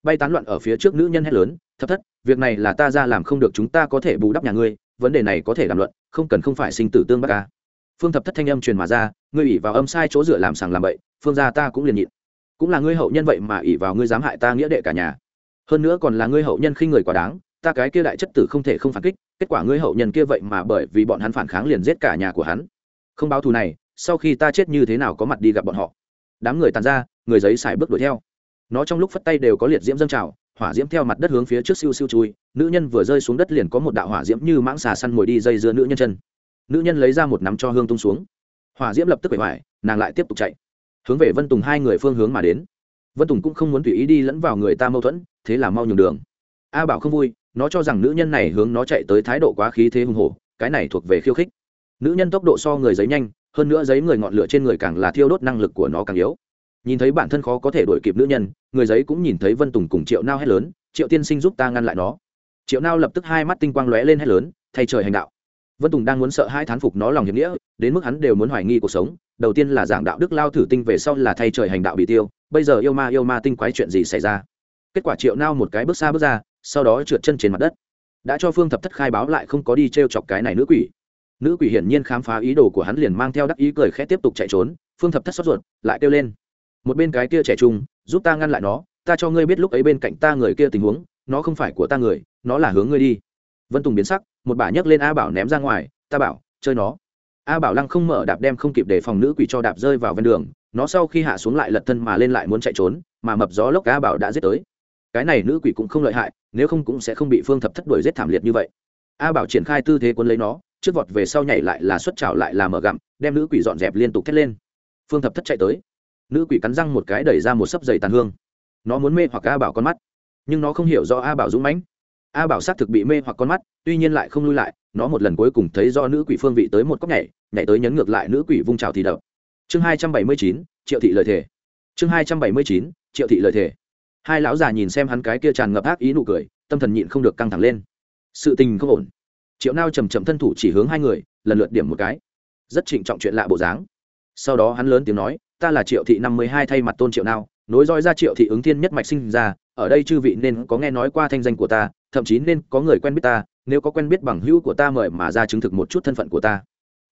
Bay tán loạn ở phía trước nữ nhân hét lớn, thập thất, việc này là ta ra làm không được, chúng ta có thể bù đắp nhà ngươi, vấn đề này có thể làm luận, không cần không phải sinh tử tương bắc ca. Phương thập thất thanh âm truyền mà ra, ngươi ủy vào âm sai chỗ dựa làm sàng làm bậy, phương gia ta cũng liền nhịn. Cũng là ngươi hậu nhân vậy mà ủy vào ngươi dám hại ta nghĩa đệ cả nhà. Hơn nữa còn là ngươi hậu nhân khi người quá đáng ta cái kia đại chất tử không thể không phản kích, kết quả ngươi hậu nhân kia vậy mà bởi vì bọn hắn phản kháng liền giết cả nhà của hắn. Không báo thù này, sau khi ta chết như thế nào có mặt đi gặp bọn họ? Đám người tàn ra, người giấy xài bước đuổi theo. Nó trong lúc phất tay đều có liệt diễm dâng trào, hỏa diễm theo mặt đất hướng phía trước siêu siêu chui, nữ nhân vừa rơi xuống đất liền có một đạo hỏa diễm như mãng xà săn mồi đi dây giữa nữ nhân chân. Nữ nhân lấy ra một nắm cho hương tung xuống. Hỏa diễm lập tức bể hoài nàng lại tiếp tục chạy. Hướng về vân tùng hai người phương hướng mà đến. Vân tùng cũng không muốn tùy ý đi lẫn vào người ta mâu thuẫn, thế là mau nhường đường. A bảo không vui nó cho rằng nữ nhân này hướng nó chạy tới thái độ quá khí thế hùng hổ, cái này thuộc về khiêu khích. Nữ nhân tốc độ so người giấy nhanh, hơn nữa giấy người ngọn lửa trên người càng là thiêu đốt năng lực của nó càng yếu. Nhìn thấy bản thân khó có thể đuổi kịp nữ nhân, người giấy cũng nhìn thấy vân tùng cùng triệu nao hét lớn, triệu tiên sinh giúp ta ngăn lại nó. Triệu nao lập tức hai mắt tinh quang lóe lên hét lớn, thay trời hành đạo. Vân tùng đang muốn sợ hai thán phục nó lòng hiệp nghĩa, đến mức hắn đều muốn hoài nghi cuộc sống. Đầu tiên là giảng đạo đức lao thử tinh về sau là thay trời hành đạo bị tiêu, bây giờ yêu ma yêu ma tinh quái chuyện gì xảy ra? Kết quả triệu nao một cái bước xa bước ra sau đó trượt chân trên mặt đất. Đã cho phương thập thất khai báo lại không có đi t r e o chọc cái này nữ quỷ. Nữ quỷ hiển nhiên khám phá ý đồ của hắn liền mang theo đắc ý cười khẽ tiếp tục chạy trốn, phương thập thất sốt ruột, lại kêu lên. Một bên cái kia trẻ trung, giúp ta ngăn lại nó, ta cho ngươi biết lúc ấy bên cạnh ta người kia tình huống, nó không phải của ta người, nó là hướng ngươi đi. Vân tùng biến sắc, một bà nhấc lên a bảo ném ra ngoài, ta bảo, chơi nó. A bảo lăng không mở đạp đem không kịp để phòng nữ quỷ cho đạp rơi vào ven đường, nó sau khi hạ xuống lại lật thân mà lên lại muốn chạy trốn, mà mập gió lốc a bảo đã giết tới cái này nữ quỷ cũng không lợi hại, nếu không cũng sẽ không bị phương thập thất đuổi giết thảm liệt như vậy. A bảo triển khai tư thế quân lấy nó, trước vọt về sau nhảy lại là xuất trào lại là mở gặm, đem nữ quỷ dọn dẹp liên tục thét lên. Phương thập thất chạy tới. Nữ quỷ cắn răng một cái đẩy ra một sấp dày tàn hương. Nó muốn mê hoặc a bảo con mắt, nhưng nó không hiểu do a bảo dũng mãnh. A bảo xác thực bị mê hoặc con mắt, tuy nhiên lại không lui lại, nó một lần cuối cùng thấy do nữ quỷ phương vị tới một cốc nhảy nhảy tới nhấn ngược lại nữ quỷ vung trào thì đập. Chương hai trăm bảy mươi chín, triệu thị lời thề. Chương hai trăm bảy mươi chín, triệu thị lời thề hai lão già nhìn xem hắn cái kia tràn ngập ác ý nụ cười, tâm thần nhịn không được căng thẳng lên. Sự tình không ổn. Triệu nao chầm chậm thân thủ chỉ hướng hai người, lần lượt điểm một cái. Rất trịnh trọng chuyện lạ bộ dáng. Sau đó hắn lớn tiếng nói, ta là triệu thị năm mươi hai thay mặt tôn triệu nao, nối roi ra triệu thị ứng thiên nhất mạch sinh ra, ở đây chư vị nên có nghe nói qua thanh danh của ta, thậm chí nên có người quen biết ta, nếu có quen biết bằng hữu của ta mời mà ra chứng thực một chút thân phận của ta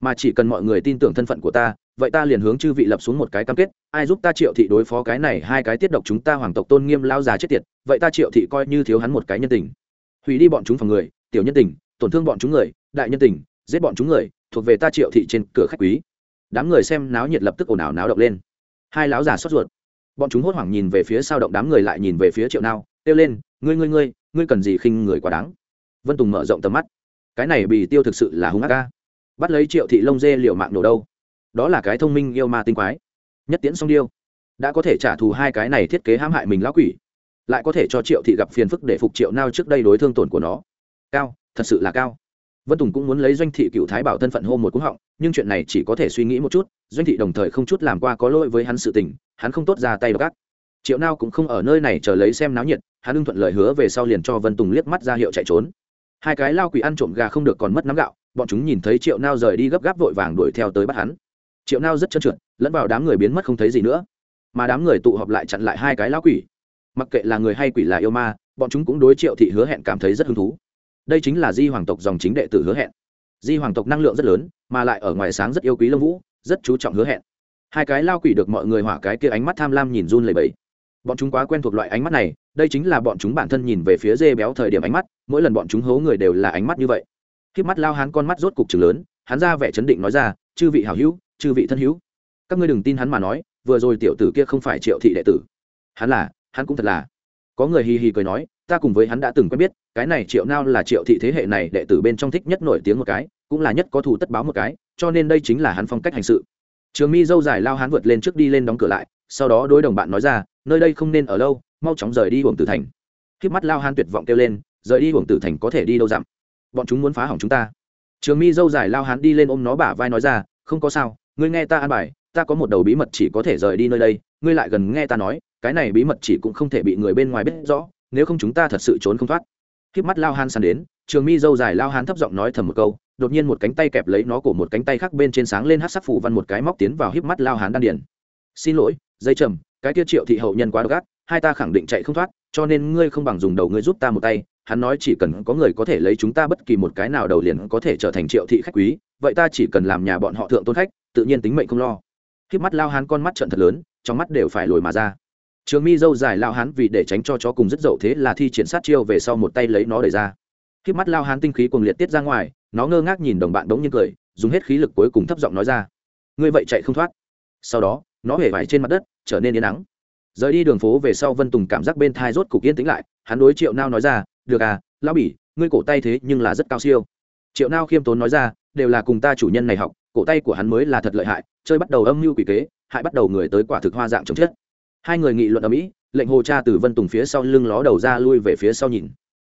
mà chỉ cần mọi người tin tưởng thân phận của ta, vậy ta liền hướng chư vị lập xuống một cái cam kết, ai giúp ta triệu thị đối phó cái này hai cái tiết độc chúng ta hoàng tộc tôn nghiêm lao già chết tiệt, vậy ta triệu thị coi như thiếu hắn một cái nhân tình. Hủy đi bọn chúng phòng người, tiểu nhân tình, tổn thương bọn chúng người, đại nhân tình, giết bọn chúng người, thuộc về ta triệu thị trên cửa khách quý. Đám người xem náo nhiệt lập tức ồn ào náo động lên. Hai lão già xót ruột. Bọn chúng hốt hoảng nhìn về phía sau động đám người lại nhìn về phía triệu nao, kêu lên, ngươi ngươi ngươi ngươi cần gì khinh người quá đáng? Vân tùng mở rộng tầm mắt. Cái này bị tiêu thực sự là hung ác ca bắt lấy triệu thị lông dê liệu mạng nổ đâu. Đó là cái thông minh yêu ma tinh quái. Nhất tiễn song điêu. Đã có thể trả thù hai cái này thiết kế hãm hại mình lão quỷ. Lại có thể cho triệu thị gặp phiền phức để phục triệu nao trước đây đối thương tổn của nó. Cao, thật sự là cao. Vân tùng cũng muốn lấy doanh thị cựu thái bảo thân phận hô một cúng họng, nhưng chuyện này chỉ có thể suy nghĩ một chút, doanh thị đồng thời không chút làm qua có lỗi với hắn sự tình, hắn không tốt ra tay gác triệu nao cũng không ở nơi này chờ lấy xem náo nhiệt, hắn ưng thuận lời hứa về sau liền cho vân tùng liếc mắt ra hiệu chạy trốn. Hai cái lao quỷ ăn trộm gà không được còn mất nắm gạo bọn chúng nhìn thấy triệu nao rời đi gấp gáp vội vàng đuổi theo tới bắt hắn. Triệu nao rất trơn trượt, lẫn vào đám người biến mất không thấy gì nữa. Mà đám người tụ họp lại chặn lại hai cái lão quỷ. Mặc kệ là người hay quỷ là yêu ma, bọn chúng cũng đối triệu thị hứa hẹn cảm thấy rất hứng thú. Đây chính là di hoàng tộc dòng chính đệ tử hứa hẹn. Di hoàng tộc năng lượng rất lớn, mà lại ở ngoài sáng rất yêu quý lông vũ, rất chú trọng hứa hẹn. Hai cái lao quỷ được mọi người hỏa cái kia ánh mắt tham lam nhìn run lầy bẫy bọn chúng quá quen thuộc loại ánh mắt này, đây chính là bọn chúng bản thân nhìn về phía dê béo thời điểm ánh mắt, mỗi lần bọn chúng hố người đều là ánh mắt như vậy khi mắt lao hắn con mắt rốt cục chừng lớn, hắn ra vẻ chấn định nói ra, chư vị hảo hữu, chư vị thân hữu. Các ngươi đừng tin hắn mà nói, vừa rồi tiểu tử kia không phải triệu thị đệ tử. Hắn là, hắn cũng thật là. Có người hì hì cười nói, ta cùng với hắn đã từng quen biết, cái này triệu nao là triệu thị thế hệ này đệ tử bên trong thích nhất nổi tiếng một cái, cũng là nhất có thù tất báo một cái, cho nên đây chính là hắn phong cách hành sự. Trường mi dâu dài lao hắn vượt lên trước đi lên đóng cửa lại, sau đó đối đồng bạn nói ra, nơi đây không nên ở lâu, mau chóng rời đi uổng tử thành. Khiếp mắt lao hắn tuyệt vọng kêu lên, rời đi uổng tử thành có thể đi đâu dặm? Bọn chúng muốn phá hỏng chúng ta trường mi dâu dài lao hắn đi lên ôm nó bả vai nói ra, không có sao, ngươi nghe ta an bài, ta có một đầu bí mật chỉ có thể rời đi nơi đây, ngươi lại gần nghe ta nói, cái này bí mật chỉ cũng không thể bị người bên ngoài biết rõ, nếu không chúng ta thật sự trốn không thoát khiếp mắt lao han sàn đến, trường mi dâu dài lao hán thấp giọng nói thầm một câu, đột nhiên một cánh tay kẹp lấy nó cổ một cánh tay khác bên trên sáng lên hát sắc phủ văn một cái móc tiến vào híp mắt lao hán đan điền. xin lỗi, dây trầm cái kia triệu thị hậu nhân quá độc ác, hai ta khẳng định chạy không thoát, cho nên ngươi không bằng dùng đầu ngươi giúp ta một tay hắn nói chỉ cần có người có thể lấy chúng ta bất kỳ một cái nào đầu liền có thể trở thành triệu thị khách quý, vậy ta chỉ cần làm nhà bọn họ thượng tôn khách, tự nhiên tính mệnh không lo. Khi mắt lao hán con mắt trận thật lớn, trong mắt đều phải lồi mà ra. Trường mi dâu dài lao hán vì để tránh cho chó cùng rất dậu thế là thi triển sát chiêu về sau một tay lấy nó đẩy ra. Khi mắt lao hán tinh khí cùng liệt tiết ra ngoài, nó ngơ ngác nhìn đồng bạn đống nhiên cười, dùng hết khí lực cuối cùng thấp giọng nói ra. Ngươi vậy chạy không thoát. Sau đó, nó hể vải trên mặt đất, trở nên yên nắng rời đi đường phố về sau vân tùng cảm giác bên thai rốt cục yên tĩnh lại, hắn đối triệu nao nói ra được à lão bỉ, ngươi cổ tay thế nhưng là rất cao siêu. Triệu nao khiêm tốn nói ra, đều là cùng ta chủ nhân này học, cổ tay của hắn mới là thật lợi hại, chơi bắt đầu âm mưu quỷ kế, hại bắt đầu người tới quả thực hoa dạng chồng chết. Hai người nghị luận ở mỹ, lệnh hồ cha từ vân tùng phía sau lưng ló đầu ra lui về phía sau nhìn.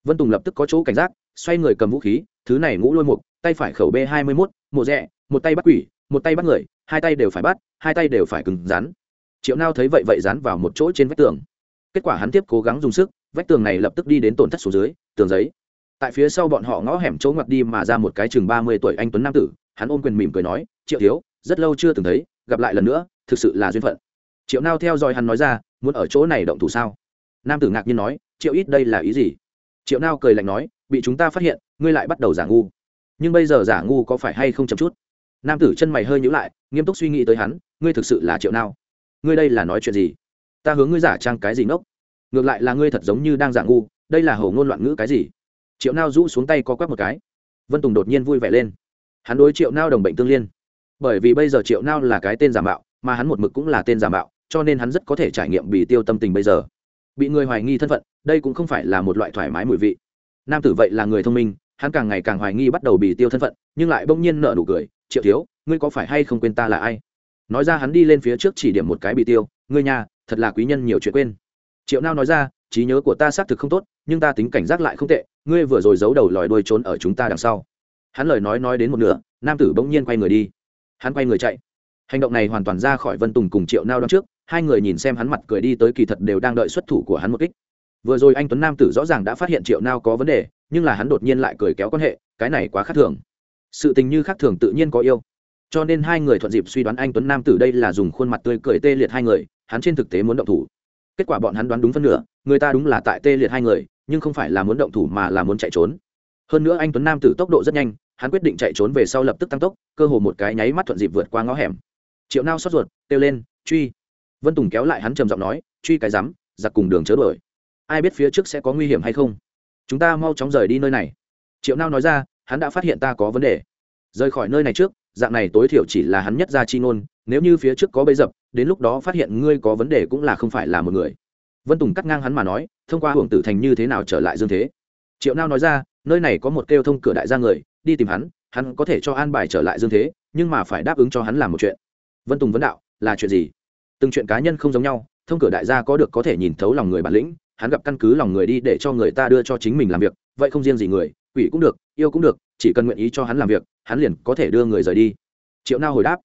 Vân tùng lập tức có chỗ cảnh giác, xoay người cầm vũ khí, thứ này ngũ lôi mục, tay phải khẩu b hai mươi mốt, mộ rẽ một tay bắt quỷ, một tay bắt người, hai tay đều phải bắt, hai tay đều phải cứng rắn. Triệu nao thấy vậy vậy dán vào một chỗ trên vách tường. Kết quả hắn tiếp cố gắng dùng sức vách tường này lập tức đi đến tổn thất xuống dưới, tường giấy. Tại phía sau bọn họ ngõ hẻm chỗ ngoặt đi mà ra một cái chừng ba mươi tuổi anh tuấn nam tử, hắn ôm quyền mỉm cười nói, triệu thiếu, rất lâu chưa từng thấy, gặp lại lần nữa, thực sự là duyên phận. Triệu nao theo dõi hắn nói ra, muốn ở chỗ này động thủ sao? Nam tử ngạc nhiên nói, triệu ít đây là ý gì? Triệu nao cười lạnh nói, bị chúng ta phát hiện, ngươi lại bắt đầu giả ngu. Nhưng bây giờ giả ngu có phải hay không chậm chút? Nam tử chân mày hơi nhữ lại, nghiêm túc suy nghĩ tới hắn, ngươi thực sự là triệu nao? Ngươi đây là nói chuyện gì? Ta hướng ngươi giả trang cái gì ngốc? Ngược lại là ngươi thật giống như đang giả ngu, đây là hầu ngôn loạn ngữ cái gì? Triệu nao rũ xuống tay co quắp một cái. Vân tùng đột nhiên vui vẻ lên. Hắn đối triệu nao đồng bệnh tương liên. Bởi vì bây giờ triệu nao là cái tên giả mạo, mà hắn một mực cũng là tên giả mạo, cho nên hắn rất có thể trải nghiệm bị tiêu tâm tình bây giờ. Bị người hoài nghi thân phận, đây cũng không phải là một loại thoải mái mùi vị. Nam tử vậy là người thông minh, hắn càng ngày càng hoài nghi bắt đầu bị tiêu thân phận, nhưng lại bỗng nhiên nợ nụ cười, triệu thiếu, ngươi có phải hay không quên ta là ai? Nói ra hắn đi lên phía trước chỉ điểm một cái bị tiêu, ngươi nhà, thật là quý nhân nhiều chuyện quên triệu nao nói ra, trí nhớ của ta xác thực không tốt, nhưng ta tính cảnh giác lại không tệ, ngươi vừa rồi giấu đầu lòi đuôi trốn ở chúng ta đằng sau. Hắn lời nói nói đến một nửa, nam tử bỗng nhiên quay người đi. Hắn quay người chạy. Hành động này hoàn toàn ra khỏi vân tùng cùng triệu nao đ trước, hai người nhìn xem hắn mặt cười đi tới kỳ thật đều đang đợi xuất thủ của hắn một kích. Vừa rồi anh tuấn nam tử rõ ràng đã phát hiện triệu nao có vấn đề, nhưng là hắn đột nhiên lại cười kéo quan hệ, cái này quá khác thường. Sự tình như khác thường tự nhiên có yêu. Cho nên hai người thuận dịp suy đoán anh tuấn nam tử đây là dùng khuôn mặt tươi cười tê liệt hai người, hắn trên thực tế muốn động thủ kết quả bọn hắn đoán đúng phân nửa, người ta đúng là tại tê liệt hai người, nhưng không phải là muốn động thủ mà là muốn chạy trốn. Hơn nữa anh tuấn nam tử tốc độ rất nhanh, hắn quyết định chạy trốn về sau lập tức tăng tốc, cơ hồ một cái nháy mắt thuận dịp vượt qua ngõ hẻm. Triệu nao xót ruột, kêu lên, truy! Vân tùng kéo lại hắn trầm giọng nói, truy cái rắm, giặc cùng đường chớ đuổi. Ai biết phía trước sẽ có nguy hiểm hay không? Chúng ta mau chóng rời đi nơi này. Triệu nao nói ra, hắn đã phát hiện ta có vấn đề. Rời khỏi nơi này trước, dạng này tối thiểu chỉ là hắn nhất ra chi ngôn nếu như phía trước có bấy dập, đến lúc đó phát hiện ngươi có vấn đề cũng là không phải là một người. Vân tùng cắt ngang hắn mà nói, thông qua hưởng tử thành như thế nào trở lại dương thế? Triệu nao nói ra, nơi này có một kêu thông cửa đại gia người, đi tìm hắn hắn có thể cho an bài trở lại dương thế, nhưng mà phải đáp ứng cho hắn làm một chuyện. Vân tùng vấn đạo, là chuyện gì? Từng chuyện cá nhân không giống nhau, thông cửa đại gia có được có thể nhìn thấu lòng người bản lĩnh, hắn gặp căn cứ lòng người đi để cho người ta đưa cho chính mình làm việc, vậy không riêng gì người, quỷ cũng được, yêu cũng được, chỉ cần nguyện ý cho hắn làm việc, hắn liền có thể đưa người rời đi. Triệu nao hồi đáp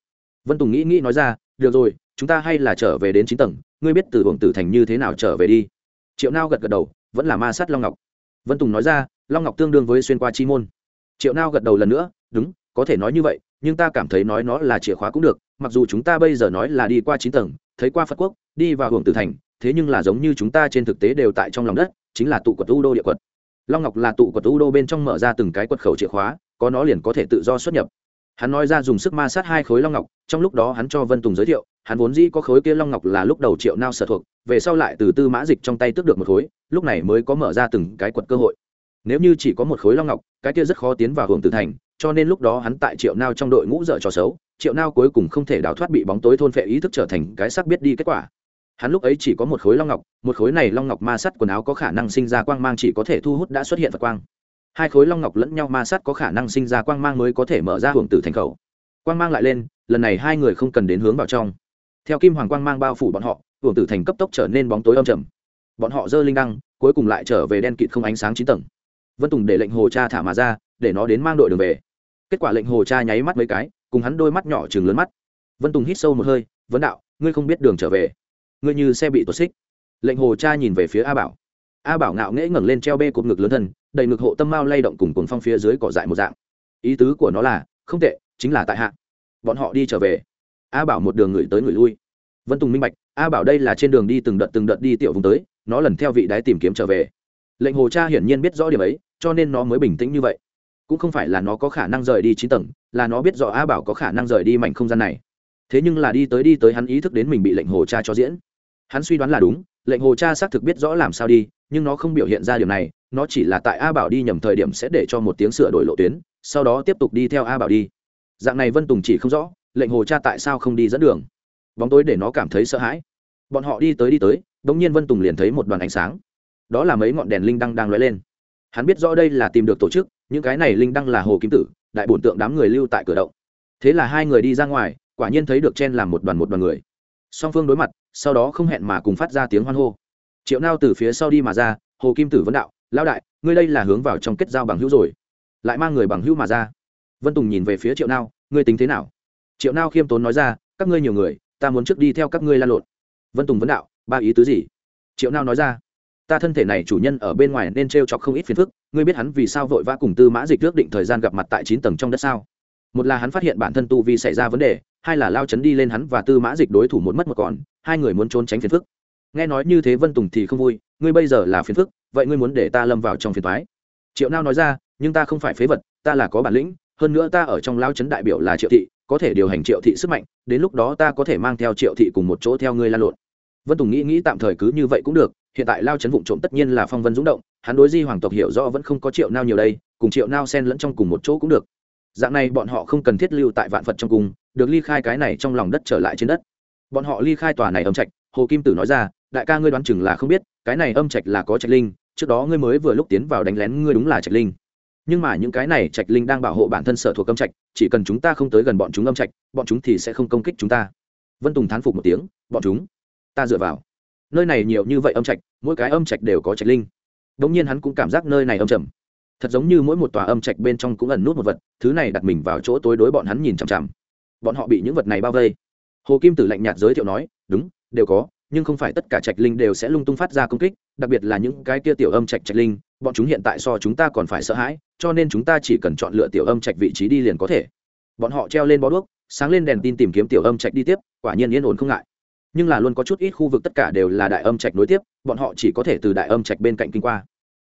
vân tùng nghĩ nghĩ nói ra, được rồi, chúng ta hay là trở về đến chín tầng, ngươi biết từ hưởng tử thành như thế nào trở về đi. Triệu nao gật gật đầu, vẫn là ma sát long ngọc. Vân tùng nói ra, long ngọc tương đương với xuyên qua chi môn. Triệu nao gật đầu lần nữa, đúng, có thể nói như vậy, nhưng ta cảm thấy nói nó là chìa khóa cũng được, mặc dù chúng ta bây giờ nói là đi qua chín tầng, thấy qua phật quốc, đi vào hưởng tử thành, thế nhưng là giống như chúng ta trên thực tế đều tại trong lòng đất, chính là tụ quật u đô địa quật. Long ngọc là tụ quật u đô bên trong mở ra từng cái quật khẩu chìa khóa, có nó liền có thể tự do xuất nhập hắn nói ra dùng sức ma sát hai khối long ngọc, trong lúc đó hắn cho vân tùng giới thiệu, hắn vốn dĩ có khối kia long ngọc là lúc đầu triệu nao sở thuộc, về sau lại từ tư mã dịch trong tay tước được một khối, lúc này mới có mở ra từng cái quật cơ hội. Nếu như chỉ có một khối long ngọc, cái kia rất khó tiến vào hưởng tử thành, cho nên lúc đó hắn tại triệu nao trong đội ngũ dở trò xấu, triệu nao cuối cùng không thể đào thoát bị bóng tối thôn phệ ý thức trở thành cái sắc biết đi kết quả. Hắn lúc ấy chỉ có một khối long ngọc, một khối này long ngọc ma sắt quần áo có khả năng sinh ra quang mang chỉ có thể thu hút đã xuất hiện vật quang hai khối long ngọc lẫn nhau ma sát có khả năng sinh ra quang mang mới có thể mở ra hưởng tử thành khẩu. Quang mang lại lên, lần này hai người không cần đến hướng vào trong. Theo kim hoàng quang mang bao phủ bọn họ, hưởng tử thành cấp tốc trở nên bóng tối âm trầm. Bọn họ dơ linh đăng, cuối cùng lại trở về đen kịt không ánh sáng chín tầng. Vân tùng để lệnh hồ cha thả mà ra, để nó đến mang đội đường về. Kết quả lệnh hồ cha nháy mắt mấy cái, cùng hắn đôi mắt nhỏ chừng lớn mắt. Vân tùng hít sâu một hơi vấn đạo, ngươi không biết đường trở về. Ngươi như xe bị tuột xích. Lệnh hồ cha nhìn về phía a bảo a bảo ngạo nghễ ngẩng lên treo bê cột ngực lớn thân, đầy ngực hộ tâm mao lay động cùng cồn phong phía dưới cỏ dại một dạng. Ý tứ của nó là, không tệ, chính là tại hạ. Bọn họ đi trở về. A bảo một đường người tới người lui. Vân tùng minh bạch, a bảo đây là trên đường đi từng đợt từng đợt đi tiểu vùng tới, nó lần theo vị đái tìm kiếm trở về. Lệnh hồ cha hiển nhiên biết rõ điểm ấy, cho nên nó mới bình tĩnh như vậy. Cũng không phải là nó có khả năng rời đi chín tầng, là nó biết rõ a bảo có khả năng rời đi mảnh không gian này. Thế nhưng là đi tới đi tới hắn ý thức đến mình bị lệnh hồ cha cho diễn. Hắn suy đoán là đúng lệnh hồ cha xác thực biết rõ làm sao đi, nhưng nó không biểu hiện ra điều này, nó chỉ là tại a bảo đi nhầm thời điểm sẽ để cho một tiếng sửa đổi lộ tuyến, sau đó tiếp tục đi theo a bảo đi. Dạng này vân tùng chỉ không rõ, lệnh hồ cha tại sao không đi dẫn đường. Bóng tối để nó cảm thấy sợ hãi. Bọn họ đi tới đi tới đ ỗ n g nhiên vân tùng liền thấy một đoàn ánh sáng. Đó là mấy ngọn đèn linh đăng đang lóe lên. Hắn biết rõ đây là tìm được tổ chức, những cái này linh đăng là hồ kim tử, đại bổn tượng đám người lưu tại cửa động. Thế là hai người đi ra ngoài, quả nhiên thấy được chen làm một đoàn một đoàn người. Song phương đối mặt sau đó không hẹn mà cùng phát ra tiếng hoan hô. Triệu nao từ phía sau đi mà ra, hồ kim tử vấn đạo lao đại, ngươi đây là hướng vào trong kết giao bằng hữu rồi. Lại mang người bằng hữu mà ra. Vân tùng nhìn về phía triệu nao, ngươi tính thế nào? Triệu nao khiêm tốn nói ra, các ngươi nhiều người, ta muốn trước đi theo các ngươi lan lộn. Vân tùng vấn đạo, ba ý tứ gì? Triệu nao nói ra, ta thân thể này chủ nhân ở bên ngoài nên t r e o chọc không ít phiền phức, ngươi biết hắn vì sao vội vã cùng tư mã dịch ước định thời gian gặp mặt tại chín tầng trong đất sao? Một là hắn phát hiện bản thân tu vi xảy ra vấn đề, hai là lao chấn đi lên hắn và tư mã dịch đối thủ một mất một còn hai người muốn trốn tránh phiền phức. Nghe nói như thế vân tùng thì không vui, ngươi bây giờ là phiền phức, vậy ngươi muốn để ta lâm vào trong phiền thoái triệu nao nói ra, nhưng ta không phải phế vật, ta là có bản lĩnh, hơn nữa ta ở trong lao chấn đại biểu là triệu thị, có thể điều hành triệu thị sức mạnh, đến lúc đó ta có thể mang theo triệu thị cùng một chỗ theo ngươi lan lộn. Vân tùng nghĩ nghĩ tạm thời cứ như vậy cũng được, hiện tại lao chấn vụng trộm tất nhiên là phong vân dũng động, hắn đối di hoàng tộc hiểu rõ vẫn không có triệu nao nhiều đây, cùng triệu nao xen lẫn trong cùng một chỗ cũng được. Dạng này bọn họ không cần thiết lưu tại vạn phật trong cung, được ly khai cái này trong lòng đất trở lại trên đất bọn họ ly khai tòa này âm trạch, hồ kim tử nói ra, đại ca ngươi đoán chừng là không biết, cái này âm trạch là có trạch linh, trước đó ngươi mới vừa lúc tiến vào đánh lén ngươi đúng là trạch linh. Nhưng mà những cái này trạch linh đang bảo hộ bản thân sở thuộc âm trạch, chỉ cần chúng ta không tới gần bọn chúng âm trạch, bọn chúng thì sẽ không công kích chúng ta. Vân tùng thán phục một tiếng, bọn chúng, ta dựa vào. Nơi này nhiều như vậy âm trạch, mỗi cái âm trạch đều có trạch linh. Đ ỗ n g nhiên hắn cũng cảm giác nơi này âm trầm. Thật giống như mỗi một tòa âm trạch bên trong cũng ẩn nút một vật, thứ này đặt mình vào chỗ tối đối bọn hắn nhìn chằm chằm. Bọn họ bị những vật này bao vây hồ kim tử lạnh nhạt giới thiệu nói, đúng, đều có, nhưng không phải tất cả trạch linh đều sẽ lung tung phát ra công kích, đặc biệt là những cái kia tiểu âm trạch trạch linh, bọn chúng hiện tại so chúng ta còn phải sợ hãi, cho nên chúng ta chỉ cần chọn lựa tiểu âm trạch vị trí đi liền có thể. Bọn họ treo lên bó đuốc, sáng lên đèn tin tìm kiếm tiểu âm trạch đi tiếp, quả nhiên yên ổn không ngại. Nhưng là luôn có chút ít khu vực tất cả đều là đại âm trạch nối tiếp, bọn họ chỉ có thể từ đại âm trạch bên cạnh kinh qua.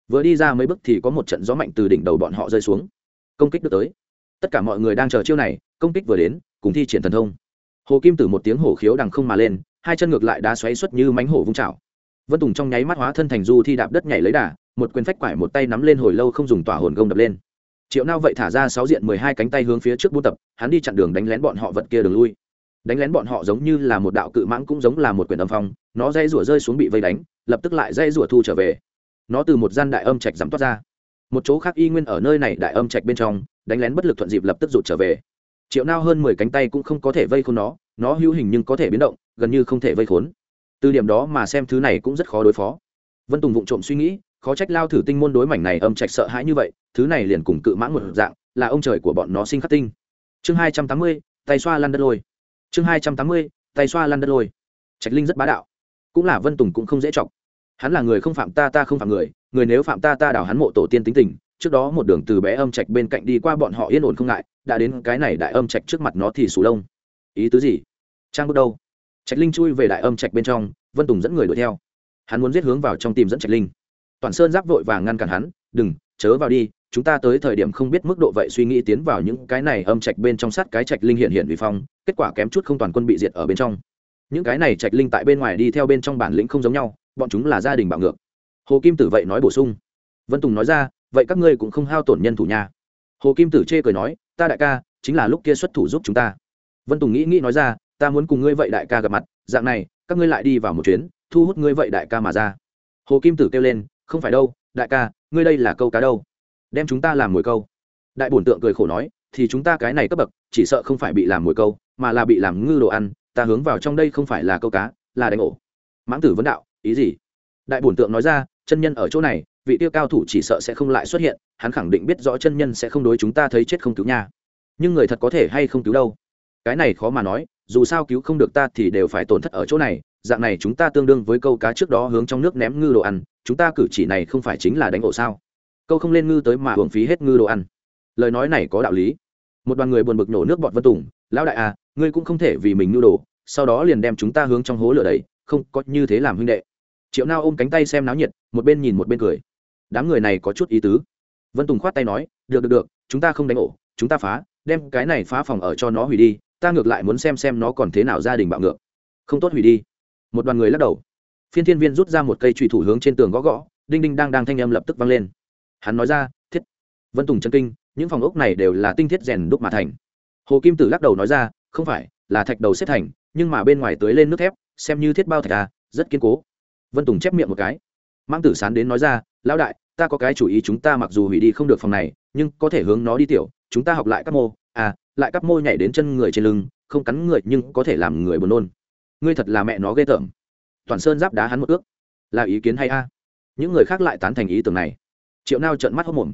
Vừa đi ra mấy bước thì có một trận gió mạnh từ đỉnh đầu bọn họ rơi xuống. Công kích được tới. Tất cả mọi người đang chờ chiêu này, công kích vừa đến, cùng thi triển thần thông hồ kim tử một tiếng hổ khiếu đằng không mà lên, hai chân ngược lại đá xoáy xuất như mánh hổ vung chảo. Vân tùng trong nháy mắt hóa thân thành du thi đạp đất nhảy lấy đà, một quyền phách quải một tay nắm lên hồi lâu không dùng tỏa hồn gông đập lên. Triệu nao vậy thả ra sáu diện mười hai cánh tay hướng phía trước buôn tập, hắn đi chặn đường đánh lén bọn họ vật kia đường lui. Đánh lén bọn họ giống như là một đạo cự mãng cũng giống là một quyền âm phong, nó dây rủa rơi xuống bị vây đánh, lập tức lại dây rủa thu trở về. Nó từ một gian đại âm trạch dám toát ra. Một chỗ khác y nguyên ở nơi này đại âm trạch bên trong, đánh lén bất lực thuận dịp lập tức rụt trở về triệu nao hơn mười cánh tay cũng không có thể vây khốn nó nó hữu hình nhưng có thể biến động, gần như không thể vây khốn. Từ điểm đó mà xem thứ này cũng rất khó đối phó. Vân tùng vụng trộm suy nghĩ, khó trách lao thử tinh môn đối mảnh này âm trạch sợ hãi như vậy, thứ này liền cùng cự mãn một dạng, là ông trời của bọn nó sinh khắc tinh. Chương hai trăm tám mươi, tay xoa lăn đất lôi. Chương hai trăm tám mươi, tay xoa lăn đất lôi. Trạch linh rất bá đạo. Cũng là vân tùng cũng không dễ chọc. Hắn là người không phạm ta ta không phạm người người nếu phạm ta ta đảo hắn mộ tổ tiên tính tình trước đó một đường từ bé âm trạch bên cạnh đi qua bọn họ yên ổn không ngại, đã đến cái này đại âm trạch trước mặt nó thì sù lông. Ý tứ gì? Trang bước đâu? Trạch linh chui về đại âm trạch bên trong, vân tùng dẫn người đuổi theo. Hắn muốn giết hướng vào trong tìm dẫn trạch linh. Toàn sơn giáp vội vàng ngăn cản hắn, đừng, chớ vào đi, chúng ta tới thời điểm không biết mức độ vậy suy nghĩ tiến vào những cái này âm trạch bên trong sát cái trạch linh hiện hiện vì phong, kết quả kém chút không toàn quân bị diệt ở bên trong. Những cái này trạch linh tại bên ngoài đi theo bên trong bản lĩnh không giống nhau, bọn chúng là gia đình bạo ngược. Hồ kim tử vậy nói bổ sung. Vân tùng nói ra vậy các ngươi cũng không hao tổn nhân thủ nhà hồ kim tử chê cười nói, ta đại ca, chính là lúc kia xuất thủ giúp chúng ta. Vân tùng nghĩ nghĩ nói ra, ta muốn cùng ngươi vậy đại ca gặp mặt, dạng này, các ngươi lại đi vào một chuyến, thu hút ngươi vậy đại ca mà ra. Hồ kim tử kêu lên, không phải đâu, đại ca, ngươi đây là câu cá đâu? Đem chúng ta làm mồi câu. Đại bổn tượng cười khổ nói, thì chúng ta cái này cấp bậc, chỉ sợ không phải bị làm mồi câu, mà là bị làm ngư đồ ăn, ta hướng vào trong đây không phải là câu cá, là đánh ổ. Mãng tử vấn đạo, ý gì? Đại bổn tượng nói ra, chân nhân ở chỗ này vị tiêu cao thủ chỉ sợ sẽ không lại xuất hiện, hắn khẳng định biết rõ chân nhân sẽ không đối chúng ta thấy chết không cứu nha. Nhưng người thật có thể hay không cứu đâu? Cái này khó mà nói, dù sao cứu không được ta thì đều phải tổn thất ở chỗ này, dạng này chúng ta tương đương với câu cá trước đó hướng trong nước ném ngư đồ ăn, chúng ta cử chỉ này không phải chính là đánh ổ sao? Câu không lên ngư tới mà hưởng phí hết ngư đồ ăn. Lời nói này có đạo lý. Một đoàn người buồn bực nổ nước bọt vân tùng, lão đại à ngươi cũng không thể vì mình ngư đồ, sau đó liền đem chúng ta hướng trong hố lửa đầy không có như thế làm huynh đệ. Triệu nao ôm cánh tay xem náo nhiệt, một bên nhìn một bên cười đám người này có chút ý tứ. Vân tùng khoát tay nói, được được được, chúng ta không đánh ổ, chúng ta phá, đem cái này phá phòng ở cho nó hủy đi, ta ngược lại muốn xem xem nó còn thế nào gia đình bạo ngược. Không tốt hủy đi. Một đoàn người lắc đầu. Phiên thiên viên rút ra một cây trùy thủ hướng trên tường gõ gõ, đinh đinh đang đang thanh âm lập tức vang lên. Hắn nói ra, thiết. Vân tùng chân kinh, những phòng ốc này đều là tinh thiết rèn đúc mà thành. Hồ kim tử lắc đầu nói ra, không phải, là thạch đầu xếp thành, nhưng mà bên ngoài tưới lên nước thép, xem như thiết bao thạch à rất kiên cố. Vân tùng chép miệng một cái. Mang tử sán đến nói ra, lão đại ta có cái chủ ý chúng ta mặc dù hủy đi không được phòng này, nhưng có thể hướng nó đi tiểu, chúng ta học lại các mô. À lại các mô nhảy đến chân người trên lưng, không cắn người nhưng có thể làm người buồn nôn. Ngươi thật là mẹ nó ghê tởm. Toàn sơn giáp đá hắn một ước. Là ý kiến hay a? Những người khác lại tán thành ý tưởng này. Triệu nao trợn mắt hốc mồm.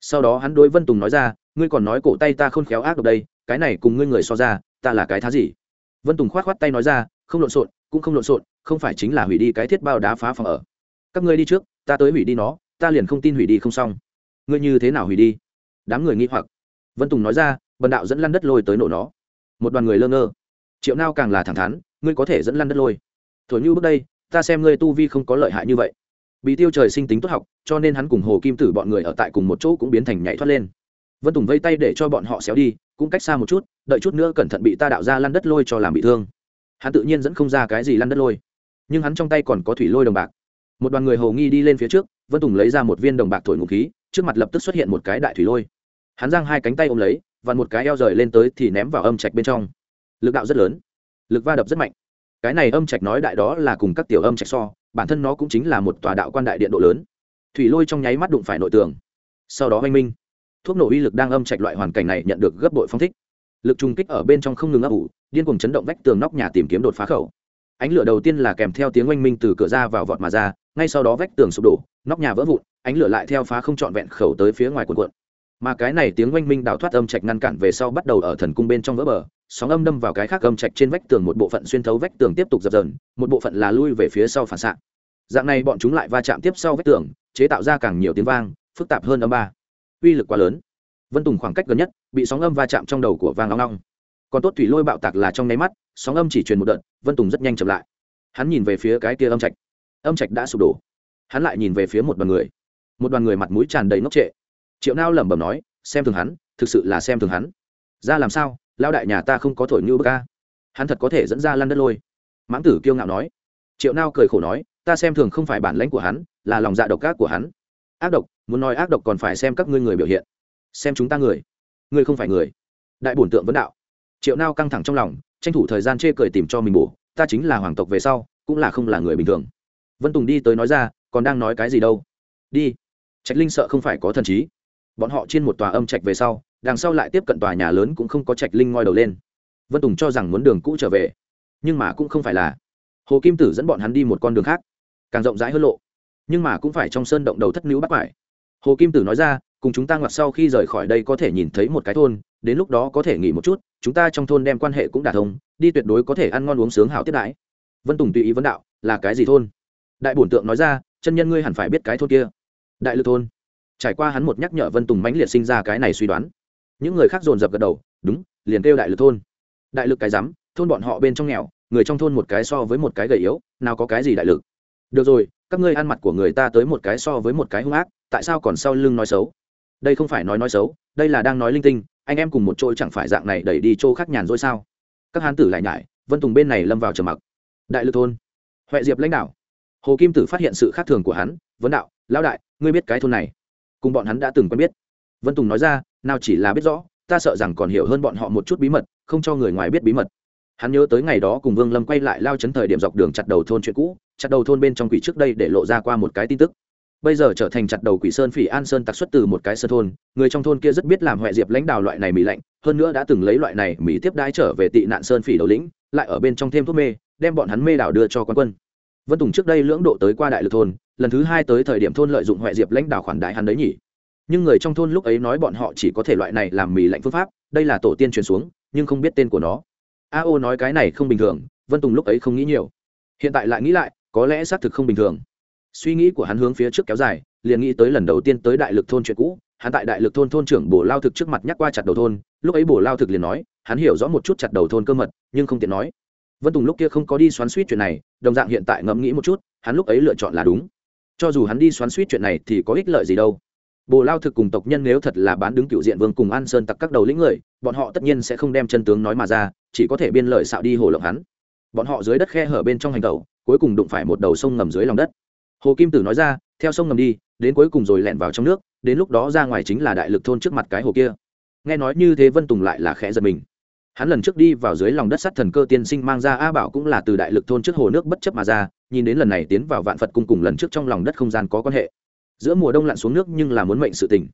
Sau đó hắn đối vân tùng nói ra, ngươi còn nói cổ tay ta khôn khéo ác được đây, cái này cùng ngươi người so ra, ta là cái thá gì? Vân tùng k h o á t k h o á t tay nói ra, không lộn xộn, cũng không lộn xộn, không phải chính là hủy đi cái thiết bao đá phá phòng ở. Các ngươi đi trước, ta tới hủy đi nó ta liền không tin hủy đi không xong. Ngươi như thế nào hủy đi? Đám người nghi hoặc. Vân tùng nói ra, bần đạo dẫn lăn đất lôi tới nổ nó. Một đoàn người lơ ngơ. Triệu nao càng là thẳng thắn, ngươi có thể dẫn lăn đất lôi. Thổi như bước đây, ta xem ngươi tu vi không có lợi hại như vậy. Bị tiêu trời sinh tính tốt học, cho nên hắn cùng hồ kim tử bọn người ở tại cùng một chỗ cũng biến thành nhảy thoát lên. Vân tùng vây tay để cho bọn họ xéo đi, cũng cách xa một chút, đợi chút nữa cẩn thận bị ta đạo ra lăn đất lôi cho làm bị thương. Hắn tự nhiên dẫn không ra cái gì lăn đất lôi. Nhưng hắn trong tay còn có thủy lôi đồng bạc. Một đoàn người hầu nghi đi lên phía trước vân tùng lấy ra một viên đồng bạc thổi ngụ khí, trước mặt lập tức xuất hiện một cái đại thủy lôi. Hắn giang hai cánh tay ôm lấy và một cái eo rời lên tới thì ném vào âm trạch bên trong. Lực đạo rất lớn, lực va đập rất mạnh. Cái này âm trạch nói đại đó là cùng các tiểu âm trạch so, bản thân nó cũng chính là một tòa đạo quan đại điện độ lớn. Thủy lôi trong nháy mắt đụng phải nội tường. Sau đó oanh minh, thuốc nổ uy lực đang âm trạch loại hoàn cảnh này nhận được gấp bội phong thích. Lực trùng kích ở bên trong không ngừng ấp ủ, điên cùng chấn động vách tường nóc nhà tìm kiếm đột phá khẩu. Ánh lửa đầu tiên là kèm theo tiếng oanh minh từ cửa ra vào vọt mà ra ngay sau đó vách tường sụp đổ, nóc nhà vỡ vụn, ánh lửa lại theo phá không trọn vẹn khẩu tới phía ngoài cuộn quận mà cái này tiếng oanh minh đào thoát âm trạch ngăn cản về sau bắt đầu ở thần cung bên trong vỡ bờ, sóng âm đâm vào cái khác âm trạch trên vách tường một bộ phận xuyên thấu vách tường tiếp tục dập dờn, một bộ phận là lui về phía sau phản xạ. Dạng này bọn chúng lại va chạm tiếp sau vách tường, chế tạo ra càng nhiều tiếng vang, phức tạp hơn âm ba. Uy lực quá lớn. Vân tùng khoảng cách gần nhất, bị sóng âm va chạm trong đầu của vang long long. Còn tốt thủy lôi bạo tạc là trong nháy mắt, sóng âm chỉ truyền một đợt, vân tùng rất nhanh chậm lại. Hắn nhìn về phía cái kia âm trạch âm trạch đã sụp đổ. Hắn lại nhìn về phía một đoàn người. Một đoàn người mặt mũi tràn đầy ngốc trệ. Triệu nao lẩm bẩm nói, xem thường hắn, thực sự là xem thường hắn. Ra làm sao lao đại nhà ta không có thổi như bức ca hắn thật có thể dẫn ra lăn đất lôi. Mãng tử kiêu ngạo nói. Triệu nao cười khổ nói, ta xem thường không phải bản lãnh của hắn, là lòng dạ độc ác của hắn. Ác độc, muốn nói ác độc còn phải xem các ngươi người biểu hiện. Xem chúng ta người. Ngươi không phải người. Đại bổn tượng vấn đạo. Triệu nao căng thẳng trong lòng, tranh thủ thời gian chê cười tìm cho mình bổ, ta chính là hoàng tộc về sau, cũng là không là người bình thường vân tùng đi tới nói ra, còn đang nói cái gì đâu? Đi. Trạch linh sợ không phải có thần trí. Bọn họ trên một tòa âm trạch về sau, đằng sau lại tiếp cận tòa nhà lớn cũng không có trạch linh ngoi đầu lên. Vân tùng cho rằng muốn đường cũ trở về, nhưng mà cũng không phải là. Hồ kim tử dẫn bọn hắn đi một con đường khác, càng rộng rãi hơn lộ, nhưng mà cũng phải trong sơn động đầu thất nữ bắt phải hồ kim tử nói ra, cùng chúng ta ngoặt sau khi rời khỏi đây có thể nhìn thấy một cái thôn, đến lúc đó có thể nghỉ một chút, chúng ta trong thôn đem quan hệ cũng đả thông, đi tuyệt đối có thể ăn ngon uống sướng hảo tiết đãi. Vân tùng tùy ý vấn đạo, là cái gì thôn? Đại bổn tượng nói ra, chân nhân ngươi hẳn phải biết cái thôn kia. Đại lực thôn. Trải qua hắn một nhắc nhở vân tùng mãnh liệt sinh ra cái này suy đoán. Những người khác dồn dập gật đầu, đúng, liền kêu đại lực thôn. Đại lực cái rắm, thôn bọn họ bên trong nghèo, người trong thôn một cái so với một cái gầy yếu, nào có cái gì đại lực. Được rồi, các ngươi ăn mặt của người ta tới một cái so với một cái hung ác, tại sao còn sau lưng nói xấu? Đây không phải nói nói xấu, đây là đang nói linh tinh, anh em cùng một chỗ chẳng phải dạng này đẩy đi chỗ khác nhàn rồi sao? Các hán tử lại nhải, vân tùng bên này lâm vào trầm mặc. Đại lực thôn. Huệ diệp lãnh đạo hồ kim tử phát hiện sự khác thường của hắn vấn đạo, lão đại, ngươi biết cái thôn này? Cùng bọn hắn đã từng quen biết. Vân tùng nói ra, nào chỉ là biết rõ, ta sợ rằng còn hiểu hơn bọn họ một chút bí mật, không cho người ngoài biết bí mật. Hắn nhớ tới ngày đó cùng vương lâm quay lại lao chấn thời điểm dọc đường chặt đầu thôn chuyện cũ, chặt đầu thôn bên trong quỷ trước đây để lộ ra qua một cái tin tức. Bây giờ trở thành chặt đầu quỷ sơn phỉ an sơn tặc xuất từ một cái sơ thôn, người trong thôn kia rất biết làm huệ diệp lãnh đạo loại này mỹ lạnh, hơn nữa đã từng lấy loại này mỹ tiếp đái trở về tị nạn sơn phỉ đầu lĩnh, lại ở bên trong thêm thuốc mê, đem bọn hắn mê đảo đưa cho quan quân vân tùng trước đây lưỡng độ tới qua đại lực thôn, lần thứ hai tới thời điểm thôn lợi dụng huệ diệp lãnh đạo khoản đại hắn đấy nhỉ. Nhưng người trong thôn lúc ấy nói bọn họ chỉ có thể loại này làm mì lạnh phương pháp, đây là tổ tiên truyền xuống, nhưng không biết tên của nó. A ô nói cái này không bình thường, vân tùng lúc ấy không nghĩ nhiều. Hiện tại lại nghĩ lại, có lẽ xác thực không bình thường. Suy nghĩ của hắn hướng phía trước kéo dài, liền nghĩ tới lần đầu tiên tới đại lực thôn chuyện cũ, hắn tại đại lực thôn thôn trưởng bổ lao thực trước mặt nhắc qua chặt đầu thôn, lúc ấy bổ lao thực liền nói, hắn hiểu rõ một chút chặt đầu thôn cơ mật, nhưng không tiện nói vân tùng lúc kia không có đi xoắn suýt chuyện này đồng dạng hiện tại ngẫm nghĩ một chút hắn lúc ấy lựa chọn là đúng. Cho dù hắn đi xoắn suýt chuyện này thì có ích lợi gì đâu. Bồ lao thực cùng tộc nhân nếu thật là bán đứng cựu diện vương cùng an sơn tặc các đầu lĩnh người bọn họ tất nhiên sẽ không đem chân tướng nói mà ra chỉ có thể biên lợi xạo đi hồ lộng hắn. Bọn họ dưới đất khe hở bên trong hành động, cuối cùng đụng phải một đầu sông ngầm dưới lòng đất. Hồ kim tử nói ra theo sông ngầm đi đến cuối cùng rồi lẹn vào trong nước đến lúc đó ra ngoài chính là đại lực thôn trước mặt cái hồ kia. Nghe nói như thế vân tùng lại là khẽ giật mình hắn lần trước đi vào dưới lòng đất sắt thần cơ tiên sinh mang ra a bảo cũng là từ đại lực thôn trước hồ nước bất chấp mà ra, nhìn đến lần này tiến vào vạn phật cung cùng lần trước trong lòng đất không gian có quan hệ. Giữa mùa đông lặn xuống nước nhưng là muốn mệnh sự tình.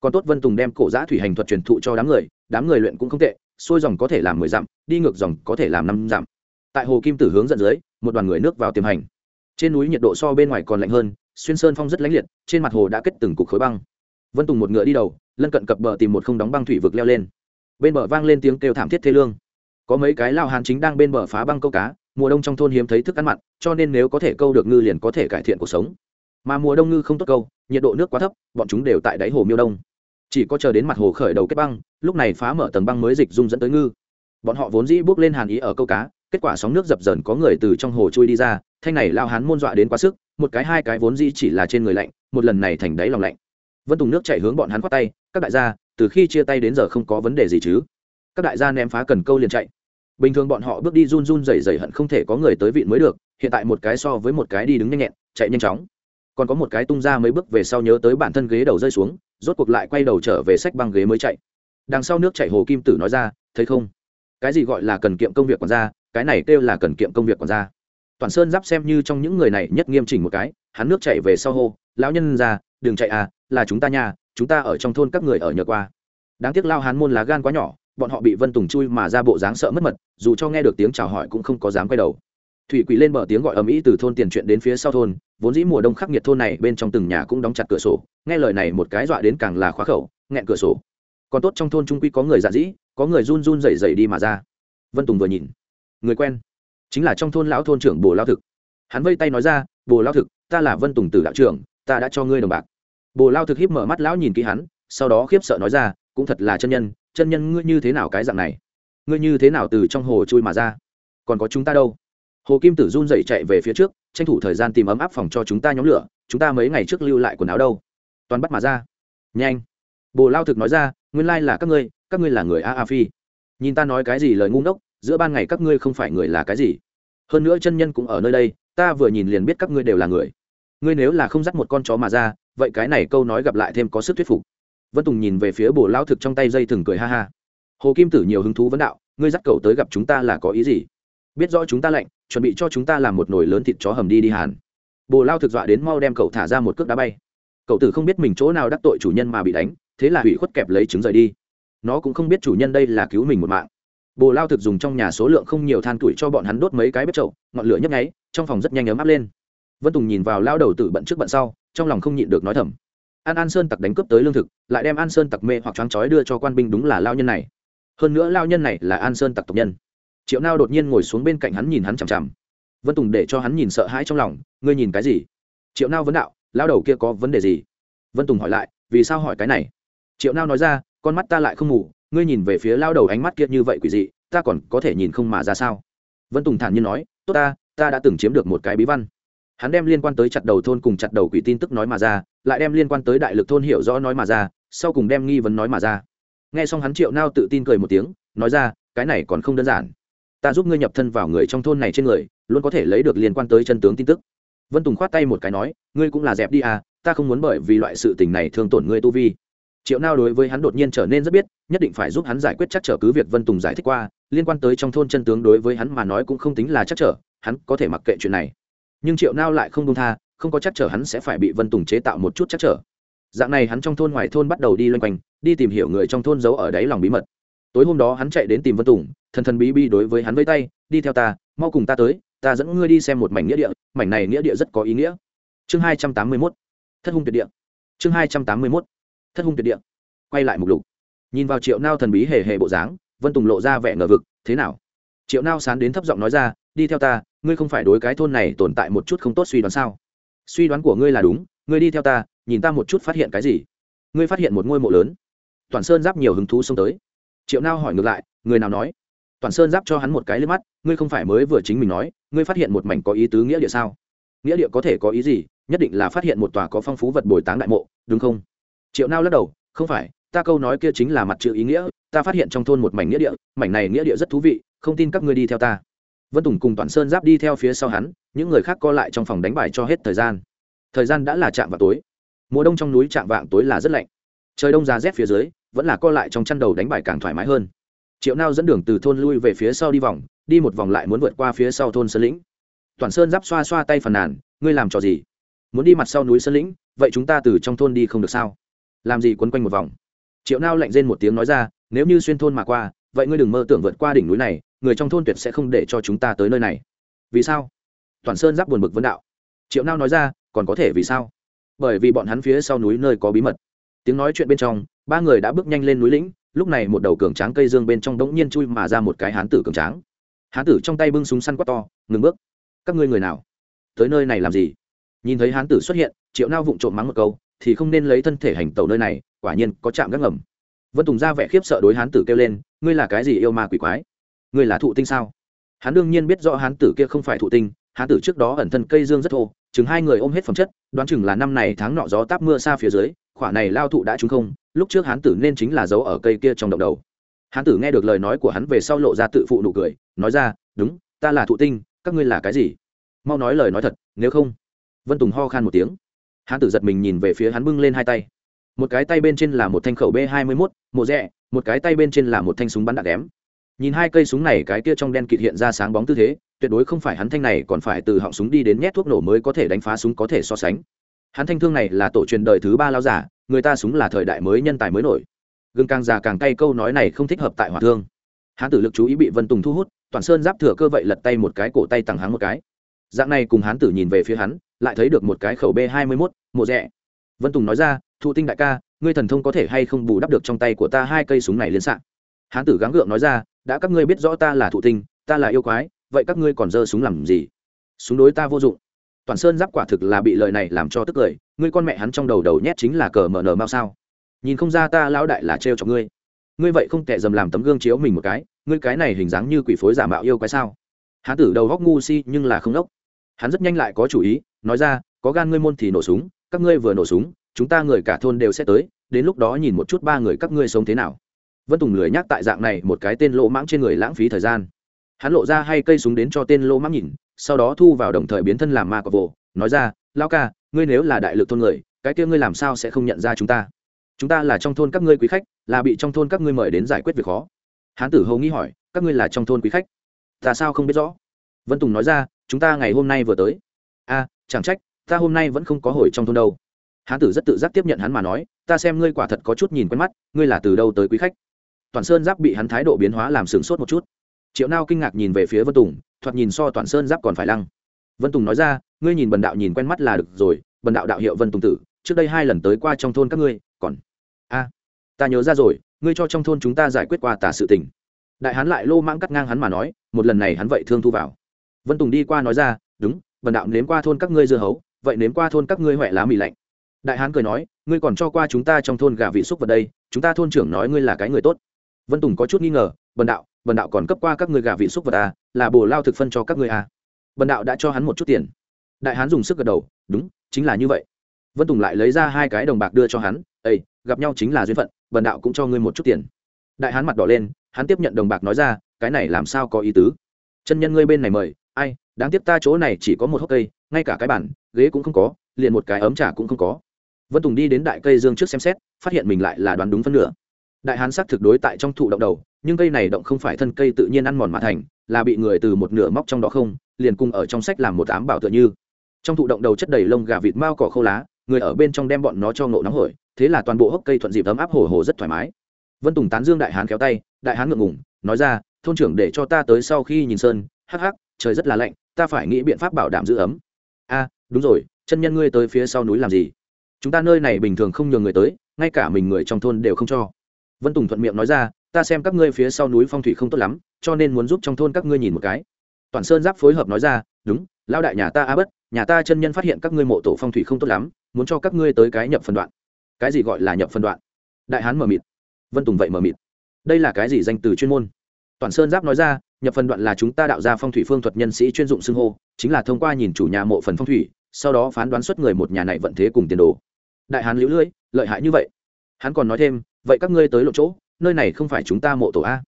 Còn tốt vân tùng đem cổ giã thủy hành thuật truyền thụ cho đám người đám người luyện cũng không tệ, xuôi dòng có thể làm mười dặm, đi ngược dòng có thể làm năm dặm. Tại hồ kim tử hướng dẫn dưới, một đoàn người nước vào tiềm hành. Trên núi nhiệt độ so bên ngoài còn lạnh hơn, xuyên sơn phong rất lãnh liệt, trên mặt hồ đã kết từng cục khối băng. Vân tùng một ngựa đi đầu, lân cận cập bờ tìm một không đóng băng thủy vực leo lên bên bờ vang lên tiếng kêu thảm thiết thế lương. Có mấy cái lao hán chính đang bên bờ phá băng câu cá, mùa đông trong thôn hiếm thấy thức ăn mặn, cho nên nếu có thể câu được ngư liền có thể cải thiện cuộc sống. Mà mùa đông ngư không tốt câu, nhiệt độ nước quá thấp, bọn chúng đều tại đáy hồ miêu đông. Chỉ có chờ đến mặt hồ khởi đầu kết băng, lúc này phá mở tầng băng mới dịch dung dẫn tới ngư. Bọn họ vốn dĩ bước lên hàn ý ở câu cá, kết quả sóng nước dập dờn có người từ trong hồ chui đi ra, thanh này lao hán môn dọa đến quá sức, một cái hai cái vốn dĩ chỉ là trên người lạnh, một lần này thành đáy lòng lạnh. Vân tùng nước chạy hướng bọn hắn khoát tay, các đại gia từ khi chia tay đến giờ không có vấn đề gì chứ. Các đại gia ném phá cần câu liền chạy. Bình thường bọn họ bước đi run run rẩy rẩy hận không thể có người tới vịn mới được, hiện tại một cái so với một cái đi đứng nhanh nhẹn, chạy nhanh chóng. Còn có một cái tung ra mấy bước về sau nhớ tới bản thân ghế đầu rơi xuống, rốt cuộc lại quay đầu trở về sách băng ghế mới chạy. Đằng sau nước chạy hồ kim tử nói ra, thấy không? Cái gì gọi là cần kiệm công việc còn ra, cái này kêu là cần kiệm công việc còn ra. Toàn sơn giáp xem như trong những người này nhất nghiêm chỉnh một cái, hắn nước chạy về sau hô, lão nhân ra, đừng chạy à là chúng ta nha chúng ta ở trong thôn các người ở nhờ qua. Đáng tiếc lao hán môn lá gan quá nhỏ, bọn họ bị vân tùng chui mà ra bộ dáng sợ mất mật, dù cho nghe được tiếng chào hỏi cũng không có dám quay đầu. Thủy quỷ lên bờ tiếng gọi ầm ĩ từ thôn tiền chuyện đến phía sau thôn, vốn dĩ mùa đông khắc nghiệt thôn này bên trong từng nhà cũng đóng chặt cửa sổ, nghe lời này một cái dọa đến càng là khóa khẩu, nghẹn cửa sổ. Còn tốt trong thôn trung quy có người dạ dĩ, có người run run rẩy rẩy đi mà ra. Vân tùng vừa nhìn, người quen, chính là trong thôn lão thôn trưởng bồ lao thực. Hắn vây tay nói ra, bồ lao thực, ta là vân tùng tử đạo trưởng, ta đã cho ngươi đồng bạc bồ lao thực híp mở mắt lão nhìn kỹ hắn, sau đó khiếp sợ nói ra, cũng thật là chân nhân chân nhân ngươi như thế nào cái dạng này? Ngươi như thế nào từ trong hồ chui mà ra? Còn có chúng ta đâu? Hồ kim tử run dậy chạy về phía trước, tranh thủ thời gian tìm ấm áp phòng cho chúng ta nhóm lửa, chúng ta mấy ngày trước lưu lại quần áo đâu? Toàn bắt mà ra. Nhanh. Bồ lao thực nói ra, nguyên lai là các ngươi các ngươi là người a a phi. Nhìn ta nói cái gì lời ngu ngốc, giữa ban ngày các ngươi không phải người là cái gì. Hơn nữa chân nhân cũng ở nơi đây, ta vừa nhìn liền biết các ngươi đều là người ngươi nếu là không dắt một con chó mà ra, vậy cái này câu nói gặp lại thêm có sức thuyết phục. Vân tùng nhìn về phía bồ lao thực trong tay dây thừng cười ha ha. Hồ kim tử nhiều hứng thú vấn đạo, ngươi dắt cậu tới gặp chúng ta là có ý gì? Biết rõ chúng ta lạnh, chuẩn bị cho chúng ta làm một nồi lớn thịt chó hầm đi đi hàn. Bồ lao thực dọa đến mau đem cậu thả ra một cước đá bay. Cậu tử không biết mình chỗ nào đắc tội chủ nhân mà bị đánh, thế là hủy khuất kẹp lấy trứng rời đi. Nó cũng không biết chủ nhân đây là cứu mình một mạng. Bồ lao thực dùng trong nhà số lượng không nhiều than tuổi cho bọn hắn đốt mấy cái bếp trậu ngọn lửa nhấp nháy, trong phòng rất nhanh ấm áp lên vân tùng nhìn vào lao đầu tử bận trước bận sau, trong lòng không nhịn được nói thầm. An an sơn tặc đánh cướp tới lương thực, lại đem an sơn tặc mê hoặc choáng chói đưa cho quan binh đúng là lao nhân này. Hơn nữa lao nhân này là an sơn tặc tộc nhân. Triệu nao đột nhiên ngồi xuống bên cạnh hắn nhìn hắn chằm chằm. Vân tùng để cho hắn nhìn sợ hãi trong lòng, ngươi nhìn cái gì? Triệu nao vấn đạo lao đầu kia có vấn đề gì? Vân tùng hỏi lại, vì sao hỏi cái này? Triệu nao nói ra, con mắt ta lại không ngủ ngươi nhìn về phía lao đầu ánh mắt kia như vậy quỷ dị, ta còn có thể nhìn không mà ra sao? Vân tùng thản nhiên nói, tốt ta ta đã từng chiếm được một cái bí văn hắn đem liên quan tới chặt đầu thôn cùng chặt đầu quỷ tin tức nói mà ra, lại đem liên quan tới đại lực thôn hiểu rõ nói mà ra, sau cùng đem nghi vấn nói mà ra. Nghe xong hắn triệu nao tự tin cười một tiếng, nói ra, cái này còn không đơn giản. Ta giúp ngươi nhập thân vào người trong thôn này trên người, luôn có thể lấy được liên quan tới chân tướng tin tức. Vân tùng khoát tay một cái nói, ngươi cũng là dẹp đi à ta không muốn bởi vì loại sự tình này thương tổn ngươi tu vi. Triệu nao đối với hắn đột nhiên trở nên rất biết, nhất định phải giúp hắn giải quyết chắc trở cứ việc vân tùng giải thích qua, liên quan tới trong thôn chân tướng đối với hắn mà nói cũng không tính là chắc trở, hắn có thể mặc kệ chuyện này nhưng triệu nao lại không công tha, không có chắc trở hắn sẽ phải bị vân tùng chế tạo một chút chắc trở. Dạng này hắn trong thôn ngoài thôn bắt đầu đi loanh quanh, đi tìm hiểu người trong thôn giấu ở đáy lòng bí mật. Tối hôm đó hắn chạy đến tìm vân tùng, thần thần bí bí đối với hắn với tay, đi theo ta, mau cùng ta tới, ta dẫn ngươi đi xem một mảnh nghĩa địa, mảnh này nghĩa địa rất có ý nghĩa. Chương hai trăm tám mươi mốt. Thất hung tuyệt địa. Chương hai trăm tám mươi mốt. Thất hung tuyệt địa. Quay lại mục lục. Nhìn vào triệu nao thần bí hề hề bộ dáng, vân tùng lộ ra vẻ ngờ vực, thế nào? Triệu nao sán đến thấp giọng nói ra đi theo ta, ngươi không phải đối cái thôn này tồn tại một chút không tốt suy đoán sao? Suy đoán của ngươi là đúng, ngươi đi theo ta, nhìn ta một chút phát hiện cái gì. Ngươi phát hiện một ngôi mộ lớn. Toàn sơn giáp nhiều hứng thú xông tới. Triệu nao hỏi ngược lại, người nào nói? Toàn sơn giáp cho hắn một cái lên mắt, ngươi không phải mới vừa chính mình nói, ngươi phát hiện một mảnh có ý tứ nghĩa địa sao? Nghĩa địa có thể có ý gì? Nhất định là phát hiện một tòa có phong phú vật bồi táng đại mộ, đúng không? Triệu nao lắc đầu, không phải, ta câu nói kia chính là mặt chữ ý nghĩa, ta phát hiện trong thôn một mảnh nghĩa địa, mảnh này nghĩa địa rất thú vị, không tin các ngươi đi theo ta vân tùng cùng toàn sơn giáp đi theo phía sau hắn, những người khác co lại trong phòng đánh bài cho hết thời gian. Thời gian đã là chạm vào tối. Mùa đông trong núi chạm vạng tối là rất lạnh. Trời đông ra rét phía dưới, vẫn là co lại trong chăn đầu đánh bài càng thoải mái hơn. Triệu nao dẫn đường từ thôn lui về phía sau đi vòng, đi một vòng lại muốn vượt qua phía sau thôn sơn lĩnh. Toàn sơn giáp xoa xoa tay phàn nàn, ngươi làm trò gì? Muốn đi mặt sau núi sơn lĩnh, vậy chúng ta từ trong thôn đi không được sao? Làm gì quấn quanh một vòng? Triệu nao lạnh rên một tiếng nói ra, nếu như xuyên thôn mà qua vậy ngươi đừng mơ tưởng vượt qua đỉnh núi này, người trong thôn tuyệt sẽ không để cho chúng ta tới nơi này. Vì sao? Toàn sơn giáp buồn bực vấn đạo. Triệu nao nói ra, còn có thể vì sao? Bởi vì bọn hắn phía sau núi nơi có bí mật. Tiếng nói chuyện bên trong, ba người đã bước nhanh lên núi lĩnh, lúc này một đầu cường tráng cây dương bên trong đống nhiên chui mà ra một cái hán tử cường tráng. Hán tử trong tay bưng súng săn quát to, ngừng bước. Các ngươi người nào? Tới nơi này làm gì? Nhìn thấy hán tử xuất hiện, triệu nao vụng trộm mắng một câu, thì không nên lấy thân thể hành tàu nơi này, quả nhiên có chạm gác ngầm vân tùng ra vẻ khiếp sợ đối hán tử kêu lên, ngươi là cái gì yêu ma quỷ quái? Ngươi là thụ tinh sao? Hắn đương nhiên biết rõ hán tử kia không phải thụ tinh, hán tử trước đó ẩn thân cây dương rất thô, chừng hai người ôm hết phẩm chất, đoán chừng là năm này tháng nọ gió táp mưa xa phía dưới, khỏa này lao thụ đã trúng không, lúc trước hán tử nên chính là giấu ở cây kia trong động đầu. Hán tử nghe được lời nói của hắn về sau lộ ra tự phụ nụ cười, nói ra, đúng, ta là thụ tinh, các ngươi là cái gì? Mau nói lời nói thật, nếu không? Vân tùng ho khan một tiếng. Hán tử giật mình nhìn về phía hắn bưng lên hai tay một cái tay bên trên là một thanh khẩu b hai mươi mốt mộ rẽ một cái tay bên trên là một thanh súng bắn đạn đém. Nhìn hai cây súng này, cái kia trong đen kịt hiện ra sáng bóng tư thế, tuyệt đối không phải hắn thanh này, còn phải từ họng súng đi đến nhét thuốc nổ mới có thể đánh phá súng có thể so sánh. Hắn thanh thương này là tổ truyền đời thứ ba lao giả, người ta súng là thời đại mới nhân tài mới nổi. Gương càng già càng cay câu nói này không thích hợp tại hỏa thương. Hắn tử lực chú ý bị vân tùng thu hút, toàn sơn giáp thừa cơ vậy lật tay một cái cổ tay tằng hắn một cái. Dạng này cùng hắn tử nhìn về phía hắn, lại thấy được một cái khẩu b hai mươi mốt mộ rẽ vân tùng nói ra, thụ tinh đại ca, ngươi thần thông có thể hay không bù đắp được trong tay của ta hai cây súng này liên s ạ hán tử gắng gượng nói ra, đã các ngươi biết rõ ta là thụ tinh, ta là yêu quái, vậy các ngươi còn giơ súng làm gì? Súng đối ta vô dụng. Toàn sơn giáp quả thực là bị lời này làm cho tức cười, ngươi con mẹ hắn trong đầu đầu nhét chính là cờ mở nở mau sao? Nhìn không ra ta lão đại là trêu cho ngươi. Ngươi vậy không tệ dầm làm tấm gương chiếu mình một cái, ngươi cái này hình dáng như quỷ phối giả mạo yêu quái sao? Hán tử đầu góc ngu si nhưng là không ốc hắn rất nhanh lại có chủ ý, nói ra, có gan ngươi môn thì nổ súng các ngươi vừa nổ súng, chúng ta người cả thôn đều sẽ tới, đến lúc đó nhìn một chút ba người các ngươi sống thế nào. Vân tùng lười nhắc tại dạng này một cái tên lỗ mãng trên người lãng phí thời gian. Hắn lộ ra hai cây súng đến cho tên lỗ mãng nhìn, sau đó thu vào đồng thời biến thân làm ma cọc vồ nói ra lao ca, ngươi nếu là đại lực thôn người, cái kia ngươi làm sao sẽ không nhận ra chúng ta? Chúng ta là trong thôn các ngươi quý khách, là bị trong thôn các ngươi mời đến giải quyết việc khó. Hán tử hầu nghĩ hỏi, các ngươi là trong thôn quý khách? Ta sao không biết rõ? Vân tùng nói ra, chúng ta ngày hôm nay vừa tới. A, chẳng trách ta hôm nay vẫn không có hồi trong thôn đâu. Hán tử rất tự giác tiếp nhận hắn mà nói, ta xem ngươi quả thật có chút nhìn quen mắt, ngươi là từ đâu tới quý khách? Toàn sơn giáp bị hắn thái độ biến hóa làm sửng sốt một chút. Triệu nao kinh ngạc nhìn về phía vân tùng, thoạt nhìn so toàn sơn giáp còn phải lăng. Vân tùng nói ra, ngươi nhìn bần đạo nhìn quen mắt là được rồi, bần đạo đạo hiệu vân tùng tử, trước đây hai lần tới qua trong thôn các ngươi, còn a, ta nhớ ra rồi, ngươi cho trong thôn chúng ta giải quyết qua tả sự tình. Đại hán lại lô mãng cắt ngang hắn mà nói, một lần này hắn vậy thương thu vào. Vân tùng đi qua nói ra, đúng, bần đạo nếm qua thôn các ngươi dưa hấu vậy nếm qua thôn các ngươi huệ lá mì lạnh. Đại hán cười nói ngươi còn cho qua chúng ta trong thôn gà vị xúc vật đây chúng ta thôn trưởng nói ngươi là cái người tốt. Vân tùng có chút nghi ngờ bần đạo bần đạo còn cấp qua các ngươi gà vị xúc vật à, là bồ lao thực phân cho các ngươi à. bần đạo đã cho hắn một chút tiền. Đại hán dùng sức gật đầu đúng chính là như vậy. Vân tùng lại lấy ra hai cái đồng bạc đưa cho hắn ây gặp nhau chính là duyên phận bần đạo cũng cho ngươi một chút tiền. Đại hán mặt đỏ lên hắn tiếp nhận đồng bạc nói ra cái này làm sao có ý tứ? Chân nhân ngươi bên này mời ai đáng tiếc ta chỗ này chỉ có một hốc cây ngay cả cái bàn, ghế cũng không có liền một cái ấm trà cũng không có. Vân tùng đi đến đại cây dương trước xem xét phát hiện mình lại là đoán đúng phân nửa. Đại hán xác thực đối tại trong thụ động đầu nhưng cây này động không phải thân cây tự nhiên ăn mòn mà thành là bị người từ một nửa móc trong đó không liền cùng ở trong sách làm một ám bảo tựa như. Trong thụ động đầu chất đầy lông gà vịt mao cỏ khô lá người ở bên trong đem bọn nó cho ngộ nóng hổi thế là toàn bộ hốc cây thuận dịp ấm áp hồ hồ rất thoải mái. Vân tùng tán dương đại hán kéo tay đại hán ngượng ngùng nói ra thôn trưởng để cho ta tới sau khi nhìn sơn hắc hắc trời rất là lạnh ta phải nghĩ biện pháp bảo đảm giữ ấm a đúng rồi, chân nhân ngươi tới phía sau núi làm gì? Chúng ta nơi này bình thường không nhường người tới, ngay cả mình người trong thôn đều không cho. Vân tùng thuận miệng nói ra, ta xem các ngươi phía sau núi phong thủy không tốt lắm, cho nên muốn giúp trong thôn các ngươi nhìn một cái. Toàn sơn giáp phối hợp nói ra, đúng lao đại nhà ta a bất, nhà ta chân nhân phát hiện các ngươi mộ tổ phong thủy không tốt lắm, muốn cho các ngươi tới cái nhập phân đoạn. Cái gì gọi là nhập phân đoạn? Đại hán mờ mịt. Vân tùng vậy mờ mịt. Đây là cái gì danh từ chuyên môn? Toàn sơn giáp nói ra nhập phần đoạn là chúng ta đạo ra phong thủy phương thuật nhân sĩ chuyên dụng xưng hô, chính là thông qua nhìn chủ nhà mộ phần phong thủy, sau đó phán đoán xuất người một nhà này vận thế cùng tiền đồ. Đại hán liễu lưỡi lợi hại như vậy. Hắn còn nói thêm, vậy các ngươi tới lộ chỗ, nơi này không phải chúng ta mộ tổ a.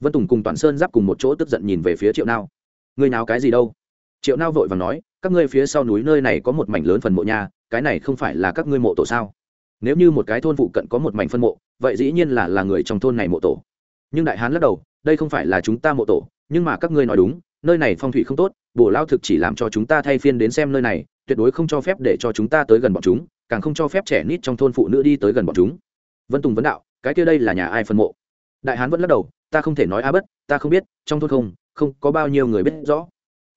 Vân tùng cùng toàn sơn giáp cùng một chỗ tức giận nhìn về phía triệu nao. Ngươi nào cái gì đâu? Triệu nao vội và nói, các ngươi phía sau núi nơi này có một mảnh lớn phần mộ nhà cái này không phải là các ngươi mộ tổ sao? Nếu như một cái thôn phụ cận có một mảnh phân mộ, vậy dĩ nhiên là là người trong thôn này mộ tổ. Nhưng đại hán lắc đầu, đây không phải là chúng ta mộ tổ nhưng mà các ngươi nói đúng, nơi này phong thủy không tốt, bổ lao thực chỉ làm cho chúng ta thay phiên đến xem nơi này, tuyệt đối không cho phép để cho chúng ta tới gần bọn chúng, càng không cho phép trẻ nít trong thôn phụ nữ đi tới gần bọn chúng. Vân tùng vấn đạo, cái kia đây là nhà ai phân mộ? Đại hán vẫn lắc đầu, ta không thể nói a bất, ta không biết, trong thôn không không có bao nhiêu người biết rõ.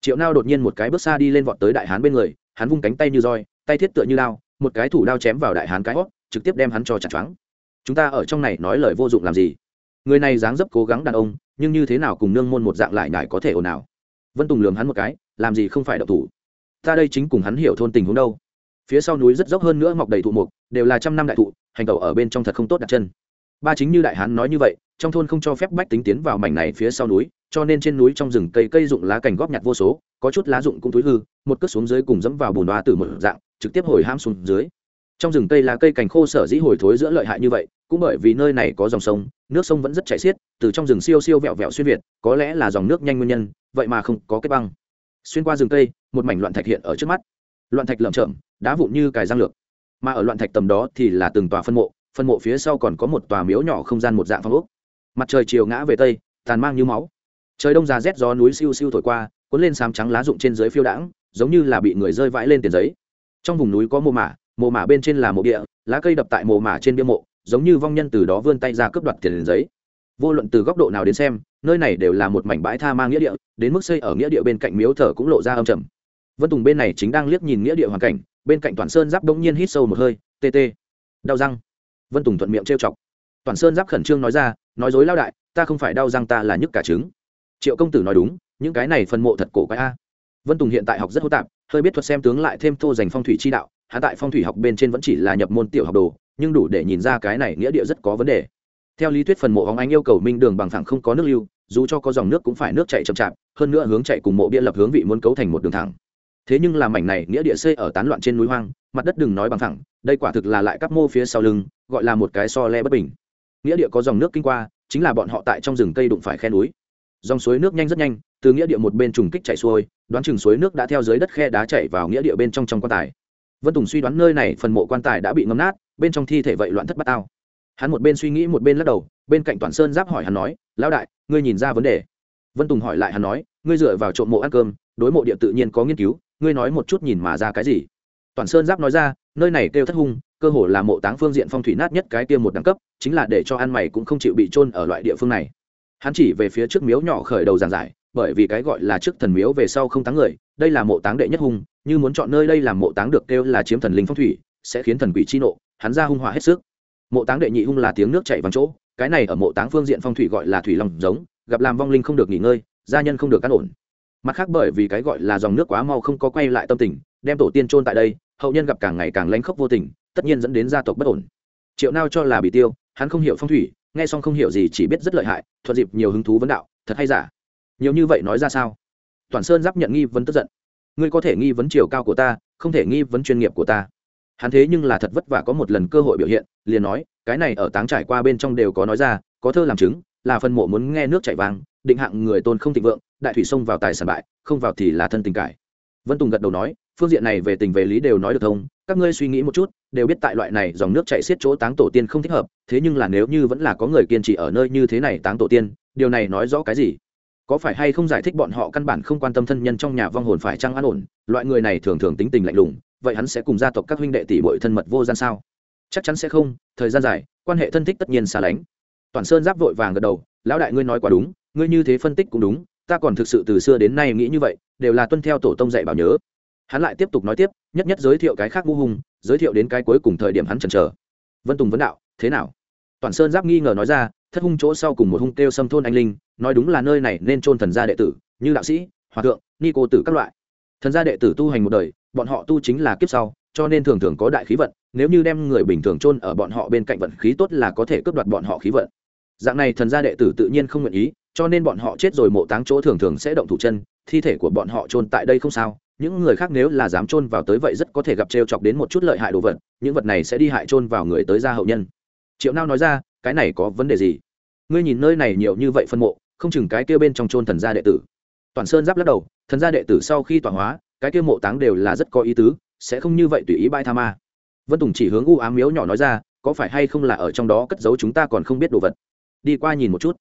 Triệu nao đột nhiên một cái bước xa đi lên vọt tới đại hán bên người, hắn vung cánh tay như roi, tay thiết tựa như lao một cái thủ đao chém vào đại hán cái hót, trực tiếp đem hắn cho chặt choáng. Chúng ta ở trong này nói lời vô dụng làm gì? Người này dáng dấp cố gắng đàn ông nhưng như thế nào cùng nương môn một dạng lại nhải có thể ồn ào? Vân tùng lường hắn một cái, làm gì không phải đậu thủ? Ta đây chính cùng hắn hiểu thôn tình huống đâu. Phía sau núi rất dốc hơn nữa mọc đầy thụ mục đều là trăm năm đại thụ, hành tẩu ở bên trong thật không tốt đặt chân. Ba chính như đại hán nói như vậy, trong thôn không cho phép bách tính tiến vào mảnh này phía sau núi, cho nên trên núi trong rừng cây cây dụng lá cành góp nhặt vô số, có chút lá dụng cũng túi hư, một cất xuống dưới cùng dẫm vào bùn đoa từ một dạng, trực tiếp hồi ham xuống dưới trong rừng cây lá cây cành khô sở dĩ hồi thối giữa lợi hại như vậy, cũng bởi vì nơi này có dòng sông, nước sông vẫn rất chảy xiết, từ trong rừng siêu siêu vẹo vẹo xuyên việt, có lẽ là dòng nước nhanh nguyên nhân, vậy mà không có cái băng. Xuyên qua rừng cây, một mảnh loạn thạch hiện ở trước mắt. Loạn thạch lởm chởm, đá vụn như cài giang lược. Mà ở loạn thạch tầm đó thì là từng tòa phân mộ phân mộ phía sau còn có một tòa miếu nhỏ không gian một dạng phong ốc. Mặt trời chiều ngã về tây, tàn mang như máu. Trời đông già rét gió núi siêu siêu thổi qua, cuốn lên sám trắng lá rụng trên dưới phiêu đãng, giống như là bị người rơi vãi lên tiền giấy. Trong vùng núi có mô mả mồ mả bên trên là mộ địa, lá cây đập tại mồ mả trên bia mộ, giống như vong nhân từ đó vươn tay ra cướp đoạt tiền giấy. Vô luận từ góc độ nào đến xem, nơi này đều là một mảnh bãi tha mang nghĩa địa, đến mức xây ở nghĩa địa bên cạnh miếu thờ cũng lộ ra âm trầm. Vân tùng bên này chính đang liếc nhìn nghĩa địa hoàn cảnh, bên cạnh toàn sơn giáp đông nhiên hít sâu một hơi, tê tê. Đau răng. Vân tùng thuận miệng trêu chọc. Toàn sơn giáp khẩn trương nói ra, nói dối lao đại, ta không phải đau răng ta là nhức cả trứng. Triệu công tử nói đúng, những cái này phân mộ thật cổ quái a. Vân tùng hiện tại học rất hô tạp, hơi biết thuật xem tướng lại thêm thô dành phong thủy chi đạo hắn tại phong thủy học bên trên vẫn chỉ là nhập môn tiểu học đồ, nhưng đủ để nhìn ra cái này nghĩa địa rất có vấn đề. Theo lý thuyết phần mộ hóng anh yêu cầu minh đường bằng thẳng không có nước lưu, dù cho có dòng nước cũng phải nước chạy chậm chạp, hơn nữa hướng chạy cùng mộ bia lập hướng vị muốn cấu thành một đường thẳng. Thế nhưng làm mảnh này nghĩa địa xây ở tán loạn trên núi hoang, mặt đất đừng nói bằng thẳng đây quả thực là lại các mô phía sau lưng, gọi là một cái so le bất bình. Nghĩa địa có dòng nước kinh qua, chính là bọn họ tại trong rừng cây đụng phải khe núi. Dòng suối nước nhanh rất nhanh, từ nghĩa địa một bên trùng kích chảy xuôi, đoán chừng suối nước đã theo dưới đất khe đá chảy vào nghĩa địa bên trong trong quan tài vân tùng suy đoán nơi này phần mộ quan tài đã bị ngấm nát, bên trong thi thể vậy loạn thất bát ao hắn một bên suy nghĩ một bên lắc đầu, bên cạnh toàn sơn giáp hỏi hắn nói, lão đại, ngươi nhìn ra vấn đề? Vân tùng hỏi lại hắn nói, ngươi dựa vào trộm mộ ăn cơm, đối mộ địa tự nhiên có nghiên cứu, ngươi nói một chút nhìn mà ra cái gì? Toàn sơn giáp nói ra, nơi này kêu thất hung, cơ hồ là mộ táng phương diện phong thủy nát nhất cái kia một đẳng cấp, chính là để cho ăn mày cũng không chịu bị trôn ở loại địa phương này. Hắn chỉ về phía trước miếu nhỏ khởi đầu giảng giải bởi vì cái gọi là trước thần miếu về sau không táng người, đây là mộ táng đệ nhất hung, như muốn chọn nơi đây làm mộ táng được kêu là chiếm thần linh phong thủy, sẽ khiến thần quỷ chi nộ, hắn ra hung hỏa hết sức. Mộ táng đệ nhị hung là tiếng nước chảy vàng chỗ, cái này ở mộ táng phương diện phong thủy gọi là thủy lòng giống, gặp làm vong linh không được nghỉ ngơi, gia nhân không được cắt ổn. Mặt khác bởi vì cái gọi là dòng nước quá mau không có quay lại tâm tình, đem tổ tiên trôn tại đây, hậu nhân gặp càng ngày càng lánh khóc vô tình, tất nhiên dẫn đến gia tộc bất ổn. Triệu nao cho là bị tiêu, hắn không hiểu phong thủy, nghe xong không hiểu gì chỉ biết rất lợi hại, thuận dịp nhiều hứng thú vấn đạo, thật hay giả? Nhiều như vậy nói ra sao? Toàn sơn giáp nhận nghi vấn tức giận. Ngươi có thể nghi vấn chiều cao của ta, không thể nghi vấn chuyên nghiệp của ta. Hắn thế nhưng là thật vất vả có một lần cơ hội biểu hiện, liền nói, cái này ở táng trải qua bên trong đều có nói ra, có thơ làm chứng, là phần mộ muốn nghe nước chảy vàng, định hạng người tôn không thịnh vượng, đại thủy sông vào tài sản bại, không vào thì là thân tình cải. Vân tùng gật đầu nói, phương diện này về tình về lý đều nói được thông, các ngươi suy nghĩ một chút, đều biết tại loại này dòng nước chảy xiết chỗ táng tổ tiên không thích hợp, thế nhưng là nếu như vẫn là có người kiên trì ở nơi như thế này táng tổ tiên, điều này nói rõ cái gì? Có phải hay không giải thích bọn họ căn bản không quan tâm thân nhân trong nhà vong hồn phải chăng an ổn? Loại người này thường thường tính tình lạnh lùng, vậy hắn sẽ cùng gia tộc các huynh đệ tỷ bội thân mật vô gian sao? Chắc chắn sẽ không, thời gian dài, quan hệ thân thích tất nhiên xa lánh. Toàn sơn giáp vội vàng gật đầu, lão đại ngươi nói quá đúng, ngươi như thế phân tích cũng đúng, ta còn thực sự từ xưa đến nay nghĩ như vậy, đều là tuân theo tổ tông dạy bảo nhớ. Hắn lại tiếp tục nói tiếp, nhất nhất giới thiệu cái khác ngu hùng, giới thiệu đến cái cuối cùng thời điểm hắn chần chờ. Vân tùng vấn đạo, thế nào? Toàn sơn giáp nghi ngờ nói ra thất hung chỗ sau cùng một hung kêu xâm thôn anh linh, nói đúng là nơi này nên trôn thần gia đệ tử, như đạo sĩ, hòa thượng, ni cô tử các loại. Thần gia đệ tử tu hành một đời, bọn họ tu chính là kiếp sau, cho nên thường thường có đại khí vận, nếu như đem người bình thường chôn ở bọn họ bên cạnh vận khí tốt là có thể cướp đoạt bọn họ khí vận. Dạng này thần gia đệ tử tự nhiên không nguyện ý, cho nên bọn họ chết rồi mộ táng chỗ thường thường sẽ động thủ chân, thi thể của bọn họ chôn tại đây không sao. Những người khác nếu là dám chôn vào tới vậy rất có thể gặp trêu chọc đến một chút lợi hại đồ vật, những vật này sẽ đi hại chôn vào người tới gia hậu nhân. Triệu nao nói ra cái này có vấn đề gì? Ngươi nhìn nơi này nhiều như vậy phân mộ, không chừng cái kia bên trong chôn thần gia đệ tử. Toàn sơn giáp lắc đầu, thần gia đệ tử sau khi tọa hóa, cái kia mộ táng đều là rất có ý tứ, sẽ không như vậy tùy ý bãi tha ma. Vân tùng chỉ hướng u ám miếu nhỏ nói ra, có phải hay không là ở trong đó cất giấu chúng ta còn không biết đồ vật? Đi qua nhìn một chút.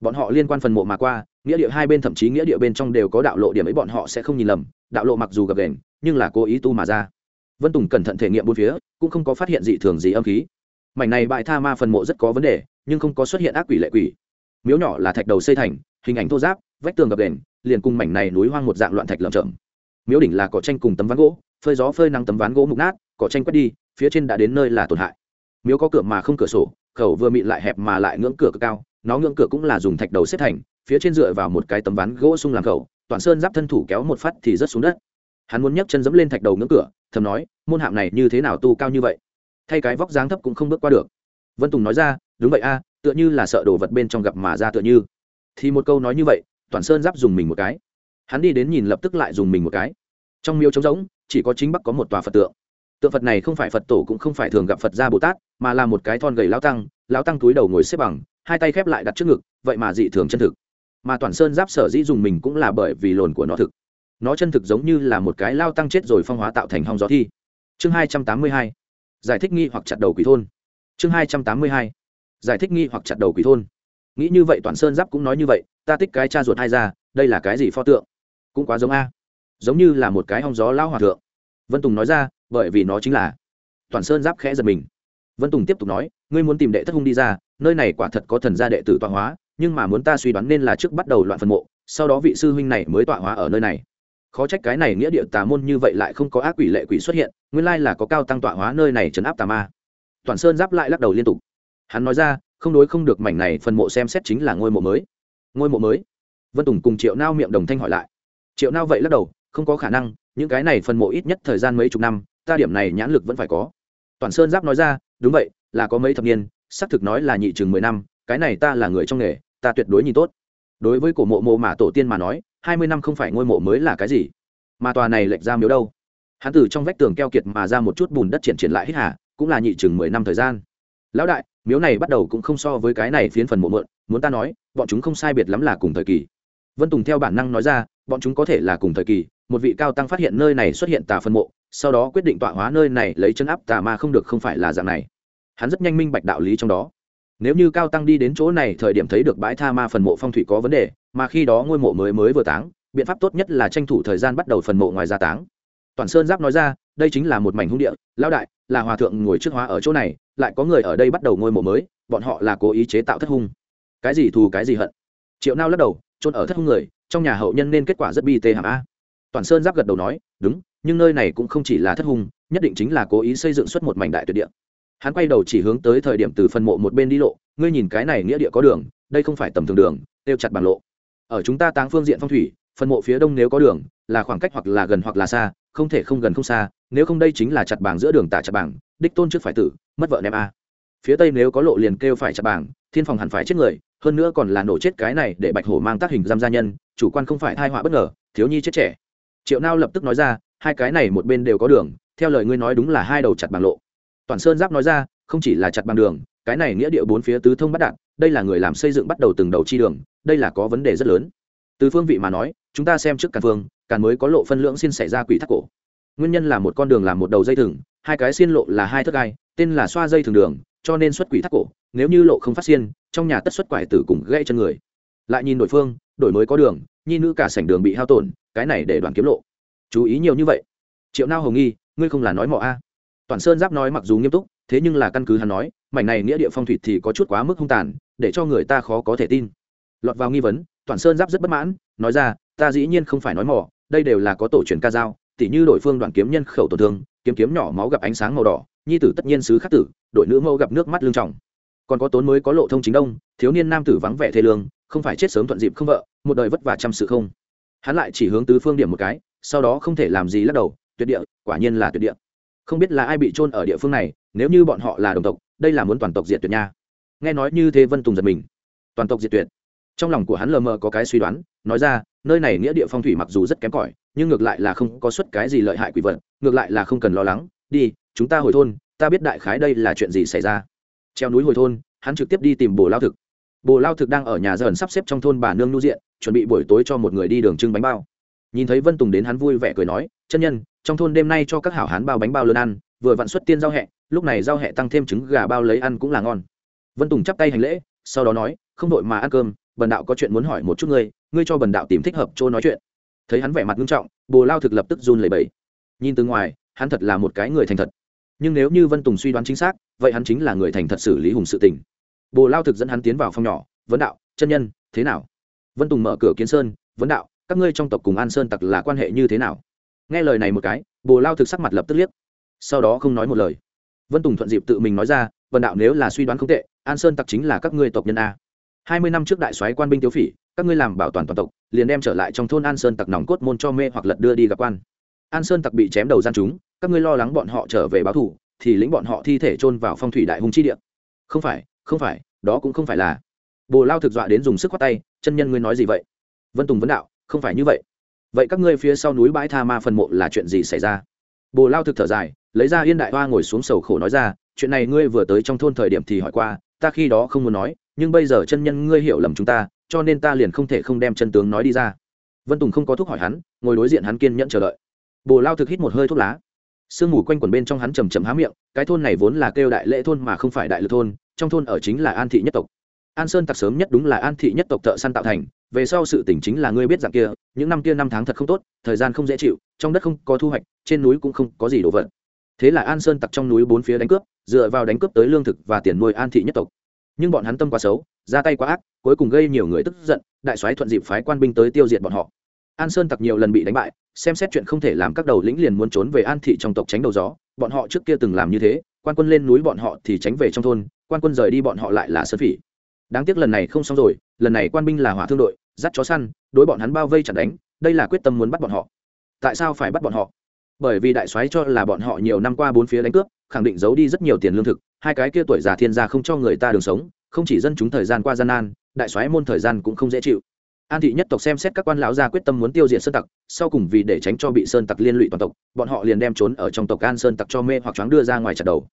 Bọn họ liên quan phần mộ mà qua, nghĩa địa hai bên thậm chí nghĩa địa bên trong đều có đạo lộ điểm ấy bọn họ sẽ không nhìn lầm, đạo lộ mặc dù gập đền nhưng là cố ý tu mà ra. Vân tùng cẩn thận thể nghiệm bốn phía, cũng không có phát hiện dị thường gì âm khí mảnh này bại tha ma phần mộ rất có vấn đề, nhưng không có xuất hiện ác quỷ lệ quỷ. Miếu nhỏ là thạch đầu xây thành, hình ảnh thô giáp, vách tường gập đền, liền cùng mảnh này núi hoang một dạng loạn thạch lởm chởm. Miếu đỉnh là cỏ tranh cùng tấm ván gỗ, phơi gió phơi nắng tấm ván gỗ mục nát, cỏ tranh quét đi, phía trên đã đến nơi là tổn hại. Miếu có cửa mà không cửa sổ, khẩu vừa mịn lại hẹp mà lại ngưỡng cửa cực cao, nó ngưỡng cửa cũng là dùng thạch đầu xếp thành, phía trên dựa vào một cái tấm ván gỗ sung làm khẩu, toàn sơn giáp thân thủ kéo một phát thì rớt xuống đất. Hắn muốn nhấc chân dẫm lên thạch đầu ngưỡng cửa, thầm nói, môn hạm này như thế nào tu cao như vậy? Thay cái vóc dáng thấp cũng không bước qua được. Vân tùng nói ra, đúng vậy a, tựa như là sợ đồ vật bên trong gặp mà ra tựa như. Thì một câu nói như vậy, toàn sơn giáp dùng mình một cái. Hắn đi đến nhìn lập tức lại dùng mình một cái. Trong miếu trống rỗng, chỉ có chính bắc có một tòa phật tượng. Tượng phật này không phải phật tổ cũng không phải thường gặp phật gia bồ tát, mà là một cái thon gầy lao tăng lao tăng túi đầu ngồi xếp bằng, hai tay khép lại đặt trước ngực, vậy mà dị thường chân thực. Mà toàn sơn giáp sở dĩ dùng mình cũng là bởi vì lồn của nó thực. Nó chân thực giống như là một cái lao tăng chết rồi phong hóa tạo thành hong gió thi. Chương hai trăm tám mươi hai giải thích nghi hoặc chặt đầu quỷ thôn. Chương hai trăm tám mươi hai. Giải thích nghi hoặc chặt đầu quỷ thôn. Nghĩ như vậy toàn sơn giáp cũng nói như vậy, ta tích cái cha ruột hai ra đây là cái gì pho tượng? Cũng quá giống a. Giống như là một cái hong gió lão hòa thượng. Vân tùng nói ra, bởi vì nó chính là. Toàn sơn giáp khẽ giật mình. Vân tùng tiếp tục nói, ngươi muốn tìm đệ thất hung đi ra, nơi này quả thật có thần gia đệ tử tọa hóa, nhưng mà muốn ta suy đoán nên là trước bắt đầu loạn phần mộ, sau đó vị sư huynh này mới tọa hóa ở nơi này khó trách cái này nghĩa địa tà môn như vậy lại không có ác quỷ lệ quỷ xuất hiện, nguyên lai là có cao tăng tọa hóa nơi này chấn áp tà ma. Toàn sơn giáp lại lắc đầu liên tục. Hắn nói ra, không đối không được mảnh này phần mộ xem xét chính là ngôi mộ mới. Ngôi mộ mới? Vân tùng cùng triệu nao miệng đồng thanh hỏi lại. Triệu nao vậy lắc đầu, không có khả năng, những cái này phần mộ ít nhất thời gian mấy chục năm, ta điểm này nhãn lực vẫn phải có. Toàn sơn giáp nói ra, đúng vậy, là có mấy thập niên, xác thực nói là nhị chừng mười năm, cái này ta là người trong nghề, ta tuyệt đối nhìn tốt. Đối với cổ mộ mộ mà tổ tiên mà nói hai mươi năm không phải ngôi mộ mới là cái gì? Mà tòa này lệch ra miếu đâu? Hắn từ trong vách tường keo kiệt mà ra một chút bùn đất triển triển lại hít hà, cũng là nhị chừng mười năm thời gian. Lão đại, miếu này bắt đầu cũng không so với cái này phiến phần mộ mượn, muốn ta nói, bọn chúng không sai biệt lắm là cùng thời kỳ. Vân tùng theo bản năng nói ra, bọn chúng có thể là cùng thời kỳ, một vị cao tăng phát hiện nơi này xuất hiện tà phân mộ, sau đó quyết định tọa hóa nơi này lấy chân áp tà ma không được không phải là dạng này. Hắn rất nhanh minh bạch đạo lý trong đó nếu như cao tăng đi đến chỗ này, thời điểm thấy được bãi tha ma phần mộ phong thủy có vấn đề, mà khi đó ngôi mộ mới mới vừa táng, biện pháp tốt nhất là tranh thủ thời gian bắt đầu phần mộ ngoài gia táng. Toàn sơn giáp nói ra, đây chính là một mảnh hung địa lao đại, là hòa thượng ngồi trước hóa ở chỗ này, lại có người ở đây bắt đầu ngôi mộ mới, bọn họ là cố ý chế tạo thất hung. Cái gì thù, cái gì hận? Triệu nao lắc đầu trôn ở thất hung người, trong nhà hậu nhân nên kết quả rất bi tê hàm a. Toàn sơn giáp gật đầu nói, đúng, nhưng nơi này cũng không chỉ là thất hung, nhất định chính là cố ý xây dựng xuất một mảnh đại tuyệt địa hắn quay đầu chỉ hướng tới thời điểm từ phần mộ một bên đi lộ, ngươi nhìn cái này nghĩa địa có đường, đây không phải tầm thường đường, tiêu chặt bản lộ. Ở chúng ta táng phương diện phong thủy phần mộ phía đông nếu có đường, là khoảng cách hoặc là gần hoặc là xa, không thể không gần không xa, nếu không đây chính là chặt bảng giữa đường tả chặt bảng, đích tôn trước phải tử, mất vợ ném a. Phía tây nếu có lộ liền kêu phải chặt bảng, thiên phòng hẳn phải chết người, hơn nữa còn là nổ chết cái này để bạch hổ mang tác hình giam gia nhân, chủ quan không phải thai họa bất ngờ, thiếu nhi chết trẻ. Triệu nao lập tức nói ra, hai cái này một bên đều có đường, theo lời ngươi nói đúng là hai đầu chặt bằng lộ toàn sơn giáp nói ra, không chỉ là chặt bằng đường, cái này nghĩa địa bốn phía tứ thông bắt đạn, đây là người làm xây dựng bắt đầu từng đầu chi đường, đây là có vấn đề rất lớn. Từ phương vị mà nói, chúng ta xem trước càn phương, càn mới có lộ phân lưỡng xin xảy ra quỷ thác cổ. Nguyên nhân là một con đường làm một đầu dây thừng, hai cái xiên lộ là hai thước gai, tên là xoa dây thường đường, cho nên xuất quỷ thác cổ, nếu như lộ không phát xiên, trong nhà tất xuất quải tử cùng gãy chân người. Lại nhìn đổi phương, đổi mới có đường, nhi nữ cả sảnh đường bị hao tổn, cái này để đoàn kiếm lộ. Chú ý nhiều như vậy. Triệu nao hồng nghi, ngươi không là nói mọ a toàn sơn giáp nói mặc dù nghiêm túc, thế nhưng là căn cứ hắn nói, mảnh này nghĩa địa phong thủy thì có chút quá mức hung tàn, để cho người ta khó có thể tin. Lọt vào nghi vấn, toàn sơn giáp rất bất mãn, nói ra, ta dĩ nhiên không phải nói mỏ đây đều là có tổ truyền ca dao, tỉ như đội phương đoàn kiếm nhân khẩu tổn thương, kiếm kiếm nhỏ máu gặp ánh sáng màu đỏ, nhi tử tất nhiên sứ khắc tử, đội nữ mẫu gặp nước mắt lương trọng còn có tốn mới có lộ thông chính đông, thiếu niên nam tử vắng vẻ thê lương, không phải chết sớm thuận dịp không vợ, một đời vất vả chăm sự không. Hắn lại chỉ hướng tứ phương điểm một cái, sau đó không thể làm gì lắc đầu, tuyệt địa, quả nhiên là tuyệt địa không biết là ai bị trôn ở địa phương này, nếu như bọn họ là đồng tộc, đây là muốn toàn tộc diệt tuyệt nha. Nghe nói như thế vân tùng giật mình. Toàn tộc diệt tuyệt. Trong lòng của hắn lờ mờ có cái suy đoán, nói ra, nơi này nghĩa địa phong thủy mặc dù rất kém cỏi, nhưng ngược lại là không có suất cái gì lợi hại quỷ vật, ngược lại là không cần lo lắng. Đi, chúng ta hồi thôn, ta biết đại khái đây là chuyện gì xảy ra. Treo núi hồi thôn, hắn trực tiếp đi tìm bồ lao thực. Bồ lao thực đang ở nhà dần sắp xếp trong thôn bà nương nu diện, chuẩn bị buổi tối cho một người đi đường trưng bánh bao. Nhìn thấy vân tùng đến hắn vui vẻ cười nói, chân nhân trong thôn đêm nay cho các hảo hán bao bánh bao lớn ăn, vừa vặn xuất tiên giao hẹ, lúc này giao hẹ tăng thêm trứng gà bao lấy ăn cũng là ngon. Vân tùng chắp tay hành lễ, sau đó nói, không đội mà ăn cơm, bần đạo có chuyện muốn hỏi một chút ngươi ngươi cho bần đạo tìm thích hợp chỗ nói chuyện. Thấy hắn vẻ mặt nghiêm trọng, bồ lao thực lập tức run lẩy bẩy. Nhìn từ ngoài, hắn thật là một cái người thành thật. Nhưng nếu như vân tùng suy đoán chính xác, vậy hắn chính là người thành thật xử lý hùng sự tình. Bồ lao thực dẫn hắn tiến vào phòng nhỏ vấn đạo, chân nhân, thế nào? Vân tùng mở cửa kiến sơn vấn đạo, các ngươi trong tộc cùng an sơn tặc là quan hệ như thế nào? Nghe lời này một cái, bồ lao thực sắc mặt lập tức liếc. Sau đó không nói một lời. Vân tùng thuận dịp tự mình nói ra, vân đạo nếu là suy đoán không tệ, an sơn tặc chính là các ngươi tộc nhân a. Hai mươi năm trước đại soái quan binh tiêu phỉ, các ngươi làm bảo toàn toàn tộc, liền đem trở lại trong thôn an sơn tặc nòng cốt môn cho mê hoặc lật đưa đi gặp quan. An sơn tặc bị chém đầu gian chúng các ngươi lo lắng bọn họ trở về báo thủ thì lĩnh bọn họ thi thể chôn vào phong thủy đại hùng chi địa. Không phải không phải, đó cũng không phải là. Bồ lao thực dọa đến dùng sức khoát tay, chân nhân ngươi nói gì vậy? Vân tùng vấn đạo, không phải như vậy vậy các ngươi phía sau núi bãi tha ma phần mộ là chuyện gì xảy ra? Bồ lao thực thở dài, lấy ra yên đại hoa ngồi xuống sầu khổ nói ra, chuyện này ngươi vừa tới trong thôn thời điểm thì hỏi qua, ta khi đó không muốn nói, nhưng bây giờ chân nhân ngươi hiểu lầm chúng ta, cho nên ta liền không thể không đem chân tướng nói đi ra. Vân tùng không có thuốc hỏi hắn, ngồi đối diện hắn kiên nhẫn chờ đợi. Bồ lao thực hít một hơi thuốc lá. Sương mù quanh quần bên trong hắn chầm chầm há miệng, cái thôn này vốn là kêu đại lễ thôn mà không phải đại lực thôn, trong thôn ở chính là an thị nhất tộc. An sơn tặc sớm nhất đúng là an thị nhất tộc thợ săn tạo thành về sau sự tỉnh chính là ngươi biết dạng kia, những năm kia năm tháng thật không tốt, thời gian không dễ chịu, trong đất không có thu hoạch, trên núi cũng không có gì đồ vật. Thế là an sơn tặc trong núi bốn phía đánh cướp, dựa vào đánh cướp tới lương thực và tiền nuôi an thị nhất tộc. Nhưng bọn hắn tâm quá xấu, ra tay quá ác, cuối cùng gây nhiều người tức giận, đại soái thuận dịp phái quan binh tới tiêu diệt bọn họ. An sơn tặc nhiều lần bị đánh bại, xem xét chuyện không thể làm các đầu lĩnh liền muốn trốn về an thị trong tộc tránh đầu gió, bọn họ trước kia từng làm như thế, quan quân lên núi bọn họ thì tránh về trong thôn, quan quân rời đi bọn họ lại là sơn phỉ. Đáng tiếc lần này không xong rồi, lần này quan binh là hỏa thương đội dắt chó săn, đối bọn hắn bao vây chặt đánh, đây là quyết tâm muốn bắt bọn họ. Tại sao phải bắt bọn họ? Bởi vì đại soái cho là bọn họ nhiều năm qua bốn phía đánh cướp, khẳng định giấu đi rất nhiều tiền lương thực, hai cái kia tuổi già thiên gia không cho người ta đường sống, không chỉ dân chúng thời gian qua gian nan, đại soái môn thời gian cũng không dễ chịu. An thị nhất tộc xem xét các quan lão gia quyết tâm muốn tiêu diệt sơn tặc, sau cùng vì để tránh cho bị sơn tặc liên lụy toàn tộc, bọn họ liền đem trốn ở trong tộc an sơn tặc cho mê hoặc choáng đưa ra ngoài chặt đầu.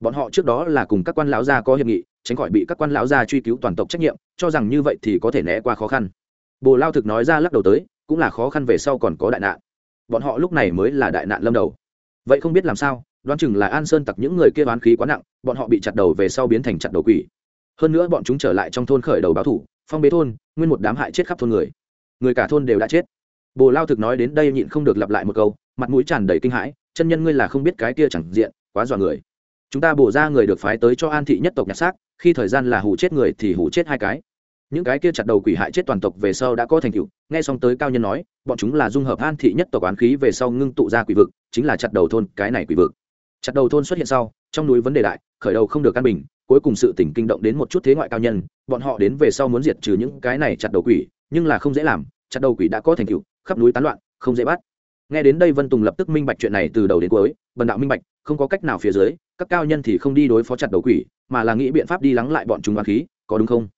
Bọn họ trước đó là cùng các quan lão gia có hiệp nghị, tránh khỏi bị các quan lão gia truy cứu toàn tộc trách nhiệm, cho rằng như vậy thì có thể né qua khó khăn bồ lao thực nói ra lắc đầu tới, cũng là khó khăn về sau còn có đại nạn. Bọn họ lúc này mới là đại nạn lâm đầu. Vậy không biết làm sao, đoán chừng là an sơn tặc những người kia bán khí quá nặng, bọn họ bị chặt đầu về sau biến thành chặt đầu quỷ. Hơn nữa bọn chúng trở lại trong thôn khởi đầu báo thủ, phong bế thôn, nguyên một đám hại chết khắp thôn người. Người cả thôn đều đã chết. Bồ lao thực nói đến đây nhịn không được lặp lại một câu, mặt mũi tràn đầy kinh hãi, chân nhân ngươi là không biết cái kia chẳng diện, quá dọa người. Chúng ta bổ ra người được phái tới cho an thị nhất tộc nhặt xác, khi thời gian là hủ chết người thì hủ chết hai cái những cái kia chặt đầu quỷ hại chết toàn tộc về sau đã có thành tựu, nghe xong tới cao nhân nói, bọn chúng là dung hợp an thị nhất tộc oán khí về sau ngưng tụ ra quỷ vực, chính là chặt đầu thôn, cái này quỷ vực. Chặt đầu thôn xuất hiện sau, trong núi vấn đề đại, khởi đầu không được căn bình, cuối cùng sự tỉnh kinh động đến một chút thế ngoại cao nhân, bọn họ đến về sau muốn diệt trừ những cái này chặt đầu quỷ, nhưng là không dễ làm, chặt đầu quỷ đã có thành tựu, khắp núi tán loạn, không dễ bắt. Nghe đến đây vân tùng lập tức minh bạch chuyện này từ đầu đến cuối, bần đạo minh bạch, không có cách nào phía dưới, các cao nhân thì không đi đối phó chặt đầu quỷ, mà là nghĩ biện pháp đi lắng lại bọn chúng oán khí, có đúng không?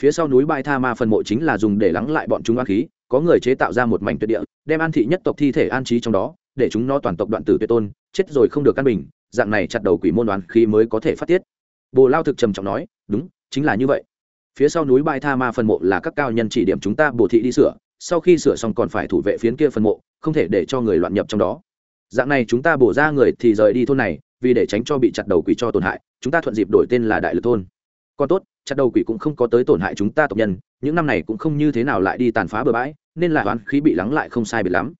Phía sau núi bãi tha ma phần mộ chính là dùng để lắng lại bọn chúng oan khí, có người chế tạo ra một mảnh tuyệt địa, đem an thị nhất tộc thi thể an trí trong đó, để chúng nó toàn tộc đoạn tử tuyệt tôn, chết rồi không được căn bình, dạng này chặt đầu quỷ môn đoán khí mới có thể phát tiết. Bồ lao thực trầm trọng nói, đúng, chính là như vậy. Phía sau núi bãi tha ma phần mộ là các cao nhân chỉ điểm chúng ta bổ thị đi sửa, sau khi sửa xong còn phải thủ vệ phiến kia phần mộ, không thể để cho người loạn nhập trong đó. Dạng này chúng ta bổ ra người thì rời đi thôn này, vì để tránh cho bị chặt đầu quỷ cho tổn hại, chúng ta thuận dịp đổi tên là đại lực thôn còn tốt, chặt đầu quỷ cũng không có tới tổn hại chúng ta tộc nhân, những năm này cũng không như thế nào lại đi tàn phá bừa bãi, nên là oán khí bị lắng lại không sai biệt lắm.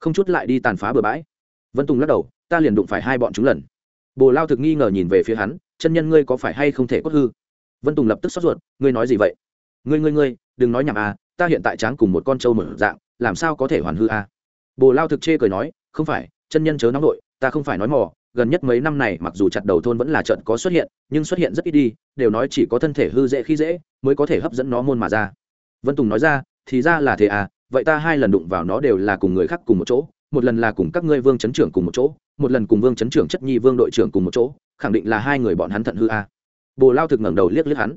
Không chút lại đi tàn phá bừa bãi. Vân tùng lắc đầu, ta liền đụng phải hai bọn chúng lần. Bồ lao thực nghi ngờ nhìn về phía hắn, chân nhân ngươi có phải hay không thể cốt hư? Vân tùng lập tức xót ruột, ngươi nói gì vậy? Ngươi ngươi ngươi, đừng nói nhảm à ta hiện tại tráng cùng một con trâu mở dạng, làm sao có thể hoàn hư à? Bồ lao thực chê cười nói, không phải, chân nhân chớ nóng nội, ta không phải nói mỏ gần nhất mấy năm này mặc dù chặt đầu thôn vẫn là trận có xuất hiện, nhưng xuất hiện rất ít đi, đều nói chỉ có thân thể hư dễ khi dễ mới có thể hấp dẫn nó môn mà ra. Vân tùng nói ra, thì ra là thế à vậy ta hai lần đụng vào nó đều là cùng người khác cùng một chỗ, một lần là cùng các ngươi vương chấn trưởng cùng một chỗ, một lần cùng vương chấn trưởng chất nhi vương đội trưởng cùng một chỗ, khẳng định là hai người bọn hắn thận hư à. bồ lao thực ngẩng đầu liếc liếc hắn,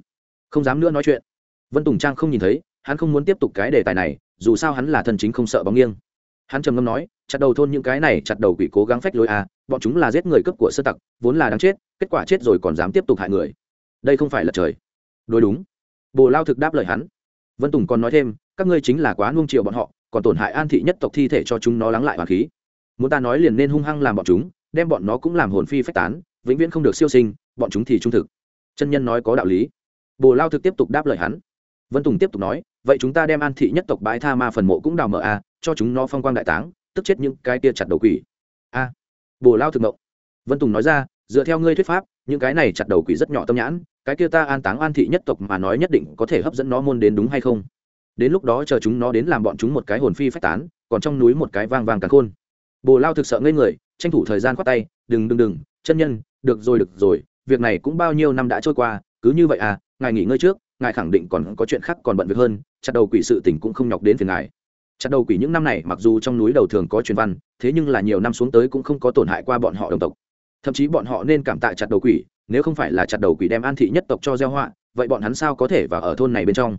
không dám nữa nói chuyện. Vân tùng trang không nhìn thấy, hắn không muốn tiếp tục cái đề tài này, dù sao hắn là thân chính không sợ bóng nghiêng hắn trầm ngâm nói, chặt đầu thôn những cái này chặt đầu quỷ cố gắng phách lối à bọn chúng là giết người cấp của sơ tặc, vốn là đáng chết, kết quả chết rồi còn dám tiếp tục hại người. Đây không phải là trời. Đối đúng. Bồ lao thực đáp lời hắn. Vân tùng còn nói thêm, các ngươi chính là quá nuông chiều bọn họ, còn tổn hại an thị nhất tộc thi thể cho chúng nó lắng lại hoàng khí. Muốn ta nói liền nên hung hăng làm bọn chúng, đem bọn nó cũng làm hồn phi phách tán, vĩnh viễn không được siêu sinh, bọn chúng thì trung thực. Chân nhân nói có đạo lý. Bồ lao thực tiếp tục đáp lời hắn. Vân tùng tiếp tục nói vậy chúng ta đem an thị nhất tộc bãi tha ma phần mộ cũng đào mở a, cho chúng nó phong quang đại táng, tức chết những cái tia chặt đầu quỷ. A, bồ lao thực mộng vân tùng nói ra, dựa theo ngươi thuyết pháp, những cái này chặt đầu quỷ rất nhỏ tâm nhãn, cái kia ta an táng an thị nhất tộc mà nói nhất định có thể hấp dẫn nó môn đến đúng hay không? Đến lúc đó chờ chúng nó đến làm bọn chúng một cái hồn phi phách tán, còn trong núi một cái vang vang càng khôn. Bồ lao thực sợ ngây người, tranh thủ thời gian khoát tay, đừng đừng đừng, chân nhân, được rồi được rồi, việc này cũng bao nhiêu năm đã trôi qua, cứ như vậy à ngài nghỉ ngơi trước ngài khẳng định còn có chuyện khác còn bận việc hơn, chặt đầu quỷ sự tình cũng không nhọc đến phiền ngài. Chặt đầu quỷ những năm này, mặc dù trong núi đầu thường có truyền văn, thế nhưng là nhiều năm xuống tới cũng không có tổn hại qua bọn họ đồng tộc. Thậm chí bọn họ nên cảm tạ chặt đầu quỷ, nếu không phải là chặt đầu quỷ đem an thị nhất tộc cho gieo họa, vậy bọn hắn sao có thể vào ở thôn này bên trong?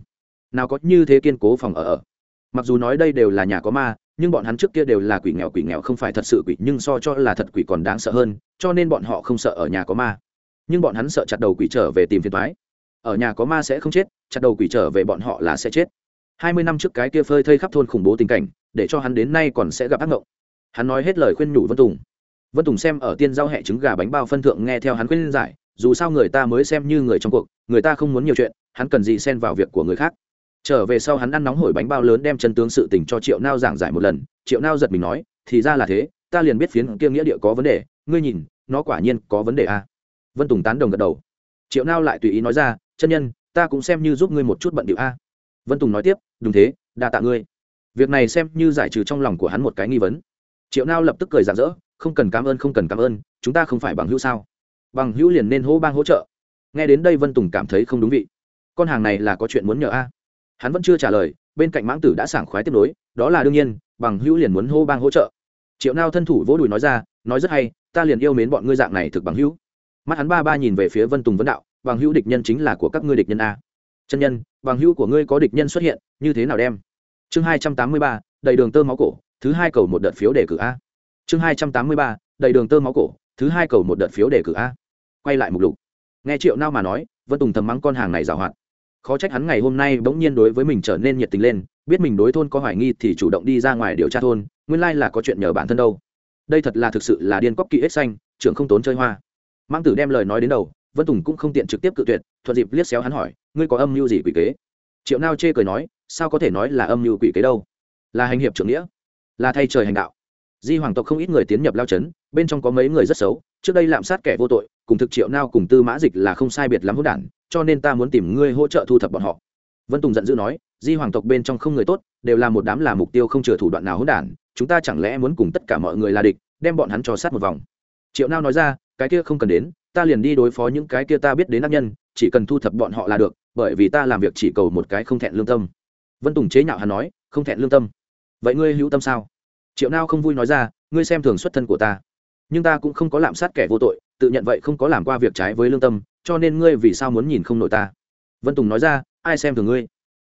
Nào có như thế kiên cố phòng ở ở. Mặc dù nói đây đều là nhà có ma, nhưng bọn hắn trước kia đều là quỷ nghèo quỷ nghèo không phải thật sự quỷ, nhưng so cho là thật quỷ còn đáng sợ hơn, cho nên bọn họ không sợ ở nhà có ma. Nhưng bọn hắn sợ chặt đầu quỷ trở về tìm phiền thoái ở nhà có ma sẽ không chết, chặt đầu quỷ trở về bọn họ là sẽ chết. Hai mươi năm trước cái kia phơi thây khắp thôn khủng bố tình cảnh, để cho hắn đến nay còn sẽ gặp ác mộng hắn nói hết lời khuyên nhủ vân tùng. Vân tùng xem ở tiên giao hẹ trứng gà bánh bao phân thượng nghe theo hắn khuyên giải, dù sao người ta mới xem như người trong cuộc, người ta không muốn nhiều chuyện, hắn cần gì xen vào việc của người khác. Trở về sau hắn ăn nóng hổi bánh bao lớn đem chân tướng sự tình cho triệu nao giảng giải một lần, triệu nao giật mình nói, thì ra là thế, ta liền biết phiến kia nghĩa địa có vấn đề, ngươi nhìn, nó quả nhiên có vấn đề à. vân tùng tán đồng gật đầu. Triệu nao lại tùy ý nói ra chân nhân, ta cũng xem như giúp ngươi một chút bận điệu a. Vân tùng nói tiếp, đúng thế, đa tạ ngươi. Việc này xem như giải trừ trong lòng của hắn một cái nghi vấn. Triệu nao lập tức cười rạng rỡ, không cần cảm ơn, không cần cảm ơn, chúng ta không phải bằng hữu sao? Bằng hữu liền nên hô bang hỗ trợ. Nghe đến đây vân tùng cảm thấy không đúng vị. Con hàng này là có chuyện muốn nhờ a. Hắn vẫn chưa trả lời, bên cạnh mãng tử đã sảng khoái tiếp nối, đó là đương nhiên, bằng hữu liền muốn hô bang hỗ trợ. Triệu nao thân thủ vỗ đùi nói ra, nói rất hay, ta liền yêu mến bọn ngươi dạng này thực bằng hữu. Mắt hắn ba ba nhìn về phía vân tùng vấn đạo bằng hữu địch nhân chính là của các ngươi địch nhân a. Chân nhân, bằng hữu của ngươi có địch nhân xuất hiện, như thế nào đem? Chương hai trăm tám mươi ba, đầy đường tơ máu cổ, thứ hai cầu một đợt phiếu đề cử a. Chương hai trăm tám mươi ba, đầy đường tơ máu cổ, thứ hai cầu một đợt phiếu đề cử a. Quay lại mục lục. Nghe triệu nao mà nói, vân tùng thầm mắng con hàng này giảo hoạt. Khó trách hắn ngày hôm nay bỗng nhiên đối với mình trở nên nhiệt tình lên, biết mình đối thôn có hoài nghi thì chủ động đi ra ngoài điều tra thôn, nguyên lai là có chuyện nhờ bản thân đâu. Đây thật là thực sự là điên cóc kỹ ếch xanh, trưởng không tốn chơi hoa. Mang tử đem lời nói đến đầu vân tùng cũng không tiện trực tiếp cự tuyệt, thuận dịp liếc xéo hắn hỏi, ngươi có âm mưu gì quỷ kế? Triệu nao chê cười nói, sao có thể nói là âm mưu quỷ kế đâu? Là hành hiệp trưởng nghĩa, là thay trời hành đạo. Di hoàng tộc không ít người tiến nhập lao trấn, bên trong có mấy người rất xấu, trước đây lạm sát kẻ vô tội, cùng thực triệu nao cùng tư mã dịch là không sai biệt lắm hỗn đản, cho nên ta muốn tìm ngươi hỗ trợ thu thập bọn họ. Vân tùng giận dữ nói, di hoàng tộc bên trong không người tốt, đều là một đám là mục tiêu không chừa thủ đoạn nào hỗn đản, chúng ta chẳng lẽ muốn cùng tất cả mọi người là địch, đem bọn hắn cho sát một vòng? Triệu nao nói ra, cái kia không cần đến ta liền đi đối phó những cái kia ta biết đến ác nhân, chỉ cần thu thập bọn họ là được, bởi vì ta làm việc chỉ cầu một cái không thẹn lương tâm. Vân tùng chế nhạo hắn nói, không thẹn lương tâm. Vậy ngươi hữu tâm sao? Triệu nao không vui nói ra, ngươi xem thường xuất thân của ta, nhưng ta cũng không có lạm sát kẻ vô tội, tự nhận vậy không có làm qua việc trái với lương tâm, cho nên ngươi vì sao muốn nhìn không nổi ta? Vân tùng nói ra, ai xem thường ngươi?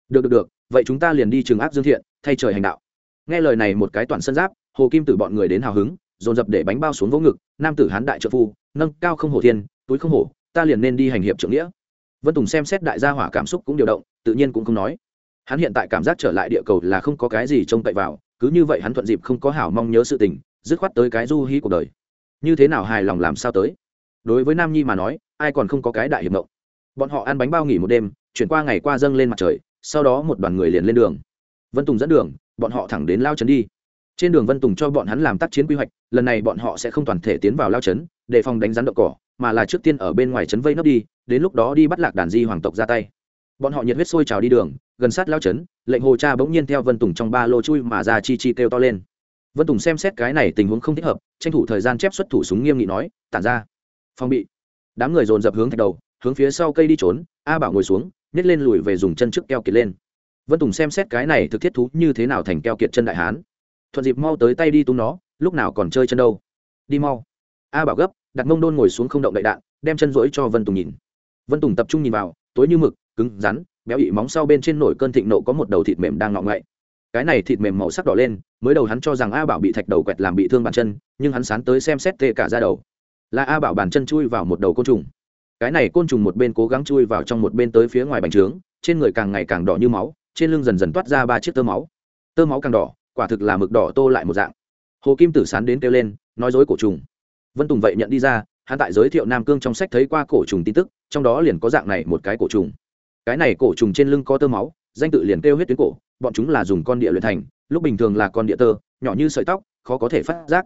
Được được được, vậy chúng ta liền đi trường áp dương thiện, thay trời hành đạo. Nghe lời này một cái toàn sân giáp, hồ kim tử bọn người đến hào hứng dồn dập để bánh bao xuống vỗ ngực, nam tử hán đại trợ phu, nâng cao không hổ thiên, túi không hổ, ta liền nên đi hành hiệp trưởng nghĩa. Vân tùng xem xét đại gia hỏa cảm xúc cũng điều động, tự nhiên cũng không nói. Hắn hiện tại cảm giác trở lại địa cầu là không có cái gì trông cậy vào, cứ như vậy hắn thuận dịp không có hảo mong nhớ sự tình, dứt khoát tới cái du hí cuộc đời. Như thế nào hài lòng làm sao tới? Đối với nam nhi mà nói, ai còn không có cái đại hiệp mộng? Bọn họ ăn bánh bao nghỉ một đêm, chuyển qua ngày qua dâng lên mặt trời, sau đó một đoàn người liền lên đường. Vân tùng dẫn đường, bọn họ thẳng đến lao trấn đi trên đường vân tùng cho bọn hắn làm tác chiến quy hoạch, lần này bọn họ sẽ không toàn thể tiến vào lao trấn, để phòng đánh rắn đậu cỏ, mà là trước tiên ở bên ngoài trấn vây nấp đi, đến lúc đó đi bắt lạc đàn di hoàng tộc ra tay. Bọn họ nhiệt huyết sôi trào đi đường, gần sát lao trấn, lệnh hồ cha bỗng nhiên theo vân tùng trong ba lô chui mà ra chi chi kêu to lên. Vân tùng xem xét cái này tình huống không thích hợp, tranh thủ thời gian chép xuất thủ súng nghiêm nghị nói, tản ra. Phòng bị. Đám người dồn dập hướng thạch đầu, hướng phía sau cây đi trốn, a bảo ngồi xuống, nhét lên lùi về dùng chân trước keo kiệt lên. Vân tùng xem xét cái này thực thiết thú như thế nào thành keo kiệt chân đại hán thuận dịp mau tới tay đi tung nó, lúc nào còn chơi chân đâu. Đi mau. A bảo gấp, đặt mông đôn ngồi xuống không động đậy đạn, đem chân rỗi cho vân tùng nhìn. Vân tùng tập trung nhìn vào, tối như mực, cứng, rắn, béo ị móng sau bên trên nổi cơn thịnh nộ có một đầu thịt mềm đang ngọ ngậy. Cái này thịt mềm màu sắc đỏ lên, mới đầu hắn cho rằng a bảo bị thạch đầu quẹt làm bị thương bàn chân, nhưng hắn sán tới xem xét tê cả ra đầu. Là a bảo bàn chân chui vào một đầu côn trùng. Cái này côn trùng một bên cố gắng chui vào trong một bên tới phía ngoài bành trướng, trên người càng ngày càng đỏ như máu, trên lưng dần dần toát ra ba chiếc tơ máu. Tơ máu càng đỏ quả thực là mực đỏ tô lại một dạng. Hồ kim tử sán đến kêu lên, nói dối cổ trùng. Vân tùng vậy nhận đi ra, hắn tại giới thiệu nam cương trong sách thấy qua cổ trùng tin tức, trong đó liền có dạng này một cái cổ trùng. Cái này cổ trùng trên lưng có tơ máu, danh tự liền kêu huyết tuyến cổ, bọn chúng là dùng con địa luyện thành, lúc bình thường là con địa tơ, nhỏ như sợi tóc, khó có thể phát giác.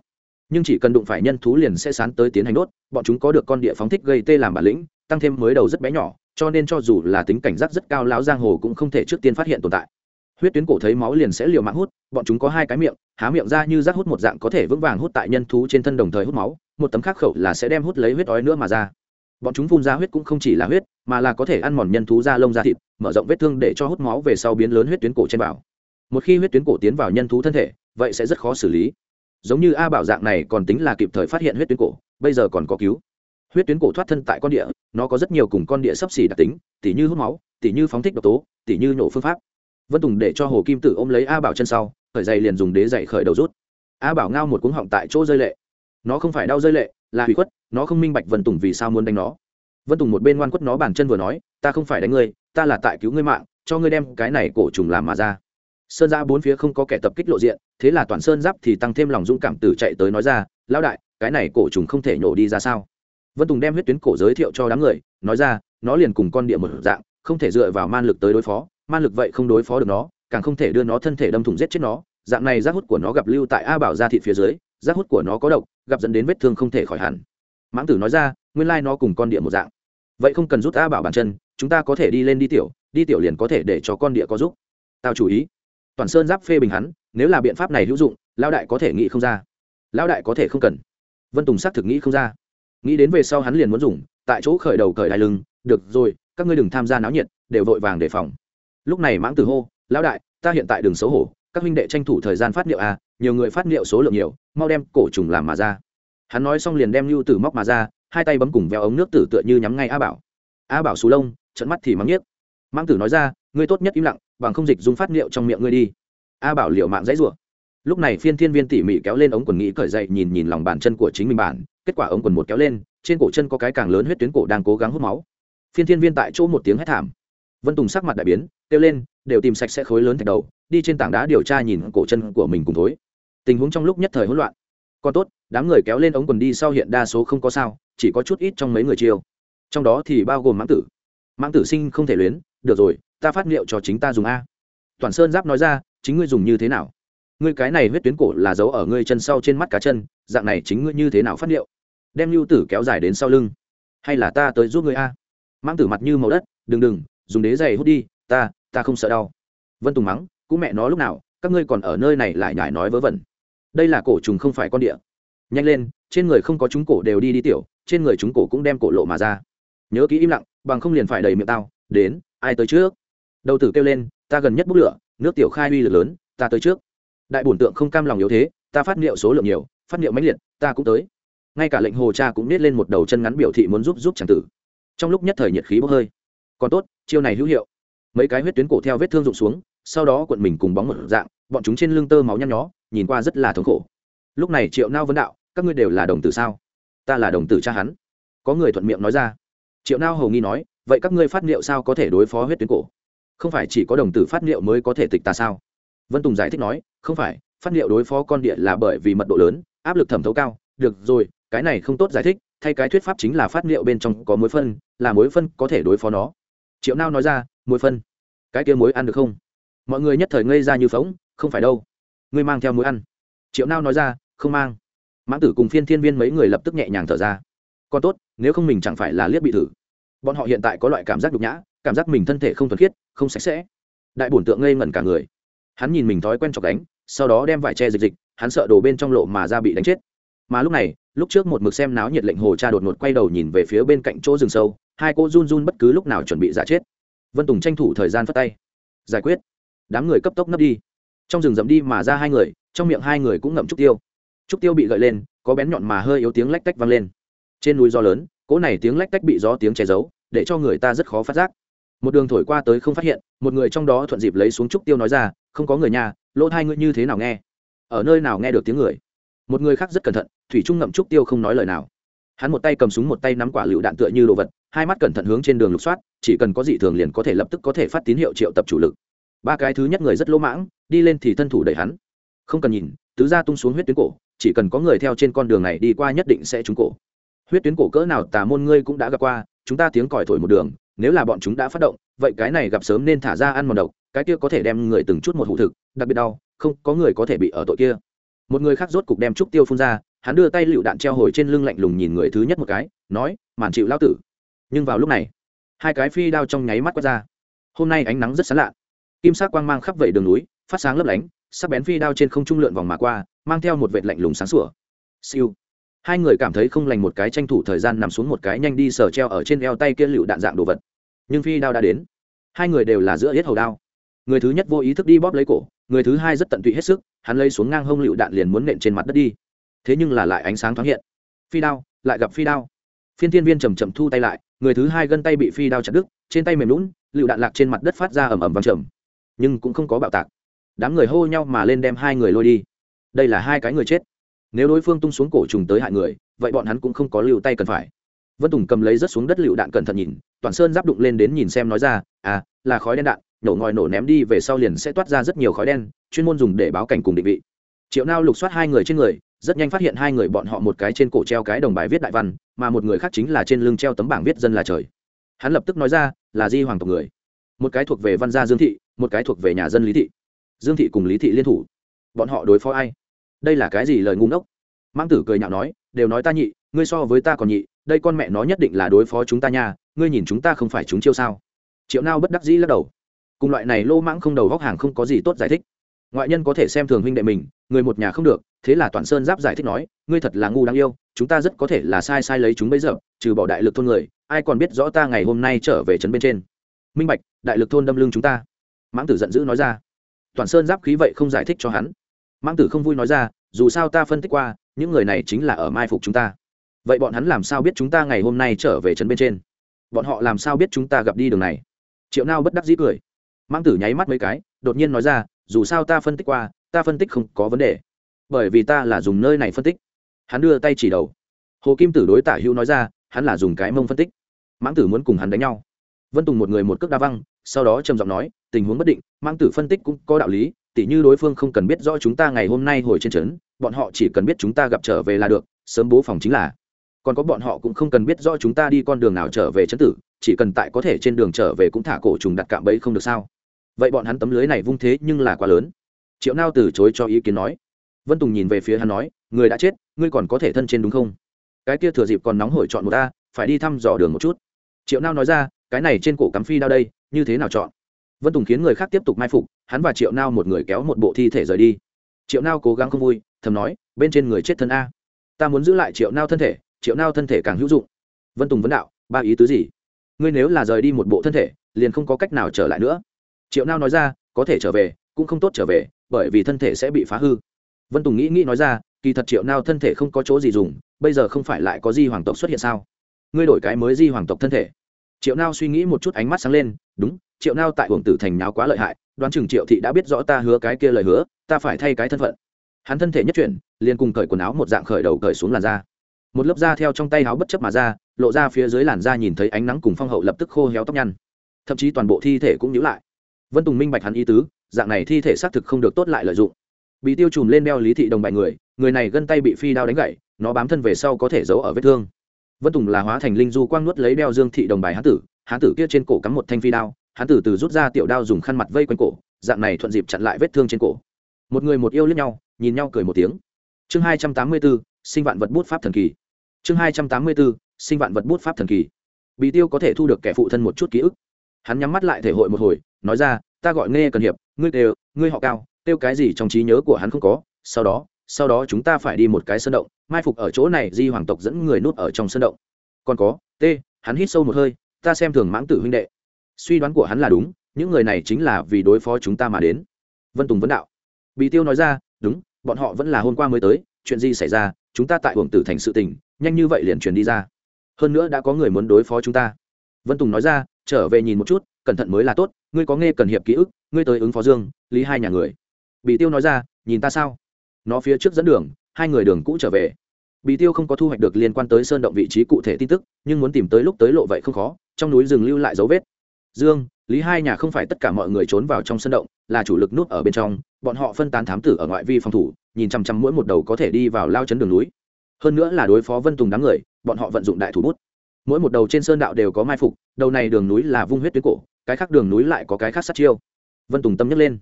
Nhưng chỉ cần đụng phải nhân thú liền sẽ sán tới tiến hành đốt, bọn chúng có được con địa phóng thích gây tê làm bản lĩnh, tăng thêm mới đầu rất bé nhỏ, cho nên cho dù là tính cảnh giác rất cao lão giang hồ cũng không thể trước tiên phát hiện tồn tại huyết tuyến cổ thấy máu liền sẽ liều mạng hút, bọn chúng có hai cái miệng, há miệng ra như rác hút một dạng có thể vững vàng hút tại nhân thú trên thân đồng thời hút máu, một tấm khắc khẩu là sẽ đem hút lấy huyết ói nữa mà ra. Bọn chúng phun ra huyết cũng không chỉ là huyết, mà là có thể ăn mòn nhân thú da lông da thịt, mở rộng vết thương để cho hút máu về sau biến lớn huyết tuyến cổ trên bảo một khi huyết tuyến cổ tiến vào nhân thú thân thể, vậy sẽ rất khó xử lý. Giống như a bảo dạng này còn tính là kịp thời phát hiện huyết tuyến cổ, bây giờ còn có cứu. Huyết tuyến cổ thoát thân tại con địa, nó có rất nhiều cùng con địa sấp xỉ đặc tính, tỉ như hút máu, tỉ như phóng thích độc tố, tỉ như nổ phương pháp vân tùng để cho hồ kim tử ôm lấy a bảo chân sau khởi dày liền dùng đế dậy khởi đầu rút. A bảo ngao một cuống họng tại chỗ rơi lệ. Nó không phải đau rơi lệ, là hủy khuất, nó không minh bạch vân tùng vì sao muốn đánh nó. Vân tùng một bên ngoan quất nó bàn chân vừa nói, ta không phải đánh ngươi, ta là tại cứu ngươi mạng, cho ngươi đem cái này cổ trùng làm mà ra. Sơn giã bốn phía không có kẻ tập kích lộ diện, thế là toàn sơn giáp thì tăng thêm lòng dũng cảm tử chạy tới nói ra, lão đại, cái này cổ trùng không thể nhổ đi ra sao? Vân tùng đem huyết tuyến cổ giới thiệu cho đám người, nói ra, nó liền cùng con địa một dạng, không thể dựa vào man lực tới đối phó man lực vậy không đối phó được nó, càng không thể đưa nó thân thể đâm thủng giết chết nó. Dạng này rác hút của nó gặp lưu tại a bảo ra thị phía dưới, rác hút của nó có độc, gặp dẫn đến vết thương không thể khỏi hẳn. Mãng tử nói ra, nguyên lai nó cùng con địa một dạng. Vậy không cần rút a bảo bàn chân, chúng ta có thể đi lên đi tiểu đi tiểu liền có thể để cho con địa có giúp. Tao chủ ý. Toàn sơn giáp phê bình hắn, nếu là biện pháp này hữu dụng lao đại có thể nghĩ không ra. Lao đại có thể không cần. Vân tùng xác thực nghĩ không ra. Nghĩ đến về sau hắn liền muốn dùng, tại chỗ khởi đầu khởi đai lưng, được rồi, các ngươi đừng tham gia náo nhiệt, đều vội vàng đề phòng lúc này mãng tử hô, lão đại, ta hiện tại đừng xấu hổ, các huynh đệ tranh thủ thời gian phát liệu à nhiều người phát liệu số lượng nhiều, mau đem cổ trùng làm mà ra. Hắn nói xong liền đem lưu tử móc mà ra, hai tay bấm cùng veo ống nước tử tựa như nhắm ngay a bảo. A bảo xù lông trận mắt thì mắng nhiếc. Mãng tử nói ra, ngươi tốt nhất im lặng, bằng không dịch dùng phát liệu trong miệng ngươi đi. A bảo liệu mạng dãy rủa. Lúc này phiên thiên viên tỉ mỉ kéo lên ống quần nghĩ cởi dậy nhìn nhìn lòng bàn chân của chính mình bản, kết quả ống quần một kéo lên, trên cổ chân có cái càng lớn huyết tuyến cổ đang cố gắng hút máu. Phiên thiên viên tại chỗ một tiếng hét thảm. Vân tùng sắc mặt đại biến kêu lên, đều tìm sạch sẽ khối lớn thạch đầu, đi trên tảng đá điều tra nhìn cổ chân của mình cùng thối. Tình huống trong lúc nhất thời hỗn loạn. Còn tốt, đám người kéo lên ống quần đi sau hiện đa số không có sao, chỉ có chút ít trong mấy người chiêu. Trong đó thì bao gồm mãng tử. Mãng tử sinh không thể luyến, được rồi, ta phát liệu cho chính ta dùng a. Toàn sơn giáp nói ra, chính ngươi dùng như thế nào? Ngươi cái này huyết tuyến cổ là giấu ở ngươi chân sau trên mắt cá chân, dạng này chính ngươi như thế nào phát liệu? Đem lưu tử kéo dài đến sau lưng. Hay là ta tới giúp ngươi a? Mãng tử mặt như màu đất, đừng đừng, dùng đế giày hút đi, ta ta không sợ đau. Vân tùng mắng cũng mẹ nó lúc nào, các ngươi còn ở nơi này lại nhải nói vớ vẩn. Đây là cổ trùng không phải con địa. Nhanh lên, trên người không có chúng cổ đều đi đi tiểu, trên người chúng cổ cũng đem cổ lộ mà ra. Nhớ kỹ im lặng, bằng không liền phải đầy miệng tao, đến, ai tới trước? Đầu tử kêu lên, ta gần nhất bốc lửa, nước tiểu khai uy lực lớn, ta tới trước. Đại bổn tượng không cam lòng yếu thế, ta phát niệu số lượng nhiều, phát niệu mãnh liệt, ta cũng tới. Ngay cả lệnh hồ cha cũng nết lên một đầu chân ngắn biểu thị muốn giúp giúp chàng tử. Trong lúc nhất thời nhiệt khí bốc hơi. Còn tốt, chiêu này hữu hiệu mấy cái huyết tuyến cổ theo vết thương rụng xuống, sau đó cuộn mình cùng bóng một dạng, bọn chúng trên lưng tơ máu nhăn nhó, nhìn qua rất là thống khổ. Lúc này triệu nao vấn đạo, các ngươi đều là đồng tử sao? Ta là đồng tử cha hắn. Có người thuận miệng nói ra. Triệu nao hầu nghi nói, vậy các ngươi phát liệu sao có thể đối phó huyết tuyến cổ? Không phải chỉ có đồng tử phát liệu mới có thể tịch ta sao? Vân tùng giải thích nói, không phải, phát liệu đối phó con địa là bởi vì mật độ lớn, áp lực thẩm thấu cao. Được rồi, cái này không tốt giải thích, thay cái thuyết pháp chính là phát liệu bên trong có mối phân, là mối phân có thể đối phó nó. Triệu nao nói ra, mối phân cái kia muối ăn được không? Mọi người nhất thời ngây ra như phóng không phải đâu. Ngươi mang theo muối ăn. Triệu nao nói ra, không mang. Mãng tử cùng phiên thiên viên mấy người lập tức nhẹ nhàng thở ra. Còn tốt, nếu không mình chẳng phải là liếc bị thử. Bọn họ hiện tại có loại cảm giác nhục nhã, cảm giác mình thân thể không thuần khiết, không sạch sẽ. Đại bổn tượng ngây ngẩn cả người. Hắn nhìn mình thói quen chọc đánh sau đó đem vải che dịch dịch, hắn sợ đổ bên trong lộ mà ra bị đánh chết. Mà lúc này, lúc trước một mực xem náo nhiệt lệnh hồ cha đột ngột quay đầu nhìn về phía bên cạnh chỗ rừng sâu, hai cô run run bất cứ lúc nào chuẩn bị giả chết vân tùng tranh thủ thời gian phất tay. Giải quyết. Đám người cấp tốc nấp đi. Trong rừng rậm đi mà ra hai người, trong miệng hai người cũng ngậm trúc tiêu. Trúc tiêu bị gợi lên, có bén nhọn mà hơi yếu tiếng lách tách vang lên. Trên núi gió lớn, cỗ này tiếng lách tách bị gió tiếng che giấu, để cho người ta rất khó phát giác. Một đường thổi qua tới không phát hiện, một người trong đó thuận dịp lấy xuống trúc tiêu nói ra, không có người nhà, lỗ hai ngươi như thế nào nghe? Ở nơi nào nghe được tiếng người? Một người khác rất cẩn thận, thủy trung ngậm trúc tiêu không nói lời nào hắn một tay cầm súng một tay nắm quả lựu đạn tựa như đồ vật, hai mắt cẩn thận hướng trên đường lục soát, chỉ cần có dị thường liền có thể lập tức có thể phát tín hiệu triệu tập chủ lực. Ba cái thứ nhất người rất lỗ mãng, đi lên thì thân thủ đẩy hắn. Không cần nhìn, tứ ra tung xuống huyết tuyến cổ, chỉ cần có người theo trên con đường này đi qua nhất định sẽ trúng cổ. Huyết tuyến cổ cỡ nào tà môn ngươi cũng đã gặp qua, chúng ta tiếng còi thổi một đường, nếu là bọn chúng đã phát động, vậy cái này gặp sớm nên thả ra ăn mòn độc, cái kia có thể đem người từng chút một hụ thực, đặc biệt đau, không có người có thể bị ở tội kia. Một người khác rốt cục đem trúc tiêu phun ra hắn đưa tay lựu đạn treo hồi trên lưng lạnh lùng nhìn người thứ nhất một cái, nói, màn chịu lao tử. Nhưng vào lúc này, hai cái phi đao trong nháy mắt quát ra. Hôm nay ánh nắng rất sáng lạ. Kim sắc quang mang khắp vẩy đường núi, phát sáng lấp lánh, sắc bén phi đao trên không trung lượn vòng mà qua, mang theo một vệt lạnh lùng sáng sủa. Siêu. Hai người cảm thấy không lành một cái tranh thủ thời gian nằm xuống một cái nhanh đi sờ treo ở trên eo tay kia lựu đạn dạng đồ vật. Nhưng phi đao đã đến. Hai người đều là giữa hết hầu đao. Người thứ nhất vô ý thức đi bóp lấy cổ, người thứ hai rất tận tụy hết sức, hắn lấy xuống ngang hông lựu đạn liền muốn nện trên mặt đất đi thế nhưng là lại ánh sáng thoáng hiện. Phi đao, lại gặp phi đao. Phiên thiên viên chầm chậm thu tay lại, người thứ hai gân tay bị phi đao chặt đứt, trên tay mềm lún, lựu đạn lạc trên mặt đất phát ra ầm ầm vàng trầm. Nhưng cũng không có bạo tạc. Đám người hô nhau mà lên đem hai người lôi đi. Đây là hai cái người chết. Nếu đối phương tung xuống cổ trùng tới hại người, vậy bọn hắn cũng không có lưu tay cần phải. Vân tùng cầm lấy rớt xuống đất lựu đạn cẩn thận nhìn, toàn sơn giáp đụng lên đến nhìn xem nói ra à là khói đen đạn, nổ ngòi nổ ném đi về sau liền sẽ toát ra rất nhiều khói đen, chuyên môn dùng để báo cảnh cùng định vị. Triệu nao lục soát hai người trên người rất nhanh phát hiện hai người bọn họ một cái trên cổ treo cái đồng bài viết đại văn, mà một người khác chính là trên lưng treo tấm bảng viết dân là trời. Hắn lập tức nói ra, là di hoàng tộc người. Một cái thuộc về văn gia dương thị, một cái thuộc về nhà dân lý thị. Dương thị cùng lý thị liên thủ. Bọn họ đối phó ai? Đây là cái gì lời ngu ngốc? Mang tử cười nhạo nói, đều nói ta nhị, ngươi so với ta còn nhị, đây con mẹ nó nhất định là đối phó chúng ta nha, ngươi nhìn chúng ta không phải chúng chiêu sao? Triệu nao bất đắc dĩ lắc đầu. Cùng loại này lô mãng không đầu góc hàng không có gì tốt giải thích. Ngoại nhân có thể xem thường huynh đệ mình, người một nhà không được thế là toàn sơn giáp giải thích nói, ngươi thật là ngu đáng yêu, chúng ta rất có thể là sai sai lấy chúng bây giờ, trừ bỏ đại lực thôn người, ai còn biết rõ ta ngày hôm nay trở về trấn bên trên? Minh bạch, đại lực thôn đâm lưng chúng ta. Mãng tử giận dữ nói ra. Toàn sơn giáp khí vậy không giải thích cho hắn. Mãng tử không vui nói ra, dù sao ta phân tích qua, những người này chính là ở mai phục chúng ta. Vậy bọn hắn làm sao biết chúng ta ngày hôm nay trở về trấn bên trên? Bọn họ làm sao biết chúng ta gặp đi đường này? Triệu nao bất đắc dĩ cười. Mãng tử nháy mắt mấy cái, đột nhiên nói ra, dù sao ta phân tích qua, ta phân tích không có vấn đề bởi vì ta là dùng nơi này phân tích. Hắn đưa tay chỉ đầu. Hồ kim tử đối tả hữu nói ra, hắn là dùng cái mông phân tích. Mãng tử muốn cùng hắn đánh nhau. Vân tùng một người một cước đa văng, sau đó trầm giọng nói, tình huống bất định, mãng tử phân tích cũng có đạo lý, tỉ như đối phương không cần biết rõ chúng ta ngày hôm nay hồi trên trấn, bọn họ chỉ cần biết chúng ta gặp trở về là được, sớm bố phòng chính là. Còn có bọn họ cũng không cần biết rõ chúng ta đi con đường nào trở về trấn tử, chỉ cần tại có thể trên đường trở về cũng thả cổ trùng đặt cạm bẫy không được sao? Vậy bọn hắn tấm lưới này vung thế nhưng là quá lớn. Triệu nao từ chối cho ý kiến nói vân tùng nhìn về phía hắn nói, người đã chết, ngươi còn có thể thân trên đúng không? Cái kia thừa dịp còn nóng hổi chọn một ta phải đi thăm dò đường một chút. Triệu nao nói ra, cái này trên cổ cắm phi đao đây, như thế nào chọn? Vân tùng khiến người khác tiếp tục mai phục, hắn và triệu nao một người kéo một bộ thi thể rời đi. Triệu nao cố gắng không vui, thầm nói, bên trên người chết thân a. Ta muốn giữ lại triệu nao thân thể, triệu nao thân thể càng hữu dụng. Vân tùng vấn đạo, ba ý tứ gì? Ngươi nếu là rời đi một bộ thân thể, liền không có cách nào trở lại nữa. Triệu nao nói ra, có thể trở về, cũng không tốt trở về, bởi vì thân thể sẽ bị phá hư vân tùng nghĩ nghĩ nói ra, kỳ thật triệu nao thân thể không có chỗ gì dùng, bây giờ không phải lại có di hoàng tộc xuất hiện sao? Ngươi đổi cái mới di hoàng tộc thân thể. Triệu nao suy nghĩ một chút ánh mắt sáng lên, đúng, triệu nao tại hưởng tử thành nháo quá lợi hại, đoán chừng triệu thị đã biết rõ ta hứa cái kia lời hứa, ta phải thay cái thân phận. Hắn thân thể nhất chuyển, liền cùng cởi quần áo một dạng khởi đầu cởi xuống làn da. Một lớp da theo trong tay áo bất chấp mà ra, lộ ra phía dưới làn da nhìn thấy ánh nắng cùng phong hậu lập tức khô héo tóc nhăn. Thậm chí toàn bộ thi thể cũng nhíu lại. Vân tùng minh bạch hắn ý tứ, dạng này thi thể xác thực không được tốt lại lợi dụng bị tiêu chùm lên đeo lý thị đồng bài người người này gân tay bị phi đao đánh gãy, nó bám thân về sau có thể giấu ở vết thương. Vân tùng là hóa thành linh du quang nuốt lấy đeo dương thị đồng bài hán tử hán tử kia trên cổ cắm một thanh phi đao, hán tử từ rút ra tiểu đao dùng khăn mặt vây quanh cổ, dạng này thuận dịp chặn lại vết thương trên cổ. Một người một yêu lẫn nhau, nhìn nhau cười một tiếng. Chương hai trăm tám mươi bốn, sinh vạn vật bút pháp thần kỳ. Chương hai trăm tám mươi bốn, sinh vạn vật bút pháp thần kỳ. Bị tiêu có thể thu được kẻ phụ thân một chút ký ức. Hắn nhắm mắt lại thể hội một hồi, nói ra, ta gọi nghe cần hiệp, ngươi đều, ngươi họ cao tiêu cái gì trong trí nhớ của hắn không có, sau đó sau đó chúng ta phải đi một cái sơn động, mai phục ở chỗ này, di hoàng tộc dẫn người nút ở trong sơn động. Còn có, t, hắn hít sâu một hơi, ta xem thường mãng tử huynh đệ. Suy đoán của hắn là đúng, những người này chính là vì đối phó chúng ta mà đến. Vân tùng vấn đạo. Bị tiêu nói ra, đúng, bọn họ vẫn là hôm qua mới tới, chuyện gì xảy ra, chúng ta tại hưởng tử thành sự tình, nhanh như vậy liền truyền đi ra. Hơn nữa đã có người muốn đối phó chúng ta. Vân tùng nói ra, trở về nhìn một chút, cẩn thận mới là tốt, ngươi có nghe cần hiệp ký ức, ngươi tới ứng phó dương, lý hai nhà người bị tiêu nói ra, nhìn ta sao? Nó phía trước dẫn đường, hai người đường cũ trở về. Bị tiêu không có thu hoạch được liên quan tới sơn động vị trí cụ thể tin tức, nhưng muốn tìm tới lúc tới lộ vậy không khó, trong núi rừng lưu lại dấu vết. Dương, lý hai nhà không phải tất cả mọi người trốn vào trong sơn động, là chủ lực nút ở bên trong, bọn họ phân tán thám tử ở ngoại vi phòng thủ, nhìn chăm chăm mỗi một đầu có thể đi vào lao chấn đường núi. Hơn nữa là đối phó vân tùng đám người, bọn họ vận dụng đại thủ bút. Mỗi một đầu trên sơn đạo đều có mai phục, đầu này đường núi là vung huyết tuyến cổ, cái khác đường núi lại có cái khác sát chiêu. Vân tùng tâm nhấc lên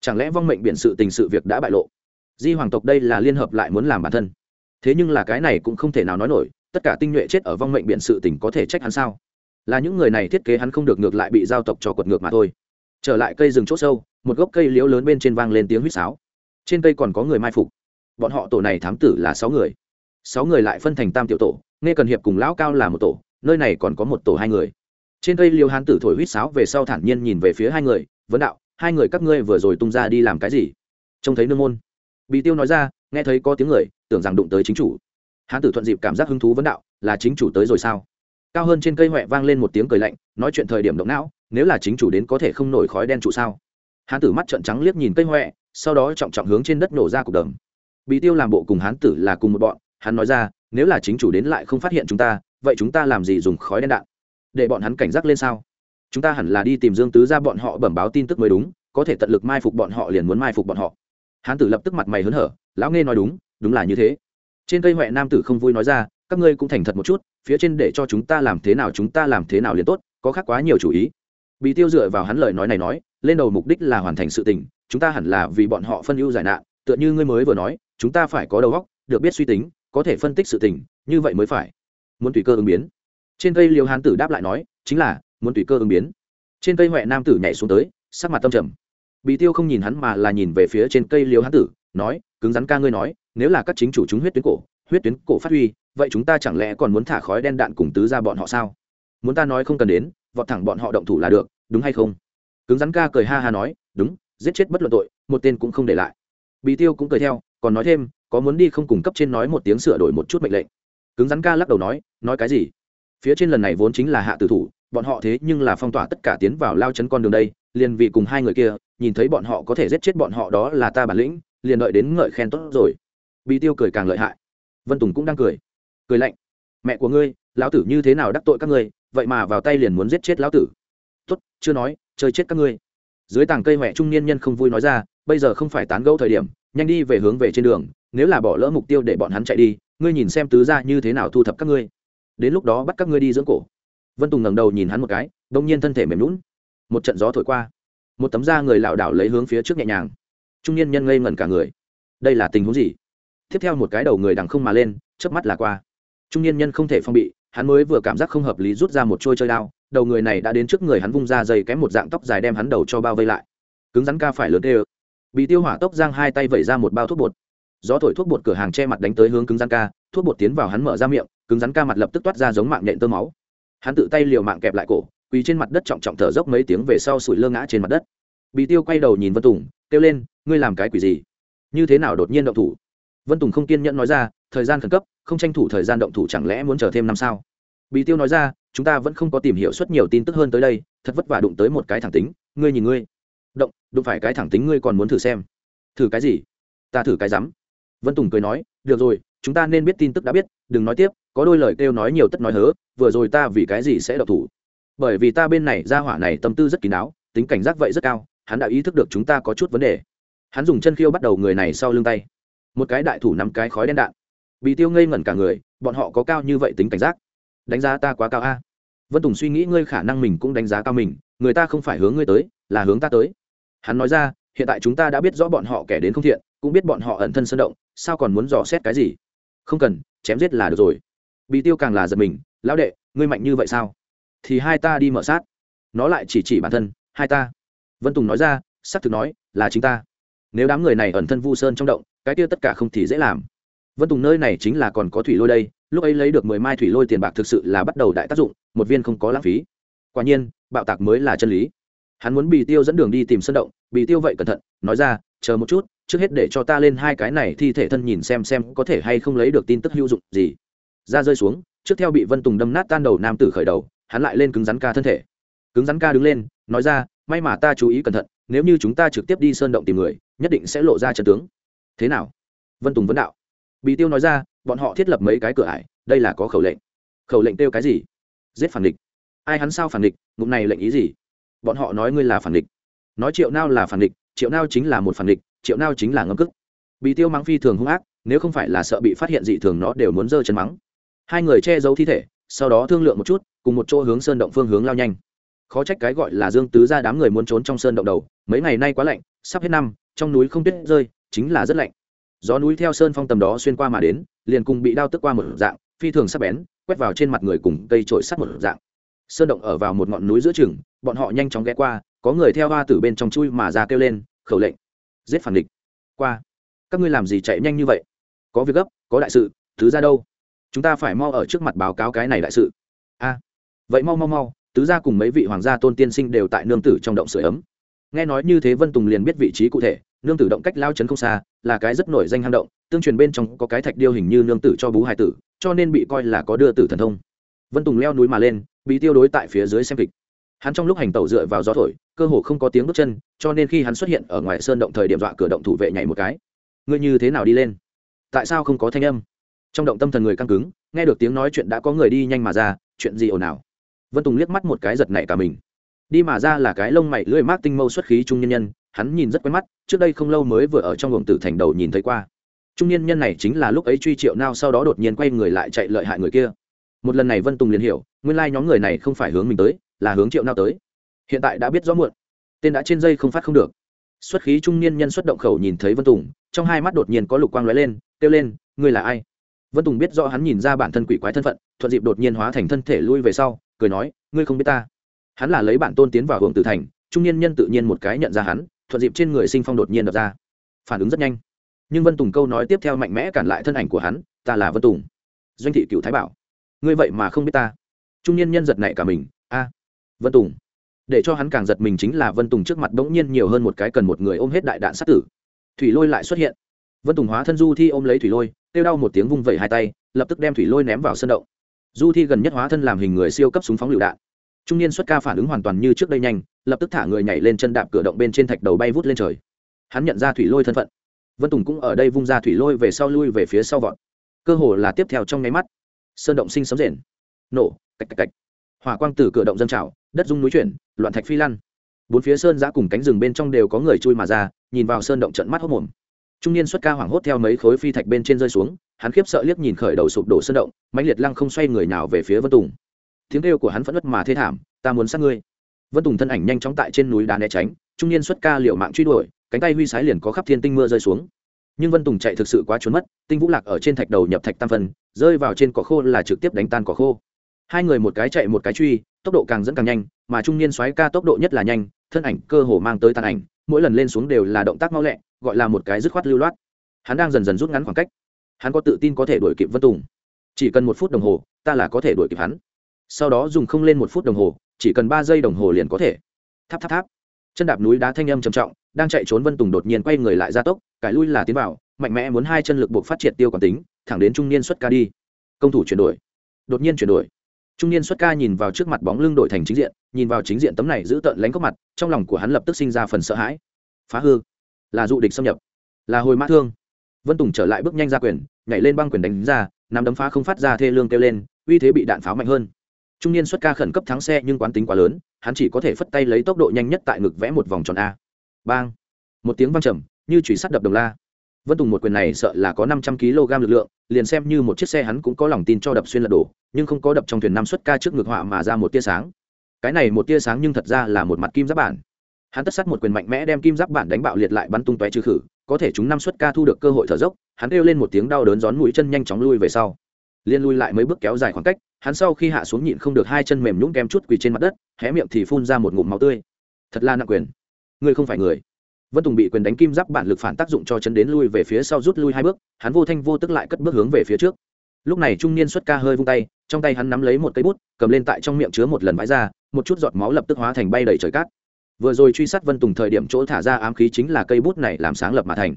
chẳng lẽ vong mệnh biện sự tình sự việc đã bại lộ? Di hoàng tộc đây là liên hợp lại muốn làm bản thân. Thế nhưng là cái này cũng không thể nào nói nổi, tất cả tinh nhuệ chết ở vong mệnh biện sự tình có thể trách hắn sao? Là những người này thiết kế hắn không được ngược lại bị giao tộc cho quật ngược mà thôi. Trở lại cây rừng c h ố sâu, một gốc cây liễu lớn bên trên vang lên tiếng huýt sáo. Trên cây còn có người mai phục. Bọn họ tổ này thám tử là sáu người. Sáu người lại phân thành tam tiểu tổ, nghe cần hiệp cùng lão cao là một tổ, nơi này còn có một tổ hai người. Trên cây liêu hán tử thổi huýt sáo về sau thản nhiên nhìn về phía hai người, vấn đạo hai người các ngươi vừa rồi tung ra đi làm cái gì? Trông thấy nương môn. Bị tiêu nói ra, nghe thấy có tiếng người, tưởng rằng đụng tới chính chủ. Hán tử thuận dịp cảm giác hứng thú vấn đạo, là chính chủ tới rồi sao? Cao hơn trên cây huệ vang lên một tiếng cười lạnh, nói chuyện thời điểm động não, nếu là chính chủ đến có thể không nổi khói đen trụ sao? Hán tử mắt trợn trắng liếc nhìn cây huệ sau đó trọng trọng hướng trên đất nổ ra cục đầm. Bị tiêu làm bộ cùng hán tử là cùng một bọn, hắn nói ra, nếu là chính chủ đến lại không phát hiện chúng ta, vậy chúng ta làm gì dùng khói đen đạn? Để bọn hắn cảnh giác lên sao? Chúng ta hẳn là đi tìm dương tứ ra bọn họ bẩm báo tin tức mới đúng, có thể tận lực mai phục bọn họ liền muốn mai phục bọn họ. Hán tử lập tức mặt mày hớn hở, lão nghe nói đúng đúng là như thế. Trên cây huệ nam tử không vui nói ra, các ngươi cũng thành thật một chút, phía trên để cho chúng ta làm thế nào chúng ta làm thế nào liền tốt, có khác quá nhiều chủ ý. Bị tiêu dựa vào hắn lời nói này nói, lên đầu mục đích là hoàn thành sự tình, chúng ta hẳn là vì bọn họ phân ưu giải nạn, tựa như ngươi mới vừa nói, chúng ta phải có đầu óc, được biết suy tính, có thể phân tích sự tình, như vậy mới phải. Muốn tùy cơ ứng biến. Trên cây liều hán tử đáp lại nói, chính là muốn tùy cơ ứng biến. Trên cây huệ nam tử nhảy xuống tới, sắc mặt tâm trầm. Bị tiêu không nhìn hắn mà là nhìn về phía trên cây liêu hán tử, nói, cứng rắn ca ngươi nói, nếu là các chính chủ chúng huyết tuyến cổ, huyết tuyến cổ phát huy, vậy chúng ta chẳng lẽ còn muốn thả khói đen đạn cùng tứ ra bọn họ sao? Muốn ta nói không cần đến, vọt thẳng bọn họ động thủ là được, đúng hay không? Cứng rắn ca cười ha ha nói, đúng, giết chết bất luận tội, một tên cũng không để lại. Bị tiêu cũng cười theo, còn nói thêm, có muốn đi không cung cấp trên nói một tiếng sửa đổi một chút mệnh lệnh. Cứng rắn ca lắc đầu nói nói cái gì? Phía trên lần này vốn chính là hạ tử thủ bọn họ thế nhưng là phong tỏa tất cả tiến vào lao chấn con đường đây, liền vì cùng hai người kia, nhìn thấy bọn họ có thể giết chết bọn họ đó là ta bản lĩnh, liền đợi đến ngợi khen tốt rồi. Bị tiêu cười càng lợi hại. Vân tùng cũng đang cười. Cười lạnh. Mẹ của ngươi, lão tử như thế nào đắc tội các ngươi, vậy mà vào tay liền muốn giết chết lão tử. Tốt, chưa nói, chơi chết các ngươi. Dưới tàng cây mẹ trung niên nhân không vui nói ra, bây giờ không phải tán gẫu thời điểm, nhanh đi về hướng về trên đường, nếu là bỏ lỡ mục tiêu để bọn hắn chạy đi, ngươi nhìn xem tứ ra như thế nào thu thập các ngươi. Đến lúc đó bắt các ngươi đi dưỡng cổ vân tùng ngẩng đầu nhìn hắn một cái, đông nhiên thân thể mềm lún một trận gió thổi qua. Một tấm da người lảo đảo lấy hướng phía trước nhẹ nhàng. Trung niên nhân ngây ngẩn cả người. Đây là tình huống gì? Tiếp theo một cái đầu người đằng không mà lên, chớp mắt là qua. Trung niên nhân không thể phong bị, hắn mới vừa cảm giác không hợp lý rút ra một trôi chơi đao, đầu người này đã đến trước người hắn vung ra dây kém một dạng tóc dài đem hắn đầu cho bao vây lại. Cứng rắn ca phải lớn tê ơ bị tiêu hỏa tốc giang hai tay vẩy ra một bao thuốc bột. Gió thổi thuốc bột cửa hàng che mặt đánh tới hướng cứng rắn ca, thuốc bột tiến vào hắn mở ra miệng, cứng rắn ca mặt lập tức toát ra giống mạng nhện tơ máu hắn tự tay liều mạng kẹp lại cổ, quỳ trên mặt đất trọng trọng thở dốc mấy tiếng về sau sủi lơ ngã trên mặt đất. Bị tiêu quay đầu nhìn vân tùng, kêu lên, ngươi làm cái quỷ gì? Như thế nào đột nhiên động thủ? Vân tùng không kiên nhẫn nói ra, thời gian khẩn cấp, không tranh thủ thời gian động thủ chẳng lẽ muốn chờ thêm năm sao? Bị tiêu nói ra, chúng ta vẫn không có tìm hiểu suất nhiều tin tức hơn tới đây, thật vất vả đụng tới một cái thẳng tính, ngươi nhìn ngươi. Động, đụng phải cái thẳng tính ngươi còn muốn thử xem. Thử cái gì? Ta thử cái rắm. Vân tùng cười nói, được rồi, chúng ta nên biết tin tức đã biết, đừng nói tiếp có đôi lời kêu nói nhiều tất nói hớ, vừa rồi ta vì cái gì sẽ độc thủ? Bởi vì ta bên này ra hỏa này tâm tư rất kín đáo, tính cảnh giác vậy rất cao, hắn đã ý thức được chúng ta có chút vấn đề. Hắn dùng chân khiêu bắt đầu người này sau lưng tay. Một cái đại thủ nắm cái khói đen đạn. Bị tiêu ngây ngẩn cả người, bọn họ có cao như vậy tính cảnh giác? Đánh giá ta quá cao a. Vân tùng suy nghĩ ngươi khả năng mình cũng đánh giá cao mình, người ta không phải hướng ngươi tới, là hướng ta tới. Hắn nói ra, hiện tại chúng ta đã biết rõ bọn họ kẻ đến không thiện, cũng biết bọn họ ẩn thân sơn động, sao còn muốn dò xét cái gì? Không cần, chém giết là được rồi bị tiêu càng là giật mình, lão đệ, ngươi mạnh như vậy sao? Thì hai ta đi mở sát. Nó lại chỉ chỉ bản thân, hai ta. Vân tùng nói ra, xác thực nói, là chính ta. Nếu đám người này ẩn thân vu sơn trong động, cái kia tất cả không thì dễ làm. Vân tùng, nơi này chính là còn có thủy lôi đây, lúc ấy lấy được mười mai thủy lôi tiền bạc thực sự là bắt đầu đại tác dụng, một viên không có lãng phí. Quả nhiên, bạo tạc mới là chân lý. Hắn muốn Bì tiêu dẫn đường đi tìm sân động Bì tiêu vậy cẩn thận, nói ra, chờ một chút, trước hết để cho ta lên hai cái này thi thể thân nhìn xem xem có thể hay không lấy được tin tức hữu dụng gì ra rơi xuống, trước theo bị vân tùng đâm nát tan đầu nam tử khởi đầu, hắn lại lên cứng rắn ca thân thể. Cứng rắn ca đứng lên, nói ra, may mà ta chú ý cẩn thận, nếu như chúng ta trực tiếp đi sơn động tìm người, nhất định sẽ lộ ra trận tướng. Thế nào? Vân tùng vấn đạo. Bị tiêu nói ra, bọn họ thiết lập mấy cái cửa ải, đây là có khẩu lệnh. Khẩu lệnh tiêu cái gì? Giết phản địch. Ai hắn sao phản địch? Ngụm này lệnh ý gì? Bọn họ nói ngươi là phản địch. Nói triệu nao là phản địch, triệu nao chính là một phản địch, triệu nao chính là ngâm cức. Bị tiêu mắng phi thường hung ác, nếu không phải là sợ bị phát hiện dị thường nó đều muốn giơ chân mắng hai người che giấu thi thể, sau đó thương lượng một chút, cùng một chỗ hướng sơn động phương hướng lao nhanh. Khó trách cái gọi là dương tứ ra đám người muốn trốn trong sơn động đầu, mấy ngày nay quá lạnh, sắp hết năm, trong núi không tuyết rơi, chính là rất lạnh. Gió núi theo sơn phong tầm đó xuyên qua mà đến, liền cùng bị đao tức qua một dạng, phi thường sắc bén, quét vào trên mặt người cùng cây trổi sắt một dạng. Sơn động ở vào một ngọn núi giữa chừng, bọn họ nhanh chóng ghé qua, có người theo hoa từ bên trong chui mà ra kêu lên, khẩu lệnh, giết phản địch. Qua. Các ngươi làm gì chạy nhanh như vậy? Có việc gấp, có đại sự, thứ ra đâu? Chúng ta phải mau ở trước mặt báo cáo cái này đại sự. A, vậy mau mau mau, tứ gia cùng mấy vị hoàng gia tôn tiên sinh đều tại nương tử trong động sửa ấm. Nghe nói như thế vân tùng liền biết vị trí cụ thể, nương tử động cách lao chấn không xa, là cái rất nổi danh hang động, tương truyền bên trong có cái thạch điêu hình như nương tử cho bú hải tử, cho nên bị coi là có đưa tử thần thông. Vân tùng leo núi mà lên bị tiêu đối tại phía dưới xem kịch. Hắn trong lúc hành tẩu dựa vào gió thổi, cơ hồ không có tiếng bước chân, cho nên khi hắn xuất hiện ở ngoài sơn động thời điểm dọa cửa động thủ vệ nhảy một cái. Ngươi như thế nào đi lên? Tại sao không có thanh âm? Trong động tâm thần người căng cứng, nghe được tiếng nói chuyện đã có người đi nhanh mà ra, chuyện gì ồn ào? Vân tùng liếc mắt một cái giật nảy cả mình. Đi mà ra là cái lông mày lưỡi mát tinh mâu xuất khí trung nhân nhân, hắn nhìn rất quen mắt, trước đây không lâu mới vừa ở trong luồng tử thành đầu nhìn thấy qua. Trung nhân nhân này chính là lúc ấy truy triệu nao sau đó đột nhiên quay người lại chạy lợi hại người kia. Một lần này vân tùng liền hiểu, nguyên lai nhóm người này không phải hướng mình tới, là hướng triệu nao tới. Hiện tại đã biết rõ muộn. Tên đã trên dây không phát không được. Xuất khí trung niên nhân xuất động khẩu nhìn thấy vân tùng, trong hai mắt đột nhiên có lục quang lóe lên, kêu lên, ngươi là ai? Vân tùng biết rõ hắn nhìn ra bản thân quỷ quái thân phận, thuận dịp đột nhiên hóa thành thân thể lui về sau, cười nói, ngươi không biết ta. Hắn là lấy bản tôn tiến vào hưởng tử thành, trung niên nhân tự nhiên một cái nhận ra hắn, thuận dịp trên người sinh phong đột nhiên đập ra. Phản ứng rất nhanh. Nhưng vân tùng câu nói tiếp theo mạnh mẽ cản lại thân ảnh của hắn, ta là vân tùng. Doanh thị cựu thái bảo. Ngươi vậy mà không biết ta. Trung niên nhân giật nảy cả mình, a, vân tùng. Để cho hắn càng giật mình chính là vân tùng trước mặt bỗng nhiên nhiều hơn một cái cần một người ôm hết đại đạn sát tử. Thủy lôi lại xuất hiện. Vân tùng hóa thân du thi ôm lấy thủy lôi kêu đau một tiếng vung vẩy hai tay, lập tức đem thủy lôi ném vào sân động. Du thi gần nhất hóa thân làm hình người siêu cấp súng phóng lựu đạn. Trung niên xuất ca phản ứng hoàn toàn như trước đây nhanh, lập tức thả người nhảy lên chân đạp cửa động bên trên thạch đầu bay vút lên trời. Hắn nhận ra thủy lôi thân phận. Vân tùng cũng ở đây vung ra thủy lôi về sau lui về phía sau vọt. Cơ hồ là tiếp theo trong nháy mắt sơn động sinh sấm rền. Nổ, cạch cạch cạch. Hỏa quang từ cửa động dân trào, đất dung núi chuyển, loạn thạch phi lăn. Bốn phía sơn giã cùng cánh rừng bên trong đều có người chui mà ra, nhìn vào sơn động trận mắt hốc mồm trung niên xuất ca hoảng hốt theo mấy khối phi thạch bên trên rơi xuống hắn khiếp sợ liếc nhìn khởi đầu sụp đổ sân động mãnh liệt lăng không xoay người nào về phía vân tùng. Tiếng kêu của hắn phẫn nứt mà thê thảm ta muốn sát ngươi. Vân tùng thân ảnh nhanh chóng tại trên núi đá né tránh trung niên xuất ca liệu mạng truy đuổi cánh tay huy sái liền có khắp thiên tinh mưa rơi xuống. Nhưng vân tùng chạy thực sự quá trốn mất tinh vũ lạc ở trên thạch đầu nhập thạch tam phần, rơi vào trên cỏ khô là trực tiếp đánh tan cỏ khô. Hai người một cái chạy một cái truy tốc độ càng dẫn càng nhanh mà trung niên xoáy ca tốc độ nhất là nhanh thân ảnh cơ hồ mang tới tàn ảnh mỗi lần lên xuống đều là động tác mau lẹ gọi là một cái dứt khoát lưu loát. Hắn đang dần dần rút ngắn khoảng cách. Hắn có tự tin có thể đuổi kịp vân tùng. Chỉ cần một phút đồng hồ, ta là có thể đuổi kịp hắn. Sau đó dùng không lên một phút đồng hồ, chỉ cần ba giây đồng hồ liền có thể. Tháp tháp tháp. Chân đạp núi đá thanh âm trầm trọng, đang chạy trốn vân tùng đột nhiên quay người lại ra tốc, cải lui là tiến vào, mạnh mẽ muốn hai chân lực buộc phát triệt tiêu quán tính, thẳng đến trung niên xuất ca đi. Công thủ chuyển đổi. Đột nhiên chuyển đổi. Trung niên xuất ca nhìn vào trước mặt bóng lưng đổi thành chính diện, nhìn vào chính diện tấm này giữ tợn lánh góc mặt, trong lòng của hắn lập tức sinh ra phần sợ hãi. Phá hư là dụ địch xâm nhập, là hồi mã thương. Vân tùng trở lại bước nhanh ra quyền, nhảy lên băng quyền đánh ra, nắm đấm phá không phát ra thê lương kêu lên, uy thế bị đạn pháo mạnh hơn. Trung niên xuất ca khẩn cấp thắng xe nhưng quán tính quá lớn, hắn chỉ có thể phất tay lấy tốc độ nhanh nhất tại ngực vẽ một vòng tròn a. Bang! Một tiếng văng trầm, như chủy sắt đập đồng la. Vân tùng một quyền này sợ là có năm trăm kg lực lượng, liền xem như một chiếc xe hắn cũng có lòng tin cho đập xuyên lật đổ, nhưng không có đập trong thuyền năm xuất ca trước ngực họa mà ra một tia sáng. Cái này một tia sáng nhưng thật ra là một mặt kim giáp bản hắn tất sát một quyền mạnh mẽ đem kim giáp bản đánh bạo liệt lại bắn tung tóe trừ khử, có thể chúng năm xuất ca thu được cơ hội thở dốc, hắn kêu lên một tiếng đau đớn gión mũi chân nhanh chóng lui về sau. Liên lui lại mấy bước kéo dài khoảng cách, hắn sau khi hạ xuống nhịn không được hai chân mềm nhũng kem chút quỳ trên mặt đất, hé miệng thì phun ra một ngụm máu tươi. Thật là nặng quyền. Ngươi không phải người. Vân tùng bị quyền đánh kim giáp bản lực phản tác dụng cho chân đến lui về phía sau rút lui hai bước, hắn vô thanh vô tức lại cất bước hướng về phía trước. Lúc này trung niên xuất ca hơi vung tay, trong tay hắn nắm lấy một cây bút, cầm lên tại trong miệng chứa một lần vãi ra, một chút giọt máu lập tức hóa thành bay đầy trời cát vừa rồi truy sát vân tùng thời điểm chỗ thả ra ám khí chính là cây bút này làm sáng lập mà thành.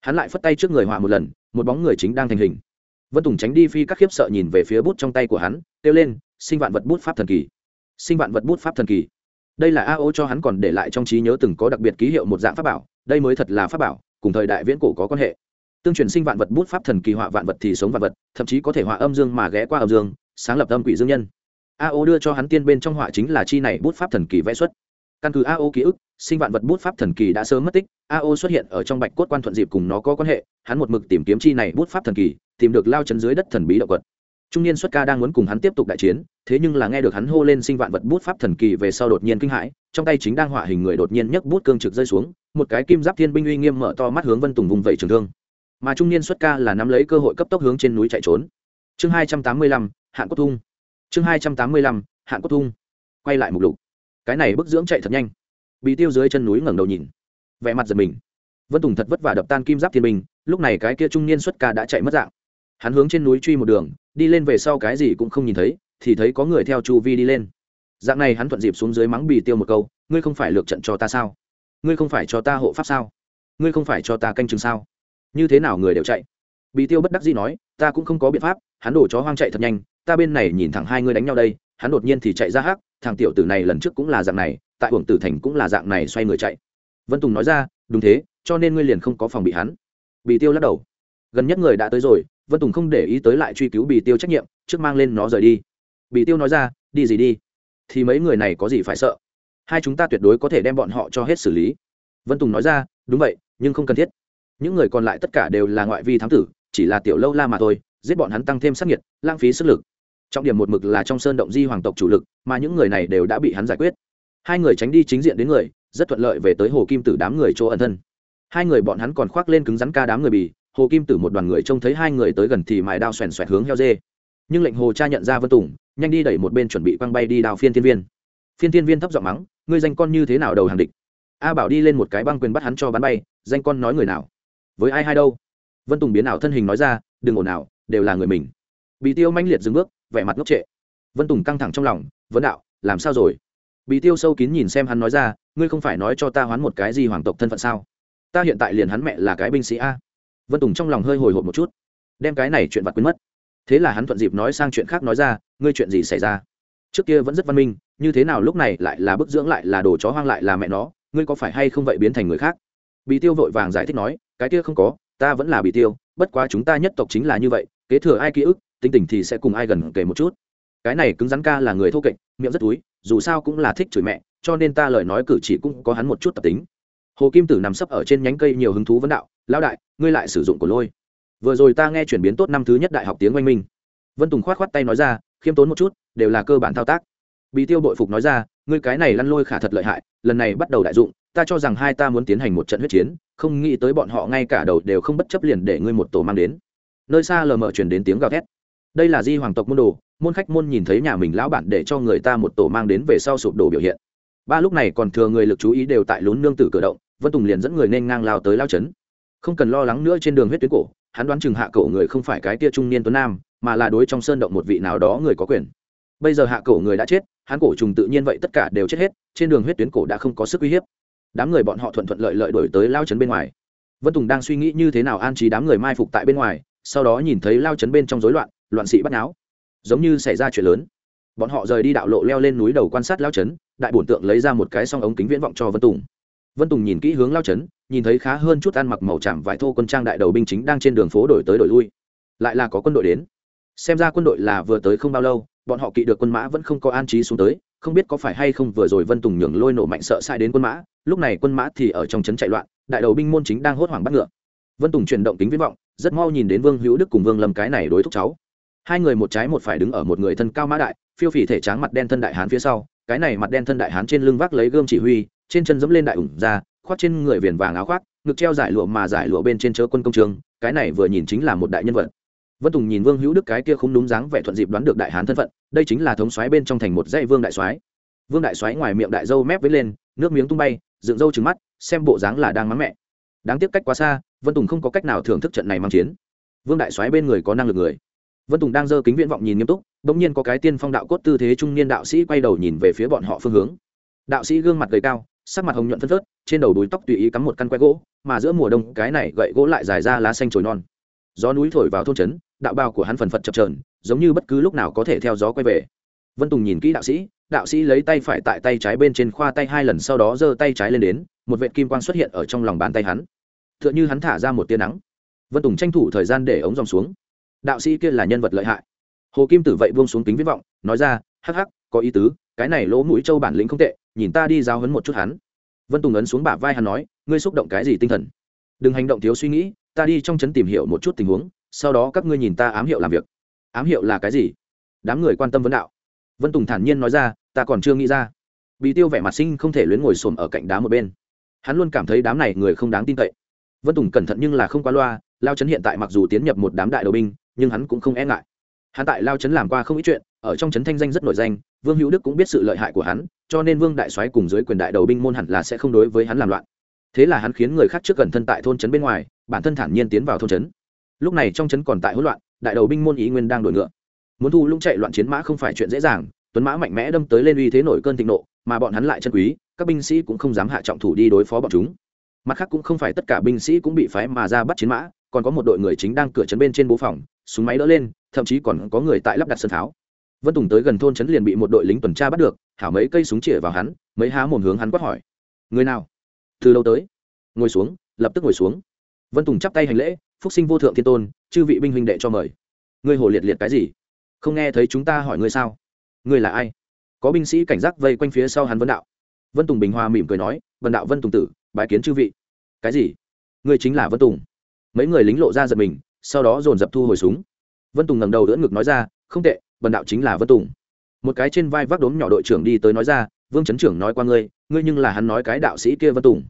Hắn lại phất tay trước người họa một lần, một bóng người chính đang thành hình. Vân tùng tránh đi phi các khiếp sợ nhìn về phía bút trong tay của hắn, kêu lên, sinh vạn vật bút pháp thần kỳ! Sinh vạn vật bút pháp thần kỳ! Đây là a o cho hắn còn để lại trong trí nhớ từng có đặc biệt ký hiệu một dạng pháp bảo, đây mới thật là pháp bảo, cùng thời đại viễn cổ có quan hệ. Tương truyền sinh vạn vật bút pháp thần kỳ họa vạn vật thì sống vạn vật, thậm chí có thể họa âm dương mà ghé qua âm dương, sáng lập âm quỷ dương nhân. A o đưa cho hắn tiên bên trong họa chính là chi này bút pháp thần kỳ vẽ xuất căn cứ ao ký ức, sinh vạn vật bút pháp thần kỳ đã sớm mất tích ao xuất hiện ở trong bạch cốt quan thuận dịp cùng nó có quan hệ, hắn một mực tìm kiếm chi này bút pháp thần kỳ, tìm được lao chân dưới đất thần bí động vật. Trung niên xuất ca đang muốn cùng hắn tiếp tục đại chiến, thế nhưng là nghe được hắn hô lên sinh vạn vật bút pháp thần kỳ về sau đột nhiên kinh hãi, trong tay chính đang họa hình người đột nhiên nhấc bút cương trực rơi xuống, một cái kim giáp thiên binh uy nghiêm mở to mắt hướng vân tùng vùng vẩy trường thương. Mà trung niên xuất ca là nắm lấy cơ hội cấp tốc hướng trên núi chạy trốn. Chương hai trăm tám mươi lăm hạn cốt thung. Chương hai trăm tám mươi lăm hạn cốt thung. Quay lại mục lục cái này bức dưỡng chạy thật nhanh. Bị tiêu dưới chân núi ngẩng đầu nhìn. Vẻ mặt giật mình. Vân tùng thật vất vả đập tan kim giáp thiên minh lúc này cái kia trung niên xuất ca đã chạy mất dạng. Hắn hướng trên núi truy một đường, đi lên về sau cái gì cũng không nhìn thấy, thì thấy có người theo chu vi đi lên. Dạng này hắn thuận dịp xuống dưới mắng bì tiêu một câu, ngươi không phải lược trận cho ta sao? Ngươi không phải cho ta hộ pháp sao? Ngươi không phải cho ta canh chừng sao? Như thế nào người đều chạy? Bì tiêu bất đắc dĩ nói, ta cũng không có biện pháp, hắn đổ chó hoang chạy thật nhanh, ta bên này nhìn thẳng hai ngươi đánh nhau đây, hắn đột nhiên thì chạy ra hắc thằng tiểu tử này lần trước cũng là dạng này, tại uổng tử thành cũng là dạng này xoay người chạy. Vân tùng nói ra, đúng thế, cho nên ngươi liền không có phòng bị hắn. Bị tiêu lắc đầu. Gần nhất người đã tới rồi, vân tùng không để ý tới lại truy cứu bị tiêu trách nhiệm, trước mang lên nó rời đi. Bị tiêu nói ra, đi gì đi? Thì mấy người này có gì phải sợ? Hai chúng ta tuyệt đối có thể đem bọn họ cho hết xử lý. Vân tùng nói ra, đúng vậy, nhưng không cần thiết. Những người còn lại tất cả đều là ngoại vi thám tử, chỉ là tiểu lâu la mà thôi, giết bọn hắn tăng thêm sắc nhiệt lãng phí sức lực trọng điểm một mực là trong sơn động di hoàng tộc chủ lực, mà những người này đều đã bị hắn giải quyết. Hai người tránh đi chính diện đến người, rất thuận lợi về tới hồ kim tử đám người chỗ ẩn thân. Hai người bọn hắn còn khoác lên cứng rắn ca đám người bì, hồ kim tử một đoàn người trông thấy hai người tới gần thì mài đao xoèn xoẹt hướng heo dê. Nhưng lệnh hồ cha nhận ra vân tùng, nhanh đi đẩy một bên chuẩn bị quăng bay đi đào phiên thiên viên. Phiên thiên viên thấp giọng mắng, ngươi danh con như thế nào đầu hàng địch? A bảo đi lên một cái băng quyền bắt hắn cho bắn bay, danh con nói người nào? Với ai hay đâu? Vân tùng biến ảo thân hình nói ra, đừng ồn ào, đều là người mình. Bị tiêu manh liệt dừng bước vẻ mặt ngốc trệ. Vân tùng căng thẳng trong lòng, vấn đạo, làm sao rồi? Bị tiêu sâu kín nhìn xem hắn nói ra, ngươi không phải nói cho ta hoán một cái gì hoàng tộc thân phận sao? Ta hiện tại liền hắn mẹ là cái binh sĩ a. Vân tùng trong lòng hơi hồi hộp một chút, đem cái này chuyện vặt quên mất. Thế là hắn thuận dịp nói sang chuyện khác nói ra, ngươi chuyện gì xảy ra? Trước kia vẫn rất văn minh, như thế nào lúc này lại là bức dưỡng lại là đồ chó hoang lại là mẹ nó, ngươi có phải hay không vậy biến thành người khác? Bị tiêu vội vàng giải thích nói, cái kia không có, ta vẫn là bị tiêu, bất quá chúng ta nhất tộc chính là như vậy, kế thừa ai ký ức tính tình thì sẽ cùng ai gần kể một chút. Cái này cứng rắn ca là người thô kệch, miệng rất túi, dù sao cũng là thích chửi mẹ, cho nên ta lời nói cử chỉ cũng có hắn một chút tập tính. Hồ kim tử nằm sấp ở trên nhánh cây nhiều hứng thú vấn đạo, lão đại, ngươi lại sử dụng của lôi. Vừa rồi ta nghe chuyển biến tốt năm thứ nhất đại học tiếng oanh minh. Vân tùng k h o á t k h o á t tay nói ra, khiêm tốn một chút, đều là cơ bản thao tác. Bị tiêu bội phục nói ra, ngươi cái này lăn lôi khả thật lợi hại, lần này bắt đầu đại dụng, ta cho rằng hai ta muốn tiến hành một trận huyết chiến, không nghĩ tới bọn họ ngay cả đầu đều không bất chấp liền để ngươi một tổ mang đến. Nơi xa lờ mờ chuyển đến tiếng gào thét đây là di hoàng tộc môn đồ môn khách môn nhìn thấy nhà mình lão bản để cho người ta một tổ mang đến về sau sụp đổ biểu hiện. Ba lúc này còn thừa người lực chú ý đều tại lún nương tử cử động vân tùng liền dẫn người nên ngang lao tới lao Trấn, không cần lo lắng nữa trên đường huyết tuyến cổ hắn đoán chừng hạ cổ người không phải cái tia trung niên tuấn nam mà là đối trong sơn động một vị nào đó người có quyền. Bây giờ hạ cổ người đã chết hắn cổ trùng tự nhiên vậy tất cả đều chết hết trên đường huyết tuyến cổ đã không có sức uy hiếp. Đám người bọn họ thuận thuận lợi lợi đổi tới lao Trấn bên ngoài. Vân tùng đang suy nghĩ như thế nào an trí đám người mai phục tại bên ngoài sau đó nhìn thấy lao Trấn bên trong rối loạn loạn sĩ bắt náo giống như xảy ra chuyện lớn. Bọn họ rời đi đạo lộ leo lên núi đầu quan sát lao chấn đại bổn tượng lấy ra một cái song ống kính viễn vọng cho vân tùng. Vân tùng nhìn kỹ hướng lao chấn nhìn thấy khá hơn chút ăn mặc màu chạm vải thô quân trang đại đầu binh chính đang trên đường phố đổi tới đổi lui. Lại là có quân đội đến. Xem ra quân đội là vừa tới không bao lâu, bọn họ kỵ được quân mã vẫn không có an trí xuống tới, không biết có phải hay không vừa rồi vân tùng nhường lôi nổ mạnh sợ sai đến quân mã, lúc này quân mã thì ở trong trấn chạy loạn, đại đầu binh môn chính đang hốt hoảng bắt ngựa. Vân tùng chuyển động tính viễn vọng, rất mau nhìn đến vương hữu đức cùng vương lâm cái này đối thúc cháu hai người một trái một phải đứng ở một người thân cao mã đại, phiêu phỉ thể tráng mặt đen thân đại hán phía sau, cái này mặt đen thân đại hán trên lưng vác lấy gươm chỉ huy, trên chân dẫm lên đại ủng ra, khoác trên người viền vàng áo khoác, ngực treo giải lụa mà giải lụa bên trên chớ quân công trường, cái này vừa nhìn chính là một đại nhân vật. Vân tùng nhìn vương hữu đức cái kia không đúng dáng vẻ thuận dịp đoán được đại hán thân phận, đây chính là thống soái bên trong thành một dãy vương đại soái. Vương đại soái ngoài miệng đại dâu mép với lên, nước miếng tung bay, dựng râu trứng mắt, xem bộ dáng là đang mắng mẹ. Đáng tiếc cách quá xa, vân tùng không có cách nào thưởng thức trận này mang chiến. Vương đại soái bên người có năng lực người vân tùng đang giơ kính viễn vọng nhìn nghiêm túc, bỗng nhiên có cái tiên phong đạo cốt tư thế trung niên đạo sĩ quay đầu nhìn về phía bọn họ phương hướng. Đạo sĩ gương mặt gầy cao, sắc mặt hồng nhuận phân phớt, trên đầu đuôi tóc tùy ý cắm một căn que gỗ, mà giữa mùa đông, cái này gậy gỗ lại dài ra lá xanh trồi non. Gió núi thổi vào thôn trấn, đạo bao của hắn phần phật chập trờn giống như bất cứ lúc nào có thể theo gió quay về. Vân tùng nhìn kỹ đạo sĩ đạo sĩ lấy tay phải tại tay trái bên trên khoa tay hai lần, sau đó giơ tay trái lên đến, một vệ kim quang xuất hiện ở trong lòng bàn tay hắn. T h ư ợ n h ư hắn thả ra một tia nắng. Vân tùng tranh thủ thời gian để ống dòng xuống đạo sĩ kia là nhân vật lợi hại. Hồ kim tử vậy buông xuống kính viết vọng, nói ra, hắc hắc, có ý tứ, cái này lỗ mũi châu bản lĩnh không tệ, nhìn ta đi giao hấn một chút hắn. Vân tùng ấn xuống bả vai hắn nói, ngươi xúc động cái gì tinh thần? Đừng hành động thiếu suy nghĩ, ta đi trong trấn tìm hiểu một chút tình huống, sau đó các ngươi nhìn ta ám hiệu làm việc. Ám hiệu là cái gì? Đám người quan tâm vấn đạo. Vân tùng thản nhiên nói ra, ta còn chưa nghĩ ra. Bị tiêu vẻ mặt sinh không thể luyến ngồi xổm ở cạnh đá một bên. Hắn luôn cảm thấy đám này người không đáng tin cậy. Vân tùng cẩn thận nhưng là không quá loa, lao trấn hiện tại mặc dù tiến nhập một đám đại đầu binh nhưng hắn cũng không e ngại. Hắn tại lao trấn làm qua không ít chuyện, ở trong trấn thanh danh rất nổi danh, vương hữu đức cũng biết sự lợi hại của hắn, cho nên vương đại soái cùng dưới quyền đại đầu binh môn hẳn là sẽ không đối với hắn làm loạn. Thế là hắn khiến người khác trước gần thân tại thôn trấn bên ngoài, bản thân thản nhiên tiến vào thôn trấn. Lúc này trong trấn còn tại hỗn loạn, đại đầu binh môn ý nguyên đang đổi ngựa. Muốn thu lũng chạy loạn chiến mã không phải chuyện dễ dàng, tuấn mã mạnh mẽ đâm tới lên uy thế nổi cơn thịnh nộ, mà bọn hắn lại chân quý, các binh sĩ cũng không dám hạ trọng thủ đi đối phó bọn chúng. Mặt khác cũng không phải tất cả binh sĩ cũng bị phái mà ra bắt chiến mã còn có một đội người chính đang cửa trấn bên trên bố phòng, súng máy đỡ lên, thậm chí còn có người tại lắp đặt sân tháo. Vân tùng tới gần thôn trấn liền bị một đội lính tuần tra bắt được hảo mấy cây súng chĩa vào hắn, mấy há mồm hướng hắn quát hỏi. Người nào? Từ đâu tới. Ngồi xuống, lập tức ngồi xuống. Vân tùng chắp tay hành lễ, phúc sinh vô thượng thiên tôn, chư vị binh huynh đệ cho mời. Ngươi hồ liệt liệt cái gì? Không nghe thấy chúng ta hỏi ngươi sao? Ngươi là ai? Có binh sĩ cảnh giác vây quanh phía sau hắn vân đạo. Vân tùng bình hòa mỉm cười nói, vân đạo, vân tùng tử, bái kiến chư vị. Cái gì? Ngươi chính là vân tùng mấy người lính lộ ra giật mình, sau đó dồn dập thu hồi súng. Vân tùng ngẩng đầu đỡ ngực nói ra, không tệ bần đạo chính là vân tùng. Một cái trên vai vác đốm nhỏ đội trưởng đi tới nói ra, vương trấn trưởng nói qua ngươi ngươi nhưng là hắn nói cái đạo sĩ kia vân tùng.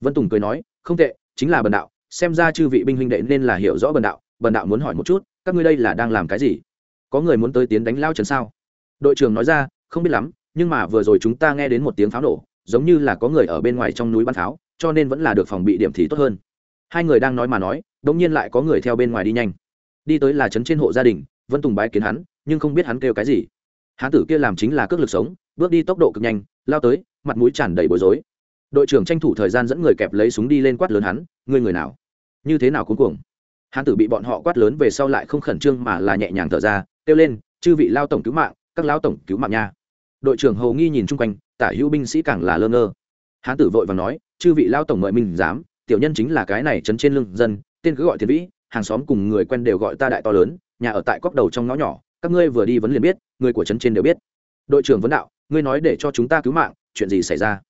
Vân tùng cười nói, không tệ, chính là bần đạo, xem ra chư vị binh huynh đệ nên là hiểu rõ bần đạo bần đạo muốn hỏi một chút, các ngươi đây là đang làm cái gì? Có người muốn tới tiến đánh lao trần sao? Đội trưởng nói ra, không biết lắm, nhưng mà vừa rồi chúng ta nghe đến một tiếng pháo nổ, giống như là có người ở bên ngoài trong núi bắn pháo, cho nên vẫn là được phòng bị điểm thì tốt hơn hai người đang nói mà nói đống nhiên lại có người theo bên ngoài đi nhanh. Đi tới là trấn trên hộ gia đình, vân tùng bái kiến hắn, nhưng không biết hắn kêu cái gì. Hán tử kia làm chính là cước lực sống, bước đi tốc độ cực nhanh, lao tới, mặt mũi tràn đầy bối rối. Đội trưởng tranh thủ thời gian dẫn người kẹp lấy súng đi lên quát lớn hắn, ngươi người nào? Như thế nào cuối cùng hán tử bị bọn họ quát lớn về sau lại không khẩn trương mà là nhẹ nhàng thở ra, kêu lên, chư vị lao tổng cứu mạng, các lao tổng cứu mạng nha. Đội trưởng hầu nghi nhìn chung quanh, tả hữu binh sĩ càng là lơ ngơ. Hán tử vội và nói, chư vị lao tổng mời mình dám tiểu nhân chính là cái này chấn trên lưng dân, tên cứ gọi thiền vĩ, hàng xóm cùng người quen đều gọi ta đại to lớn, nhà ở tại cóc đầu trong ngõ nhỏ, các ngươi vừa đi vẫn liền biết, người của trấn trên đều biết. Đội trưởng vấn đạo, ngươi nói để cho chúng ta cứu mạng, chuyện gì xảy ra?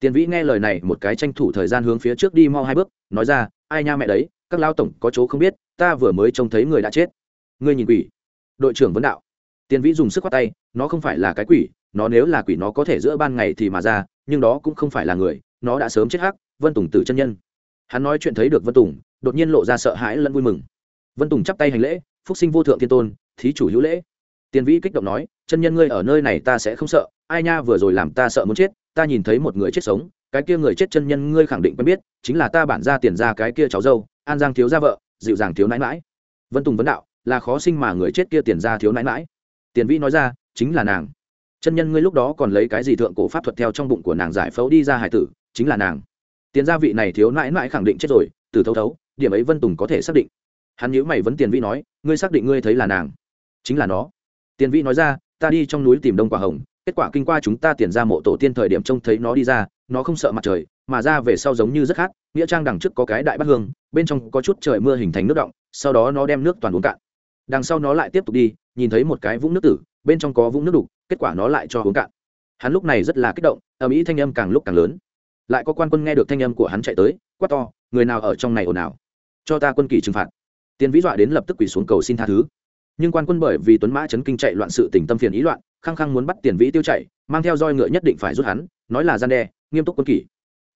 Tiền vĩ nghe lời này một cái tranh thủ thời gian hướng phía trước đi mau hai bước, nói ra, ai nha mẹ đấy, các lao tổng có chỗ không biết, ta vừa mới trông thấy người đã chết. Ngươi nhìn quỷ. Đội trưởng vấn đạo. Tiền vĩ dùng sức khoát tay, nó không phải là cái quỷ, nó nếu là quỷ nó có thể giữa ban ngày thì mà ra, nhưng đó cũng không phải là người, nó đã sớm chết hắc, vân tùng tử chân nhân hắn nói chuyện thấy được vân tùng, đột nhiên lộ ra sợ hãi lẫn vui mừng. Vân tùng chắp tay hành lễ, phúc sinh vô thượng thiên tôn, thí chủ hữu lễ. Tiền vĩ kích động nói, chân nhân ngươi ở nơi này ta sẽ không sợ, ai nha vừa rồi làm ta sợ muốn chết, ta nhìn thấy một người chết sống, cái kia người chết chân nhân ngươi khẳng định quen biết, chính là ta bản ra tiền ra cái kia cháu dâu, an giang thiếu gia vợ, dịu dàng thiếu nãi mãi vân tùng vấn đạo, là khó sinh mà người chết kia tiền ra thiếu nãi mãi tiền vĩ nói ra, chính là nàng. Chân nhân ngươi lúc đó còn lấy cái gì thượng cổ pháp thuật theo trong bụng của nàng giải phẫu đi ra hải tử, chính là nàng tiền gia vị này thiếu nãi nãi khẳng định chết rồi, từ thấu thấu, điểm ấy vân tùng có thể xác định. Hắn nhữ mày vấn tiền vĩ nói, ngươi xác định ngươi thấy là nàng? Chính là nó. Tiền vĩ nói ra, ta đi trong núi tìm đông quả hồng, kết quả kinh qua chúng ta tiền ra mộ tổ tiên thời điểm trông thấy nó đi ra, nó không sợ mặt trời, mà ra về sau giống như rất khác, nghĩa trang đằng trước có cái đại bát hương, bên trong có chút trời mưa hình thành nước động, sau đó nó đem nước toàn uống cạn. Đằng sau nó lại tiếp tục đi, nhìn thấy một cái vũng nước tử, bên trong có vũng nước đục, kết quả nó lại cho uống cạn. Hắn lúc này rất là kích động, âm ý thanh âm càng lúc càng lớn lại có quan quân nghe được thanh âm của hắn chạy tới, quát to, người nào ở trong này ồn ào? Cho ta quân kỳ trừng phạt. Tiền vĩ dọa đến lập tức quỳ xuống cầu xin tha thứ. Nhưng quan quân bởi vì tuấn mã chấn kinh chạy loạn sự tình tâm phiền ý loạn, khăng khăng muốn bắt tiền vĩ tiêu chạy, mang theo roi ngựa nhất định phải rút hắn, nói là gian đe, nghiêm túc quân kỷ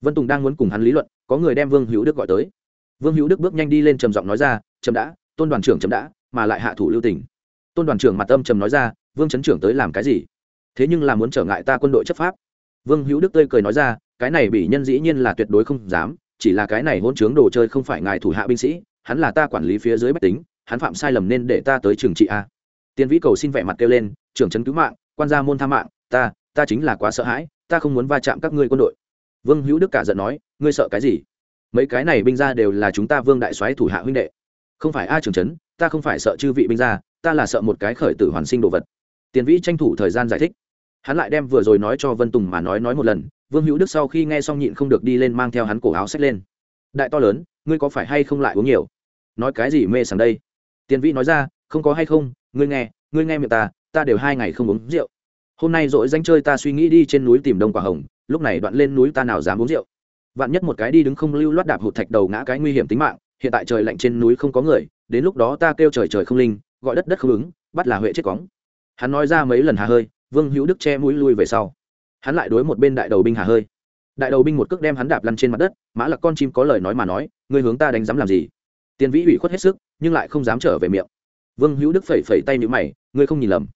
vân tùng đang muốn cùng hắn lý luận, có người đem vương hữu đức gọi tới. Vương hữu đức bước nhanh đi lên trầm giọng nói ra trầm đã, tôn đoàn trưởng trầm đã, mà lại hạ thủ lưu tình. Tôn đoàn trưởng mặt âm trầm nói ra, vương chấn trưởng tới làm cái gì? Thế nhưng là muốn trở ngại ta quân đội chấp pháp. Vương hữu đức tươi cười nói ra cái này bị nhân dĩ nhiên là tuyệt đối không dám, chỉ là cái này hôn chướng đồ chơi không phải ngài thủ hạ binh sĩ, hắn là ta quản lý phía dưới bách tính, hắn phạm sai lầm nên để ta tới trường trị a. Tiên vĩ cầu xin vẻ mặt kêu lên, trưởng trấn cứu mạng, quan gia môn tha mạng, ta ta chính là quá sợ hãi, ta không muốn va chạm các ngươi quân đội. Vương hữu đức cả giận nói, ngươi sợ cái gì? Mấy cái này binh ra đều là chúng ta vương đại soái thủ hạ huynh đệ. Không phải a trưởng trấn ta không phải sợ chư vị binh ra ta là sợ một cái khởi tử hoàn sinh đồ vật. Tiền vĩ tranh thủ thời gian giải thích. Hắn lại đem vừa rồi nói cho vân tùng mà nói nói một lần vương hữu đức sau khi nghe xong nhịn không được đi lên mang theo hắn cổ áo xách lên. Đại to lớn, ngươi có phải hay không lại uống nhiều? Nói cái gì mê sảng đây? Tiền vĩ nói ra, không có hay không, ngươi nghe ngươi nghe miệng ta ta đều hai ngày không uống rượu. Hôm nay dỗi danh chơi ta suy nghĩ đi trên núi tìm đông quả hồng, lúc này đoạn lên núi ta nào dám uống rượu. Vạn nhất một cái đi đứng không lưu loát đạp hụt thạch đầu ngã cái nguy hiểm tính mạng, hiện tại trời lạnh trên núi không có người, đến lúc đó ta kêu trời trời không linh, gọi đất đất không ứng, bắt là huệ chết cóng. Hắn nói ra mấy lần hà hơi, vương hữu đức che mũi lui về sau hắn lại đối một bên đại đầu binh hà hơi. Đại đầu binh một cước đem hắn đạp lăn trên mặt đất, mã là con chim có lời nói mà nói, ngươi hướng ta đánh dám làm gì? Tiền vĩ ủy khuất hết sức, nhưng lại không dám trở về miệng. Vương hữu đức phẩy phẩy tay nhữ mày, ngươi không nhìn lầm.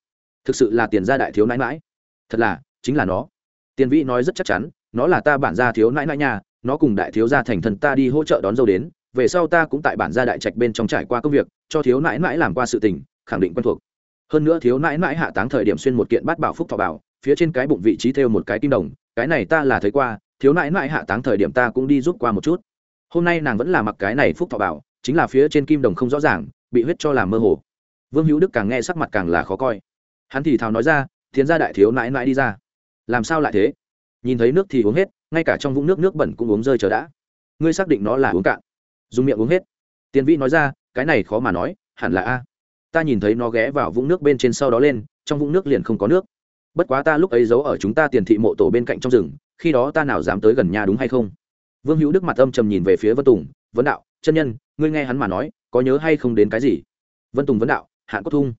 Thực sự là tiền gia đại thiếu nãi mãi thật là, chính là nó. Tiền vĩ nói rất chắc chắn, nó là ta bản gia thiếu nãi nãi nhà, nó cùng đại thiếu gia thành thần ta đi hỗ trợ đón dâu đến, về sau ta cũng tại bản gia đại trạch bên trong trải qua công việc, cho thiếu nãi nãi làm qua sự tình, khẳng định quen thuộc. Hơn nữa thiếu nãi nãi hạ táng thời điểm xuyên một kiện bát bảo phúc thọ bảo phía trên cái bụng vị trí thêu một cái kim đồng, cái này ta là thấy qua, thiếu nãi nãi hạ táng thời điểm ta cũng đi giúp qua một chút. Hôm nay nàng vẫn là mặc cái này phúc thọ bảo, chính là phía trên kim đồng không rõ ràng, bị huyết cho làm mơ hồ. Vương hữu đức càng nghe sắc mặt càng là khó coi. Hắn thì thào nói ra, thiến gia đại thiếu nãi nãi đi ra. Làm sao lại thế? Nhìn thấy nước thì uống hết, ngay cả trong vũng nước nước bẩn cũng uống rơi chờ đã. Ngươi xác định nó là uống cạn. Dùng miệng uống hết. Tiền vĩ nói ra, cái này khó mà nói, hẳn là a. Ta nhìn thấy nó ghé vào vũng nước bên trên sau đó lên, trong vũng nước liền không có nước bất quá ta lúc ấy giấu ở chúng ta tiền thị mộ tổ bên cạnh trong rừng, khi đó ta nào dám tới gần nhà đúng hay không? Vương hữu đức mặt âm trầm nhìn về phía vân tùng vấn đạo, chân nhân, ngươi nghe hắn mà nói, có nhớ hay không đến cái gì? Vân tùng vấn đạo hạn cốt thung.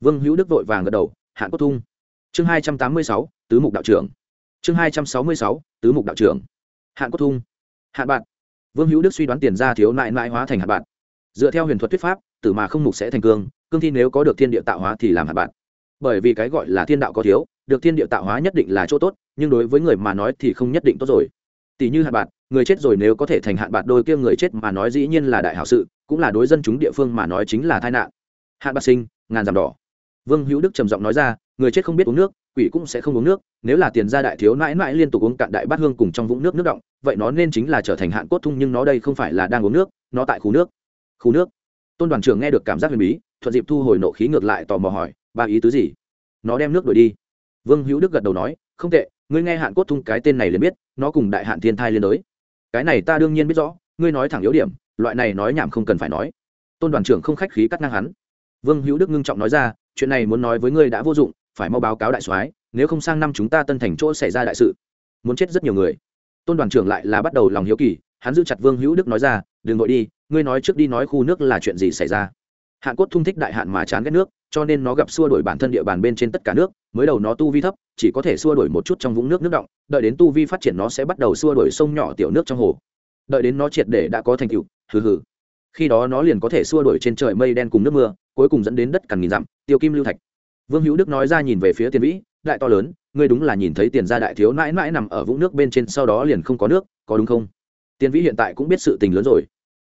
Vương hữu đức vội vàng gật đầu hạn cốt thung. Chương hai trăm tám mươi sáu, tứ mục đạo trưởng. Chương hai trăm sáu mươi sáu, tứ mục đạo trưởng. Hạn cốt thung. Hạn bạn. Vương hữu đức suy đoán tiền ra thiếu nại nại hóa thành hạn bạn. Dựa theo huyền thuật thuyết pháp, tử mà không mục sẽ thành cương cương thi nếu có được thiên địa tạo hóa thì làm hạn bạn. Bởi vì cái gọi là thiên đạo có thiếu được thiên địa tạo hóa nhất định là chỗ tốt, nhưng đối với người mà nói thì không nhất định tốt rồi. Tỷ như hạn bạc, người chết rồi nếu có thể thành hạn bạc đôi kia người chết mà nói dĩ nhiên là đại hảo sự, cũng là đối dân chúng địa phương mà nói chính là tai nạn. Hạn bạc sinh, ngàn giảm đỏ. Vương hữu đức trầm giọng nói ra, người chết không biết uống nước, quỷ cũng sẽ không uống nước, nếu là tiền gia đại thiếu mãi mãi liên tục uống cạn đại bát hương cùng trong vũng nước nước động, vậy nó nên chính là trở thành hạn cốt thung, nhưng nó đây không phải là đang uống nước, nó tại khu nước. Khu nước. Tôn đoàn trưởng nghe được cảm giác huyền bí, thuận dịp thu hồi nộ khí ngược lại tò mò hỏi, ba ý tứ gì? Nó đem nước đổi đi vương hữu đức gật đầu nói, không tệ, ngươi nghe hạn cốt thung cái tên này liền biết, nó cùng đại hạn thiên thai liên đối. Cái này ta đương nhiên biết rõ, ngươi nói thẳng yếu điểm, loại này nói nhảm không cần phải nói. Tôn đoàn trưởng không khách khí cắt ngang hắn. Vương hữu đức ngưng trọng nói ra, chuyện này muốn nói với ngươi đã vô dụng, phải mau báo cáo đại soái, nếu không sang năm chúng ta tân thành chỗ xảy ra đại sự. Muốn chết rất nhiều người. Tôn đoàn trưởng lại là bắt đầu lòng hiếu kỳ, hắn giữ chặt vương hữu đức nói ra, đừng vội đi, ngươi nói trước đi nói khu nước là chuyện gì xảy ra hạn cốt thung thích đại hạn mà chán ghét nước, cho nên nó gặp xua đổi bản thân địa bàn bên trên tất cả nước, mới đầu nó tu vi thấp, chỉ có thể xua đổi một chút trong vũng nước nước động, đợi đến tu vi phát triển nó sẽ bắt đầu xua đổi sông nhỏ tiểu nước trong hồ. Đợi đến nó triệt để đã có thành tựu, hừ hừ. Khi đó nó liền có thể xua đổi trên trời mây đen cùng nước mưa, cuối cùng dẫn đến đất cằn nghìn dặm, tiêu kim lưu thạch. Vương hữu đức nói ra nhìn về phía tiền vĩ, đại to lớn, ngươi đúng là nhìn thấy tiền gia đại thiếu mãi mãi nằm ở vũng nước bên trên, sau đó liền không có nước, có đúng không? Tiền vĩ hiện tại cũng biết sự tình lớn rồi.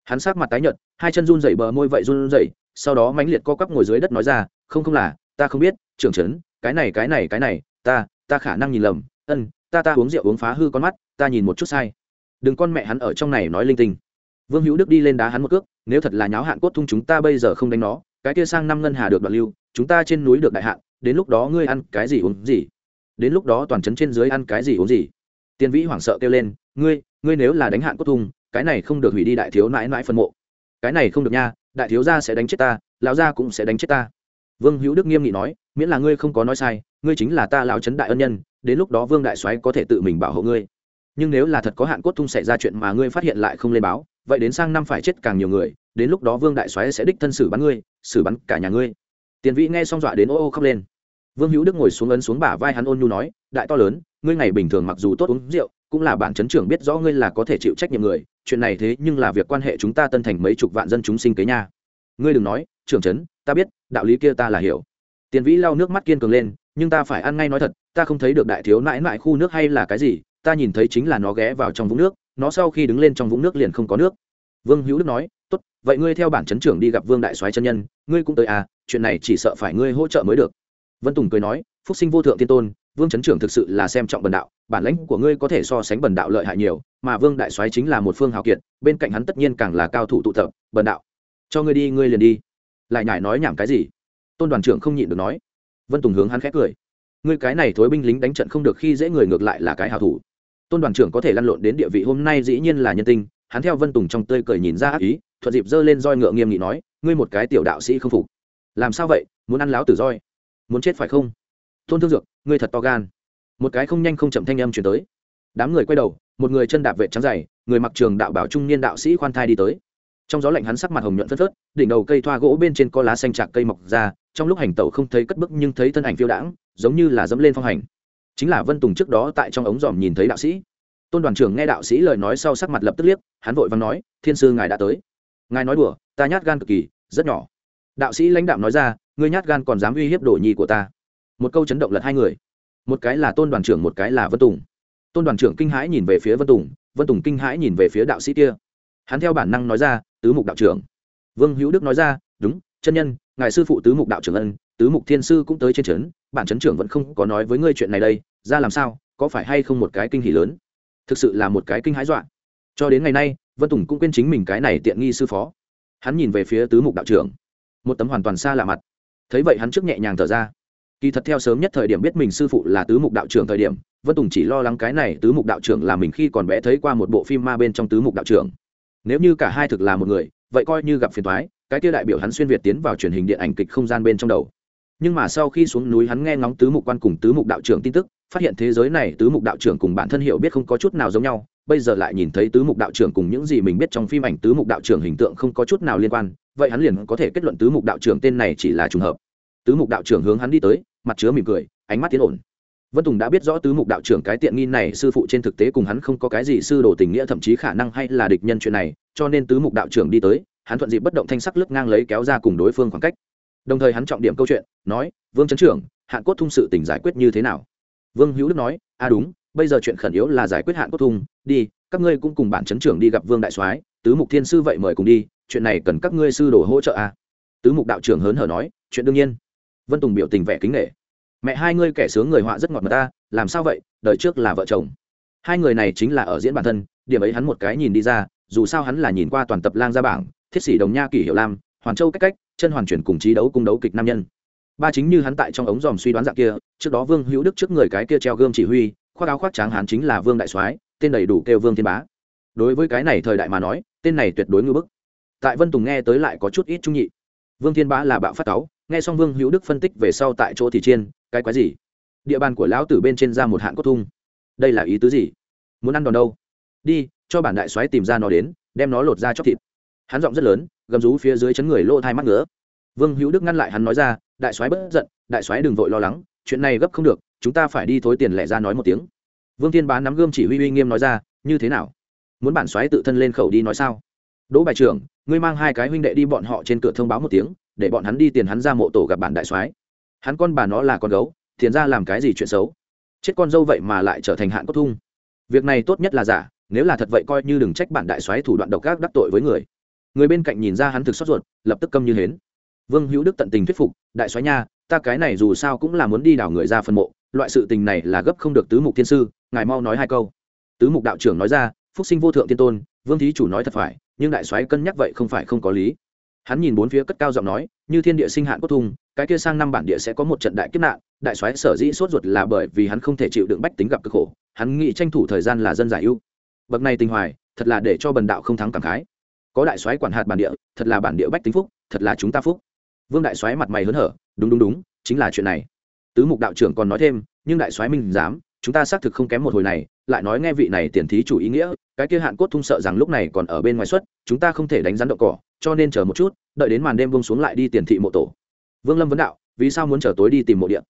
Hắn sát mặt tái nhợt, hai chân run rẩy bờ môi vậy run rẩy sau đó mãnh liệt co quắp ngồi dưới đất nói ra, không không là, ta không biết, trưởng trấn, cái này cái này cái này, ta ta khả năng nhìn lầm, ân, ta ta uống rượu uống phá hư con mắt, ta nhìn một chút sai. Đừng con mẹ hắn ở trong này nói linh tinh. Vương hữu đức đi lên đá hắn một cước, nếu thật là nháo hạn cốt thung chúng ta bây giờ không đánh nó, cái kia sang năm ngân hà được đoạn lưu, chúng ta trên núi được đại hạn, đến lúc đó ngươi ăn cái gì uống gì? Đến lúc đó toàn trấn trên dưới ăn cái gì uống gì? Tiền vĩ hoảng sợ kêu lên, ngươi ngươi nếu là đánh hạn cốt thung, cái này không được hủy đi đại thiếu nãi nãi phân mộ. Cái này không được nha đại thiếu gia sẽ đánh chết ta, lão gia cũng sẽ đánh chết ta. Vương hữu đức nghiêm nghị nói, miễn là ngươi không có nói sai, ngươi chính là ta lão trấn đại ân nhân, đến lúc đó vương đại soái có thể tự mình bảo hộ ngươi. Nhưng nếu là thật có hạn cốt thung xảy ra chuyện mà ngươi phát hiện lại không lên báo, vậy đến sang năm phải chết càng nhiều người, đến lúc đó vương đại soái sẽ đích thân xử bắn ngươi, xử bắn cả nhà ngươi. Tiền vĩ nghe xong dọa đến ô ô khóc lên vương hữu đức ngồi xuống ấn xuống bả vai hắn ôn nhu nói đại to lớn ngươi ngày bình thường mặc dù tốt uống rượu cũng là bản chấn trưởng biết rõ ngươi là có thể chịu trách nhiệm người chuyện này thế nhưng là việc quan hệ chúng ta tân thành mấy chục vạn dân chúng sinh kế nha. Ngươi đừng nói trưởng chấn, ta biết đạo lý kia ta là hiểu. Tiền vĩ lau nước mắt kiên cường lên nhưng ta phải ăn ngay nói thật ta không thấy được đại thiếu nãi nãi khu nước hay là cái gì ta nhìn thấy chính là nó ghé vào trong vũng nước nó sau khi đứng lên trong vũng nước liền không có nước. Vương hữu đức nói tốt vậy ngươi theo bản chấn trưởng đi gặp vương đại soái chân nhân ngươi cũng tới à chuyện này chỉ sợ phải ngươi hỗ trợ mới được vân tùng cười nói, phúc sinh vô thượng tiên tôn, vương Trấn trưởng thực sự là xem trọng bần đạo, bản lãnh của ngươi có thể so sánh bần đạo lợi hại nhiều, mà vương đại soái chính là một phương hào kiệt, bên cạnh hắn tất nhiên càng là cao thủ tụ tập, bần đạo. Cho ngươi đi, ngươi liền đi. Lại nhải nói nhảm cái gì? Tôn đoàn trưởng không nhịn được nói. Vân tùng hướng hắn khét cười. Ngươi cái này thối binh lính đánh trận không được khi dễ người ngược lại là cái hào thủ. Tôn đoàn trưởng có thể lăn lộn đến địa vị hôm nay dĩ nhiên là nhân tinh, hắn theo vân tùng trong tơi cười nhìn ra ác ý, thuận dịp giơ lên roi ngựa nghiêm nghị nói, ngươi một cái tiểu đạo sĩ không phục. Làm sao vậy? Muốn ăn láo tử roi? Muốn chết phải không? Tôn thương dược, ngươi thật to gan. Một cái không nhanh không chậm thanh âm chuyển tới. Đám người quay đầu, một người chân đạp vệ trắng dày, người mặc trường đạo bảo trung niên đạo sĩ khoan thai đi tới. Trong gió lạnh hắn sắc mặt hồng nhuận phất phớt, đỉnh đầu cây thoa gỗ bên trên có lá xanh chạc cây mọc ra, trong lúc hành tẩu không thấy cất bức nhưng thấy thân ảnh phiêu đãng, giống như là dẫm lên phong hành. Chính là vân tùng trước đó tại trong ống dòm nhìn thấy đạo sĩ. Tôn đoàn trưởng nghe đạo sĩ lời nói sau sắc mặt lập tức liếc, hắn vội vàng nói, thiên sư ngài đã tới. Ngài nói đùa, ta nhát gan cực kỳ, rất nhỏ. Đạo sĩ lãnh đạo nói ra ngươi nhát gan còn dám uy hiếp đồ nhi của ta. Một câu chấn động lật hai người. Một cái là tôn đoàn trưởng, một cái là vân tùng. Tôn đoàn trưởng kinh hãi nhìn về phía vân tùng vân tùng kinh hãi nhìn về phía đạo sĩ kia. Hắn theo bản năng nói ra, tứ mục đạo trưởng. Vương hữu đức nói ra, đúng, chân nhân, ngài sư phụ tứ mục đạo trưởng ân, tứ mục thiên sư cũng tới trên trấn, bản trấn trưởng vẫn không có nói với ngươi chuyện này đây, ra làm sao, có phải hay không một cái kinh hỉ lớn? Thực sự là một cái kinh hãi dọa. Cho đến ngày nay, vân tùng cũng quên chính mình cái này tiện nghi sư phó. Hắn nhìn về phía tứ mục đạo trưởng. Một tấm hoàn toàn xa lạ mặt thấy vậy hắn trước nhẹ nhàng thở ra. Kỳ thật theo sớm nhất thời điểm biết mình sư phụ là tứ mục đạo trưởng thời điểm, vân tùng chỉ lo lắng cái này tứ mục đạo trưởng là mình khi còn bé thấy qua một bộ phim ma bên trong tứ mục đạo trưởng. Nếu như cả hai thực là một người, vậy coi như gặp phiền thoái cái kia đại biểu hắn xuyên việt tiến vào truyền hình điện ảnh kịch không gian bên trong đầu. Nhưng mà sau khi xuống núi hắn nghe ngóng tứ mục quan cùng tứ mục đạo trưởng tin tức, phát hiện thế giới này tứ mục đạo trưởng cùng bản thân hiểu biết không có chút nào giống nhau bây giờ lại nhìn thấy tứ mục đạo trưởng cùng những gì mình biết trong phim ảnh tứ mục đạo trưởng hình tượng không có chút nào liên quan, vậy hắn liền có thể kết luận tứ mục đạo trưởng tên này chỉ là trùng hợp. Tứ mục đạo trưởng hướng hắn đi tới, mặt chứa mỉm cười, ánh mắt tiến ổn. Vân tùng đã biết rõ tứ mục đạo trưởng cái tiện nghi này sư phụ trên thực tế cùng hắn không có cái gì sư đồ tình nghĩa thậm chí khả năng hay là địch nhân chuyện này, cho nên tứ mục đạo trưởng đi tới, hắn thuận dịp bất động thanh sắc lướt ngang lấy kéo ra cùng đối phương khoảng cách. Đồng thời hắn trọng điểm câu chuyện, nói, vương trấn trưởng hạn cốt thung sự tỉnh giải quyết như thế nào? Vương hữu đức nói a à đúng bây giờ chuyện khẩn yếu là giải quyết hạn cốt thung đi, các ngươi cũng cùng bản chấn trưởng đi gặp vương đại soái, tứ mục thiên sư vậy mời cùng đi, chuyện này cần các ngươi sư đồ hỗ trợ a à? tứ mục đạo trưởng hớn hở nói, chuyện đương nhiên. Vân tùng biểu tình vẻ kính nghệ mẹ hai ngươi kẻ sướng người họa rất ngọt mà ta, làm sao vậy, đời trước là vợ chồng. Hai người này chính là ở diễn bản thân, điểm ấy hắn một cái nhìn đi ra, dù sao hắn là nhìn qua toàn tập lang gia bảng, thiết sĩ đồng nha kỷ hiệu lam, hoàn châu cách cách, chân hoàn chuyển cùng trí đấu cung đấu kịch nam nhân. Ba chính như hắn tại trong ống dòm suy đoán dạng kia, trước đó vương hữu đức trước người cái kia treo gươm chỉ huy khoác áo khoác tráng hắn chính là vương đại soái, tên đầy đủ kêu vương thiên bá. Đối với cái này thời đại mà nói, tên này tuyệt đối ngư bức. Tại vân tùng nghe tới lại có chút ít trung nhị. Vương thiên bá là bạo phát cáu, nghe xong vương hữu đức phân tích về sau tại chỗ thì chiên, cái quái gì? Địa bàn của lão tử bên trên ra một hạn cốt thung. Đây là ý tứ gì? Muốn ăn đòn đâu? Đi, cho bản đại soái tìm ra nó đến, đem nó lột ra chóc thịt. Hắn giọng rất lớn, gầm rú phía dưới chấn người lỗ thai mắt ngứa. Vương hữu đức ngăn lại hắn nói ra, đại soái bất giận, đại soái đừng vội lo lắng, chuyện này gấp không được chúng ta phải đi thối tiền lẻ ra nói một tiếng. Vương thiên bá nắm gươm chỉ huy uy nghiêm nói ra, như thế nào? Muốn bản xoáy tự thân lên khẩu đi nói sao? Đỗ bài trưởng, ngươi mang hai cái huynh đệ đi bọn họ trên cửa thông báo một tiếng, để bọn hắn đi tiền hắn ra mộ tổ gặp bản đại soái. Hắn con bà nó là con gấu, tiền ra làm cái gì chuyện xấu? Chết con dâu vậy mà lại trở thành hạn cốt thung. Việc này tốt nhất là giả, nếu là thật vậy coi như đừng trách bản đại soái thủ đoạn độc ác đắc tội với người. Người bên cạnh nhìn ra hắn thực xót ruột, lập tức câm như hến. Vương hữu đức tận tình thuyết phục, đại soái nha, ta cái này dù sao cũng là muốn đi đảo người ra phân mộ loại sự tình này là gấp không được tứ mục thiên sư, ngài mau nói hai câu. Tứ mục đạo trưởng nói ra, phúc sinh vô thượng tiên tôn, vương thí chủ nói thật phải, nhưng đại soái cân nhắc vậy không phải không có lý. Hắn nhìn bốn phía cất cao giọng nói, như thiên địa sinh hạn cốt thung cái kia sang năm bản địa sẽ có một trận đại kiếp nạn, đại soái sở dĩ sốt ruột là bởi vì hắn không thể chịu đựng bách tính gặp cực khổ, hắn nghĩ tranh thủ thời gian là dân giải ưu. Bậc này tình hoài, thật là để cho bần đạo không thắng cảm khái. Có đại soái quản hạt bản địa, thật là bản địa bách tính phúc, thật là chúng ta phúc. Vương đại soái mặt mày hớn hở, đúng đúng đúng, chính là chuyện này tứ mục đạo trưởng còn nói thêm, nhưng đại soái minh dám chúng ta xác thực không kém một hồi này, lại nói nghe vị này tiền thí chủ ý nghĩa, cái kia hạn cốt thung sợ rằng lúc này còn ở bên ngoài xuất chúng ta không thể đánh rắn đậu cỏ, cho nên chờ một chút, đợi đến màn đêm bông xuống lại đi tiền thị mộ tổ. Vương lâm vấn đạo, vì sao muốn chờ tối đi tìm mộ điện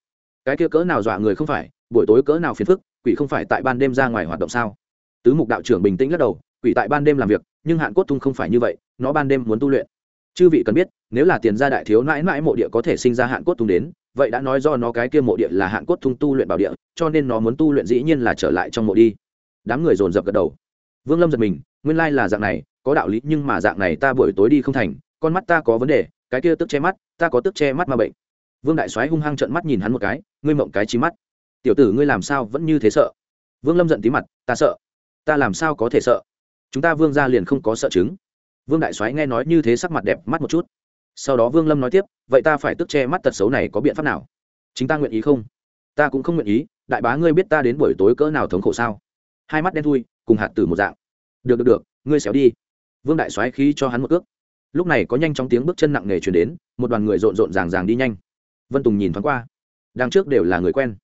cái kia cỡ nào dọa người không phải, buổi tối cỡ nào phiền phức, quỷ không phải tại ban đêm ra ngoài hoạt động sao? Tứ mục đạo trưởng bình tĩnh lắc đầu, quỷ tại ban đêm làm việc, nhưng hạn cốt thung không phải như vậy, nó ban đêm muốn tu luyện. Chư vị cần biết, nếu là tiền gia đại thiếu mãi mãi mộ địa có thể sinh ra hạn cốt thung đến vậy đã nói do nó cái kia mộ địa là hạn cốt thung tu luyện bảo địa, cho nên nó muốn tu luyện dĩ nhiên là trở lại trong mộ đi. Đám người dồn dập gật đầu. Vương lâm giật mình, nguyên lai là dạng này, có đạo lý nhưng mà dạng này ta buổi tối đi không thành, con mắt ta có vấn đề, cái kia tức che mắt, ta có tức che mắt mà bệnh. Vương đại soái hung hăng trợn mắt nhìn hắn một cái, ngươi mộng cái trí mắt. Tiểu tử ngươi làm sao vẫn như thế sợ? Vương lâm giận tí mặt, ta sợ. Ta làm sao có thể sợ? Chúng ta vương ra liền không có sợ chứng. Vương đại soái nghe nói như thế sắc mặt đẹp mắt một chút sau đó vương lâm nói tiếp, vậy ta phải tức che mắt tật xấu này có biện pháp nào? Chính ta nguyện ý không? Ta cũng không nguyện ý, đại bá ngươi biết ta đến buổi tối cỡ nào thống khổ sao? Hai mắt đen thui, cùng hạt tử một dạng. Được được được, ngươi xéo đi. Vương đại soái khí cho hắn một cước. Lúc này có nhanh chóng tiếng bước chân nặng nề chuyển đến, một đoàn người rộn rộn ràng ràng đi nhanh. Vân tùng nhìn thoáng qua. Đằng trước đều là người quen.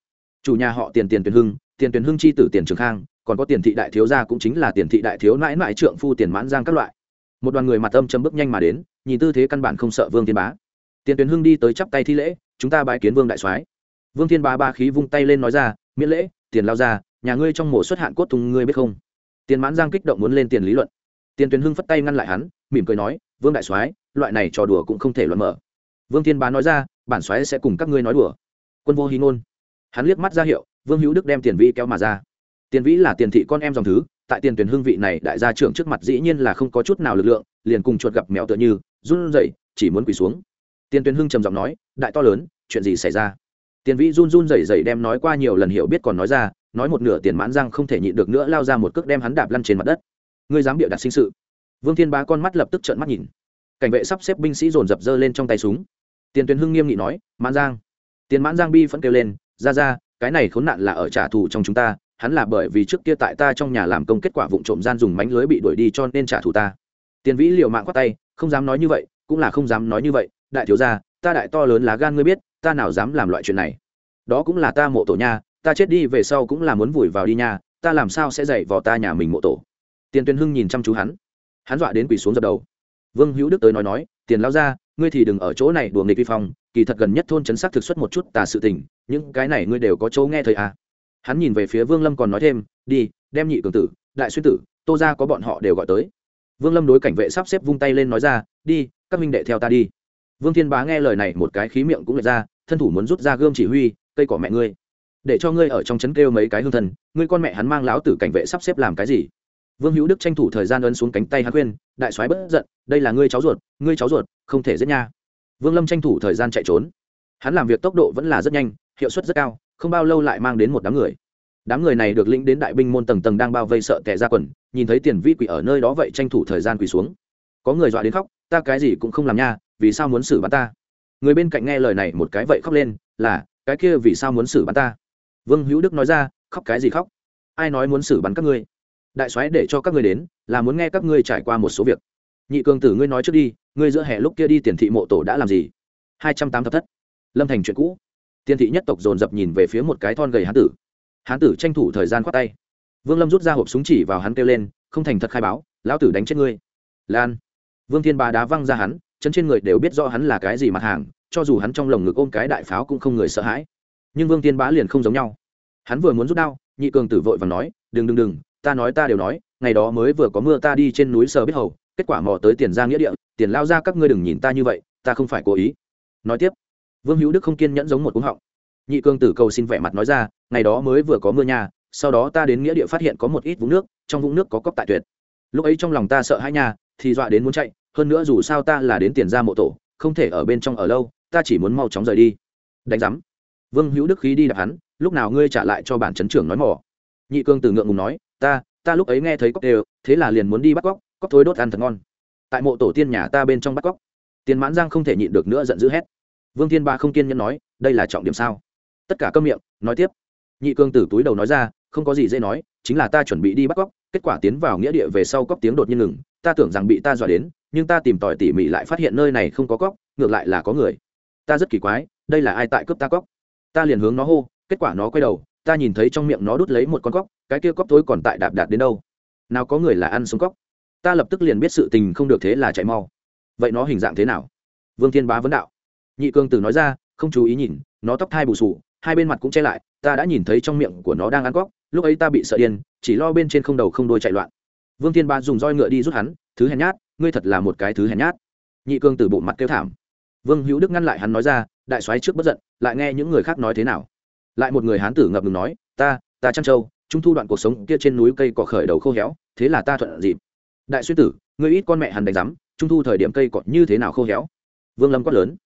Chủ nhà họ tiền tiền tuyền hưng, tiền tuyền hưng chi tử tiền trường khang, còn có tiền thị đại thiếu gia cũng chính là tiền thị đại thiếu nãi nãi trượng phu tiền mãn giang các loại một đoàn người mặt âm chấm bước nhanh mà đến, nhìn tư thế căn bản không sợ vương thiên bá. Tiền tuyến hưng đi tới chắp tay thi lễ, chúng ta bãi kiến vương đại soái. Vương thiên bá ba khí vung tay lên nói ra, miễn lễ, tiền lao ra nhà ngươi trong mổ xuất hạn cốt thùng ngươi biết không? Tiền mãn giang kích động muốn lên tiền lý luận. Tiền tuyến hưng phất tay ngăn lại hắn, mỉm cười nói, vương đại soái, loại này trò đùa cũng không thể luận mở. Vương thiên bá nói ra, bản soái sẽ cùng các ngươi nói đùa. Quân vô hí ngôn. Hắn liếc mắt ra hiệu, vương hữu đức đem tiền vĩ kéo mà ra. Tiền vĩ là tiền thị con em dòng thứ tại tiền tuyển hương vị này, đại gia trưởng trước mặt dĩ nhiên là không có chút nào lực lượng, liền cùng chuột gặp mèo tựa như, run rẩy, chỉ muốn quỳ xuống. Tiền tuyển hưng trầm giọng nói, đại to lớn, chuyện gì xảy ra? Tiền vĩ run run rẩy rẩy đem nói qua nhiều lần hiểu biết còn nói ra, nói một nửa tiền mãn răng không thể nhịn được nữa lao ra một cước đem hắn đạp lăn trên mặt đất. Ngươi dám bịa đặt sinh sự? Vương thiên bá con mắt lập tức trợn mắt nhìn. Cảnh vệ sắp xếp binh sĩ dồn dập dơ lên trong tay súng. Tiền tuyển hưng nghiêm nghị nói, mãn giang tiền mãn giang bi phẫn kêu lên, ra ra, cái này khốn nạn là ở trả thù trong chúng ta hắn là bởi vì trước kia tại ta trong nhà làm công kết quả vụ trộm gian dùng mánh lưới bị đuổi đi cho nên trả thù ta. Tiền vĩ liệu mạng khoát tay, không dám nói như vậy, cũng là không dám nói như vậy, đại thiếu gia, ta đại to lớn lá gan ngươi biết, ta nào dám làm loại chuyện này. Đó cũng là ta mộ tổ nha, ta chết đi về sau cũng là muốn vùi vào đi nha, ta làm sao sẽ dạy vào ta nhà mình mộ tổ? Tiền tuyên hưng nhìn chăm chú hắn. Hắn dọa đến quỳ xuống dập đầu. Vương hữu đức tới nói nói, tiền lao ra ngươi thì đừng ở chỗ này đùa nghịch vi phong, kỳ thật gần nhất thôn chấn xác thực xuất một chút tà sự tình, những cái này ngươi đều có chỗ nghe thời à hắn nhìn về phía vương lâm còn nói thêm, đi, đem nhị cường tử, đại xuyên tử, tô ra có bọn họ đều gọi tới. Vương lâm đối cảnh vệ sắp xếp vung tay lên nói ra, đi, các minh đệ theo ta đi. Vương thiên bá nghe lời này một cái khí miệng cũng lệch ra, thân thủ muốn rút ra gươm chỉ huy, cây cỏ mẹ ngươi, để cho ngươi ở trong trấn kêu mấy cái hương thần, ngươi con mẹ hắn mang láo tử cảnh vệ sắp xếp làm cái gì? Vương hữu đức tranh thủ thời gian ấn xuống cánh tay hắn khuyên, đại soái bất giận, đây là ngươi cháu ruột, ngươi cháu ruột, không thể giết nha. Vương lâm tranh thủ thời gian chạy trốn. Hắn làm việc tốc độ vẫn là rất nhanh, hiệu suất rất cao không bao lâu lại mang đến một đám người. Đám người này được lĩnh đến đại binh môn tầng tầng đang bao vây sợ tệ ra quần, nhìn thấy tiền vi quỷ ở nơi đó vậy tranh thủ thời gian quỳ xuống. Có người dọa đến khóc, ta cái gì cũng không làm nha, vì sao muốn xử bắn ta? Người bên cạnh nghe lời này một cái vậy khóc lên, là, cái kia vì sao muốn xử bắn ta? Vương hữu đức nói ra, khóc cái gì khóc? Ai nói muốn xử bắn các ngươi? Đại soái để cho các ngươi đến, là muốn nghe các ngươi trải qua một số việc. Nhị cường tử ngươi nói trước đi, ngươi giữa hè lúc kia đi tiền thị mộ tổ đã làm gì? Hai trăm tám thập thất. Lâm thành chuyện cũ tiên thị nhất tộc dồn dập nhìn về phía một cái thon gầy hán tử. Hán tử tranh thủ thời gian khoát tay. Vương lâm rút ra hộp súng chỉ vào hắn kêu lên, không thành thật khai báo, lão tử đánh chết ngươi. Lan. Vương thiên ba đá văng ra hắn, chân trên người đều biết rõ hắn là cái gì mặt hàng, cho dù hắn trong lồng ngực ôm cái đại pháo cũng không người sợ hãi. Nhưng vương thiên bá liền không giống nhau. Hắn vừa muốn rút đao, nhị cường tử vội và nói, đừng đừng đừng, ta nói ta đều nói, ngày đó mới vừa có mưa ta đi trên núi sờ biết hầu, kết quả mò tới tiền ra nghĩa địa, tiền lao ra các ngươi đừng nhìn ta như vậy, ta không phải cố ý. Nói tiếp vương hữu đức không kiên nhẫn giống một cúng họng. Nhị cương tử cầu xin vẻ mặt nói ra, ngày đó mới vừa có mưa nhà sau đó ta đến nghĩa địa phát hiện có một ít vũng nước, trong vũng nước có cốc tại tuyệt. Lúc ấy trong lòng ta sợ hãi nhà thì dọa đến muốn chạy, hơn nữa dù sao ta là đến tiền ra mộ tổ, không thể ở bên trong ở lâu, ta chỉ muốn mau chóng rời đi. Đánh giám. Vương hữu đức khí đi đạp hắn, lúc nào ngươi trả lại cho bản chấn trưởng nói mỏ nhị cương tử ngượng ngùng nói, ta ta lúc ấy nghe thấy cốc đều, thế là liền muốn đi bắt cóc cóc thối đốt ăn thật ngon. Tại mộ tổ tiên nhà ta bên trong bắt cóc tiền mãn giang không thể nhịn được nữa giận dữ hét vương thiên ba không kiên nhẫn nói, đây là trọng điểm sao? Tất cả câm miệng, nói tiếp. Nhị cương tử túi đầu nói ra, không có gì dễ nói, chính là ta chuẩn bị đi bắt cóc, kết quả tiến vào nghĩa địa về sau cóc tiếng đột nhiên ngừng. Ta tưởng rằng bị ta dọa đến, nhưng ta tìm tòi tỉ mỉ lại phát hiện nơi này không có cóc, ngược lại là có người. Ta rất kỳ quái, đây là ai tại cướp ta cóc? Ta liền hướng nó hô, kết quả nó quay đầu, ta nhìn thấy trong miệng nó đút lấy một con cóc, cái kia cóc tối còn tại đạp đạp đến đâu? Nào có người là ăn sống cóc? Ta lập tức liền biết sự tình không được thế là chạy mau. Vậy nó hình dạng thế nào? Vương thiên bá vấn đạo nhị cương tử nói ra, không chú ý nhìn, nó tóc thai bù sù, hai bên mặt cũng che lại, ta đã nhìn thấy trong miệng của nó đang ăn cóc, lúc ấy ta bị sợ điên, chỉ lo bên trên không đầu không đôi chạy loạn. Vương thiên Ba dùng roi ngựa đi rút hắn, thứ hèn nhát, ngươi thật là một cái thứ hèn nhát. Nhị cương tử bộ mặt kêu thảm. Vương hữu đức ngăn lại hắn nói ra, đại soái trước bất giận, lại nghe những người khác nói thế nào? Lại một người hán tử ngập ngừng nói, ta ta trăng châu trung thu đoạn cuộc sống kia trên núi cây cỏ khởi đầu khô héo, thế là ta thuận dịp. Đại xuyên tử, ngươi ít con mẹ hắn đánh rắm trung thu thời điểm cây cỏ như thế nào khô héo? Vương lâm quát lớn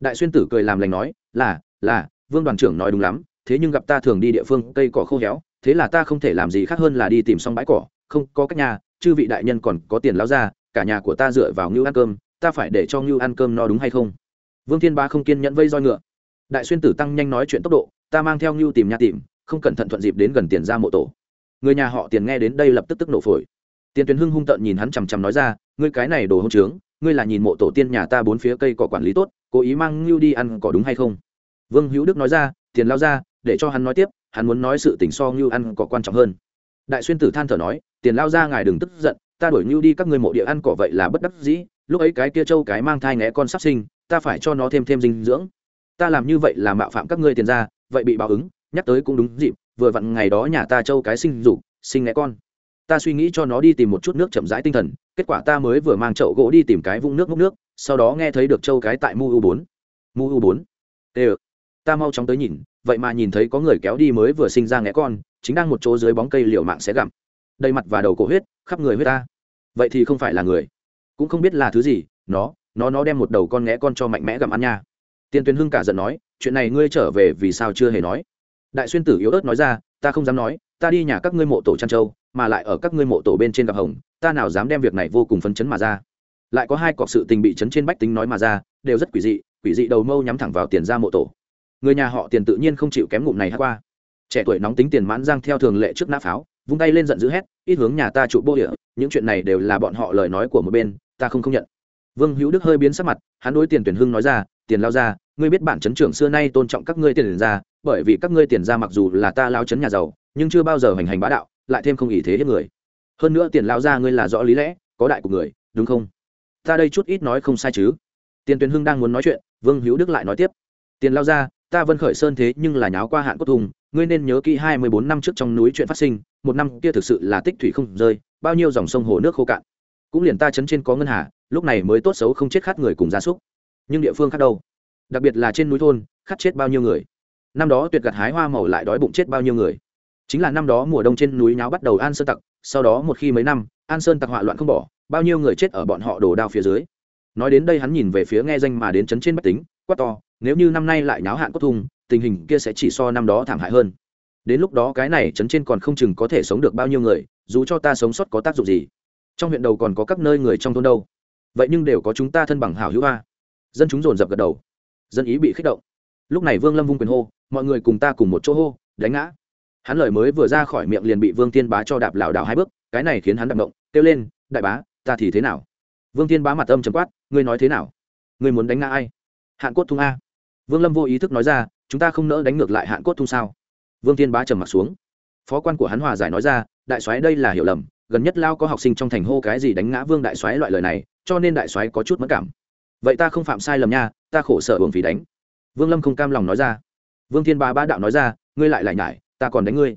đại xuyên tử cười làm lành nói, là là, vương đoàn trưởng nói đúng lắm, thế nhưng gặp ta thường đi địa phương, cây cỏ khô héo, thế là ta không thể làm gì khác hơn là đi tìm xong bãi cỏ, không có cách nhà, chư vị đại nhân còn có tiền láo ra cả nhà của ta dựa vào ngưu ăn cơm, ta phải để cho ngưu ăn cơm no đúng hay không? Vương thiên ba không kiên nhẫn vây roi ngựa. Đại xuyên tử tăng nhanh nói chuyện tốc độ, ta mang theo ngưu tìm nhà tìm, không cẩn thận thuận dịp đến gần tiền ra mộ tổ. Người nhà họ tiền nghe đến đây lập tức tức nổ phổi. Tiền tuyến hưng hung tợn nhìn hắn chằm chằm nói ra, ngươi cái này đồ hông trướng ngươi là nhìn mộ tổ tiên nhà ta bốn phía cây cỏ quản lý tốt, cố ý mang ngưu đi ăn cỏ đúng hay không? Vương hữu đức nói ra, tiền lao ra, để cho hắn nói tiếp, hắn muốn nói sự tình so ngưu ăn cỏ quan trọng hơn. Đại xuyên tử than thở nói, tiền lao ra ngài đừng tức giận, ta đổi ngưu đi các ngươi mộ địa ăn cỏ vậy là bất đắc dĩ, lúc ấy cái kia trâu cái mang thai nghé con sắp sinh, ta phải cho nó thêm thêm dinh dưỡng. Ta làm như vậy là mạo phạm các ngươi tiền ra vậy bị báo ứng, nhắc tới cũng đúng dịp, vừa vặn ngày đó nhà ta trâu cái sinh dục, sinh nghé con ta suy nghĩ cho nó đi tìm một chút nước chậm rãi tinh thần, kết quả ta mới vừa mang chậu gỗ đi tìm cái vũng nước múc nước, sau đó nghe thấy được trâu cái tại mu u bốn. Mu u bốn. Tê ta mau chóng tới nhìn, vậy mà nhìn thấy có người kéo đi mới vừa sinh ra nghé con, chính đang một chỗ dưới bóng cây liều mạng sẽ gặm. Đầy mặt và đầu cổ huyết, khắp người huyết ta. Vậy thì không phải là người. Cũng không biết là thứ gì, nó nó nó đem một đầu con nghé con cho mạnh mẽ gặm ăn nha. Tiên tuyến hưng cả giận nói, chuyện này ngươi trở về vì sao chưa hề nói. Đại xuyên tử yếu ớt nói ra, ta không dám nói, ta đi nhà các ngươi mộ tổ trăn châu mà lại ở các ngươi mộ tổ bên trên gặp hồng, ta nào dám đem việc này vô cùng phấn chấn mà ra. Lại có hai cọc sự tình bị chấn trên bách tính nói mà ra, đều rất quỷ dị quỷ dị đầu mâu nhắm thẳng vào tiền ra mộ tổ. Người nhà họ tiền tự nhiên không chịu kém ngụm này hát qua. Trẻ tuổi nóng tính tiền mãn giang theo thường lệ trước nã pháo, vung tay lên giận dữ hét, ít hướng nhà ta trụ bô địa, những chuyện này đều là bọn họ lời nói của một bên, ta không công nhận. Vương hữu đức hơi biến sắc mặt, hắn đối tiền tuyển hưng nói ra, tiền lao ra ngươi biết bản chấn trưởng xưa nay tôn trọng các ngươi tiền ra bởi vì các ngươi tiền ra mặc dù là ta lao chấn nhà giàu, nhưng chưa bao giờ hành hành bá đạo lại thêm không ý thế hết người. Hơn nữa tiền lao ra ngươi là rõ lý lẽ, có đại của người, đúng không? Ta đây chút ít nói không sai chứ. Tiền tuyền hưng đang muốn nói chuyện, vương hữu đức lại nói tiếp. Tiền lao ra ta vân khởi sơn thế nhưng là nháo qua hạn cốt thùng, ngươi nên nhớ kỹ hai mươi bốn năm trước trong núi chuyện phát sinh, một năm kia thực sự là tích thủy không rơi, bao nhiêu dòng sông hồ nước khô cạn. Cũng liền ta chấn trên có ngân hà, lúc này mới tốt xấu không chết khát người cùng gia súc. Nhưng địa phương khác đâu? Đặc biệt là trên núi thôn, khát chết bao nhiêu người. Năm đó tuyệt gặt hái hoa màu lại đói bụng chết bao nhiêu người chính là năm đó mùa đông trên núi nháo bắt đầu an sơn tặc, sau đó một khi mấy năm, an sơn tặc họa loạn không bỏ, bao nhiêu người chết ở bọn họ đổ đao phía dưới. Nói đến đây hắn nhìn về phía nghe danh mà đến chấn trên bách tính, quát to, nếu như năm nay lại nháo hạn cốt thung tình hình kia sẽ chỉ so năm đó thảm hại hơn. Đến lúc đó cái này chấn trên còn không chừng có thể sống được bao nhiêu người, dù cho ta sống sót có tác dụng gì. Trong huyện đầu còn có các nơi người trong thôn đâu. Vậy nhưng đều có chúng ta thân bằng hảo hữu a. Dân chúng dồn dập gật đầu. Dân ý bị kích động. Lúc này vương lâm vung quyền hô, mọi người cùng ta cùng một chỗ hô, đánh ngã hắn lời mới vừa ra khỏi miệng liền bị vương tiên bá cho đạp lảo đảo hai bước, cái này khiến hắn đập động kêu lên, đại bá, ta thì thế nào? Vương tiên bá mặt âm chấm quát, ngươi nói thế nào? Ngươi muốn đánh ngã ai? Hạn cốt thung a. Vương lâm vô ý thức nói ra, chúng ta không nỡ đánh ngược lại hạn cốt thung sao? Vương tiên bá trầm mặt xuống. Phó quan của hắn hòa giải nói ra, đại soái đây là hiểu lầm, gần nhất lao có học sinh trong thành hô cái gì đánh ngã vương đại soái loại lời này, cho nên đại soái có chút mất cảm. Vậy ta không phạm sai lầm nha, ta khổ sở hưởng vì đánh. Vương lâm không cam lòng nói ra. Vương thiên bá ba đạo nói ra, ngươi lại lại nhải ta còn đánh ngươi.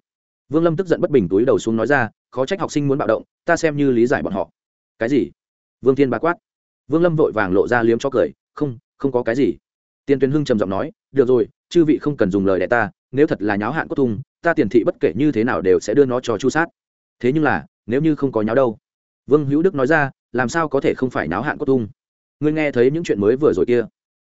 Vương lâm tức giận bất bình túi đầu xuống nói ra, khó trách học sinh muốn bạo động, ta xem như lý giải bọn họ. Cái gì? Vương thiên bá quát. Vương lâm vội vàng lộ ra liếm cho cười, không không có cái gì. Tiên tuyến hưng trầm giọng nói, được rồi, chư vị không cần dùng lời đ ta, nếu thật là nháo hạn cốt thung ta tiền thị bất kể như thế nào đều sẽ đưa nó cho chu sát. Thế nhưng là, nếu như không có nháo đâu? Vương hữu đức nói ra, làm sao có thể không phải nháo hạn cốt thung ngươi nghe thấy những chuyện mới vừa rồi kia.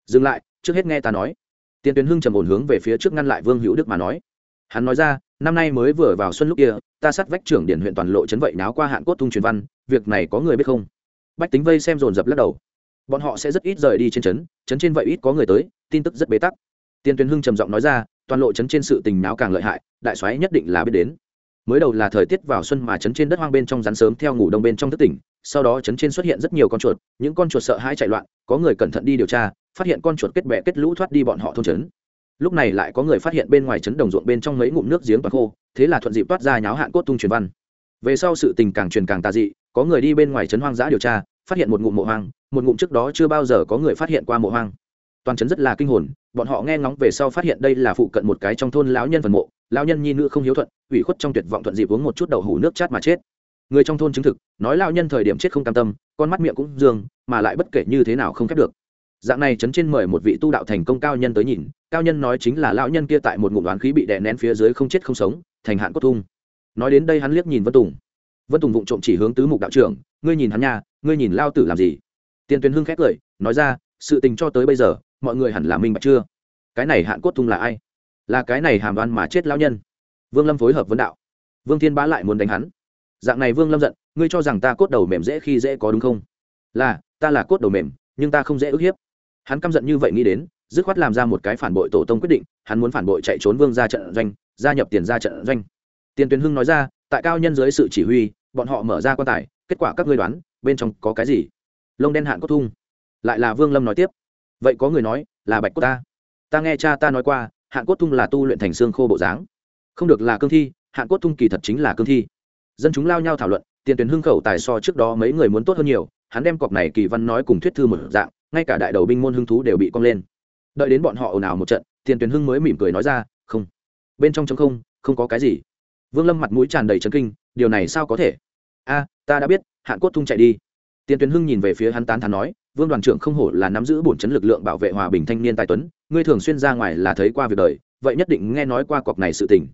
Dừng lại, trước hết nghe ta nói. Tiền tuyến hưng trầm ổn hướng về phía trước ngăn lại vương hữu đức mà nói hắn nói ra, năm nay mới vừa vào xuân lúc kia, ta sát vách trưởng điển huyện toàn lộ chấn vậy náo qua hạn cốt thung truyền văn, việc này có người biết không? Bách tính vây xem dồn dập lắc đầu. Bọn họ sẽ rất ít rời đi trên trấn trấn trên vậy ít có người tới, tin tức rất bế tắc. Tiên tuyến hưng trầm giọng nói ra, toàn lộ trấn trên sự tình náo càng lợi hại, đại soái nhất định là biết đến. Mới đầu là thời tiết vào xuân mà trấn trên đất hoang bên trong rắn sớm theo ngủ đông bên trong thất tỉnh, sau đó trấn trên xuất hiện rất nhiều con chuột, những con chuột sợ hãi chạy loạn, có người cẩn thận đi điều tra, phát hiện con chuột kết bè kết lũ thoát đi bọn họ thôn trấn lúc này lại có người phát hiện bên ngoài trấn đồng ruộng bên trong mấy ngụm nước giếng toàn khô, thế là thuận dịp toát ra nháo hạn cốt tung truyền văn. Về sau sự tình càng truyền càng tà dị, có người đi bên ngoài trấn hoang dã điều tra, phát hiện một ngụm mộ hoang, một ngụm trước đó chưa bao giờ có người phát hiện qua mộ hoang. Toàn trấn rất là kinh hồn, bọn họ nghe ngóng về sau phát hiện đây là phụ cận một cái trong thôn lão nhân phần mộ, lão nhân nhi nữ không hiếu thuận, ủy khuất trong tuyệt vọng thuận dịp uống một chút đậu hủ nước chát mà chết. Người trong thôn chứng thực, nói lão nhân thời điểm chết không cam tâm, con mắt miệng cũng dương, mà lại bất kể như thế nào không khép được. Dạng này trấn trên mời một vị tu đạo thành công cao nhân tới nhìn cao nhân nói chính là lão nhân kia tại một ngụm đoán khí bị đè nén phía dưới không chết không sống, thành hạn cốt thung. Nói đến đây hắn liếc nhìn vân tùng. Vân tùng vụng trộm chỉ hướng tứ mục đạo trưởng, ngươi nhìn hắn nha, ngươi nhìn lao tử làm gì? Tiền tuyến hưng khét cười, nói ra, sự tình cho tới bây giờ, mọi người hẳn là minh bạch chưa? Cái này hạn cốt thung là ai? Là cái này hàm đoan mà chết lão nhân. Vương lâm phối hợp vấn đạo. Vương thiên bá lại muốn đánh hắn. Dạng này vương lâm giận, ngươi cho rằng ta cốt đầu mềm dễ khi dễ có đúng không? Là, ta là cốt đầu mềm, nhưng ta không dễ ức hiếp. Hắn căm giận như vậy nghĩ đến dứt khoát làm ra một cái phản bội tổ tông quyết định, hắn muốn phản bội chạy trốn vương ra trận doanh, gia nhập tiền ra trận doanh. Tiền tuyến hưng nói ra, tại cao nhân dưới sự chỉ huy, bọn họ mở ra quan tài, kết quả các ngươi đoán, bên trong có cái gì? Lông đen hạn cốt thung. Lại là vương lâm nói tiếp. Vậy có người nói là bạch cốt ta. Ta nghe cha ta nói qua, hạn cốt thung là tu luyện thành xương khô bộ dáng. Không được là cương thi, hạn cốt thung kỳ thật chính là cương thi. Dân chúng lao nhau thảo luận, tiền tuyến hưng khẩu tài so trước đó mấy người muốn tốt hơn nhiều, hắn đem cọc này kỳ văn nói cùng thuyết thư một dạng, ngay cả đại đầu binh môn hưng thú đều bị cong lên đợi đến bọn họ ồn ào một trận, tiền tuyến hưng mới mỉm cười nói ra, không, bên trong trống không không có cái gì. Vương lâm mặt mũi tràn đầy trấn kinh, điều này sao có thể? A, ta đã biết hạn cốt thung chạy đi. Tiền tuyến hưng nhìn về phía hắn tán thán nói, vương đoàn trưởng không hổ là nắm giữ bổn chấn lực lượng bảo vệ hòa bình thanh niên tài tuấn, ngươi thường xuyên ra ngoài là thấy qua việc đời, vậy nhất định nghe nói qua cọc này sự tình.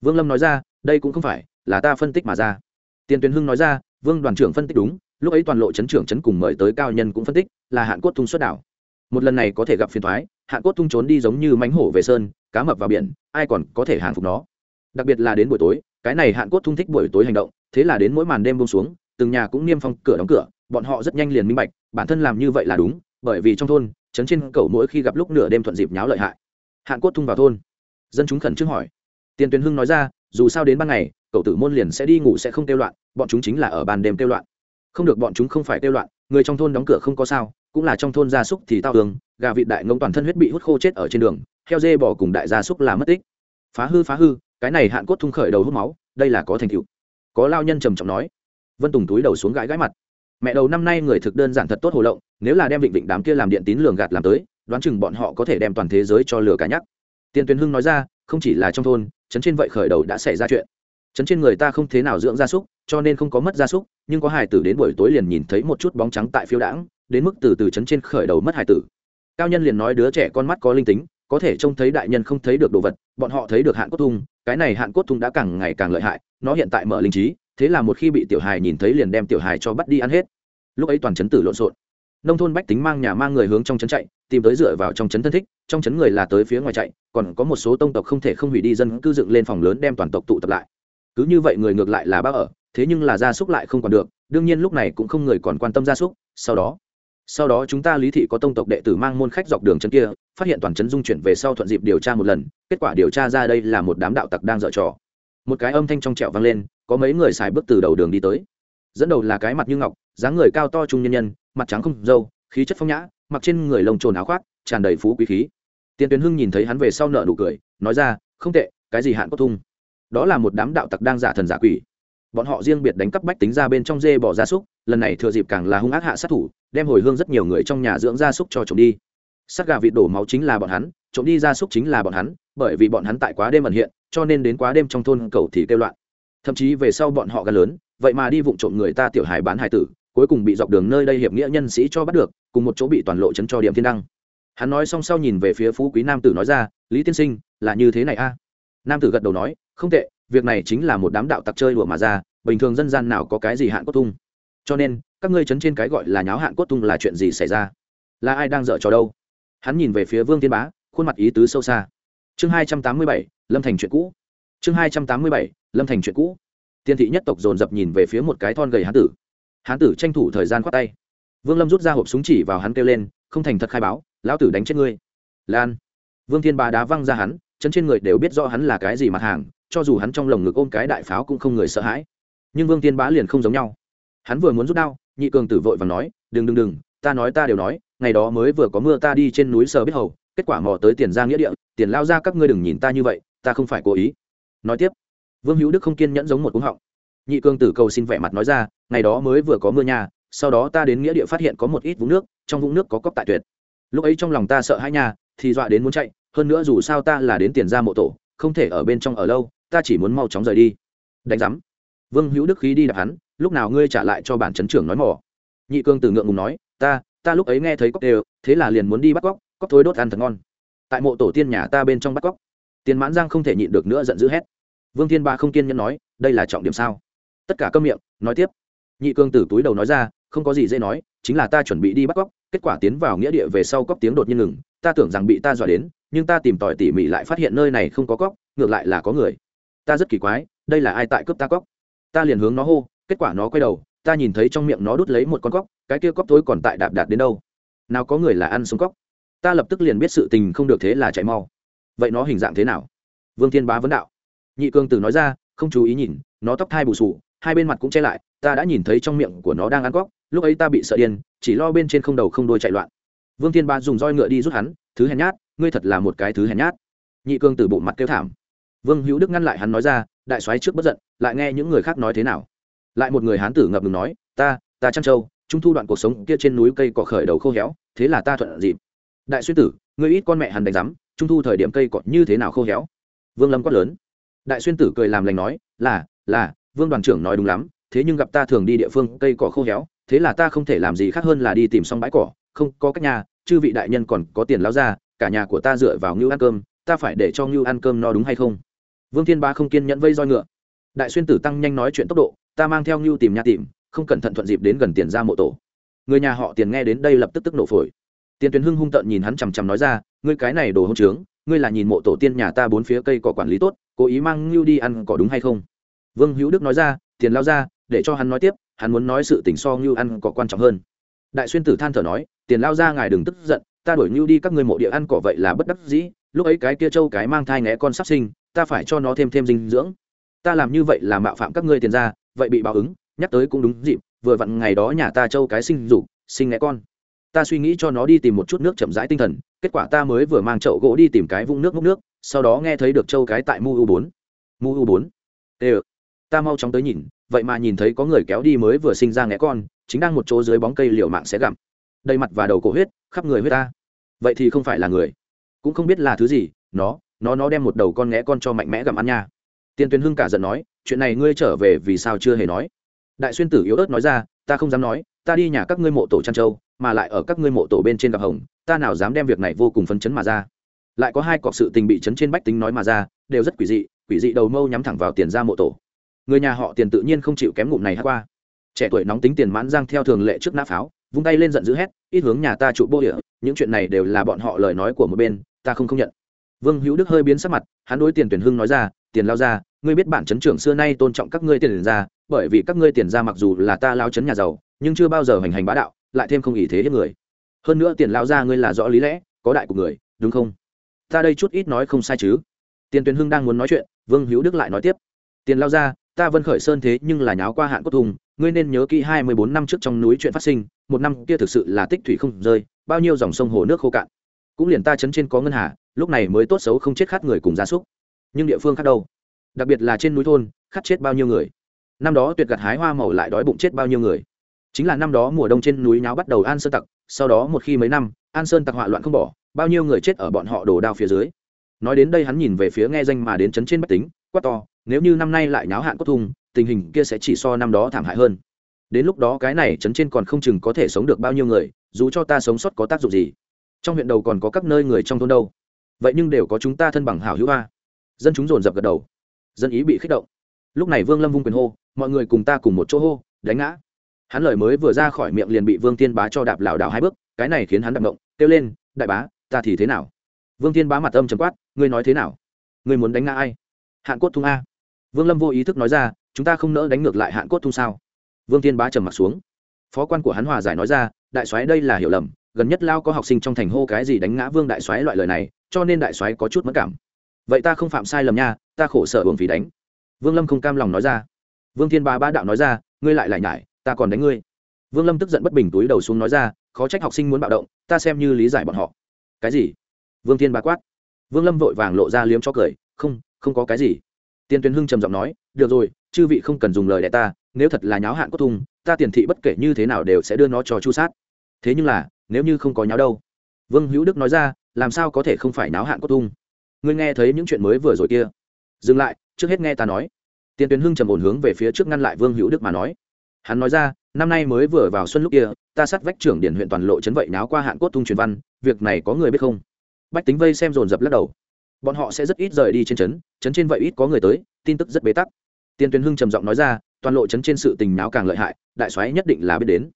Vương lâm nói ra, đây cũng không phải, là ta phân tích mà ra. Tiền tuyến hưng nói ra, vương đoàn trưởng phân tích đúng, lúc ấy toàn lộ chấn trưởng chấn cùng mời tới cao nhân cũng phân tích, là hạn cốt thung xuất đảo. Một lần này có thể gặp phiền thoái hạn cốt thung trốn đi giống như mánh hổ về sơn, cá mập vào biển, ai còn có thể hàng phục nó. Đặc biệt là đến buổi tối, cái này hạn cốt thung thích buổi tối hành động, thế là đến mỗi màn đêm bông xuống, từng nhà cũng niêm phong cửa đóng cửa, bọn họ rất nhanh liền minh bạch, bản thân làm như vậy là đúng, bởi vì trong thôn, trấn trên cầu mỗi khi gặp lúc nửa đêm thuận dịp nháo lợi hại. Hạn cốt thung vào thôn. Dân chúng khẩn trương hỏi. Tiền tuyến hưng nói ra, dù sao đến ban ngày, cậu tử môn liền sẽ đi ngủ sẽ không kêu loạn, bọn chúng chính là ở ban đêm kêu loạn. Không được bọn chúng không phải kêu loạn, người trong thôn đóng cửa không có sao cũng là trong thôn gia súc thì tao tường gà vịt đại ngông toàn thân huyết bị hút khô chết ở trên đường, heo dê bỏ cùng đại gia súc là mất tích. Phá hư phá hư, cái này hạn cốt thung khởi đầu hút máu, đây là có thành tựu. Có lao nhân trầm trọng nói. Vân tùng túi đầu xuống gãi gãi mặt. Mẹ đầu năm nay người thực đơn giản thật tốt hồ lộng, nếu là đem vịnh vịnh đám kia làm điện tín lường gạt làm tới, đoán chừng bọn họ có thể đem toàn thế giới cho lừa cả nhắc. Tiền tuyền hưng nói ra, không chỉ là trong thôn, trấn trên vậy khởi đầu đã xảy ra chuyện. Trấn trên người ta không thế nào dưỡng gia súc, cho nên không có mất gia súc, nhưng có hài tử đến buổi tối liền nhìn thấy một chút bóng trắng tại phiêu đãng đến mức từ từ chấn trên khởi đầu mất hài tử. Cao nhân liền nói đứa trẻ con mắt có linh tính, có thể trông thấy đại nhân không thấy được đồ vật, bọn họ thấy được hạn cốt thung, cái này hạn cốt thung đã càng ngày càng lợi hại, nó hiện tại mở linh trí, thế là một khi bị tiểu hài nhìn thấy liền đem tiểu hài cho bắt đi ăn hết. Lúc ấy toàn trấn tử lộn xộn. Nông thôn bách tính mang nhà mang người hướng trong trấn chạy, tìm tới dựa vào trong trấn thân thích, trong trấn người là tới phía ngoài chạy, còn có một số tông tộc không thể không hủy đi dân cư dựng lên phòng lớn đem toàn tộc tụ tập lại. Cứ như vậy người ngược lại là bác ở, thế nhưng là gia súc lại không còn được, đương nhiên lúc này cũng không người còn quan tâm gia súc, sau đó sau đó chúng ta lý thị có tông tộc đệ tử mang môn khách dọc đường chân kia, phát hiện toàn trấn dung chuyển về sau thuận dịp điều tra một lần, kết quả điều tra ra đây là một đám đạo tặc đang dở trò. Một cái âm thanh trong trẹo vang lên, có mấy người xài bước từ đầu đường đi tới. Dẫn đầu là cái mặt như ngọc, dáng người cao to trung nhân nhân, mặt trắng không râu, khí chất phong nhã, mặc trên người lồng trồn áo khoác, tràn đầy phú quý khí. Tiền tuyến hưng nhìn thấy hắn về sau nợ nụ cười, nói ra, không tệ, cái gì hạn cốt thung. Đó là một đám đạo tặc đang giả thần giả quỷ bọn họ riêng biệt đánh cắp bách tính ra bên trong dê bỏ gia súc, lần này thừa dịp càng là hung ác hạ sát thủ, đem hồi hương rất nhiều người trong nhà dưỡng gia súc cho trộm đi. Sát gà vịt đổ máu chính là bọn hắn, trộm đi gia súc chính là bọn hắn, bởi vì bọn hắn tại quá đêm ẩn hiện, cho nên đến quá đêm trong thôn cầu thì kêu loạn. Thậm chí về sau bọn họ gan lớn, vậy mà đi vụng trộm người ta tiểu hài bán hài tử, cuối cùng bị dọc đường nơi đây hiệp nghĩa nhân sĩ cho bắt được, cùng một chỗ bị toàn lộ chấn cho điểm thiên đăng. Hắn nói xong sau nhìn về phía phú quý nam tử nói ra, lý tiên sinh, là như thế này a? Nam tử gật đầu nói, không tệ việc này chính là một đám đạo tặc chơi đùa mà ra, bình thường dân gian nào có cái gì hạn cốt tung. Cho nên, các ngươi chấn trên cái gọi là nháo hạn cốt tung là chuyện gì xảy ra? Là ai đang dở trò đâu? Hắn nhìn về phía vương thiên bá, khuôn mặt ý tứ sâu xa. Chương hai trăm tám mươi bảy, lâm thành chuyện cũ. Chương hai trăm tám mươi bảy, lâm thành chuyện cũ. Tiên thị nhất tộc dồn dập nhìn về phía một cái thon gầy hán tử. Hán tử tranh thủ thời gian khoát tay. Vương lâm rút ra hộp súng chỉ vào hắn kêu lên, không thành thật khai báo, lão tử đánh chết ngươi. Lan. Vương thiên bá đá văng ra hắn chân trên người đều biết rõ hắn là cái gì mặt hàng cho dù hắn trong lồng ngực ôm cái đại pháo cũng không người sợ hãi. Nhưng vương thiên bá liền không giống nhau. Hắn vừa muốn rút đao, nhị cường tử vội và nói, đừng đừng đừng, ta nói ta đều nói, ngày đó mới vừa có mưa ta đi trên núi sờ biết hầu, kết quả mò tới tiền ra nghĩa địa, tiền lao ra các ngươi đừng nhìn ta như vậy, ta không phải cố ý. Nói tiếp, vương hữu đức không kiên nhẫn giống một cúng họng. Nhị cường tử cầu xin vẻ mặt nói ra, ngày đó mới vừa có mưa nhà sau đó ta đến nghĩa địa phát hiện có một ít vũng nước, trong vũng nước có cóc tại tuyệt. Lúc ấy trong lòng ta sợ hãi nhà thì dọa đến muốn chạy, hơn nữa dù sao ta là đến tiền ra mộ tổ, không thể ở bên trong ở lâu ta chỉ muốn mau chóng rời đi. Đánh giám. Vương hữu đức khí đi đập hắn, lúc nào ngươi trả lại cho bản chấn trưởng nói mỏ nhị cương từ ngượng ngùng nói, ta ta lúc ấy nghe thấy cóc đều, thế là liền muốn đi bắt cóc cóc thối đốt ăn thật ngon. Tại mộ tổ tiên nhà ta bên trong bắt cóc. Tiền mãn giang không thể nhịn được nữa giận dữ hét. Vương thiên ba không kiên nhẫn nói, đây là trọng điểm sao? Tất cả câm miệng, nói tiếp. Nhị cương từ túi đầu nói ra, không có gì dễ nói, chính là ta chuẩn bị đi bắt cóc, kết quả tiến vào nghĩa địa về sau cóc tiếng đột nhiên ngừng. Ta tưởng rằng bị ta dọa đến, nhưng ta tìm tòi tỉ mỉ lại phát hiện nơi này không có cóc ngược lại là có người ta rất kỳ quái, đây là ai tại cướp ta cóc? Ta liền hướng nó hô, kết quả nó quay đầu, ta nhìn thấy trong miệng nó đút lấy một con cóc, cái kia cóc tối còn tại đạp đạt đến đâu? Nào có người là ăn sống cóc? Ta lập tức liền biết sự tình không được thế là chạy mau. Vậy nó hình dạng thế nào? Vương thiên bá vấn đạo. Nhị cương tử nói ra, không chú ý nhìn, nó tóc thai bù sù, hai bên mặt cũng che lại, ta đã nhìn thấy trong miệng của nó đang ăn cóc, lúc ấy ta bị sợ điên, chỉ lo bên trên không đầu không đôi chạy loạn. Vương thiên bá dùng roi ngựa đi rút hắn, thứ hèn nhát, ngươi thật là một cái thứ hèn nhát. Nhị cương tử bộ mặt kêu thảm vương hữu đức ngăn lại hắn nói ra, đại soái trước bất giận, lại nghe những người khác nói thế nào. Lại một người hán tử ngập ngừng nói, ta ta trăng châu trung thu đoạn cuộc sống kia trên núi cây cỏ khởi đầu khô héo, thế là ta thuận dịp. Đại xuyên tử, ngươi ít con mẹ hắn đánh rắm trung thu thời điểm cây cỏ như thế nào khô héo? Vương lâm quát lớn. Đại xuyên tử cười làm lành nói, là là, vương đoàn trưởng nói đúng lắm, thế nhưng gặp ta thường đi địa phương cây cỏ khô héo, thế là ta không thể làm gì khác hơn là đi tìm xong bãi cỏ, không có cách nhà, chư vị đại nhân còn có tiền lao ra, cả nhà của ta dựa vào ngưu ăn cơm, ta phải để cho ngưu ăn cơm no đúng hay không? Vương thiên ba không kiên nhẫn vây roi ngựa. Đại xuyên tử tăng nhanh nói chuyện tốc độ, ta mang theo ngưu tìm nhà tìm, không cẩn thận thuận dịp đến gần tiền ra mộ tổ. Người nhà họ tiền nghe đến đây lập tức tức nổ phổi. Tiền tuyến hưng hung tợn nhìn hắn chằm chằm nói ra, ngươi cái này đồ hỗn trướng, ngươi là nhìn mộ tổ tiên nhà ta bốn phía cây cỏ quản lý tốt, cố ý mang ngưu đi ăn cỏ đúng hay không? Vương hữu đức nói ra, tiền lao ra, để cho hắn nói tiếp, hắn muốn nói sự tình so ngưu ăn cỏ quan trọng hơn. Đại xuyên tử than thở nói, tiền lao ra ngài đừng tức giận, ta đuổi ngưu đi các ngươi mộ địa ăn cỏ vậy là bất đắc dĩ, lúc ấy cái kia trâu cái mang thai nghé con sắp sinh ta phải cho nó thêm thêm dinh dưỡng. Ta làm như vậy là mạo phạm các ngươi tiền ra vậy bị báo ứng, nhắc tới cũng đúng dịp, vừa vặn ngày đó nhà ta trâu cái sinh dục, sinh nghé con. Ta suy nghĩ cho nó đi tìm một chút nước chậm rãi tinh thần, kết quả ta mới vừa mang chậu gỗ đi tìm cái vũng nước múc nước, sau đó nghe thấy được trâu cái tại mu u bốn. Mu u bốn. Ê ta mau chóng tới nhìn, vậy mà nhìn thấy có người kéo đi mới vừa sinh ra nghé con, chính đang một chỗ dưới bóng cây liều mạng sẽ gặm đầy mặt và đầu cổ huyết, khắp người huyết ta. Vậy thì không phải là người. Cũng không biết là thứ gì, nó nó nó đem một đầu con ngẽ con cho mạnh mẽ gặm ăn nha. Tiên tuyến hưng cả giận nói, chuyện này ngươi trở về vì sao chưa hề nói? Đại xuyên tử yếu ớt nói ra, ta không dám nói, ta đi nhà các ngươi mộ tổ trăn châu, mà lại ở các ngươi mộ tổ bên trên gặp hồng, ta nào dám đem việc này vô cùng phấn chấn mà ra. Lại có hai cọc sự tình bị chấn trên bách tính nói mà ra, đều rất quỷ dị quỷ dị đầu mâu nhắm thẳng vào tiền ra mộ tổ. Người nhà họ tiền tự nhiên không chịu kém ngụm này hát qua. Trẻ tuổi nóng tính tiền mãn giang theo thường lệ trước nã pháo, vung tay lên giận dữ hét, ít hướng nhà ta trụ bô địa, những chuyện này đều là bọn họ lời nói của một bên, ta không công nhận vương hữu đức hơi biến sắc mặt, hắn đối tiền tuyển hưng nói ra, tiền lao ra, ngươi biết bản chấn trưởng xưa nay tôn trọng các ngươi tiền ra, bởi vì các ngươi tiền ra mặc dù là ta lao chấn nhà giàu, nhưng chưa bao giờ hành hành bá đạo, lại thêm không ý thế hiếp người. Hơn nữa tiền lao ra ngươi là rõ lý lẽ, có đại của người, đúng không? Ta đây chút ít nói không sai chứ. Tiền tuyển hưng đang muốn nói chuyện, vương hữu đức lại nói tiếp, tiền lao ra, ta vân khởi sơn thế nhưng là nháo qua hạn cốt thùng, ngươi nên nhớ kỹ hai mươi bốn năm trước trong núi chuyện phát sinh, một năm kia thực sự là tích thủy không rơi, bao nhiêu dòng sông hồ nước khô cạn. Cũng liền ta chấn trên có ngân hà lúc này mới tốt xấu không chết khát người cùng gia súc. Nhưng địa phương khác đâu? Đặc biệt là trên núi thôn, khát chết bao nhiêu người? Năm đó tuyệt gặt hái hoa màu lại đói bụng chết bao nhiêu người? Chính là năm đó mùa đông trên núi nháo bắt đầu an sơn tặc, sau đó một khi mấy năm, an sơn tặc họa loạn không bỏ, bao nhiêu người chết ở bọn họ đổ đao phía dưới. Nói đến đây hắn nhìn về phía nghe danh mà đến chấn trên bách tính, quát to, nếu như năm nay lại nháo hạn cốt thung tình hình kia sẽ chỉ so năm đó thảm hại hơn. Đến lúc đó cái này chấn trên còn không chừng có thể sống được bao nhiêu người, dù cho ta sống sót có tác dụng gì. Trong huyện đầu còn có các nơi người trong thôn đâu? Vậy nhưng đều có chúng ta thân bằng hảo hữu a. Dân chúng dồn dập gật đầu. Dân ý bị kích động. Lúc này vương lâm vung quyền hô, mọi người cùng ta cùng một chỗ hô, đánh ngã. Hắn lời mới vừa ra khỏi miệng liền bị vương tiên bá cho đạp lảo đảo hai bước, cái này khiến hắn đạp động, kêu lên, đại bá, ta thì thế nào? Vương tiên bá mặt âm trầm quát, ngươi nói thế nào? Ngươi muốn đánh ngã ai? Hạn cốt thung a. Vương lâm vô ý thức nói ra, chúng ta không nỡ đánh ngược lại hạn cốt thung sao? Vương tiên bá trầm mặt xuống. Phó quan của hắn hòa giải nói ra, đại soái đây là hiểu lầm gần nhất lao có học sinh trong thành hô cái gì đánh ngã vương đại soái loại lời này, cho nên đại soái có chút mất cảm. Vậy ta không phạm sai lầm nha, ta khổ sở uổng phí đánh. Vương lâm không cam lòng nói ra. Vương thiên ba ba đạo nói ra, ngươi lại lại nhải, ta còn đánh ngươi. Vương lâm tức giận bất bình túi đầu xuống nói ra, khó trách học sinh muốn bạo động, ta xem như lý giải bọn họ. Cái gì? Vương thiên ba quát. Vương lâm vội vàng lộ ra liếm cho cười, không không có cái gì. Tiên tuyến hưng trầm giọng nói, được rồi, chư vị không cần dùng lời để ta, nếu thật là nháo hạn cốt thung ta tiền thị bất kể như thế nào đều sẽ đưa nó cho chu sát. Thế nhưng là nếu như không có nháo đâu. Vương hữu đức nói ra, làm sao có thể không phải náo hạn cốt Tung? ngươi nghe thấy những chuyện mới vừa rồi kia. Dừng lại, trước hết nghe ta nói. Tiền tuyến hưng trầm ổn hướng về phía trước ngăn lại vương hữu đức mà nói. Hắn nói ra, năm nay mới vừa vào xuân lúc kia, ta sát vách trưởng điển huyện toàn lộ chấn vậy náo qua hạn cốt Tung truyền văn, việc này có người biết không? Bách tính vây xem dồn dập lắc đầu. Bọn họ sẽ rất ít rời đi trên trấn trấn trên vậy ít có người tới, tin tức rất bế tắc. Tiền tuyến hưng trầm giọng nói ra, toàn lộ trấn trên sự tình náo càng lợi hại, đại soái nhất định là biết đến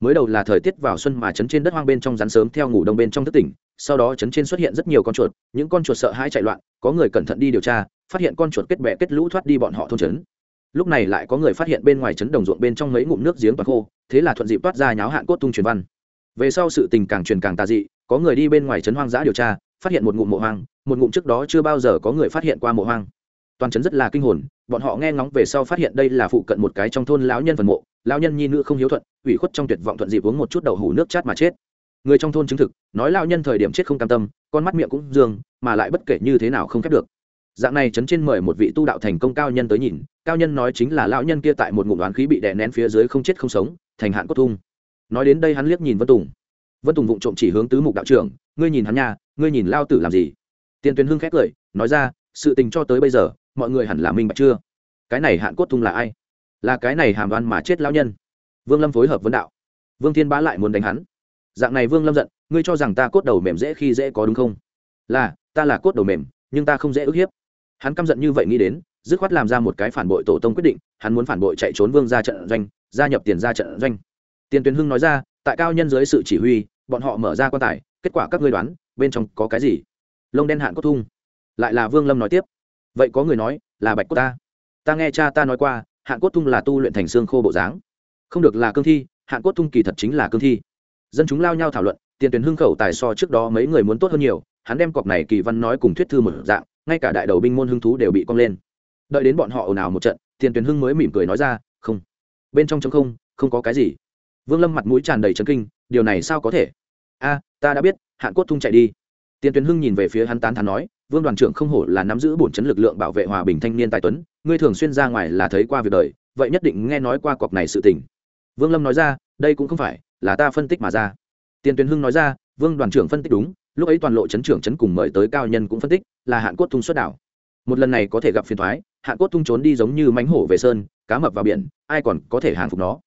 mới đầu là thời tiết vào xuân mà trấn trên đất hoang bên trong rắn sớm theo ngủ đông bên trong thất tỉnh, sau đó trấn trên xuất hiện rất nhiều con chuột, những con chuột sợ hãi chạy loạn, có người cẩn thận đi điều tra, phát hiện con chuột kết bẹ kết lũ thoát đi bọn họ thôn trấn. Lúc này lại có người phát hiện bên ngoài trấn đồng ruộng bên trong mấy ngụm nước giếng toàn khô, thế là thuận dịp toát ra nháo hạn cốt tung truyền văn. Về sau sự tình càng truyền càng tà dị, có người đi bên ngoài trấn hoang dã điều tra, phát hiện một ngụm mộ hoang, một ngụm trước đó chưa bao giờ có người phát hiện qua mộ hoang. Toàn trấn rất là kinh hồn, bọn họ nghe ngóng về sau phát hiện đây là phụ cận một cái trong thôn lão nhân phần mộ lão nhân nhi nữ không hiếu thuận, ủy khuất trong tuyệt vọng thuận dịp uống một chút đậu hủ nước chát mà chết. Người trong thôn chứng thực, nói lão nhân thời điểm chết không cam tâm, con mắt miệng cũng dương, mà lại bất kể như thế nào không khép được. Dạng này chấn trên mời một vị tu đạo thành công cao nhân tới nhìn, cao nhân nói chính là lão nhân kia tại một ngụm đoán khí bị đè nén phía dưới không chết không sống, thành hạn cốt thung. Nói đến đây hắn liếc nhìn vân tùng. Vân tùng vụng trộm chỉ hướng tứ mục đạo trưởng, ngươi nhìn hắn nha, ngươi nhìn lao tử làm gì? Tiền tuyến hưng khét cười, nói ra, sự tình cho tới bây giờ, mọi người hẳn là minh bạch chưa? Cái này hạn cốt thung là ai? Là cái này hàm đoan mà chết lão nhân. Vương lâm phối hợp vấn đạo. Vương thiên bá lại muốn đánh hắn. Dạng này vương lâm giận, ngươi cho rằng ta cốt đầu mềm dễ khi dễ có đúng không? Là, ta là cốt đầu mềm, nhưng ta không dễ ức hiếp. Hắn căm giận như vậy nghĩ đến, dứt khoát làm ra một cái phản bội tổ tông quyết định, hắn muốn phản bội chạy trốn vương ra trận doanh, gia nhập tiền ra trận doanh. Tiền tuyến hưng nói ra, tại cao nhân dưới sự chỉ huy, bọn họ mở ra quan tài, kết quả các ngươi đoán, bên trong có cái gì? Lông đen hạn cốt thung. Lại là vương lâm nói tiếp. Vậy có người nói, là bạch cốt ta. Ta nghe cha ta nói qua hạn cốt thung là tu luyện thành xương khô bộ dáng. Không được là cương thi hạn cốt thung kỳ thật chính là cương thi. Dân chúng lao nhau thảo luận, tiền tuyển hưng khẩu tài so trước đó mấy người muốn tốt hơn nhiều, hắn đem cọc này kỳ văn nói cùng thuyết thư một dạng, ngay cả đại đầu binh môn hưng thú đều bị cong lên. Đợi đến bọn họ ồn ào một trận, tiền tuyển hưng mới mỉm cười nói ra, không, bên trong trống không không có cái gì. Vương lâm mặt mũi tràn đầy trấn kinh, điều này sao có thể? A, ta đã biết hạn cốt thung chạy đi. Tiền tuyển hưng nhìn về phía hắn tán thán nói, vương đoàn trưởng không hổ là nắm giữ bổn chấn lực lượng bảo vệ hòa bình thanh niên tài tuấn ngươi thường xuyên ra ngoài là thấy qua việc đời, vậy nhất định nghe nói qua cọc này sự tình. Vương lâm nói ra, đây cũng không phải, là ta phân tích mà ra. Tiền tuyền hưng nói ra, vương đoàn trưởng phân tích đúng, lúc ấy toàn lộ chấn trưởng chấn cùng mời tới cao nhân cũng phân tích, là hạn cốt thung xuất đảo. Một lần này có thể gặp phiền thoái, hạn cốt thung trốn đi giống như mánh hổ về sơn, cá mập vào biển, ai còn có thể hàng phục nó.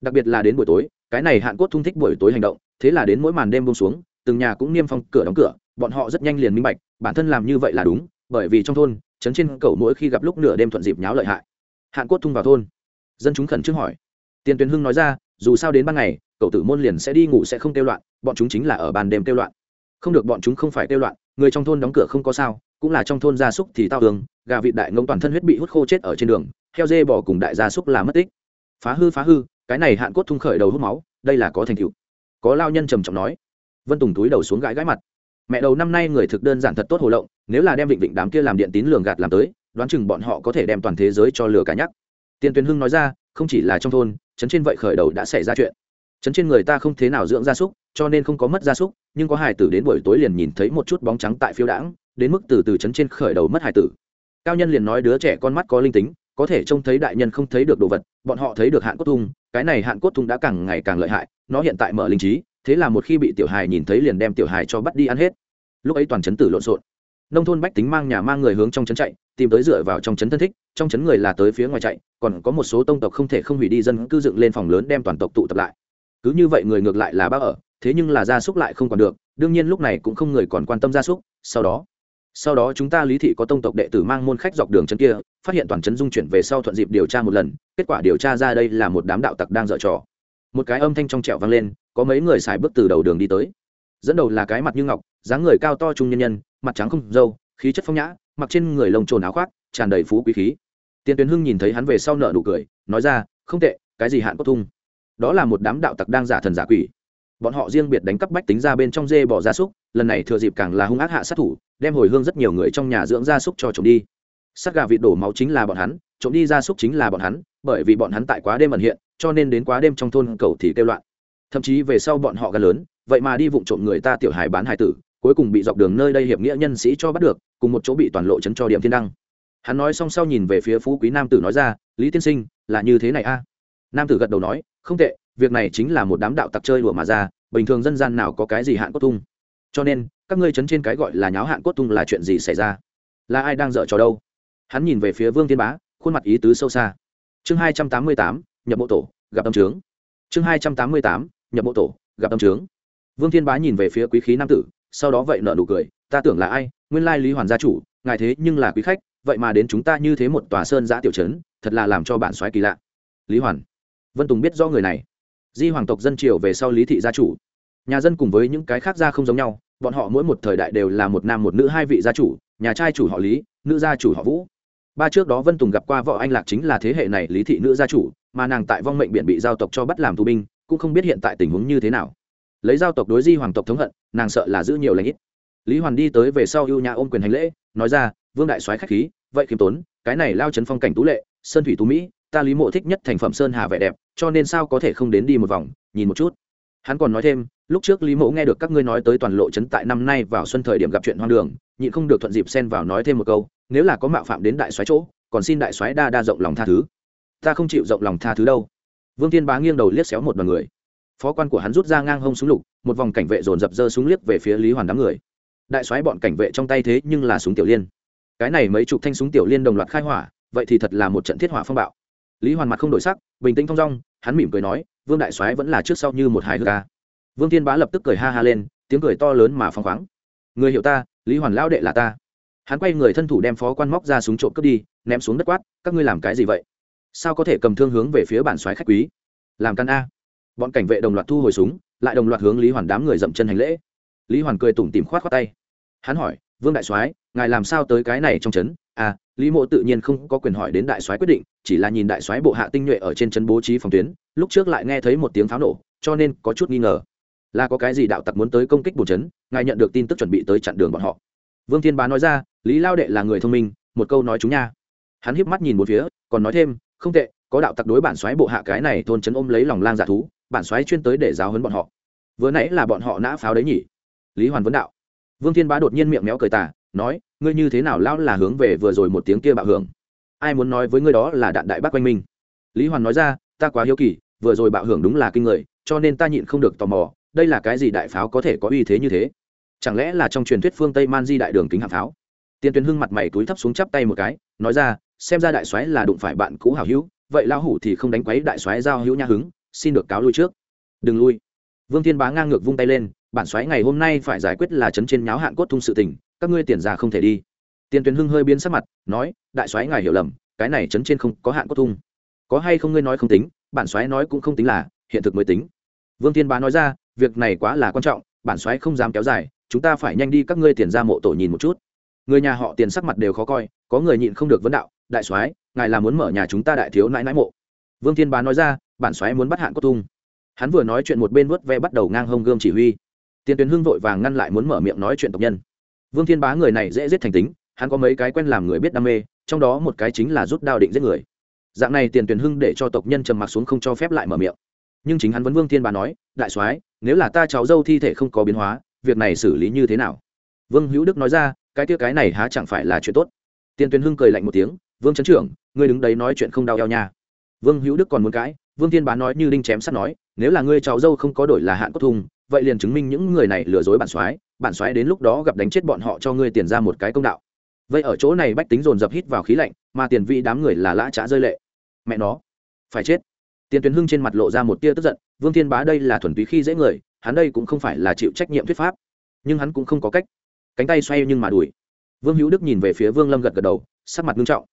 Đặc biệt là đến buổi tối, cái này hạn cốt thung thích buổi tối hành động, thế là đến mỗi màn đêm bông xuống, từng nhà cũng niêm phong cửa đóng cửa, bọn họ rất nhanh liền minh bạch, bản thân làm như vậy là đúng bởi vì trong thôn, trấn trên cầu mỗi khi gặp lúc nửa đêm thuận dịp nháo lợi hại. Hạn cốt thung vào thôn. Dân chúng khẩn trương hỏi. Tiền tuyến hưng nói ra, dù sao đến ban ngày, cậu tử môn liền sẽ đi ngủ sẽ không kêu loạn, bọn chúng chính là ở ban đêm kêu loạn. Không được bọn chúng không phải kêu loạn, người trong thôn đóng cửa không có sao, cũng là trong thôn gia súc thì tao tường gà vịt đại ngông toàn thân huyết bị hút khô chết ở trên đường, heo dê bỏ cùng đại gia súc là mất tích. Phá hư phá hư, cái này hạn cốt thung khởi đầu hút máu, đây là có thành tựu. Có lao nhân trầm trọng nói. Vân tùng túi đầu xuống gãi gãi mặt. Mẹ đầu năm nay người thực đơn giản thật tốt hồ lộng nếu là đem vịnh vịnh đám kia làm điện tín lường gạt làm tới, đoán chừng bọn họ có thể đem toàn thế giới cho lừa cả nhắc. Tiền tuyền hưng nói ra, không chỉ là trong thôn, trấn trên vậy khởi đầu đã xảy ra chuyện. Trấn trên người ta không thế nào dưỡng gia súc, cho nên không có mất gia súc, nhưng có hải tử đến buổi tối liền nhìn thấy một chút bóng trắng tại phiêu đãng, đến mức từ từ trấn trên khởi đầu mất hải tử. Cao nhân liền nói đứa trẻ con mắt có linh tính, có thể trông thấy đại nhân không thấy được đồ vật, bọn họ thấy được hạn cốt thung, cái này hạn cốt thung đã càng ngày càng lợi hại, nó hiện tại mở linh trí, thế là một khi bị tiểu hài nhìn thấy liền đem tiểu hài cho bắt đi ăn hết. Lúc ấy toàn chấn tử lộn xộn nông thôn bách tính mang nhà mang người hướng trong trấn chạy, tìm tới dựa vào trong trấn thân thích, trong trấn người là tới phía ngoài chạy, còn có một số tông tộc không thể không hủy đi dân cư dựng lên phòng lớn đem toàn tộc tụ tập lại. Cứ như vậy người ngược lại là bác ở, thế nhưng là gia súc lại không còn được, đương nhiên lúc này cũng không người còn quan tâm gia súc, sau đó sau đó chúng ta lý thị có tông tộc đệ tử mang môn khách dọc đường chân kia, phát hiện toàn trấn dung chuyển về sau thuận dịp điều tra một lần, kết quả điều tra ra đây là một đám đạo tặc đang dở trò. Một cái âm thanh trong trẹo vang lên, có mấy người xài bước từ đầu đường đi tới dẫn đầu là cái mặt như ngọc, dáng người cao to trung nhân nhân, mặt trắng không dâu khí chất phong nhã, mặc trên người lồng trồn áo khoác, tràn đầy phú quý khí. Tiền tuyến hưng nhìn thấy hắn về sau nợ nụ cười, nói ra, không tệ, cái gì hạn cốt thung? Đó là một đám đạo tặc đang giả thần giả quỷ. Bọn họ riêng biệt đánh cắp bách tính ra bên trong dê bỏ gia súc, lần này thừa dịp càng là hung ác hạ sát thủ, đem hồi hương rất nhiều người trong nhà dưỡng gia súc cho trộm đi. Sát gà vịt đổ máu chính là bọn hắn, trộm đi gia súc chính là bọn hắn, bởi vì bọn hắn tại quá đêm ẩn hiện, cho nên đến quá đêm trong thôn cầu thì kêu loạn thậm chí về sau bọn họ gần lớn, vậy mà đi vụng trộm người ta tiểu hài bán hài tử, cuối cùng bị dọc đường nơi đây hiệp nghĩa nhân sĩ cho bắt được, cùng một chỗ bị toàn lộ chấn cho điểm thiên đăng. Hắn nói xong sau nhìn về phía phú quý nam tử nói ra, lý tiên sinh, là như thế này a? Nam tử gật đầu nói, không tệ, việc này chính là một đám đạo tặc chơi đùa mà ra, bình thường dân gian nào có cái gì hạn cốt tung. Cho nên, các ngươi chấn trên cái gọi là nháo hạn cốt tung là chuyện gì xảy ra? Là ai đang dở trò đâu? Hắn nhìn về phía vương thiên bá, khuôn mặt ý tứ sâu xa. Chương hai trăm tám mươi tám, nhập bộ tổ, gặp âm trướng chương hai trăm tám mươi tám nhập bộ tổ, gặp âm trướng. Vương thiên bá nhìn về phía quý khí nam tử, sau đó vậy nợ nụ cười, ta tưởng là ai? Nguyên lai lý hoàn gia chủ, ngài thế nhưng là quý khách, vậy mà đến chúng ta như thế một tòa sơn giã tiểu trấn, thật là làm cho bản soái kỳ lạ. Lý hoàn. Vân tùng biết do người này. Di hoàng tộc dân triều về sau lý thị gia chủ. Nhà dân cùng với những cái khác gia không giống nhau, bọn họ mỗi một thời đại đều là một nam một nữ hai vị gia chủ, nhà trai chủ họ lý, nữ gia chủ họ vũ. Ba trước đó vân tùng gặp qua võ anh lạc chính là thế hệ này lý thị nữ gia chủ, mà nàng tại vong mệnh biển bị giao tộc cho bắt làm tù binh cũng không biết hiện tại tình huống như thế nào. Lấy giao tộc đối di hoàng tộc thống hận, nàng sợ là giữ nhiều lãnh ít. Lý hoàn đi tới về sau ưu nhà ôm quyền hành lễ, nói ra, vương đại soái khách khí, vậy khiêm tốn, cái này lao chấn phong cảnh tú lệ, sơn thủy tú mỹ, ta lý mộ thích nhất thành phẩm sơn hà vẻ đẹp, cho nên sao có thể không đến đi một vòng, nhìn một chút. Hắn còn nói thêm, lúc trước lý mộ nghe được các ngươi nói tới toàn lộ trấn tại năm nay vào xuân thời điểm gặp chuyện hoang đường, nhịn không được thuận dịp xen vào nói thêm một câu, nếu là có mạo phạm đến đại soái chỗ, còn xin đại soái đa đa rộng lòng tha thứ. Ta không chịu rộng lòng tha thứ đâu vương thiên bá nghiêng đầu liếc xéo một đoàn người. Phó quan của hắn rút ra ngang hông súng lục, một vòng cảnh vệ dồn dập dơ súng liếc về phía lý hoàn đám người. Đại soái bọn cảnh vệ trong tay thế nhưng là súng tiểu liên. Cái này mấy chục thanh súng tiểu liên đồng loạt khai hỏa, vậy thì thật là một trận thiết hỏa phong bạo. Lý hoàn mặt không đổi sắc, bình tĩnh thong dong, hắn mỉm cười nói, vương đại soái vẫn là trước sau như một hài hước ca vương thiên bá lập tức cười ha ha lên, tiếng cười to lớn mà phăng khoáng. Người hiểu ta, lý hoàn lão đệ là ta. Hắn quay người thân thủ đem phó quan móc ra súng trộm cướp đi, ném xuống đất quát, các ngươi làm cái gì vậy? Sao có thể cầm thương hướng về phía bản soái khách quý? Làm căn a. Bọn cảnh vệ đồng loạt thu hồi súng, lại đồng loạt hướng lý hoàn đám người dậm chân hành lễ. Lý hoàn cười tủm tìm khoát khoát tay. Hắn hỏi, vương đại soái, ngài làm sao tới cái này trong trấn? À lý mộ tự nhiên không có quyền hỏi đến đại soái quyết định, chỉ là nhìn đại soái bộ hạ tinh nhuệ ở trên trấn bố trí phòng tuyến, lúc trước lại nghe thấy một tiếng pháo nổ, cho nên có chút nghi ngờ. Là có cái gì đạo tặc muốn tới công kích bổ trấn, ngài nhận được tin tức chuẩn bị tới chặn đường bọn họ. Vương thiên bá nói ra, lý lao đệ là người thông minh, một câu nói chúng nha. Hắn hiếp mắt nhìn một phía, còn nói thêm không tệ, có đạo tặc đối bản xoáy bộ hạ cái này thôn trấn ôm lấy lòng lang giả thú, bản xoáy chuyên tới để giáo hấn bọn họ. Vừa nãy là bọn họ nã pháo đấy nhỉ? Lý hoàn vấn đạo. Vương thiên bá đột nhiên miệng méo cười tả nói, ngươi như thế nào lão là hướng về vừa rồi một tiếng kia bạo hưởng? Ai muốn nói với ngươi đó là đạn đại bác quanh minh lý hoàn nói ra, ta quá hiếu kỳ, vừa rồi bạo hưởng đúng là kinh người, cho nên ta nhịn không được tò mò, đây là cái gì đại pháo có thể có uy thế như thế? Chẳng lẽ là trong truyền thuyết phương tây man di đại đường kính hạng pháo? Tiên tuyến hưng mặt mày túi thấp xuống chắp tay một cái, nói ra xem ra đại soái là đụng phải bạn cũ hảo hữu, vậy lão hủ thì không đánh quấy đại soái giao hữu nha hứng, xin được cáo lui trước. Đừng lui. Vương thiên bá ngang ngược vung tay lên, bản soái ngày hôm nay phải giải quyết là chấn trên nháo hạn cốt thung sự tình, các ngươi tiền ra không thể đi. Tiền tuyến hưng hơi biến sắc mặt, nói, đại soái ngài hiểu lầm, cái này chấn trên không có hạn cốt thung. Có hay không ngươi nói không tính, bản soái nói cũng không tính là, hiện thực mới tính. Vương thiên bá nói ra, việc này quá là quan trọng, bản soái không dám kéo dài, chúng ta phải nhanh đi các ngươi tiền ra mộ tổ nhìn một chút. Người nhà họ tiền sắc mặt đều khó coi, có người nhịn không được vấn đạo đại soái, ngài là muốn mở nhà chúng ta đại thiếu nãi nãi mộ. Vương thiên bá nói ra, bản soái muốn bắt hạn cốt tung. Hắn vừa nói chuyện một bên vớt ve bắt đầu ngang hông gươm chỉ huy. Tiền tuyến hưng vội vàng ngăn lại muốn mở miệng nói chuyện tộc nhân. Vương thiên bá người này dễ giết thành tính, hắn có mấy cái quen làm người biết đam mê, trong đó một cái chính là rút đao định giết người. Dạng này tiền tuyển hưng để cho tộc nhân trầm mặc xuống không cho phép lại mở miệng. Nhưng chính hắn vẫn vương thiên bá nói, đại soái, nếu là ta cháu dâu thi thể không có biến hóa, việc này xử lý như thế nào? Vương hữu đức nói ra, cái kia cái này há chẳng phải là chuyện tốt tiền tuyền hưng cười lạnh một tiếng, vương trấn trưởng, ngươi đứng đấy nói chuyện không đau eo nha. Vương hữu đức còn muốn cãi, vương thiên bá nói như đinh chém sắt nói, nếu là ngươi cháu dâu không có đổi là hạn cốt thùng, vậy liền chứng minh những người này lừa dối bản soái bản soái đến lúc đó gặp đánh chết bọn họ cho ngươi tiền ra một cái công đạo. Vậy ở chỗ này bách tính dồn dập hít vào khí lạnh, mà tiền vị đám người là lã trá rơi lệ. Mẹ nó, phải chết. Tiền tuyến hưng trên mặt lộ ra một tia tức giận, vương thiên bá đây là thuần túy khi dễ người, hắn đây cũng không phải là chịu trách nhiệm thuyết pháp. Nhưng hắn cũng không có cách. Cánh tay xoay nhưng mà đuổi vương hữu đức nhìn về phía vương lâm gật gật đầu, sắc mặt nghiêm trọng.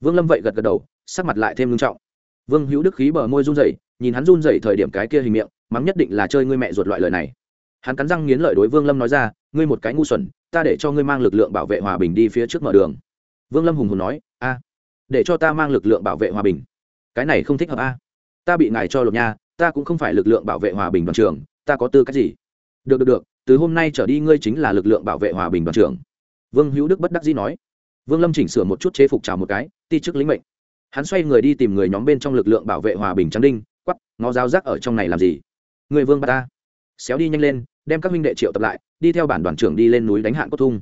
Vương lâm vậy gật gật đầu, sắc mặt lại thêm nghiêm trọng. Vương hữu đức khí bờ môi run rẩy, nhìn hắn run rẩy thời điểm cái kia hình miệng, mắng nhất định là chơi ngươi mẹ ruột loại lời này. Hắn cắn răng nghiến lợi đối vương lâm nói ra, ngươi một cái ngu xuẩn, ta để cho ngươi mang lực lượng bảo vệ hòa bình đi phía trước mở đường. Vương lâm hùng hùng nói, a, để cho ta mang lực lượng bảo vệ hòa bình. Cái này không thích hợp a. Ta bị ngài cho lột nha, ta cũng không phải lực lượng bảo vệ hòa bình đoàn trường ta có tư cách gì? Được được được, từ hôm nay trở đi ngươi chính là lực lượng bảo vệ hòa bình đoàn trưởng vương hữu đức bất đắc dĩ nói. Vương lâm chỉnh sửa một chút chế phục chào một cái, ti chức lĩnh mệnh. Hắn xoay người đi tìm người nhóm bên trong lực lượng bảo vệ hòa bình trắng đinh quắp ngó giáo rác ở trong này làm gì? Người vương bà ta. Xéo đi nhanh lên, đem các huynh đệ triệu tập lại, đi theo bản đoàn trưởng đi lên núi đánh hạn cốt thung.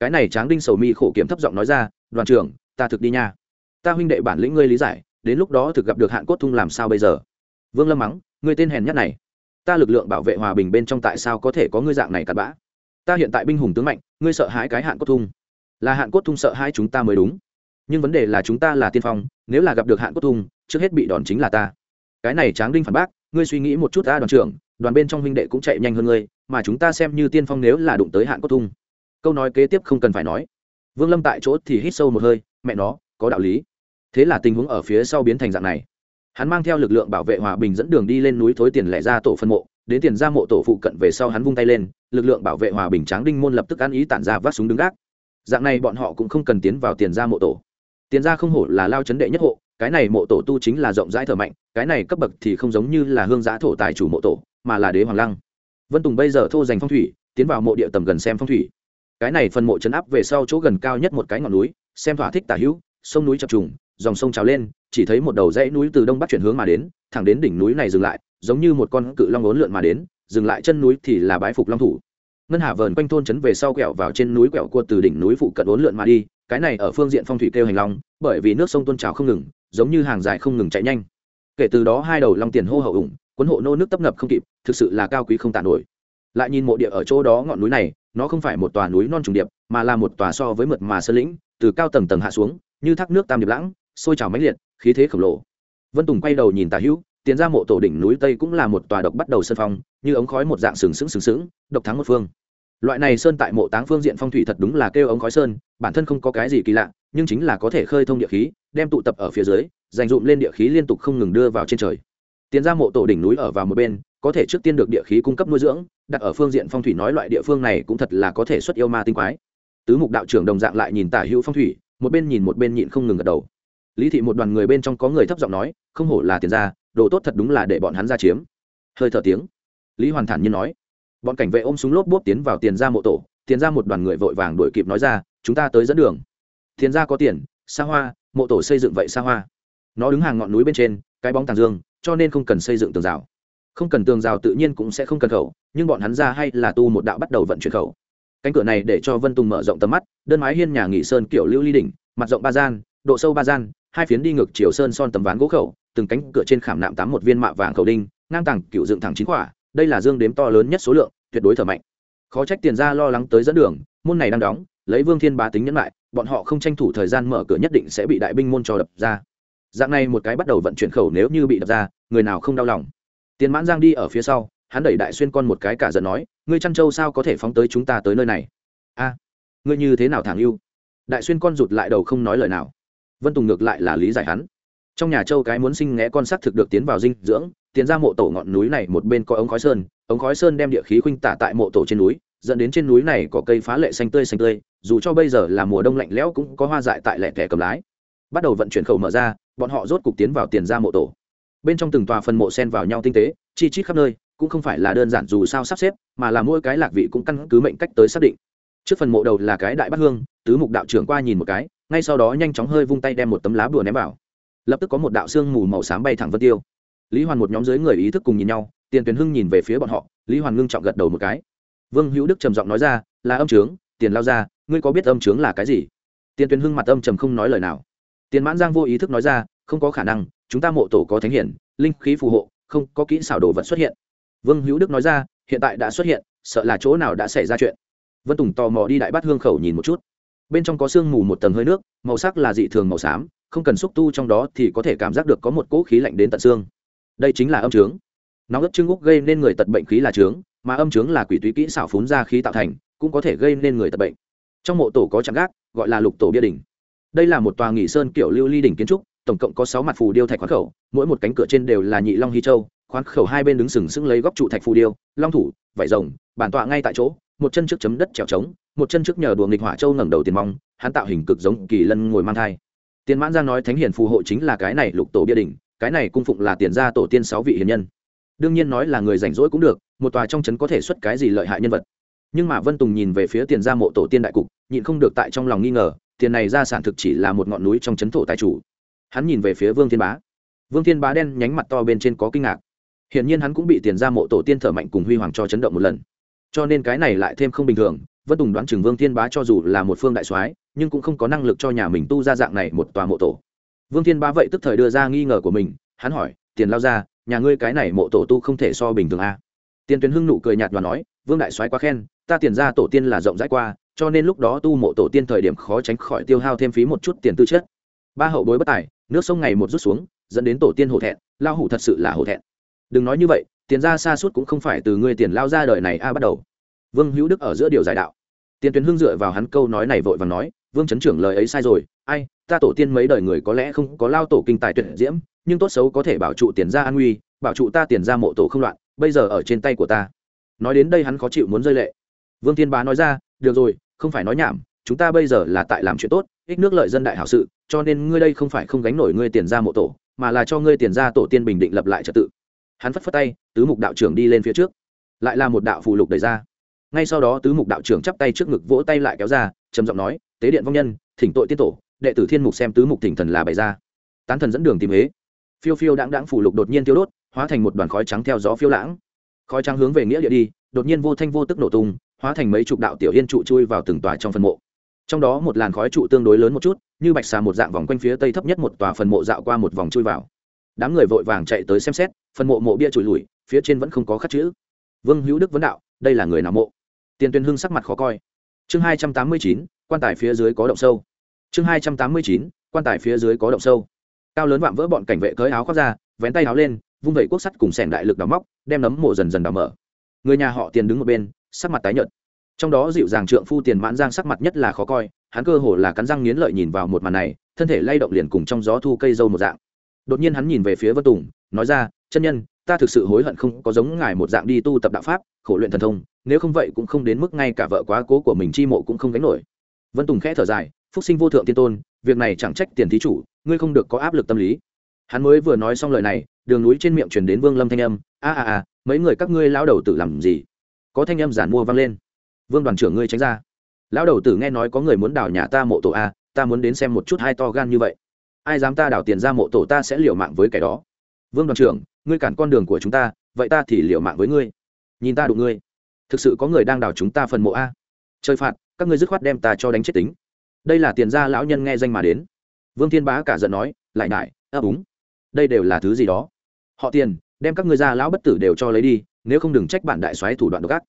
Cái này tráng đinh sầu mi khổ kiếm thấp giọng nói ra, đoàn trưởng, ta thực đi nha. Ta huynh đệ bản lĩnh ngươi lý giải, đến lúc đó thực gặp được hạn cốt thung làm sao bây giờ? Vương lâm mắng, ngươi tên hèn nhất này. Ta lực lượng bảo vệ hòa bình bên trong tại sao có thể có ngươi dạng này cặn bã? Ta hiện tại binh hùng tướng mạnh, ngươi sợ hãi cái hạn cốt thung. Là hạn cốt thung sợ hai chúng ta mới đúng. Nhưng vấn đề là chúng ta là tiên phong, nếu là gặp được hạn cốt thung, trước hết bị đòn chính là ta. Cái này tráng đinh phản bác, ngươi suy nghĩ một chút ta đoàn trưởng, đoàn bên trong huynh đệ cũng chạy nhanh hơn ngươi, mà chúng ta xem như tiên phong nếu là đụng tới hạn cốt thung. Câu nói kế tiếp không cần phải nói. Vương lâm tại chỗ thì hít sâu một hơi, mẹ nó, có đạo lý. Thế là tình huống ở phía sau biến thành dạng này. Hắn mang theo lực lượng bảo vệ hòa bình dẫn đường đi lên núi thối tiền lẻ ra tổ phân mộ đến tiền ra mộ tổ phụ cận về sau hắn vung tay lên, lực lượng bảo vệ hòa bình tráng đinh môn lập tức ăn ý tản ra vác súng đứng gác. Dạng này bọn họ cũng không cần tiến vào tiền ra mộ tổ. Tiền ra không hổ là lao chấn đệ nhất hộ, cái này mộ tổ tu chính là rộng rãi thở mạnh, cái này cấp bậc thì không giống như là hương giã thổ tài chủ mộ tổ, mà là đế hoàng lăng. Vân tùng bây giờ thô giành phong thủy, tiến vào mộ địa tầm gần xem phong thủy. Cái này phần mộ chấn áp về sau chỗ gần cao nhất một cái ngọn núi, xem thỏa thích tả hữu, sông núi chập trùng, dòng sông trào lên, chỉ thấy một đầu dãy núi từ đông bắc chuyển hướng mà đến, thẳng đến đỉnh núi này dừng lại giống như một con cự long ốn lượn mà đến, dừng lại chân núi thì là bái phục long thủ. Ngân hà vờn quanh thôn trấn về sau quẹo vào trên núi quẹo cua từ đỉnh núi phụ cận ốn lượn mà đi, cái này ở phương diện phong thủy kêu hành long, bởi vì nước sông tôn trào không ngừng, giống như hàng dài không ngừng chạy nhanh. Kể từ đó hai đầu long tiền hô hậu ủng quấn hộ nô nước tấp nập không kịp, thực sự là cao quý không tàn nổi. Lại nhìn mộ địa ở chỗ đó ngọn núi này, nó không phải một tòa núi non trùng điệp, mà là một tòa so với mượt mà sơn lĩnh, từ cao tầng tầng hạ xuống, như thác nước tam điệp lãng, sôi trào mãnh liệt, khí thế khổng lồ. Vân tùng quay đầu nhìn tà hữu tiến ra mộ tổ đỉnh núi tây cũng là một tòa độc bắt đầu sân phong, như ống khói một dạng sừng sững sừng sững, độc thắng một phương. Loại này sơn tại mộ táng phương diện phong thủy thật đúng là kêu ống khói sơn, bản thân không có cái gì kỳ lạ, nhưng chính là có thể khơi thông địa khí, đem tụ tập ở phía dưới, dành dụm lên địa khí liên tục không ngừng đưa vào trên trời. Tiến ra mộ tổ đỉnh núi ở vào một bên, có thể trước tiên được địa khí cung cấp nuôi dưỡng, đặt ở phương diện phong thủy nói loại địa phương này cũng thật là có thể xuất yêu ma tinh quái. Tứ mục đạo trưởng đồng dạng lại nhìn tả hữu phong thủy, một bên nhìn một bên nhịn không ngừng gật đầu. Lý thị một đoàn người bên trong có người thấp giọng nói, không hổ là tiền ra đồ tốt thật đúng là để bọn hắn ra chiếm. Hơi thở tiếng. Lý hoàn thản nhiên nói. Bọn cảnh vệ ôm súng lốp bốp tiến vào tiền ra mộ tổ, tiền ra một đoàn người vội vàng đuổi kịp nói ra, chúng ta tới dẫn đường. Tiền ra có tiền, xa hoa, mộ tổ xây dựng vậy xa hoa. Nó đứng hàng ngọn núi bên trên, cái bóng tàng dương, cho nên không cần xây dựng tường rào. Không cần tường rào tự nhiên cũng sẽ không cần khẩu, nhưng bọn hắn ra hay là tu một đạo bắt đầu vận chuyển khẩu. Cánh cửa này để cho vân tùng mở rộng tầm mắt, đơn mái hiên nhà nghỉ sơn kiểu lưu ly đỉnh, mặt rộng ba gian, độ sâu ba gian, hai phiến đi ngược chiều sơn son tầm ván gỗ khẩu từng cánh cửa trên khảm nạm tám một viên mạ vàng khẩu đinh, ngang tàng cựu dựng thẳng chín quả, đây là dương đếm to lớn nhất số lượng, tuyệt đối thở mạnh. Khó trách tiền ra lo lắng tới dẫn đường, môn này đang đóng, lấy vương thiên bá tính nhẫn lại, bọn họ không tranh thủ thời gian mở cửa nhất định sẽ bị đại binh môn cho đập ra. Dạng này một cái bắt đầu vận chuyển khẩu nếu như bị đập ra, người nào không đau lòng. Tiền mãn giang đi ở phía sau, hắn đẩy đại xuyên con một cái cả giận nói, ngươi chăn trâu sao có thể phóng tới chúng ta tới nơi này? A, ngươi như thế nào thẳng yêu đại xuyên con rụt lại đầu không nói lời nào. Vân tùng ngược lại là lý giải hắn trong nhà châu cái muốn sinh ngẽ con sắc thực được tiến vào dinh dưỡng, tiến ra mộ tổ ngọn núi này một bên có ống khói sơn, ống khói sơn đem địa khí khuynh tả tại mộ tổ trên núi, dẫn đến trên núi này có cây phá lệ xanh tươi xanh tươi, dù cho bây giờ là mùa đông lạnh lẽo cũng có hoa dại tại lẻ thẻ cầm lái. Bắt đầu vận chuyển khẩu mở ra, bọn họ rốt cục tiến vào tiền ra mộ tổ. Bên trong từng tòa phần mộ sen vào nhau tinh tế, chi chít khắp nơi, cũng không phải là đơn giản dù sao sắp xếp, mà là mỗi cái lạc vị cũng căn cứ mệnh cách tới xác định. Trước phần mộ đầu là cái đại bát hương, tứ mục đạo trưởng qua nhìn một cái, ngay sau đó nhanh chóng hơi vung tay đem một tấm lá bùa ném vào lập tức có một đạo xương mù màu xám bay thẳng vân tiêu. Lý hoàn một nhóm dưới người ý thức cùng nhìn nhau, tiền tuyển hưng nhìn về phía bọn họ, lý hoàn ngưng trọng gật đầu một cái. Vương hữu đức trầm giọng nói ra, là âm trướng, tiền lao ra, ngươi có biết âm trướng là cái gì? Tiền tuyển hưng mặt âm trầm không nói lời nào. Tiền mãn giang vô ý thức nói ra, không có khả năng, chúng ta mộ tổ có thánh hiển, linh khí phù hộ, không có kỹ xảo đồ vật xuất hiện. Vương hữu đức nói ra, hiện tại đã xuất hiện, sợ là chỗ nào đã xảy ra chuyện. Vân tùng tò mò đi đại bát hương khẩu nhìn một chút. Bên trong có sương mù một tầng hơi nước, màu sắc là dị thường màu xám không cần xúc tu trong đó thì có thể cảm giác được có một cỗ khí lạnh đến tận xương. Đây chính là âm trướng. Nóng ấp trưng úc gây nên người tật bệnh khí là trướng, mà âm trướng là quỷ túy kỹ xảo phún ra khí tạo thành, cũng có thể gây nên người tật bệnh. Trong mộ tổ có trạm gác, gọi là lục tổ bia đỉnh. Đây là một tòa nghỉ sơn kiểu lưu ly đỉnh kiến trúc, tổng cộng có sáu mặt phù điêu thạch khoán khẩu, mỗi một cánh cửa trên đều là nhị long hy châu khoán khẩu hai bên đứng sừng sững lấy góc trụ thạch phù điêu, long thủ, vải rồng, bản tọa ngay tại chỗ, một chân trước chấm đất trèo trống, một chân trước nhờ đùa nghịch hỏa châu ngẩng đầu tiền mong, hắn tạo hình cực giống kỳ lân ngồi mang thai tiền mãn giang nói thánh hiền phù hộ chính là cái này lục tổ bia đỉnh, cái này cung phụng là tiền gia tổ tiên sáu vị hiền nhân. Đương nhiên nói là người rảnh rỗi cũng được, một tòa trong trấn có thể xuất cái gì lợi hại nhân vật. Nhưng mà vân tùng nhìn về phía tiền gia mộ tổ tiên đại cục, nhịn không được tại trong lòng nghi ngờ, tiền này gia sản thực chỉ là một ngọn núi trong trấn thổ tài chủ. Hắn nhìn về phía vương thiên bá. Vương thiên bá đen nhánh mặt to bên trên có kinh ngạc. Hiển nhiên hắn cũng bị tiền gia mộ tổ tiên thở mạnh cùng huy hoàng cho chấn động một lần. Cho nên cái này lại thêm không bình thường, vân tùng đoán chừng vương thiên bá cho dù là một phương đại soái nhưng cũng không có năng lực cho nhà mình tu ra dạng này một tòa mộ tổ. Vương thiên bá vậy tức thời đưa ra nghi ngờ của mình, hắn hỏi, tiền lao ra, nhà ngươi cái này mộ tổ tu không thể so bình thường a tiền tuyến hưng nụ cười nhạt và nói, vương đại soái quá khen, ta tiền ra tổ tiên là rộng rãi qua, cho nên lúc đó tu mộ tổ tiên thời điểm khó tránh khỏi tiêu hao thêm phí một chút tiền tư chất. Ba hậu bối bất tài, nước sông ngày một rút xuống, dẫn đến tổ tiên hổ thẹn, lao hủ thật sự là hổ thẹn. Đừng nói như vậy, tiền ra xa suốt cũng không phải từ ngươi tiền lao ra đời này a, bắt đầu. Vương hữu đức ở giữa điều giải đạo. Tiền tuyến hưng dựa vào hắn câu nói này vội và nói vương chấn trưởng lời ấy sai rồi, ai, ta tổ tiên mấy đời người có lẽ không có lao tổ kinh tài tuyệt diễm, nhưng tốt xấu có thể bảo trụ tiền ra an nguy, bảo trụ ta tiền ra mộ tổ không loạn, bây giờ ở trên tay của ta. Nói đến đây hắn khó chịu muốn rơi lệ. Vương thiên bá nói ra, được rồi, không phải nói nhảm, chúng ta bây giờ là tại làm chuyện tốt, ích nước lợi dân đại hảo sự, cho nên ngươi đây không phải không gánh nổi ngươi tiền ra mộ tổ, mà là cho ngươi tiền ra tổ tiên bình định lập lại trật tự. Hắn phất phất tay, tứ mục đạo trưởng đi lên phía trước. Lại là một đạo phù lục đẩy ra. Ngay sau đó tứ mục đạo trưởng chắp tay trước ngực vỗ tay lại kéo ra, trầm giọng nói tế điện vong nhân, thỉnh tội tiết tổ, đệ tử thiên mục xem tứ mục thỉnh thần là bày ra. Tán thần dẫn đường tìm huế. Phiêu phiêu đãng đãng phủ lục đột nhiên tiêu đốt, hóa thành một đoàn khói trắng theo gió phiêu lãng. Khói trắng hướng về nghĩa địa đi, đột nhiên vô thanh vô tức nổ tung, hóa thành mấy chục đạo tiểu yên trụ chui vào từng tòa trong phần mộ. Trong đó một làn khói trụ tương đối lớn một chút, như bạch xà một dạng vòng quanh phía tây thấp nhất một tòa phần mộ dạo qua một vòng chui vào. Đám người vội vàng chạy tới xem xét, phần mộ mộ bia trụi lùi, phía trên vẫn không có khắc chữ. Vương hữu đức vấn đạo, đây là người nào mộ? Tiền tuyên hưng sắc mặt khó coi. Chương hai trăm tám mươi chín quan tài phía dưới có động sâu. Chương hai trăm tám mươi chín, quan tài phía dưới có động sâu. Cao lớn vạm vỡ bọn cảnh vệ cởi áo khoác ra, vén tay áo lên, vung vẩy cuốc sắt cùng sẻn đại lực đào móc, đem nấm mộ dần dần đào mở. Người nhà họ tiền đứng một bên, sắc mặt tái nhợt. Trong đó dịu dàng trượng phu tiền mãn giang sắc mặt nhất là khó coi, hắn cơ hồ là cắn răng nghiến lợi nhìn vào một màn này, thân thể lay động liền cùng trong gió thu cây dâu một dạng. Đột nhiên hắn nhìn về phía vân tùng, nói ra, chân nhân, ta thực sự hối hận không có giống ngài một dạng đi tu tập đạo pháp, khổ luyện thần thông, nếu không vậy cũng không đến mức ngay cả vợ quá cố của mình chi mộ cũng không gánh nổi vân tùng khẽ thở dài, phúc sinh vô thượng tiên tôn, việc này chẳng trách tiền thí chủ, ngươi không được có áp lực tâm lý. Hắn mới vừa nói xong lời này, đường núi trên miệng chuyển đến vương lâm thanh âm, a a a, mấy người các ngươi lao đầu tử làm gì? Có thanh âm giản mua vang lên. Vương đoàn trưởng ngươi tránh ra. Lão đầu tử nghe nói có người muốn đào nhà ta mộ tổ a, ta muốn đến xem một chút hai to gan như vậy. Ai dám ta đào tiền ra mộ tổ ta sẽ liều mạng với kẻ đó. Vương đoàn trưởng, ngươi cản con đường của chúng ta, vậy ta thì liều mạng với ngươi. Nhìn ta đụng ngươi. Thực sự có người đang đào chúng ta phần mộ a. Chơi phạt các ngươi dứt khoát đem ta cho đánh chết tính. Đây là tiền gia lão nhân nghe danh mà đến. Vương thiên bá cả giận nói, lại nại ấp úng. Đây đều là thứ gì đó? Họ tiền, đem các ngươi gia lão bất tử đều cho lấy đi, nếu không đừng trách bản đại soái thủ đoạn độc ác.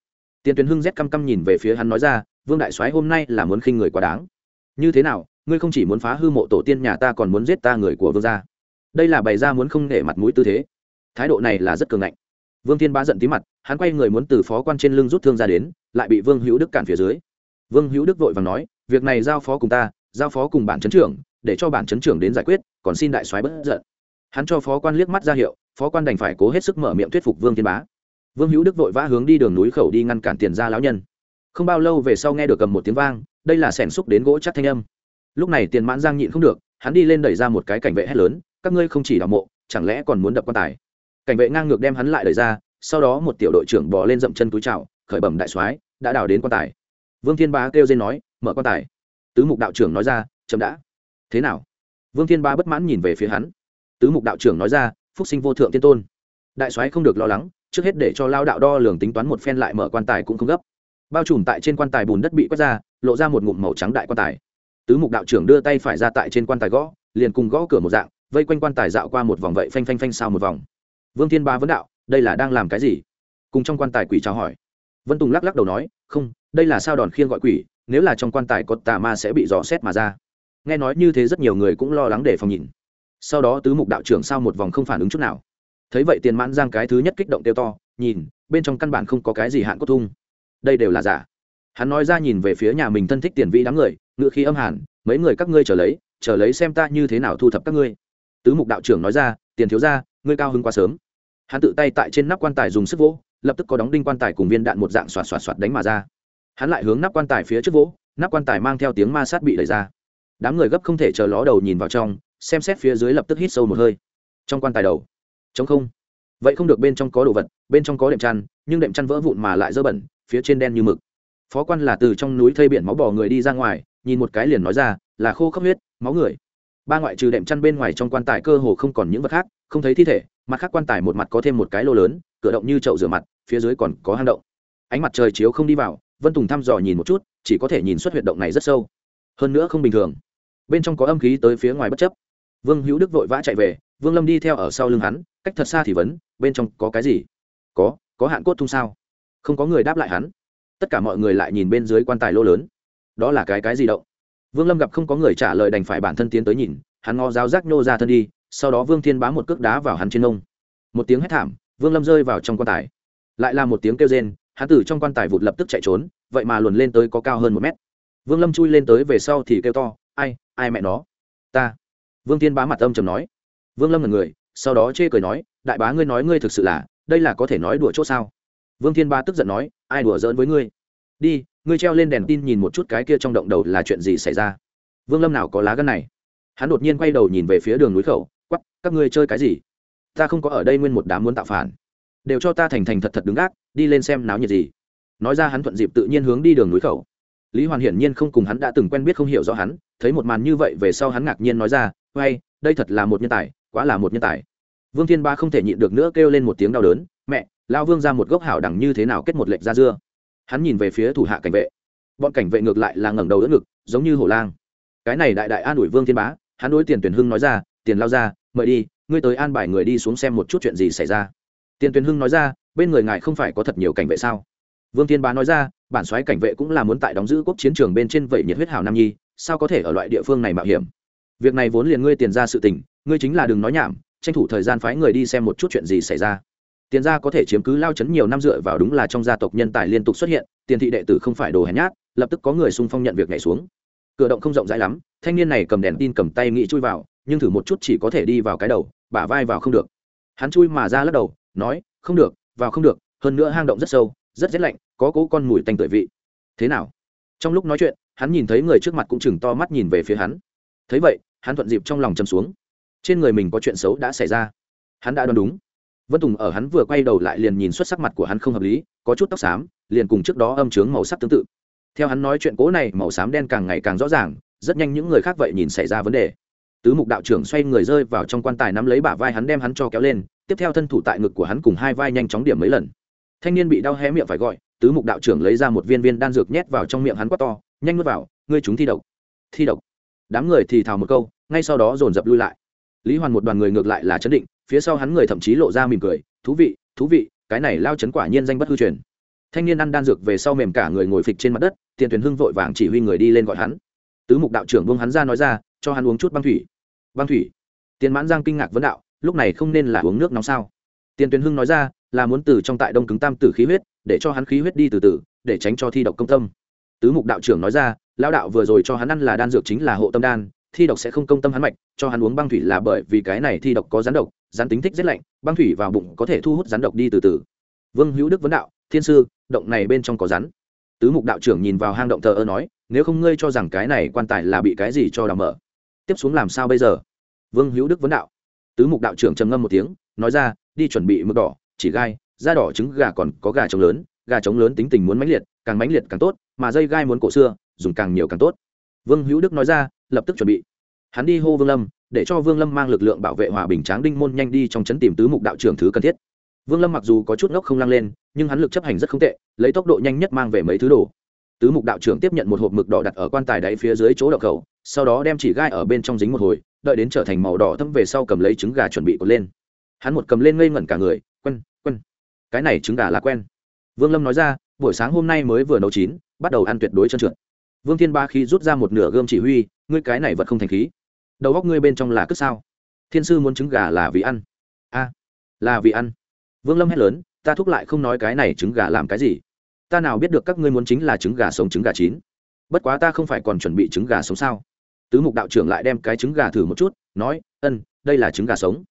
Tiền tuyến hưng rét căm căm nhìn về phía hắn nói ra, vương đại soái hôm nay là muốn khinh người quá đáng. Như thế nào, ngươi không chỉ muốn phá hư mộ tổ tiên nhà ta còn muốn giết ta người của vương gia. Đây là bày ra muốn không để mặt mũi tư thế. Thái độ này là rất cường ngạnh. Vương thiên bá giận tí mặt, hắn quay người muốn từ phó quan trên lưng rút thương ra đến, lại bị vương hữu đức cản phía dưới vương hữu đức vội và nói, việc này giao phó cùng ta, giao phó cùng bản chấn trưởng, để cho bản chấn trưởng đến giải quyết, còn xin đại soái bất giận. Hắn cho phó quan liếc mắt ra hiệu, phó quan đành phải cố hết sức mở miệng thuyết phục vương thiên bá. Vương hữu đức vội vã hướng đi đường núi khẩu đi ngăn cản tiền ra lão nhân. Không bao lâu về sau nghe được cầm một tiếng vang, đây là sẻn xúc đến gỗ chắc thanh âm. Lúc này tiền mãn giang nhịn không được, hắn đi lên đẩy ra một cái cảnh vệ hét lớn, các ngươi không chỉ đào mộ, chẳng lẽ còn muốn đập quan tài? Cảnh vệ ngang ngược đem hắn lại đẩy ra, sau đó một tiểu đội trưởng bò lên dậm chân túi trào khởi bẩm đại soái, đã đào đến quan tài vương thiên bá kêu lên nói, mở quan tài. Tứ mục đạo trưởng nói ra, chậm đã. Thế nào? Vương thiên bá bất mãn nhìn về phía hắn. Tứ mục đạo trưởng nói ra, phúc sinh vô thượng tiên tôn. Đại soái không được lo lắng, trước hết để cho lao đạo đo lường tính toán một phen lại mở quan tài cũng không gấp. Bao trùm tại trên quan tài bùn đất bị quét ra, lộ ra một ngụm màu trắng đại quan tài. Tứ mục đạo trưởng đưa tay phải ra tại trên quan tài gõ, liền cùng gõ cửa một dạng, vây quanh quan tài dạo qua một vòng vậy phanh phanh phanh sau một vòng. Vương thiên ba vấn đạo, đây là đang làm cái gì? Cùng trong quan tài quỷ chào hỏi. Vân tùng lắc lắc đầu nói, không đây là sao đòn khiên gọi quỷ, nếu là trong quan tài có tà ma sẽ bị dò xét mà ra. Nghe nói như thế rất nhiều người cũng lo lắng để phòng nhìn. Sau đó tứ mục đạo trưởng sau một vòng không phản ứng chút nào. Thấy vậy tiền mãn giang cái thứ nhất kích động tiêu to, nhìn, bên trong căn bản không có cái gì hạn cốt thung. Đây đều là giả. Hắn nói ra nhìn về phía nhà mình thân thích tiền vi đám người ngự khí âm hàn, mấy người các ngươi trở lấy trở lấy xem ta như thế nào thu thập các ngươi. Tứ mục đạo trưởng nói ra, tiền thiếu ra ngươi cao hứng quá sớm. Hắn tự tay tại trên nắp quan tài dùng sức vỗ, lập tức có đóng đinh quan tài cùng viên đạn một dạng xoạt xoạt xoạt đánh mà ra hắn lại hướng nắp quan tài phía trước vỗ, nắp quan tài mang theo tiếng ma sát bị đẩy ra. Đám người gấp không thể chờ ló đầu nhìn vào trong, xem xét phía dưới lập tức hít sâu một hơi. Trong quan tài đầu. Chống không. Vậy không được bên trong có đồ vật, bên trong có đệm chăn, nhưng đệm chăn vỡ vụn mà lại dơ bẩn, phía trên đen như mực. Phó quan là từ trong núi thây biển máu bỏ người đi ra ngoài, nhìn một cái liền nói ra, là khô khốc huyết, máu người. Ba ngoại trừ đệm chăn bên ngoài trong quan tài cơ hồ không còn những vật khác, không thấy thi thể, mặt khác quan tài một mặt có thêm một cái lô lớn, cửa động như chậu rửa mặt, phía dưới còn có hang động. Ánh mặt trời chiếu không đi vào vân tùng thăm dò nhìn một chút, chỉ có thể nhìn xuất huyệt động này rất sâu. Hơn nữa không bình thường. Bên trong có âm khí tới phía ngoài bất chấp. Vương hữu đức vội vã chạy về, vương lâm đi theo ở sau lưng hắn, cách thật xa thì vấn, bên trong có cái gì? Có có hạn cốt thung sao? Không có người đáp lại hắn. Tất cả mọi người lại nhìn bên dưới quan tài lô lớn. Đó là cái cái gì động? Vương lâm gặp không có người trả lời đành phải bản thân tiến tới nhìn, hắn ngó giáo giác nhô ra thân đi, sau đó vương thiên bá một cước đá vào hắn trên nông một tiếng hét thảm, vương lâm rơi vào trong quan tài. Lại là một tiếng kêu rên hắn tử trong quan tài vụt lập tức chạy trốn, vậy mà luồn lên tới có cao hơn một mét. Vương lâm chui lên tới về sau thì kêu to, ai ai mẹ nó? Ta. Vương thiên bá mặt âm trầm nói. Vương lâm là người, sau đó chê cười nói, đại bá ngươi nói ngươi thực sự là, đây là có thể nói đùa chỗ sao? Vương thiên bá tức giận nói, ai đùa giỡn với ngươi? Đi, ngươi treo lên đèn tin nhìn một chút cái kia trong động đầu là chuyện gì xảy ra? Vương lâm nào có lá gân này. Hắn đột nhiên quay đầu nhìn về phía đường núi khẩu quắp các ngươi chơi cái gì? Ta không có ở đây nguyên một đám muốn tạo phản đều cho ta thành thành thật thật đứng gác, đi lên xem náo nhiệt gì. Nói ra hắn thuận dịp tự nhiên hướng đi đường núi khẩu. Lý hoàn hiển nhiên không cùng hắn đã từng quen biết không hiểu rõ hắn, thấy một màn như vậy về sau hắn ngạc nhiên nói ra hay đây thật là một nhân tài, quá là một nhân tài. Vương thiên ba không thể nhịn được nữa kêu lên một tiếng đau đớn, mẹ lao vương ra một gốc hảo đẳng như thế nào kết một lệnh ra dưa? Hắn nhìn về phía thủ hạ cảnh vệ. Bọn cảnh vệ ngược lại là ngẩng đầu đỡ ngực, giống như hổ lang. Cái này đại đại an ủi vương thiên bá, hắn đối tiền tuyển hưng nói ra, tiền lao ra, mời đi, ngươi tới an bài người đi xuống xem một chút chuyện gì xảy ra tiền tuyền hưng nói ra, bên người ngài không phải có thật nhiều cảnh vệ sao? Vương thiên bá nói ra, bản soái cảnh vệ cũng là muốn tại đóng giữ quốc chiến trường bên trên vậy nhiệt huyết hảo nam nhi, sao có thể ở loại địa phương này mạo hiểm? Việc này vốn liền ngươi tiền ra sự tình, ngươi chính là đừng nói nhảm, tranh thủ thời gian phái người đi xem một chút chuyện gì xảy ra. Tiền gia có thể chiếm cứ lao chấn nhiều năm dựa vào đúng là trong gia tộc nhân tài liên tục xuất hiện, tiền thị đệ tử không phải đồ hèn nhát, lập tức có người xung phong nhận việc nhảy xuống. Cửa động không rộng rãi lắm, thanh niên này cầm đèn tin cầm tay nghĩ chui vào, nhưng thử một chút chỉ có thể đi vào cái đầu, bả vai vào không được. Hắn chui mà ra lắc đầu nói, không được, vào không được, hơn nữa hang động rất sâu, rất rét lạnh, có cố con mùi tanh tưởi vị. Thế nào? Trong lúc nói chuyện, hắn nhìn thấy người trước mặt cũng chừng to mắt nhìn về phía hắn. Thấy vậy, hắn thuận dịp trong lòng châm xuống. Trên người mình có chuyện xấu đã xảy ra. Hắn đã đoán đúng. Vân tùng ở hắn vừa quay đầu lại liền nhìn xuất sắc mặt của hắn không hợp lý, có chút tóc xám, liền cùng trước đó âm trướng màu sắc tương tự. Theo hắn nói chuyện cố này, màu xám đen càng ngày càng rõ ràng, rất nhanh những người khác vậy nhìn xảy ra vấn đề. Tứ mục đạo trưởng xoay người rơi vào trong quan tài nắm lấy bả vai hắn đem hắn cho kéo lên tiếp theo thân thủ tại ngực của hắn cùng hai vai nhanh chóng điểm mấy lần. Thanh niên bị đau hé miệng phải gọi, tứ mục đạo trưởng lấy ra một viên viên đan dược nhét vào trong miệng hắn quát to, nhanh nuốt vào, ngươi chúng thi độc. Thi độc. Đám người thì thào một câu, ngay sau đó dồn dập lui lại. Lý hoàn một đoàn người ngược lại là chấn định, phía sau hắn người thậm chí lộ ra mỉm cười, thú vị thú vị, cái này lao chấn quả nhiên danh bất hư truyền. Thanh niên ăn đan dược về sau mềm cả người ngồi phịch trên mặt đất, tiền thuyền hưng vội vàng chỉ huy người đi lên gọi hắn. Tứ mục đạo trưởng buông hắn ra nói ra, cho hắn uống chút băng thủy. Băng thủy? Tiền mãn giang kinh ngạc vấn đạo lúc này không nên là uống nước nóng sao? Tiền tuyền hưng nói ra, là muốn từ trong tại đông cứng tam tử khí huyết, để cho hắn khí huyết đi từ từ, để tránh cho thi độc công tâm. Tứ mục đạo trưởng nói ra, lão đạo vừa rồi cho hắn ăn là đan dược chính là hộ tâm đan, thi độc sẽ không công tâm hắn mạch, cho hắn uống băng thủy là bởi vì cái này thi độc có rắn độc, rắn tính thích rất lạnh, băng thủy vào bụng có thể thu hút rắn độc đi từ từ. Vương hữu đức vấn đạo, thiên sư, động này bên trong có rắn? Tứ mục đạo trưởng nhìn vào hang động thờ ơ nói, nếu không ngươi cho rằng cái này quan tài là bị cái gì cho đào mở? Tiếp xuống làm sao bây giờ? Vương hữu đức vấn đạo tứ mục đạo trưởng trầm ngâm một tiếng, nói ra, đi chuẩn bị mực đỏ, chỉ gai, da đỏ trứng gà còn có gà trống lớn, gà trống lớn tính tình muốn mãnh liệt, càng mãnh liệt càng tốt, mà dây gai muốn cổ xưa, dùng càng nhiều càng tốt. Vương hữu đức nói ra, lập tức chuẩn bị. Hắn đi hô vương lâm, để cho vương lâm mang lực lượng bảo vệ hòa bình tráng đinh môn nhanh đi trong chấn tìm tứ mục đạo trưởng thứ cần thiết. Vương lâm mặc dù có chút ngốc không lăng lên, nhưng hắn lực chấp hành rất không tệ, lấy tốc độ nhanh nhất mang về mấy thứ đồ. Tứ mục đạo trưởng tiếp nhận một hộp mực đỏ đặt ở quan tài đáy phía dưới chỗ đậu khẩu, sau đó đem chỉ gai ở bên trong dính một hồi đợi đến trở thành màu đỏ thâm về sau cầm lấy trứng gà chuẩn bị cột lên. Hắn một cầm lên ngây ngẩn cả người, quen quen. Cái này trứng gà là quen. Vương lâm nói ra, buổi sáng hôm nay mới vừa nấu chín, bắt đầu ăn tuyệt đối trơn trượt. Vương thiên ba khi rút ra một nửa gươm chỉ huy, ngươi cái này vật không thành khí. Đầu góc ngươi bên trong là cất sao? Thiên sư muốn trứng gà là vì ăn. A, là vì ăn. Vương lâm hét lớn, ta thúc lại không nói cái này trứng gà làm cái gì. Ta nào biết được các ngươi muốn chính là trứng gà sống trứng gà chín. Bất quá ta không phải còn chuẩn bị trứng gà sống sao? Tứ mục đạo trưởng lại đem cái trứng gà thử một chút, nói, ân, đây là trứng gà sống.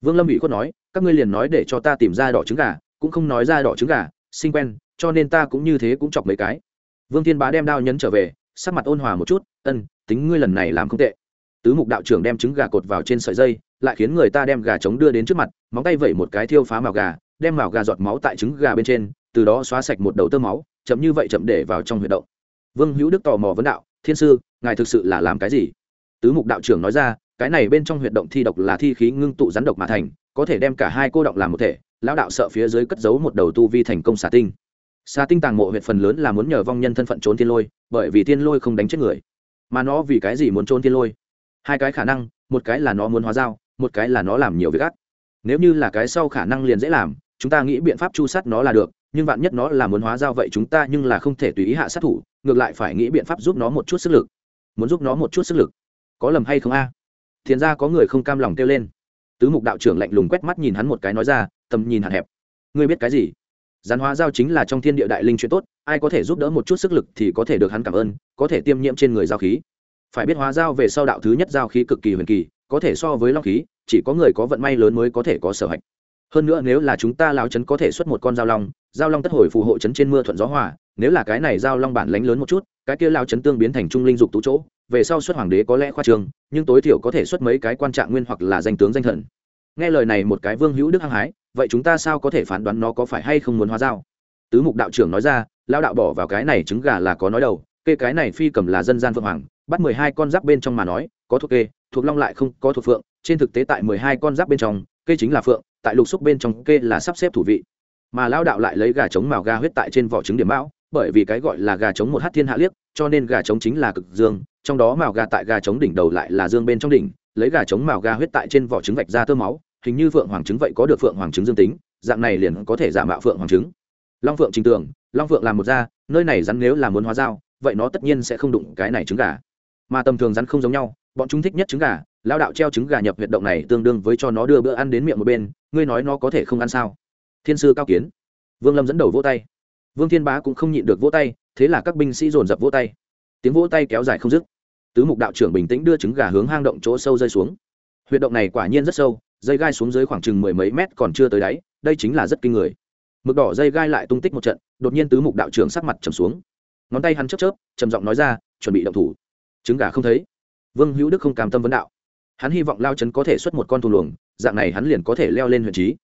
Vương lâm ủy khuất nói, các ngươi liền nói để cho ta tìm ra đỏ trứng gà, cũng không nói ra đỏ trứng gà sinh quen, cho nên ta cũng như thế cũng chọc mấy cái. Vương thiên bá đem đao nhấn trở về, sắc mặt ôn hòa một chút, ân, tính ngươi lần này làm không tệ. Tứ mục đạo trưởng đem trứng gà cột vào trên sợi dây, lại khiến người ta đem gà trống đưa đến trước mặt, móng tay vẩy một cái thiêu phá màu gà, đem màu gà giọt máu tại trứng gà bên trên, từ đó xóa sạch một đầu tơ máu, chậm như vậy chậm để vào trong huyệt động. Vương hữu đức tò mò vấn đạo thiên sư, ngài thực sự là làm cái gì? Tứ mục đạo trưởng nói ra, cái này bên trong huyệt động thi độc là thi khí ngưng tụ rắn độc mà thành, có thể đem cả hai cô động làm một thể, lão đạo sợ phía dưới cất giấu một đầu tu vi thành công xà tinh. Xà tinh tàng mộ huyệt phần lớn là muốn nhờ vong nhân thân phận trốn thiên lôi, bởi vì thiên lôi không đánh chết người. Mà nó vì cái gì muốn trốn thiên lôi? Hai cái khả năng, một cái là nó muốn hóa dao, một cái là nó làm nhiều việc ác. Nếu như là cái sau khả năng liền dễ làm, chúng ta nghĩ biện pháp chu sát nó là được, nhưng vạn nhất nó là muốn hóa dao vậy chúng ta nhưng là không thể tùy ý hạ sát thủ ngược lại phải nghĩ biện pháp giúp nó một chút sức lực. Muốn giúp nó một chút sức lực, có lầm hay không a? À? thiền ra có người không cam lòng kêu lên. Tứ mục đạo trưởng lạnh lùng quét mắt nhìn hắn một cái nói ra, tầm nhìn hạn hẹp. Ngươi biết cái gì? Gián hóa giao chính là trong thiên địa đại linh chuyện tốt, ai có thể giúp đỡ một chút sức lực thì có thể được hắn cảm ơn, có thể tiêm nhiễm trên người giao khí. Phải biết hóa giao về sau đạo thứ nhất giao khí cực kỳ huyền kỳ, có thể so với long khí, chỉ có người có vận may lớn mới có thể có sở hạch. Hơn nữa nếu là chúng ta lao chấn có thể xuất một con dao long giao long tất hồi phù hộ chấn trên mưa thuận gió hòa, nếu là cái này giao long bản lánh lớn một chút, cái kia lao chấn tương biến thành trung linh dục tú chỗ, về sau xuất hoàng đế có lẽ khoa trường nhưng tối thiểu có thể xuất mấy cái quan trạng nguyên hoặc là danh tướng danh thần. Nghe lời này một cái vương hữu đức hăng hái, vậy chúng ta sao có thể phán đoán nó có phải hay không muốn hóa giao? Tứ mục đạo trưởng nói ra, lao đạo bỏ vào cái này trứng gà là có nói đầu, kê cái này phi cầm là dân gian phượng hoàng, bắt mười hai con giáp bên trong mà nói, có thuộc kê, thuộc long lại không có thuộc phượng, trên thực tế tại mười hai con giáp bên trong, kê chính là phượng, tại lục xúc bên trong kê là sắp xếp thủ vị mà lao đạo lại lấy gà trống màu gà huyết tại trên vỏ trứng điểm bão bởi vì cái gọi là gà trống một hát thiên hạ liếc, cho nên gà trống chính là cực dương, trong đó màu gà tại gà trống đỉnh đầu lại là dương bên trong đỉnh, lấy gà trống màu gà huyết tại trên vỏ trứng vạch ra tơ máu, hình như phượng hoàng trứng vậy có được phượng hoàng trứng dương tính, dạng này liền có thể giả mạo phượng hoàng trứng. Long phượng trình tường, long phượng làm một da, nơi này rắn nếu là muốn hóa dao, vậy nó tất nhiên sẽ không đụng cái này trứng gà. Mà tầm thường rắn không giống nhau, bọn chúng thích nhất trứng gà lao đạo treo trứng gà nhập huyệt động này tương đương với cho nó đưa bữa ăn đến miệng một bên, ngươi nói nó có thể không ăn sao? Thiên sư cao kiến. Vương lâm dẫn đầu vỗ tay. Vương thiên bá cũng không nhịn được vỗ tay, thế là các binh sĩ dồn dập vỗ tay. Tiếng vỗ tay kéo dài không dứt. Tứ mục đạo trưởng bình tĩnh đưa trứng gà hướng hang động chỗ sâu rơi xuống. Huyệt động này quả nhiên rất sâu, dây gai xuống dưới khoảng chừng mười mấy mét còn chưa tới đáy, đây chính là rất kinh người. Mực đỏ dây gai lại tung tích một trận, đột nhiên tứ mục đạo trưởng sắc mặt trầm xuống. Ngón tay hắn chớp chớp, trầm giọng nói ra, chuẩn bị động thủ. Trứng gà không thấy. Vương hữu đức không cam tâm vấn đạo. Hắn hy vọng lao trấn có thể xuất một con thù luồng, dạng này hắn liền có thể leo lên huyện trí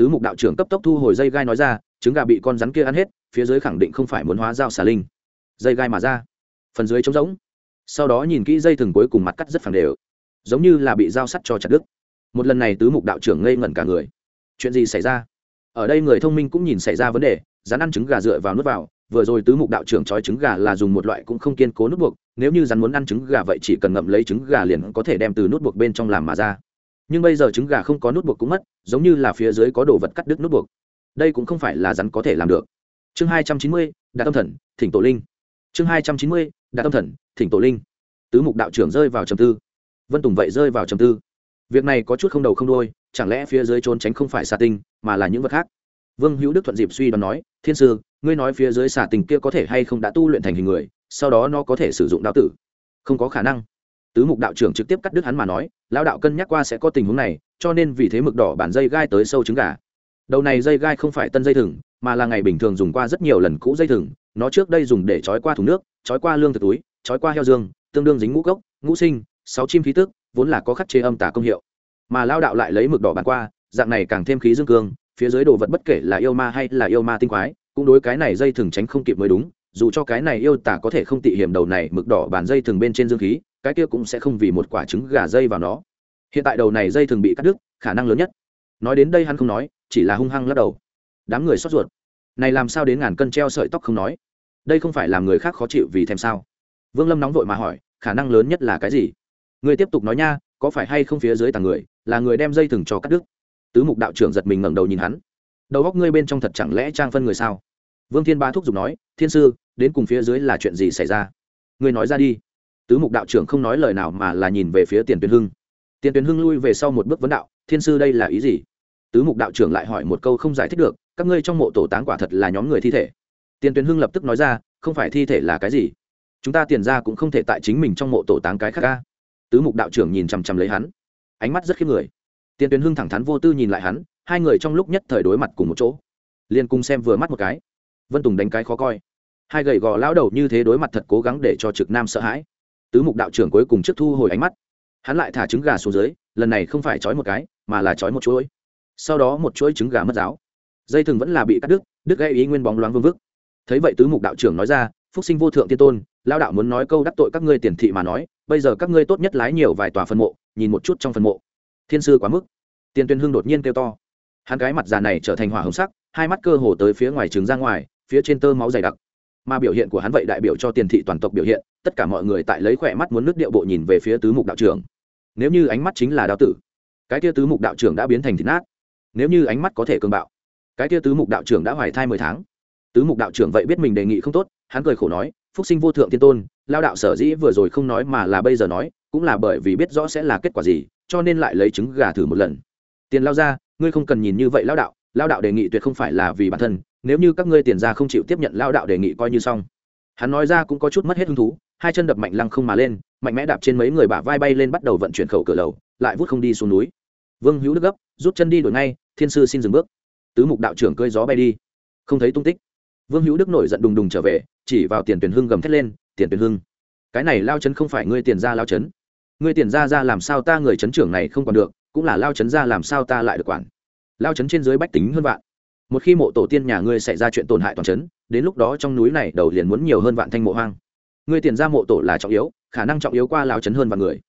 tứ mục đạo trưởng cấp tốc thu hồi dây gai nói ra, trứng gà bị con rắn kia ăn hết, phía dưới khẳng định không phải muốn hóa dao xà linh. Dây gai mà ra. Phần dưới trống rỗng. Sau đó nhìn kỹ dây thừng cuối cùng mặt cắt rất phẳng đều. Giống như là bị dao sắt cho chặt đứt. Một lần này tứ mục đạo trưởng ngây ngẩn cả người. Chuyện gì xảy ra? Ở đây người thông minh cũng nhìn xảy ra vấn đề, rắn ăn trứng gà dựa vào nuốt vào, vừa rồi tứ mục đạo trưởng trói trứng gà là dùng một loại cũng không kiên cố nút buộc, nếu như rắn muốn ăn trứng gà vậy chỉ cần ngậm lấy trứng gà liền có thể đem từ nút buộc bên trong làm mà ra nhưng bây giờ trứng gà không có nút buộc cũng mất, giống như là phía dưới có đồ vật cắt đứt nút buộc. Đây cũng không phải là rắn có thể làm được. Chương hai trăm chín mươi, đạt tâm thần, thỉnh tổ linh. Chương hai trăm chín mươi, đạt tâm thần, thỉnh tổ linh. Tứ mục đạo trưởng rơi vào trầm tư. Vân tùng vậy rơi vào trầm tư. Việc này có chút không đầu không đôi chẳng lẽ phía dưới trốn tránh không phải xà tinh mà là những vật khác? Vương hữu đức thuận dịp suy đoán nói, thiên sư, ngươi nói phía dưới xà tinh kia có thể hay không đã tu luyện thành hình người, sau đó nó có thể sử dụng đạo tử? Không có khả năng tứ mục đạo trưởng trực tiếp cắt đứt hắn mà nói, lão đạo cân nhắc qua sẽ có tình huống này, cho nên vì thế mực đỏ bản dây gai tới sâu trứng gà. Đầu này dây gai không phải tân dây thừng, mà là ngày bình thường dùng qua rất nhiều lần cũ dây thừng, nó trước đây dùng để trói qua thùng nước, trói qua lương thực túi, trói qua heo dương, tương đương dính ngũ cốc, ngũ sinh, sáu chim khí tức, vốn là có khắc chế âm tả công hiệu. Mà lao đạo lại lấy mực đỏ bàn qua, dạng này càng thêm khí dương cương, phía dưới đồ vật bất kể là yêu ma hay là yêu ma tinh quái, cũng đối cái này dây thừng tránh không kịp mới đúng, dù cho cái này yêu tả có thể không tị hiểm đầu này mực đỏ bàn dây thừng bên trên dương khí cái kia cũng sẽ không vì một quả trứng gà dây vào nó. Hiện tại đầu này dây thường bị cắt đứt, khả năng lớn nhất. Nói đến đây hắn không nói, chỉ là hung hăng lắc đầu. Đám người sốt ruột. Này làm sao đến ngàn cân treo sợi tóc không nói? Đây không phải làm người khác khó chịu vì thèm sao? Vương lâm nóng vội mà hỏi, khả năng lớn nhất là cái gì? Người tiếp tục nói nha, có phải hay không phía dưới tàng người, là người đem dây thừng cho cắt đứt? Tứ mục đạo trưởng giật mình ngẩng đầu nhìn hắn. Đầu góc ngươi bên trong thật chẳng lẽ trang phân người sao? Vương thiên ba thúc giục nói, thiên sư, đến cùng phía dưới là chuyện gì xảy ra? Ngươi nói ra đi tứ mục đạo trưởng không nói lời nào mà là nhìn về phía tiền tuyến hưng. Tiền tuyến hưng lui về sau một bước vấn đạo, thiên sư đây là ý gì? Tứ mục đạo trưởng lại hỏi một câu không giải thích được, các ngươi trong mộ tổ táng quả thật là nhóm người thi thể? Tiền tuyến hưng lập tức nói ra, không phải thi thể là cái gì? Chúng ta tiền ra cũng không thể tại chính mình trong mộ tổ táng cái khác ca tứ mục đạo trưởng nhìn chằm chằm lấy hắn, ánh mắt rất khiếp người. Tiền tuyến hưng thẳng thắn vô tư nhìn lại hắn, hai người trong lúc nhất thời đối mặt cùng một chỗ. Liền cùng xem vừa mắt một cái. Vân tùng đánh cái khó coi. Hai gậy gò lão đầu như thế đối mặt thật cố gắng để cho trực nam sợ hãi tứ mục đạo trưởng cuối cùng trước thu hồi ánh mắt. Hắn lại thả trứng gà xuống dưới, lần này không phải trói một cái, mà là trói một chuỗi. Sau đó một chuỗi trứng gà mất giáo. Dây thừng vẫn là bị cắt đứt đứt gây ý nguyên bóng loáng vương vức. Thấy vậy tứ mục đạo trưởng nói ra, phúc sinh vô thượng tiên tôn lao đạo muốn nói câu đắc tội các ngươi tiền thị mà nói, bây giờ các ngươi tốt nhất lái nhiều vài tòa phân mộ, nhìn một chút trong phân mộ. Thiên sư quá mức. Tiền tuyên hưng đột nhiên kêu to. Hắn cái mặt già này trở thành hỏa hồng sắc, hai mắt cơ hồ tới phía ngoài trứng ra ngoài, phía trên tơ máu dày đặc mà biểu hiện của hắn vậy đại biểu cho tiền thị toàn tộc biểu hiện, tất cả mọi người tại lấy khỏe mắt muốn nước điệu bộ nhìn về phía tứ mục đạo trưởng. Nếu như ánh mắt chính là đao tử, cái tia tứ mục đạo trưởng đã biến thành thịt nát. Nếu như ánh mắt có thể cương bạo, cái tia tứ mục đạo trưởng đã hoài thai mười tháng. Tứ mục đạo trưởng vậy biết mình đề nghị không tốt, hắn cười khổ nói, phúc sinh vô thượng tiên tôn, lao đạo sở dĩ vừa rồi không nói mà là bây giờ nói, cũng là bởi vì biết rõ sẽ là kết quả gì, cho nên lại lấy trứng gà thử một lần. Tiền lao ra ngươi không cần nhìn như vậy lao đạo lao đạo đề nghị tuyệt không phải là vì bản thân nếu như các ngươi tiền ra không chịu tiếp nhận lao đạo đề nghị coi như xong. Hắn nói ra cũng có chút mất hết hứng thú, hai chân đập mạnh lăng không mà lên, mạnh mẽ đạp trên mấy người bả vai bay lên bắt đầu vận chuyển khẩu cửa lầu, lại vút không đi xuống núi. Vương hữu đức gấp, rút chân đi đổi ngay, thiên sư xin dừng bước. Tứ mục đạo trưởng cơi gió bay đi. Không thấy tung tích. Vương hữu đức nổi giận đùng đùng trở về, chỉ vào tiền tuyển hưng gầm thét lên, tiền tuyển hưng, cái này lao chấn không phải ngươi tiền ra lao chấn. Ngươi tiền ra ra làm sao ta người chấn trưởng này không còn được, cũng là lao chấn ra làm sao ta lại được quản. Lao chấn trên dưới bách tính hơn vạn một khi mộ tổ tiên nhà ngươi xảy ra chuyện tổn hại toàn chấn đến lúc đó trong núi này đầu liền muốn nhiều hơn vạn thanh mộ hoang. Ngươi tiền ra mộ tổ là trọng yếu, khả năng trọng yếu qua lao chấn hơn vạn người.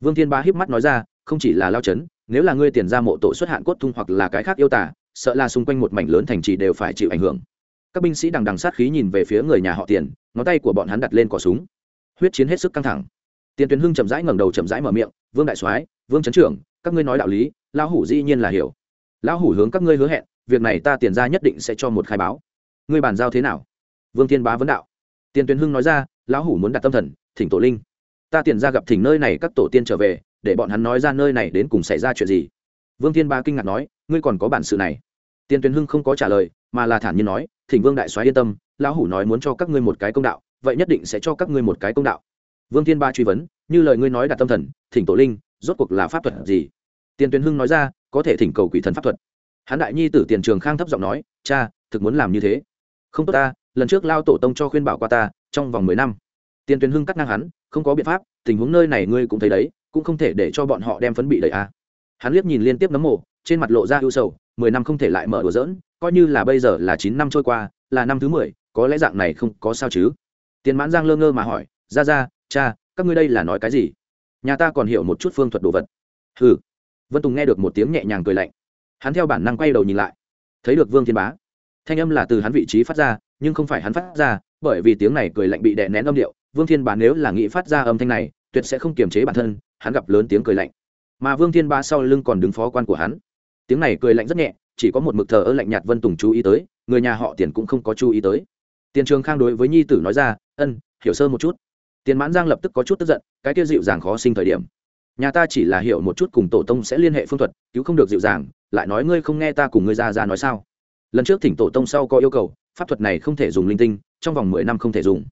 Vương thiên ba híp mắt nói ra, không chỉ là lao chấn nếu là ngươi tiền ra mộ tổ xuất hạn cốt thung hoặc là cái khác yêu tả sợ là xung quanh một mảnh lớn thành trì đều phải chịu ảnh hưởng. Các binh sĩ đằng đằng sát khí nhìn về phía người nhà họ tiền, ngón tay của bọn hắn đặt lên cỏ súng. Huyết chiến hết sức căng thẳng. Tiền tuyến hưng chậm rãi ngẩng đầu chậm rãi mở miệng, vương đại soái, vương trấn trưởng, các ngươi nói đạo lý, lão hủ dĩ nhiên là hiểu. Lão hủ hướng các ngươi hứa hẹn việc này ta tiền ra nhất định sẽ cho một khai báo. Ngươi bàn giao thế nào? Vương thiên bá vấn đạo. Tiền tuyến hưng nói ra, lão hủ muốn đặt tâm thần, thỉnh tổ linh. Ta tiền ra gặp thỉnh nơi này các tổ tiên trở về, để bọn hắn nói ra nơi này đến cùng xảy ra chuyện gì. Vương thiên bá kinh ngạc nói, ngươi còn có bản sự này. Tiền tuyến hưng không có trả lời, mà là thản nhiên nói, thỉnh vương đại soái yên tâm, lão hủ nói muốn cho các ngươi một cái công đạo, vậy nhất định sẽ cho các ngươi một cái công đạo. Vương thiên ba truy vấn, như lời ngươi nói đặt tâm thần, thỉnh tổ linh, rốt cuộc là pháp thuật gì? Tiền tuyến hưng nói ra, có thể thỉnh cầu quỷ thần pháp thuật hắn đại nhi tử tiền trường khang thấp giọng nói, cha, thực muốn làm như thế. Không tốt ta, lần trước lao tổ tông cho khuyên bảo qua ta, trong vòng mười năm. Tiền tuyền hưng cắt ngang hắn, không có biện pháp, tình huống nơi này ngươi cũng thấy đấy, cũng không thể để cho bọn họ đem phấn bị đầy a à. hắn liếc nhìn liên tiếp nấm mộ, trên mặt lộ ra ưu sầu, mười năm không thể lại mở đùa dỡn coi như là bây giờ là chín năm trôi qua, là năm thứ mười, có lẽ dạng này không có sao chứ. Tiền mãn giang lơ ngơ mà hỏi, ra ra, cha, các ngươi đây là nói cái gì? Nhà ta còn hiểu một chút phương thuật đồ vật. Ừ vân tùng nghe được một tiếng nhẹ nhàng cười lạnh hắn theo bản năng quay đầu nhìn lại. Thấy được vương thiên bá. Thanh âm là từ hắn vị trí phát ra, nhưng không phải hắn phát ra, bởi vì tiếng này cười lạnh bị đè nén âm điệu. Vương thiên bá nếu là nghĩ phát ra âm thanh này, tuyệt sẽ không kiềm chế bản thân, hắn gặp lớn tiếng cười lạnh. Mà vương thiên bá sau lưng còn đứng phó quan của hắn. Tiếng này cười lạnh rất nhẹ, chỉ có một mực thờ ơ lạnh nhạt vân tùng chú ý tới, người nhà họ tiền cũng không có chú ý tới. Tiền trường khang đối với nhi tử nói ra, ân, hiểu sơ một chút. Tiền mãn giang lập tức có chút tức giận, cái kia dịu dàng khó sinh thời điểm nhà ta chỉ là hiểu một chút cùng tổ tông sẽ liên hệ phương thuật, cứu không được dịu dàng, lại nói ngươi không nghe ta cùng ngươi ra ra nói sao? Lần trước thỉnh tổ tông sau có yêu cầu, pháp thuật này không thể dùng linh tinh, trong vòng mười năm không thể dùng.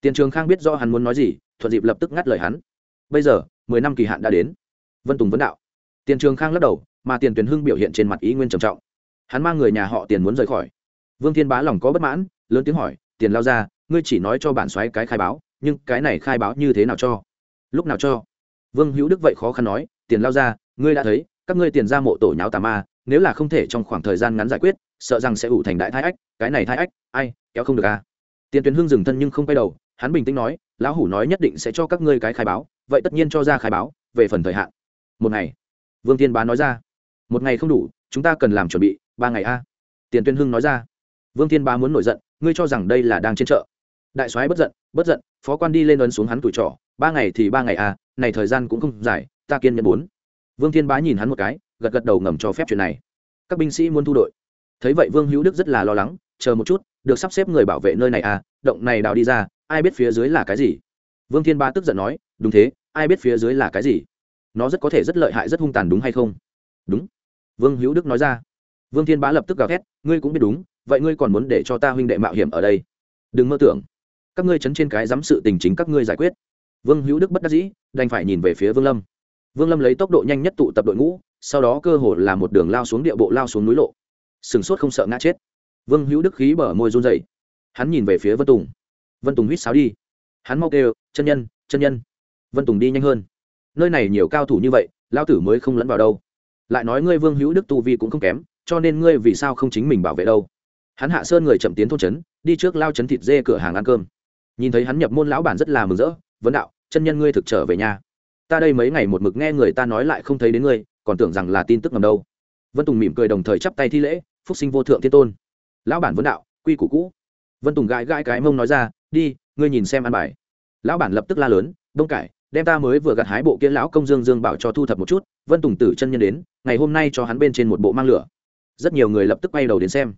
Tiền trường khang biết do hắn muốn nói gì, thuận dịp lập tức ngắt lời hắn. Bây giờ, mười năm kỳ hạn đã đến. Vân tùng vấn đạo. Tiền trường khang lắc đầu, mà tiền tuyển hưng biểu hiện trên mặt ý nguyên trầm trọng. Hắn mang người nhà họ tiền muốn rời khỏi. Vương thiên bá lòng có bất mãn, lớn tiếng hỏi, tiền lao ra, ngươi chỉ nói cho bản xoáy cái khai báo, nhưng cái này khai báo như thế nào cho? Lúc nào cho? Vương hữu đức vậy khó khăn nói, tiền lao ra, ngươi đã thấy, các ngươi tiền ra mộ tổ nháo tà ma, nếu là không thể trong khoảng thời gian ngắn giải quyết, sợ rằng sẽ ủ thành đại thái ách, cái này thái ách, ai, kéo không được à? Tiền tuyến hưng dừng thân nhưng không quay đầu, hắn bình tĩnh nói, lão hủ nói nhất định sẽ cho các ngươi cái khai báo, vậy tất nhiên cho ra khai báo, về phần thời hạn. Một ngày. Vương tiên bá nói ra. Một ngày không đủ, chúng ta cần làm chuẩn bị, ba ngày a. Tiền tuyên hưng nói ra. Vương tiên bá muốn nổi giận, ngươi cho rằng đây là đang trên chợ. Đại soái bất giận bất giận, phó quan đi lên ấn xuống hắn tuổi trọ, ba ngày thì ba ngày a này thời gian cũng không dài, ta kiên nhẫn bốn. Vương thiên bá nhìn hắn một cái, gật gật đầu ngầm cho phép chuyện này. Các binh sĩ muốn thu đội. Thấy vậy vương hữu đức rất là lo lắng, chờ một chút, được sắp xếp người bảo vệ nơi này à động này đào đi ra, ai biết phía dưới là cái gì? Vương thiên ba tức giận nói, đúng thế, ai biết phía dưới là cái gì? Nó rất có thể rất lợi hại, rất hung tàn đúng hay không? Đúng. Vương hữu đức nói ra. Vương thiên bá lập tức gào thét, ngươi cũng biết đúng, vậy ngươi còn muốn để cho ta huynh đệ mạo hiểm ở đây? Đừng mơ tưởng. Các ngươi chấn trên cái dám sự tình chính các ngươi giải quyết vương hữu đức bất đắc dĩ, đành phải nhìn về phía vương lâm. Vương lâm lấy tốc độ nhanh nhất tụ tập đội ngũ, sau đó cơ hồ là một đường lao xuống địa bộ lao xuống núi lộ. Sừng sốt không sợ ngã chết. Vương hữu đức khí bở môi run dậy hắn nhìn về phía vân tùng. Vân tùng huýt sáo đi. Hắn mau kêu, chân nhân chân nhân. Vân tùng đi nhanh hơn. Nơi này nhiều cao thủ như vậy, lao tử mới không lẫn vào đâu. Lại nói ngươi vương hữu đức tu vi cũng không kém, cho nên ngươi vì sao không chính mình bảo vệ đâu? Hắn hạ sơn người chậm tiến thôn trấn, đi trước lao trấn thịt dê cửa hàng ăn cơm. Nhìn thấy hắn nhập môn lão bản rất là mừng rỡ, vấn đạo chân nhân ngươi thực trở về nhà. Ta đây mấy ngày một mực nghe người ta nói lại không thấy đến ngươi, còn tưởng rằng là tin tức ngầm đâu. Vân tùng mỉm cười đồng thời chắp tay thi lễ, phúc sinh vô thượng thiên tôn. Lão bản vấn đạo, quy củ cũ. Vân tùng gãi gãi cái mông nói ra, đi, ngươi nhìn xem ăn bài. Lão bản lập tức la lớn, đông cải, đem ta mới vừa gặt hái bộ kia lão công dương dương bảo cho thu thập một chút. Vân tùng tử chân nhân đến, ngày hôm nay cho hắn bên trên một bộ mang lửa. Rất nhiều người lập tức quay đầu đến xem.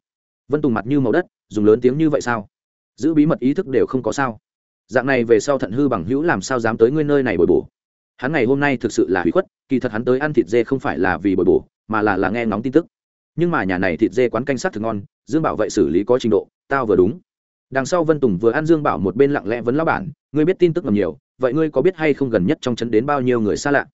Vân tùng mặt như màu đất, dùng lớn tiếng như vậy sao? Giữ bí mật ý thức đều không có sao dạng này về sau thận hư bằng hữu làm sao dám tới ngươi nơi này bồi bổ? Hắn ngày hôm nay thực sự là hủy khuất, kỳ thật hắn tới ăn thịt dê không phải là vì bồi bổ, mà là là nghe ngóng tin tức. Nhưng mà nhà này thịt dê quán canh sát thực ngon, dương bảo vậy xử lý có trình độ, tao vừa đúng. Đằng sau vân tùng vừa ăn dương bảo một bên lặng lẽ vấn lão bản, ngươi biết tin tức ngầm nhiều, vậy ngươi có biết hay không gần nhất trong trấn đến bao nhiêu người xa lạ?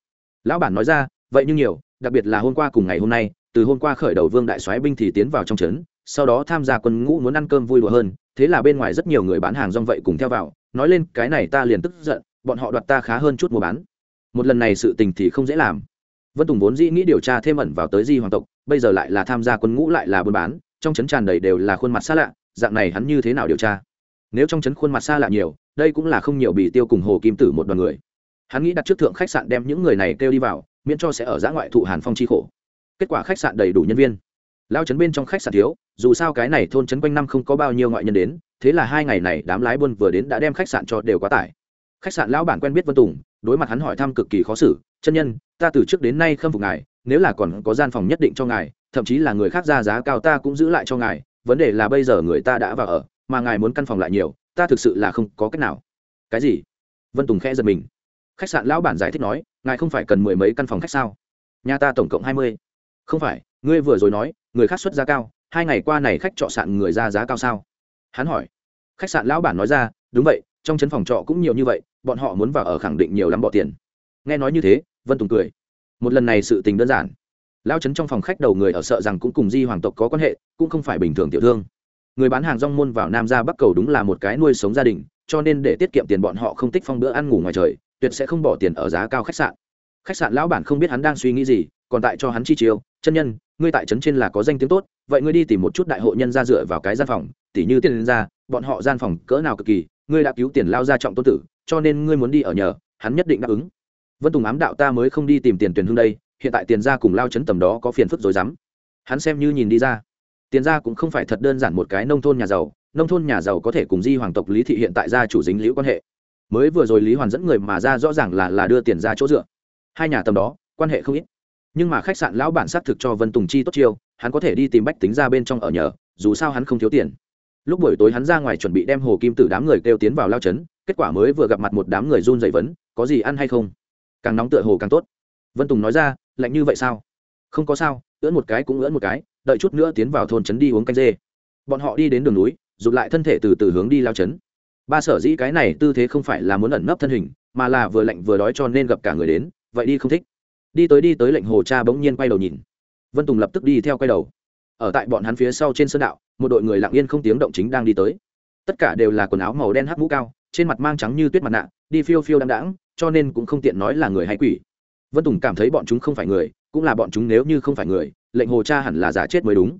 Lão bản nói ra, vậy nhưng nhiều, đặc biệt là hôm qua cùng ngày hôm nay, từ hôm qua khởi đầu vương đại soái binh thì tiến vào trong trấn sau đó tham gia quân ngũ muốn ăn cơm vui đùa hơn thế là bên ngoài rất nhiều người bán hàng rong vậy cùng theo vào, nói lên, cái này ta liền tức giận, bọn họ đoạt ta khá hơn chút mua bán. Một lần này sự tình thì không dễ làm. Vân tùng vốn dĩ nghĩ điều tra thêm ẩn vào tới di hoàng tộc, bây giờ lại là tham gia quân ngũ lại là buôn bán, trong trấn tràn đầy đều là khuôn mặt xa lạ, dạng này hắn như thế nào điều tra? Nếu trong trấn khuôn mặt xa lạ nhiều, đây cũng là không nhiều bị tiêu cùng hồ kim tử một đoàn người. Hắn nghĩ đặt trước thượng khách sạn đem những người này kêu đi vào, miễn cho sẽ ở giã ngoại thụ hàn phong chi khổ. Kết quả khách sạn đầy đủ nhân viên lao trấn bên trong khách sạn thiếu, dù sao cái này thôn trấn quanh năm không có bao nhiêu ngoại nhân đến, thế là hai ngày này đám lái buôn vừa đến đã đem khách sạn cho đều quá tải. Khách sạn lão bản quen biết vân tùng, đối mặt hắn hỏi thăm cực kỳ khó xử, chân nhân, ta từ trước đến nay khâm phục ngài, nếu là còn có gian phòng nhất định cho ngài, thậm chí là người khác ra giá cao ta cũng giữ lại cho ngài, vấn đề là bây giờ người ta đã vào ở, mà ngài muốn căn phòng lại nhiều, ta thực sự là không có cách nào. Cái gì? Vân tùng khẽ giật mình. Khách sạn lão bản giải thích nói, ngài không phải cần mười mấy căn phòng khách sao? Nhà ta tổng cộng hai mươi. Không phải, ngươi vừa rồi nói người khác xuất giá cao, hai ngày qua này khách trọ sạn người ra giá cao sao? Hắn hỏi. Khách sạn lão bản nói ra, đúng vậy, trong chấn phòng trọ cũng nhiều như vậy, bọn họ muốn vào ở khẳng định nhiều lắm bỏ tiền. Nghe nói như thế, vân tùng cười. Một lần này sự tình đơn giản. Lao chấn trong phòng khách đầu người ở sợ rằng cũng cùng di hoàng tộc có quan hệ, cũng không phải bình thường tiểu thương. Người bán hàng rong môn vào nam ra bắc cầu đúng là một cái nuôi sống gia đình, cho nên để tiết kiệm tiền bọn họ không tích phong bữa ăn ngủ ngoài trời, tuyệt sẽ không bỏ tiền ở giá cao khách sạn. Khách sạn lão bản không biết hắn đang suy nghĩ gì, còn tại cho hắn chi chiêu chân nhân, ngươi tại trấn trên là có danh tiếng tốt, vậy ngươi đi tìm một chút đại hộ nhân ra dựa vào cái gian phòng, tỉ như tiền ra, bọn họ gian phòng cỡ nào cực kỳ, ngươi đã cứu tiền lao ra trọng tôn tử, cho nên ngươi muốn đi ở nhờ, hắn nhất định đáp ứng. Vân tùng ám đạo ta mới không đi tìm tiền tuyển hương đây, hiện tại tiền ra cùng lao chấn tầm đó có phiền phức rồi dám. Hắn xem như nhìn đi ra. Tiền ra cũng không phải thật đơn giản một cái nông thôn nhà giàu, nông thôn nhà giàu có thể cùng di hoàng tộc lý thị hiện tại ra chủ dính liễu quan hệ. Mới vừa rồi lý hoàn dẫn người mà ra rõ ràng là là đưa tiền ra chỗ dựa. Hai nhà tầm đó, quan hệ không ít nhưng mà khách sạn lão bản xác thực cho vân tùng chi tốt chiêu, hắn có thể đi tìm bách tính ra bên trong ở nhờ, dù sao hắn không thiếu tiền. Lúc buổi tối hắn ra ngoài chuẩn bị đem hồ kim tử đám người kêu tiến vào lao trấn, kết quả mới vừa gặp mặt một đám người run dày vấn, có gì ăn hay không? Càng nóng tựa hồ càng tốt. Vân tùng nói ra, lạnh như vậy sao? Không có sao, ưỡn một cái cũng ưỡn một cái, đợi chút nữa tiến vào thôn trấn đi uống canh dê. Bọn họ đi đến đường núi, rụt lại thân thể từ từ hướng đi lao trấn. Ba sở dĩ cái này tư thế không phải là muốn ẩn nấp thân hình, mà là vừa lạnh vừa đói cho nên gặp cả người đến, vậy đi không thích đi tới đi tới lệnh hồ cha bỗng nhiên quay đầu nhìn. Vân tùng lập tức đi theo quay đầu. Ở tại bọn hắn phía sau trên sơn đạo, một đội người lặng yên không tiếng động chính đang đi tới. Tất cả đều là quần áo màu đen hắc mũ cao, trên mặt mang trắng như tuyết mặt nạ, đi phiêu phiêu đ đãng, cho nên cũng không tiện nói là người hay quỷ. Vân tùng cảm thấy bọn chúng không phải người, cũng là bọn chúng nếu như không phải người, lệnh hồ cha hẳn là giả chết mới đúng.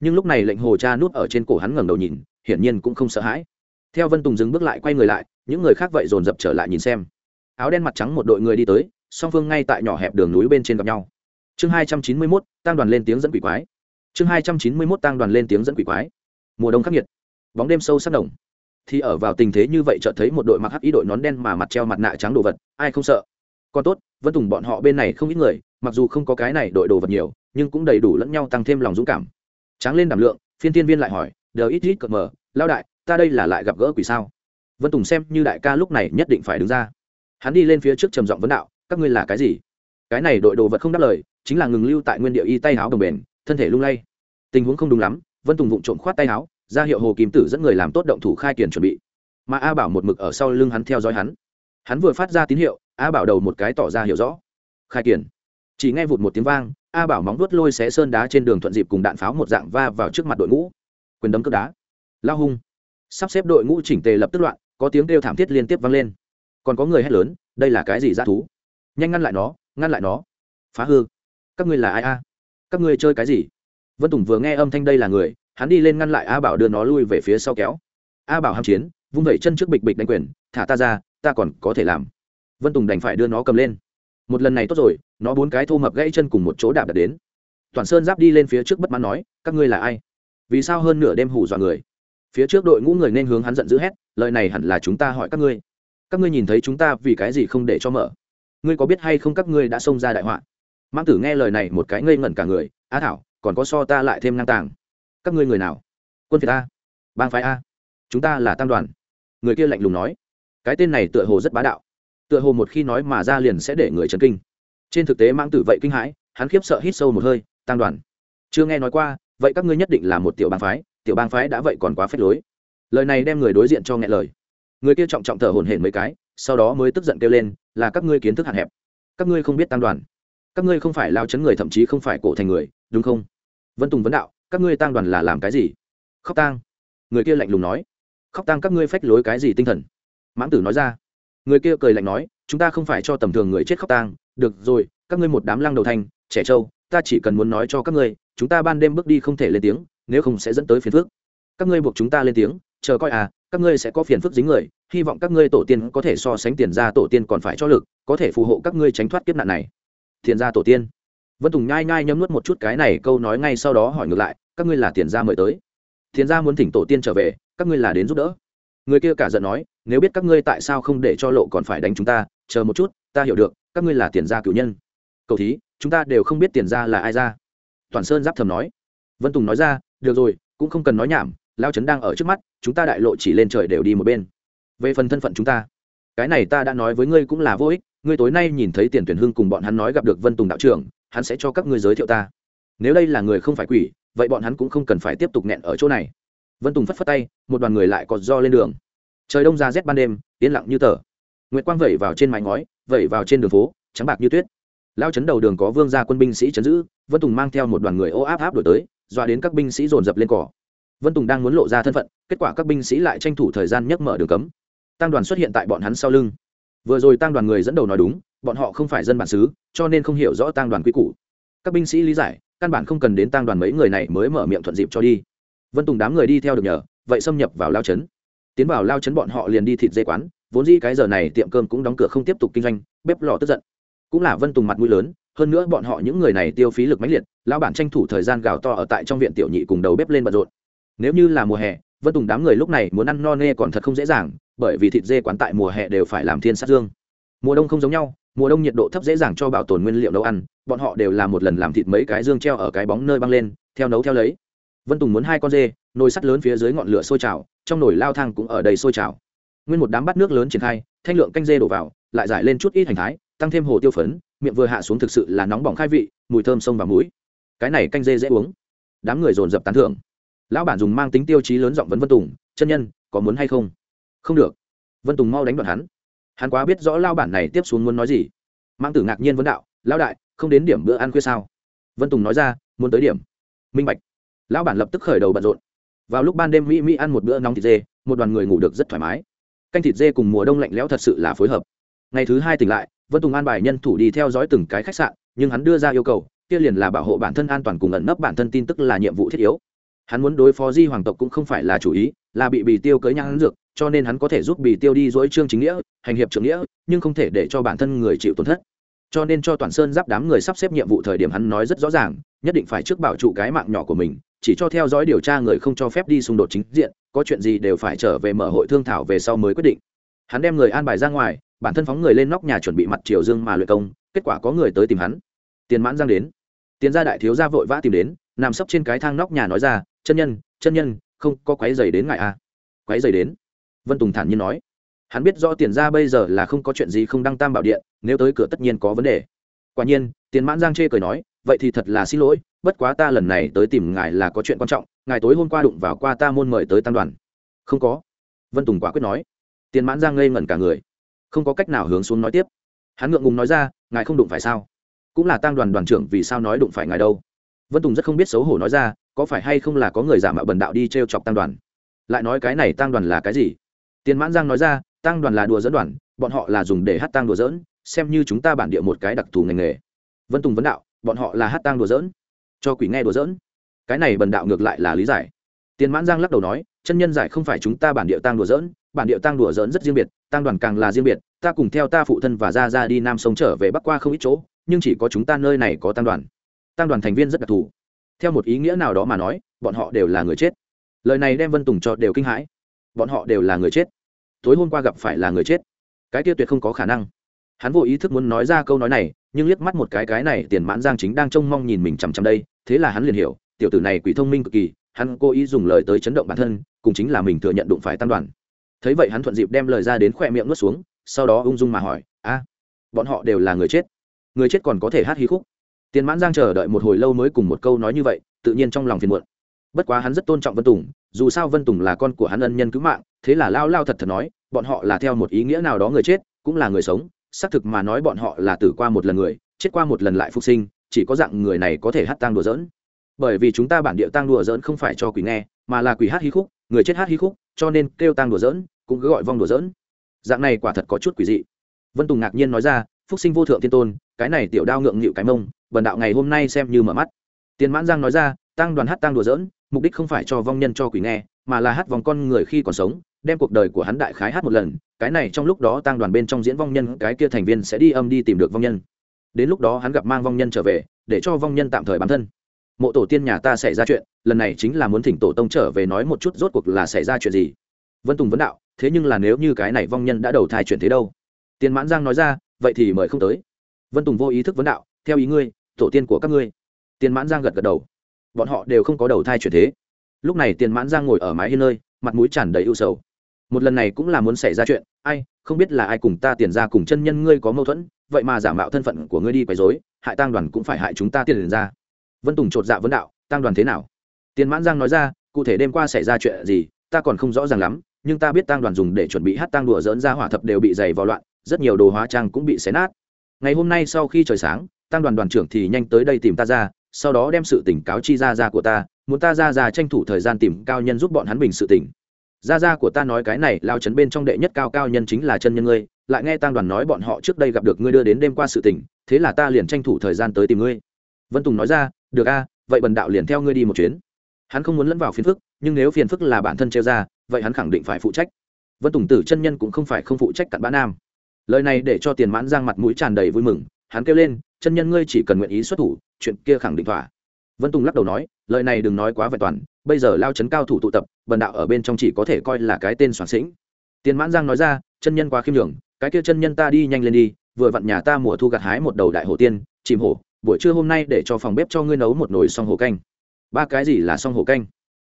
Nhưng lúc này lệnh hồ cha nuốt ở trên cổ hắn ngẩng đầu nhìn, hiển nhiên cũng không sợ hãi. Theo vân tùng dừng bước lại quay người lại, những người khác vậy dồn dập trở lại nhìn xem. Áo đen mặt trắng một đội người đi tới song phương ngay tại nhỏ hẹp đường núi bên trên gặp nhau. Chương hai trăm chín mươi mốt tăng đoàn lên tiếng dẫn quỷ quái. Chương hai trăm chín mươi mốt tăng đoàn lên tiếng dẫn quỷ quái. Mùa đông khắc nghiệt, bóng đêm sâu sắc đồng. Thì ở vào tình thế như vậy chợt thấy một đội mặc hắc ý đội nón đen mà mặt treo mặt nạ trắng đồ vật, ai không sợ? Còn tốt, vân tùng bọn họ bên này không ít người, mặc dù không có cái này đội đồ vật nhiều, nhưng cũng đầy đủ lẫn nhau tăng thêm lòng dũng cảm. Tráng lên đảm lượng, phiên tiên viên lại hỏi, đờ ít ít cợt mờ lao đại, ta đây là lại gặp gỡ quỷ sao? Vân tùng xem như đại ca lúc này nhất định phải đứng ra. Hắn đi lên phía trước trầm giọng vấn đạo các ngươi là cái gì? Cái này đội đồ vật không đáp lời, chính là ngừng lưu tại nguyên địa y tay áo đồng bền, thân thể lung lay. Tình huống không đúng lắm, vân tùng vụng trộm khoát tay áo, ra hiệu hồ kim tử dẫn người làm tốt động thủ khai kiển chuẩn bị. Mà a bảo một mực ở sau lưng hắn theo dõi hắn. Hắn vừa phát ra tín hiệu, a bảo đầu một cái tỏ ra hiểu rõ. Khai kiển. Chỉ nghe vụt một tiếng vang, a bảo móng vuốt lôi xé sơn đá trên đường thuận dịp cùng đạn pháo một dạng va vào trước mặt đội ngũ. Quyền đấm cướp đá. Lao hung. Sắp xếp đội ngũ chỉnh tề lập tức loạn, có tiếng kêu thảm thiết liên tiếp vang lên. Còn có người hét lớn, đây là cái gì dã thú? Nhanh ngăn lại nó, ngăn lại nó. Phá hư. Các ngươi là ai a? Các ngươi chơi cái gì? Vân tùng vừa nghe âm thanh đây là người, hắn đi lên ngăn lại a bảo đưa nó lui về phía sau kéo. A bảo hăng chiến, vung vẩy chân trước bịch bịch đánh quyền, thả ta ra, ta còn có thể làm. Vân tùng đành phải đưa nó cầm lên. Một lần này tốt rồi, nó bốn cái thô mập gãy chân cùng một chỗ đạp đặt đến. Toàn sơn giáp đi lên phía trước bất mãn nói, các ngươi là ai? Vì sao hơn nửa đêm hủ dọa người? Phía trước đội ngũ người nên hướng hắn giận dữ hét, lời này hẳn là chúng ta hỏi các ngươi. Các ngươi nhìn thấy chúng ta vì cái gì không để cho mở? Ngươi có biết hay không các ngươi đã xông ra đại họa? Mãng tử nghe lời này một cái ngây ngẩn cả người, á thảo, còn có so ta lại thêm ngang tàng. Các ngươi người nào? Quân việt a bang phái a. Chúng ta là tam đoàn. Người kia lạnh lùng nói. Cái tên này tựa hồ rất bá đạo. Tựa hồ một khi nói mà ra liền sẽ để người chấn kinh. Trên thực tế mãng tử vậy kinh hãi, hắn khiếp sợ hít sâu một hơi, tam đoàn. Chưa nghe nói qua, vậy các ngươi nhất định là một tiểu bang phái, tiểu bang phái đã vậy còn quá phép lối. Lời này đem người đối diện cho nghe lời. Người kia trọng trọng thở hổn hển mấy cái sau đó mới tức giận kêu lên, là các ngươi kiến thức hạn hẹp. Các ngươi không biết tăng đoàn. Các ngươi không phải lao chấn người, thậm chí không phải cổ thành người, đúng không? Vân tùng vấn đạo, các ngươi tang đoàn là làm cái gì? Khóc tang. Người kia lạnh lùng nói, khóc tang các ngươi phách lối cái gì tinh thần? Mãng tử nói ra, người kia cười lạnh nói, chúng ta không phải cho tầm thường người chết khóc tang. Được rồi, các ngươi một đám lăng đầu thanh trẻ trâu, ta chỉ cần muốn nói cho các ngươi, chúng ta ban đêm bước đi không thể lên tiếng, nếu không sẽ dẫn tới phiền phước các ngươi buộc chúng ta lên tiếng, chờ coi à các ngươi sẽ có phiền phức dính người hy vọng các ngươi tổ tiên có thể so sánh tiền ra tổ tiên còn phải cho lực, có thể phù hộ các ngươi tránh thoát kiếp nạn này. Tiền gia tổ tiên. Vân tùng nhai nhai nhấm nuốt một chút cái này câu nói ngay sau đó hỏi ngược lại, các ngươi là tiền gia mời tới. Tiền gia muốn thỉnh tổ tiên trở về, các ngươi là đến giúp đỡ. Người kia cả giận nói, nếu biết các ngươi tại sao không để cho lộ còn phải đánh chúng ta, chờ một chút, ta hiểu được, các ngươi là tiền gia cựu nhân. Cầu thí, chúng ta đều không biết tiền gia là ai ra. Toàn sơn giáp thầm nói. Vân tùng nói ra, được rồi, cũng không cần nói nhảm, lao trấn đang ở trước mắt, chúng ta đại lộ chỉ lên trời đều đi một bên về phần thân phận chúng ta. Cái này ta đã nói với ngươi cũng là vô ích, ngươi tối nay nhìn thấy tiền tuyển hưng cùng bọn hắn nói gặp được vân tùng đạo trưởng, hắn sẽ cho các ngươi giới thiệu ta. Nếu đây là người không phải quỷ, vậy bọn hắn cũng không cần phải tiếp tục nghẹn ở chỗ này. Vân tùng phất phất tay, một đoàn người lại còn do lên đường. Trời đông ra rét ban đêm, yên lặng như tờ. Nguyệt quang vẩy vào trên mái ngói, vẩy vào trên đường phố, trắng bạc như tuyết. Lao chấn đầu đường có vương gia quân binh sĩ chấn giữ, vân tùng mang theo một đoàn người ô áp áp đổi tới, dọa đến các binh sĩ dồn dập lên cỏ. Vân tùng đang muốn lộ ra thân phận, kết quả các binh sĩ lại tranh thủ thời gian nhấc mở đường cấm tăng đoàn xuất hiện tại bọn hắn sau lưng. Vừa rồi tăng đoàn người dẫn đầu nói đúng, bọn họ không phải dân bản xứ, cho nên không hiểu rõ tăng đoàn quy củ. Các binh sĩ lý giải, căn bản không cần đến tăng đoàn mấy người này mới mở miệng thuận dịp cho đi. Vân tùng đám người đi theo được nhờ, vậy xâm nhập vào lao trấn. Tiến vào lao trấn bọn họ liền đi thịt dê quán, vốn dĩ cái giờ này tiệm cơm cũng đóng cửa không tiếp tục kinh doanh, bếp lò tức giận. Cũng là vân tùng mặt mũi lớn, hơn nữa bọn họ những người này tiêu phí lực mãnh liệt, lão bản tranh thủ thời gian gào to ở tại trong viện tiểu nhị cùng đầu bếp lên bận rộn. Nếu như là mùa hè, vân tùng đám người lúc này muốn ăn no nê còn thật không dễ dàng bởi vì thịt dê quán tại mùa hè đều phải làm thiên sát dương. Mùa đông không giống nhau, mùa đông nhiệt độ thấp dễ dàng cho bảo tồn nguyên liệu nấu ăn, bọn họ đều làm một lần làm thịt mấy cái dương treo ở cái bóng nơi băng lên, theo nấu theo lấy. Vân tùng muốn hai con dê, nồi sắt lớn phía dưới ngọn lửa sôi trào, trong nồi lao thang cũng ở đầy sôi trào. Nguyên một đám bát nước lớn triển khai, thanh lượng canh dê đổ vào, lại giải lên chút ít hành thái, tăng thêm hồ tiêu phấn, miệng vừa hạ xuống thực sự là nóng bỏng khai vị, mùi thơm sông và mũi cái này canh dê dễ uống. Đám người dồn dập tán thưởng. Lão bản dùng mang tính tiêu chí lớn giọng vấn vân tùng, chân nhân, có muốn hay không? Không được. Vân tùng mau đánh đoạn hắn. Hắn quá biết rõ lao bản này tiếp xuống muốn nói gì. Mang tử ngạc nhiên vấn đạo, lão đại, không đến điểm bữa ăn khuya sao? Vân tùng nói ra, muốn tới điểm. Minh bạch. Lão bản lập tức khởi đầu bận rộn. Vào lúc ban đêm mỹ mỹ ăn một bữa nóng thịt dê, một đoàn người ngủ được rất thoải mái. Canh thịt dê cùng mùa đông lạnh lẽo thật sự là phối hợp. Ngày thứ hai tỉnh lại, vân tùng an bài nhân thủ đi theo dõi từng cái khách sạn, nhưng hắn đưa ra yêu cầu, kia liền là bảo hộ bản thân an toàn cùng ẩn nấp bản thân tin tức là nhiệm vụ thiết yếu hắn muốn đối phó di hoàng tộc cũng không phải là chủ ý, là bị bì tiêu cưới nhang dược, cho nên hắn có thể giúp bì tiêu đi dỗi trương chính nghĩa, hành hiệp trưởng nghĩa, nhưng không thể để cho bản thân người chịu tổn thất. Cho nên cho toàn sơn giáp đám người sắp xếp nhiệm vụ thời điểm hắn nói rất rõ ràng, nhất định phải trước bảo trụ cái mạng nhỏ của mình, chỉ cho theo dõi điều tra người không cho phép đi xung đột chính diện, có chuyện gì đều phải trở về mở hội thương thảo về sau mới quyết định. Hắn đem người an bài ra ngoài, bản thân phóng người lên nóc nhà chuẩn bị mặt triều dương mà luyện công, kết quả có người tới tìm hắn. Tiền mãn giang đến. Tiền gia đại thiếu gia vội vã tìm đến, nằm sấp trên cái thang nóc nhà nói ra chân nhân chân nhân, không có quái dày đến ngại à? Quái dày đến? Vân tùng thản nhiên nói. Hắn biết rõ tiền ra bây giờ là không có chuyện gì không đăng tam bảo điện, nếu tới cửa tất nhiên có vấn đề. Quả nhiên, tiền mãn giang chê cười nói, vậy thì thật là xin lỗi, bất quá ta lần này tới tìm ngài là có chuyện quan trọng, ngài tối hôm qua đụng vào qua ta môn mời tới tam đoàn. Không có. Vân tùng quả quyết nói. Tiền mãn giang ngây ngẩn cả người. Không có cách nào hướng xuống nói tiếp. Hắn ngượng ngùng nói ra, ngài không đụng phải sao? Cũng là tăng đoàn đoàn trưởng vì sao nói đụng phải ngài đâu? Vân tùng rất không biết xấu hổ nói ra có phải hay không là có người giả mạo bần đạo đi t r e o chọc tăng đoàn? Lại nói cái này tăng đoàn là cái gì? Tiền mãn giang nói ra, tăng đoàn là đùa dẫn đoàn, bọn họ là dùng để hát tăng đùa dỡn xem như chúng ta bản địa một cái đặc thù ngành nghề. Vân tùng vấn đạo, bọn họ là hát tăng đùa dỡn cho quỷ nghe đùa dỡn cái này bần đạo ngược lại là lý giải. Tiền mãn giang lắc đầu nói, chân nhân giải không phải chúng ta bản địa tăng đùa dỡn bản địa tăng đùa dỡn rất riêng biệt tăng đoàn càng là riêng biệt, ta cùng theo ta phụ thân và ra ra đi nam sông trở về bắc qua không ít chỗ, nhưng chỉ có chúng ta nơi này có tăng đoàn. Tăng đoàn thành viên rất đặc thù theo một ý nghĩa nào đó mà nói, bọn họ đều là người chết. Lời này đem vân tùng cho đều kinh hãi. Bọn họ đều là người chết. Tối hôm qua gặp phải là người chết. Cái kia tuyệt không có khả năng. Hắn vô ý thức muốn nói ra câu nói này, nhưng liếc mắt một cái cái này tiền mãn giang chính đang trông mong nhìn mình chằm chằm đây, thế là hắn liền hiểu, tiểu tử này quỷ thông minh cực kỳ, hắn cố ý dùng lời tới chấn động bản thân cũng chính là mình thừa nhận đụng phải tam đoàn. Thấy vậy hắn thuận dịp đem lời ra đến khoe miệng nuốt xuống, sau đó ung dung mà hỏi, a, bọn họ đều là người chết. Người chết còn có thể hát hí khúc? Tiền mãn giang chờ đợi một hồi lâu mới cùng một câu nói như vậy, tự nhiên trong lòng phiền muộn. Bất quá hắn rất tôn trọng vân tùng, dù sao vân tùng là con của hắn ân nhân cứu mạng, thế là lao lao thật thật nói, bọn họ là theo một ý nghĩa nào đó người chết, cũng là người sống, xác thực mà nói bọn họ là tử qua một lần người, chết qua một lần lại phục sinh, chỉ có dạng người này có thể hát tang đùa dỡn bởi vì chúng ta bản địa tang đùa dỡn không phải cho quỷ nghe, mà là quỷ hát hí khúc, người chết hát hí khúc, cho nên kêu tang đùa dỡn cũng cứ gọi vong đùa dỡn dạng này quả thật có chút quỷ dị. Vân tùng ngạc nhiên nói ra phúc sinh vô thượng thiên tôn, cái này tiểu đao ngượng nghịu cái mông, bần đạo ngày hôm nay xem như mở mắt. Tiền mãn giang nói ra tăng đoàn hát tăng đùa dỡn mục đích không phải cho vong nhân cho quỷ nghe, mà là hát vòng con người khi còn sống, đem cuộc đời của hắn đại khái hát một lần, cái này trong lúc đó tăng đoàn bên trong diễn vong nhân, cái kia thành viên sẽ đi âm đi tìm được vong nhân. Đến lúc đó hắn gặp mang vong nhân trở về, để cho vong nhân tạm thời bám thân. Mộ tổ tiên nhà ta xảy ra chuyện, lần này chính là muốn thỉnh tổ tông trở về nói một chút rốt cuộc là xảy ra chuyện gì. Vân tùng vấn đạo, thế nhưng là nếu như cái này vong nhân đã đầu thai chuyển thế đâu? Tiền mãn giang nói ra vậy thì mời không tới. Vân tùng vô ý thức vấn đạo, theo ý ngươi, tổ tiên của các ngươi. Tiền mãn giang gật gật đầu. Bọn họ đều không có đầu thai chuyển thế. Lúc này tiền mãn giang ngồi ở mái hiên nơi, mặt mũi tràn đầy ưu sầu. Một lần này cũng là muốn xảy ra chuyện, ai, không biết là ai cùng ta tiền ra cùng chân nhân ngươi có mâu thuẫn, vậy mà giả mạo thân phận của ngươi đi quấy dối hại tăng đoàn cũng phải hại chúng ta tiền ra. Vân tùng chột dạ vấn đạo tăng đoàn thế nào? Tiền mãn giang nói ra, cụ thể đêm qua xảy ra chuyện gì, ta còn không rõ ràng lắm, nhưng ta biết tăng đoàn dùng để chuẩn bị hát tăng đùa dỡn ra hỏa thập đều bị dày vào loạn rất nhiều đồ hóa trang cũng bị xé nát. Ngày hôm nay sau khi trời sáng, tăng đoàn đoàn trưởng thì nhanh tới đây tìm ta ra, sau đó đem sự tỉnh cáo chi ra ra của ta, muốn ta ra ra tranh thủ thời gian tìm cao nhân giúp bọn hắn bình sự tỉnh ra ra của ta nói cái này, lao chấn bên trong đệ nhất cao cao nhân chính là chân nhân ngươi, lại nghe tăng đoàn nói bọn họ trước đây gặp được ngươi đưa đến đêm qua sự tỉnh thế là ta liền tranh thủ thời gian tới tìm ngươi. Vân tùng nói ra, được a, vậy bần đạo liền theo ngươi đi một chuyến. Hắn không muốn lẫn vào phiền phức, nhưng nếu phiền phức là bản thân treo ra, vậy hắn khẳng định phải phụ trách. Vân tùng tử chân nhân cũng không phải không phụ trách cặn bã nam lời này để cho tiền mãn giang mặt mũi tràn đầy vui mừng, hắn kêu lên, chân nhân ngươi chỉ cần nguyện ý xuất thủ, chuyện kia khẳng định thỏa. Vân tùng lắc đầu nói, lời này đừng nói quá vẹn toàn, bây giờ lao chấn cao thủ tụ tập, bần đạo ở bên trong chỉ có thể coi là cái tên soạn sĩnh. Tiền mãn giang nói ra, chân nhân quá khiêm nhường, cái kia chân nhân ta đi nhanh lên đi, vừa vặn nhà ta mùa thu gặt hái một đầu đại hồ tiên, chìm hổ, buổi trưa hôm nay để cho phòng bếp cho ngươi nấu một nồi song hổ canh. Ba cái gì là song hổ canh?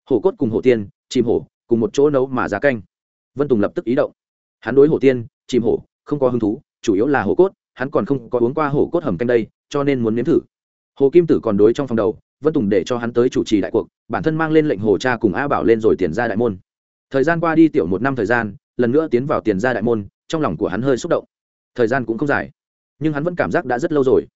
Hổ cốt cùng hổ tiên, chìm hổ, cùng một chỗ nấu mà giá canh. Vân tùng lập tức ý động. Hắn đối hổ tiên, chìm hổ không có hứng thú, chủ yếu là hổ cốt, hắn còn không có uống qua hổ cốt hầm canh đây, cho nên muốn nếm thử. Hồ kim tử còn đối trong phòng đầu, vân tùng để cho hắn tới chủ trì đại cuộc, bản thân mang lên lệnh hồ cha cùng a bảo lên rồi tiền ra đại môn. Thời gian qua đi tiểu một năm thời gian, lần nữa tiến vào tiền ra đại môn, trong lòng của hắn hơi xúc động. Thời gian cũng không dài, nhưng hắn vẫn cảm giác đã rất lâu rồi.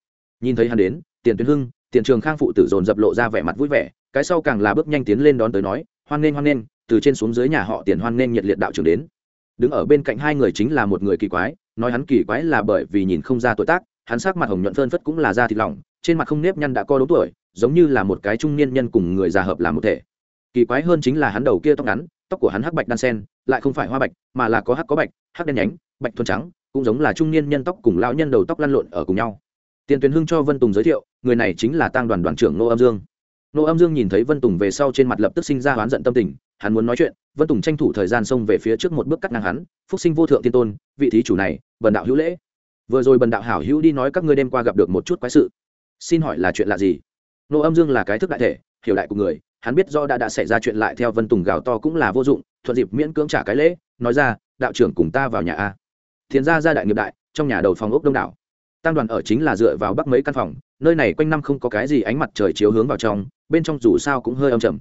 Nhìn thấy hắn đến, tiền tuyến hưng, tiền trường khang phụ tử dồn dập lộ ra vẻ mặt vui vẻ, cái sau càng là bước nhanh tiến lên đón tới nói, hoan nghênh hoan nghênh, từ trên xuống dưới nhà họ tiền hoan nghênh nhiệt liệt đạo trưởng đến đứng ở bên cạnh hai người chính là một người kỳ quái, nói hắn kỳ quái là bởi vì nhìn không ra tuổi tác, hắn sắc mặt hồng nhuận phơn phất cũng là da thịt lỏng, trên mặt không nếp nhăn đã co đống tuổi, giống như là một cái trung niên nhân cùng người già hợp làm một thể. Kỳ quái hơn chính là hắn đầu kia tóc ngắn, tóc của hắn hắc bạch đan sen, lại không phải hoa bạch, mà là có hắc có bạch, hắc đen nhánh, bạch thuần trắng, cũng giống là trung niên nhân tóc cùng lão nhân đầu tóc lăn lộn ở cùng nhau. Tiền tuyến hưng cho vân tùng giới thiệu, người này chính là tăng đoàn đoàn trưởng nô âm dương nô âm dương nhìn thấy vân tùng về sau trên mặt lập tức sinh ra oán giận tâm tình, hắn muốn nói chuyện. Vân tùng tranh thủ thời gian xông về phía trước một bước cắt ngang hắn. Phúc sinh vô thượng tiên tôn, vị thí chủ này, bần đạo hữu lễ. Vừa rồi bần đạo hảo hữu đi nói các ngươi đêm qua gặp được một chút quái sự. Xin hỏi là chuyện lạ gì? Nô âm dương là cái thức đại thể, hiểu đại của người, hắn biết do đã đã xảy ra chuyện lại theo vân tùng gào to cũng là vô dụng, thuận dịp miễn cưỡng trả cái lễ, nói ra, đạo trưởng cùng ta vào nhà a. Thiền ra ra đại nghiệp đại, trong nhà đầu phòng ốc đông đảo tam đoàn ở chính là dựa vào bắc mấy căn phòng, nơi này quanh năm không có cái gì ánh mặt trời chiếu hướng vào trong, bên trong dù sao cũng hơi âm trầm.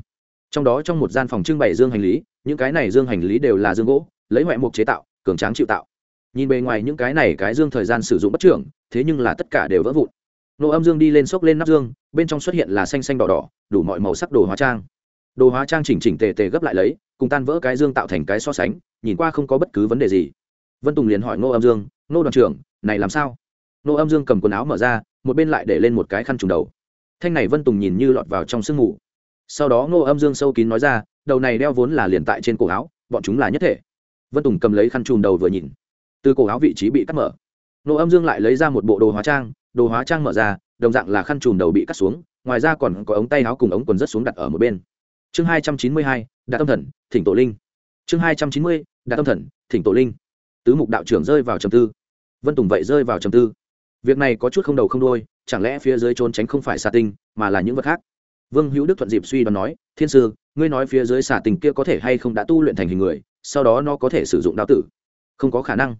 Trong đó trong một gian phòng trưng bày dương hành lý, những cái này dương hành lý đều là dương gỗ, lấy ngoại mục chế tạo, cường tráng chịu tạo. Nhìn bề ngoài những cái này cái dương thời gian sử dụng bất trưởng, thế nhưng là tất cả đều vỡ vụn. Nổ âm dương đi lên xốc lên nắp dương, bên trong xuất hiện là xanh xanh đỏ đỏ, đủ mọi màu sắc đồ hóa trang. Đồ hóa trang chỉnh chỉnh tề tề gấp lại lấy, cùng tan vỡ cái dương tạo thành cái so sánh, nhìn qua không có bất cứ vấn đề gì. Vân tùng liền hỏi ngô âm dương, ngô đoàn trưởng, này làm sao? Nô âm dương cầm quần áo mở ra, một bên lại để lên một cái khăn trùng đầu. Thanh này vân tùng nhìn như lọt vào trong sương mù. Sau đó Nô âm dương sâu kín nói ra, đầu này đeo vốn là liền tại trên cổ áo, bọn chúng là nhất thể. Vân tùng cầm lấy khăn trùm đầu vừa nhìn. Từ cổ áo vị trí bị cắt mở. Nô âm dương lại lấy ra một bộ đồ hóa trang, đồ hóa trang mở ra, đồng dạng là khăn trùm đầu bị cắt xuống, ngoài ra còn có ống tay áo cùng ống quần rất xuống đặt ở một bên. Chương hai trăm chín mươi hai, đạt tâm thần, thỉnh tổ linh. Chương hai trăm chín mươi, đạt tâm thần, thỉnh tổ linh. Tứ mục đạo trưởng rơi vào trầm tư. Vân tùng vậy rơi vào trầm tư việc này có chút không đầu không đôi chẳng lẽ phía dưới trốn tránh không phải xà tinh mà là những vật khác? Vương hữu đức thuận dịp suy đoán nói, thiên sư, ngươi nói phía dưới xà tinh kia có thể hay không đã tu luyện thành hình người, sau đó nó có thể sử dụng đạo tử? Không có khả năng.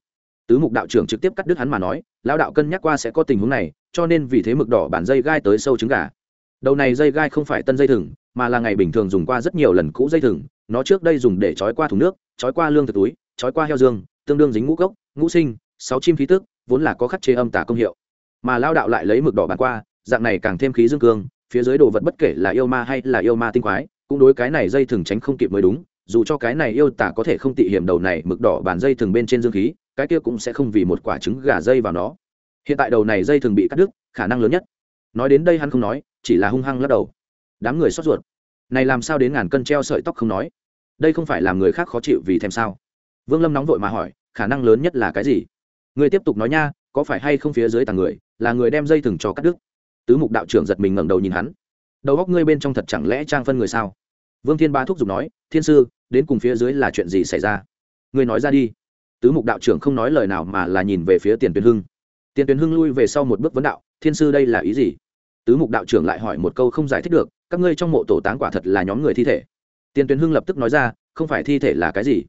Tứ mục đạo trưởng trực tiếp cắt đứt hắn mà nói, lão đạo cân nhắc qua sẽ có tình huống này, cho nên vì thế mực đỏ bản dây gai tới sâu trứng gà. Đầu này dây gai không phải tân dây thừng, mà là ngày bình thường dùng qua rất nhiều lần cũ dây thừng, nó trước đây dùng để trói qua thùng nước, trói qua lương thực túi, trói qua heo dương, tương đương dính ngũ cốc, ngũ sinh, sáu chim khí tức vốn là có khắc chế âm tả công hiệu. Mà lao đạo lại lấy mực đỏ bàn qua, dạng này càng thêm khí dương cương, phía dưới đồ vật bất kể là yêu ma hay là yêu ma tinh quái, cũng đối cái này dây thừng tránh không kịp mới đúng, dù cho cái này yêu tả có thể không tị hiểm đầu này mực đỏ bàn dây thừng bên trên dương khí, cái kia cũng sẽ không vì một quả trứng gà dây vào nó. Hiện tại đầu này dây thường bị cắt đứt, khả năng lớn nhất. Nói đến đây hắn không nói, chỉ là hung hăng lắc đầu. Đám người xót ruột. Này làm sao đến ngàn cân treo sợi tóc không nói? Đây không phải làm người khác khó chịu vì thèm sao? Vương lâm nóng vội mà hỏi, khả năng lớn nhất là cái gì? Người tiếp tục nói nha, có phải hay không phía dưới tàng người, là người đem dây thừng cho cắt đứt? Tứ mục đạo trưởng giật mình ngẩng đầu nhìn hắn. Đầu góc ngươi bên trong thật chẳng lẽ trang phân người sao? Vương thiên ba thúc giục nói, thiên sư, đến cùng phía dưới là chuyện gì xảy ra? Ngươi nói ra đi. Tứ mục đạo trưởng không nói lời nào mà là nhìn về phía tiền tuyến hưng. Tiền tuyến hưng lui về sau một bước vấn đạo, thiên sư đây là ý gì? Tứ mục đạo trưởng lại hỏi một câu không giải thích được, các ngươi trong mộ tổ táng quả thật là nhóm người thi thể? Tiền tuyến hưng lập tức nói ra, không phải thi thể là cái gì?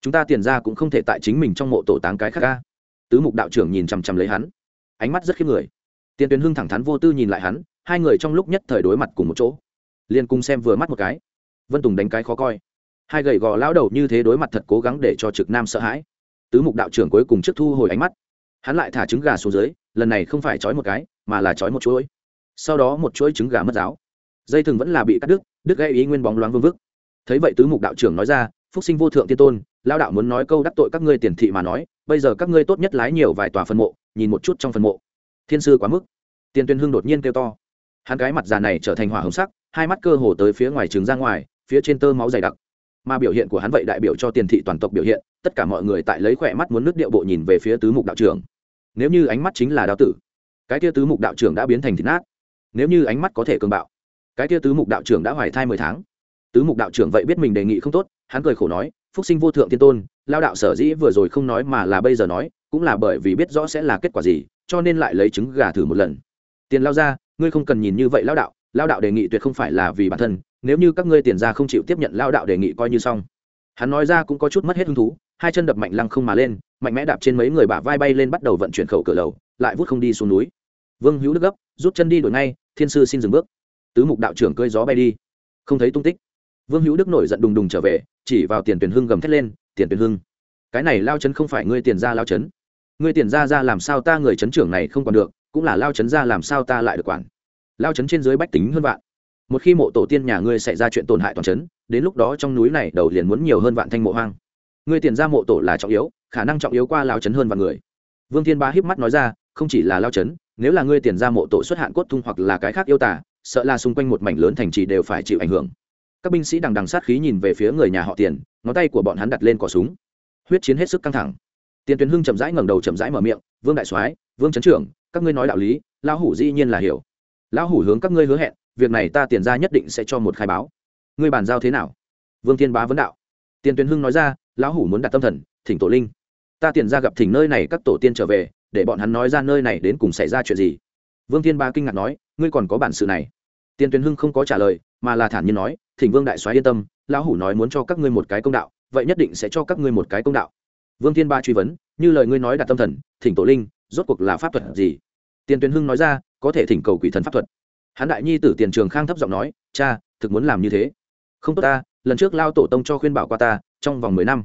Chúng ta tiền ra cũng không thể tại chính mình trong mộ tổ táng cái khác ca tứ mục đạo trưởng nhìn chằm chằm lấy hắn. Ánh mắt rất khiếp người. Tiền tuyến hưng thẳng thắn vô tư nhìn lại hắn, hai người trong lúc nhất thời đối mặt cùng một chỗ. Liền cùng xem vừa mắt một cái. Vân tùng đánh cái khó coi. Hai gầy gò lão đầu như thế đối mặt thật cố gắng để cho trực nam sợ hãi. Tứ mục đạo trưởng cuối cùng trước thu hồi ánh mắt. Hắn lại thả trứng gà xuống dưới, lần này không phải trói một cái, mà là trói một chuỗi. Sau đó một chuỗi trứng gà mất giáo. Dây thừng vẫn là bị cắt đứt đứt gây ý nguyên bóng loáng vương vức. Thấy vậy tứ mục đạo trưởng nói ra, phúc sinh vô thượng tiên tôn lao đạo muốn nói câu đắc tội các ngươi tiền thị mà nói bây giờ các ngươi tốt nhất lái nhiều vài tòa phần mộ, nhìn một chút trong phần mộ. Thiên sư quá mức. Tiền tuyên hưng đột nhiên kêu to. Hắn cái mặt già này trở thành hỏa hồng sắc, hai mắt cơ hồ tới phía ngoài trường ra ngoài, phía trên tơ máu dày đặc. Mà biểu hiện của hắn vậy đại biểu cho tiền thị toàn tộc biểu hiện, tất cả mọi người tại lấy khỏe mắt muốn nước điệu bộ nhìn về phía tứ mục đạo trưởng. Nếu như ánh mắt chính là đao tử, cái tia tứ mục đạo trưởng đã biến thành thịt nát. Nếu như ánh mắt có thể cường bạo, cái tia tứ mục đạo trưởng đã hoài thai mười tháng. Tứ mục đạo trưởng vậy biết mình đề nghị không tốt, hắn cười khổ nói phúc sinh vô thượng Thiên tôn, lao đạo sở dĩ vừa rồi không nói mà là bây giờ nói, cũng là bởi vì biết rõ sẽ là kết quả gì, cho nên lại lấy trứng gà thử một lần. Tiền lao ra, ngươi không cần nhìn như vậy lao đạo lao đạo đề nghị tuyệt không phải là vì bản thân, nếu như các ngươi tiền ra không chịu tiếp nhận lao đạo đề nghị coi như xong. Hắn nói ra cũng có chút mất hết hứng thú, hai chân đập mạnh lăng không mà lên, mạnh mẽ đạp trên mấy người bả vai bay lên bắt đầu vận chuyển khẩu cửa lầu, lại vút không đi xuống núi. Vương hữu đức gấp, rút chân đi đổi ngay, thiên sư xin dừng bước. Tứ mục đạo trưởng cơi gió bay đi. Không thấy tung tích. Vương hữu đức nổi giận đùng đùng trở về chỉ vào tiền tuyển hưng gầm thét lên, tiền tuyển hưng, cái này lao chấn không phải ngươi tiền ra lao chấn ngươi tiền ra ra làm sao ta người chấn trưởng này không còn được, cũng là lao chấn ra làm sao ta lại được quản. Lao chấn trên dưới bách tính hơn vạn. Một khi mộ tổ tiên nhà ngươi xảy ra chuyện tổn hại toàn chấn đến lúc đó trong núi này đầu liền muốn nhiều hơn vạn thanh mộ hoang. Ngươi tiền ra mộ tổ là trọng yếu, khả năng trọng yếu qua lao chấn hơn vạn người. Vương thiên ba híp mắt nói ra, không chỉ là lao chấn nếu là ngươi tiền ra mộ tổ xuất hạn cốt thung hoặc là cái khác yêu tả sợ là xung quanh một mảnh lớn thành trì đều phải chịu ảnh hưởng các binh sĩ đằng đằng sát khí nhìn về phía người nhà họ tiền, ngón tay của bọn hắn đặt lên cỏ súng. Huyết chiến hết sức căng thẳng. Tiền tuyến hưng chậm rãi ngẩng đầu chậm rãi mở miệng, vương đại soái, vương trấn trưởng, các ngươi nói đạo lý, lão hủ dĩ nhiên là hiểu. Lão hủ hướng các ngươi hứa hẹn, việc này ta tiền ra nhất định sẽ cho một khai báo. Ngươi bàn giao thế nào? Vương thiên bá vấn đạo. Tiền tuyến hưng nói ra, lão hủ muốn đặt tâm thần, thỉnh tổ linh. Ta tiền ra gặp thỉnh nơi này các tổ tiên trở về, để bọn hắn nói ra nơi này đến cùng xảy ra chuyện gì. Vương thiên bá kinh ngạc nói, ngươi còn có bản sự này. Tiền tuyến hưng không có trả lời, mà là thản nhiên nói thỉnh vương đại soái yên tâm, lão hủ nói muốn cho các ngươi một cái công đạo, vậy nhất định sẽ cho các ngươi một cái công đạo. Vương thiên ba truy vấn, như lời ngươi nói đặt tâm thần, thỉnh tổ linh, rốt cuộc là pháp thuật gì? Tiền tuyến hưng nói ra, có thể thỉnh cầu quỷ thần pháp thuật. Hắn đại nhi tử tiền trường khang thấp giọng nói, cha, thực muốn làm như thế. Không tốt ta, lần trước lao tổ tông cho khuyên bảo qua ta, trong vòng mười năm.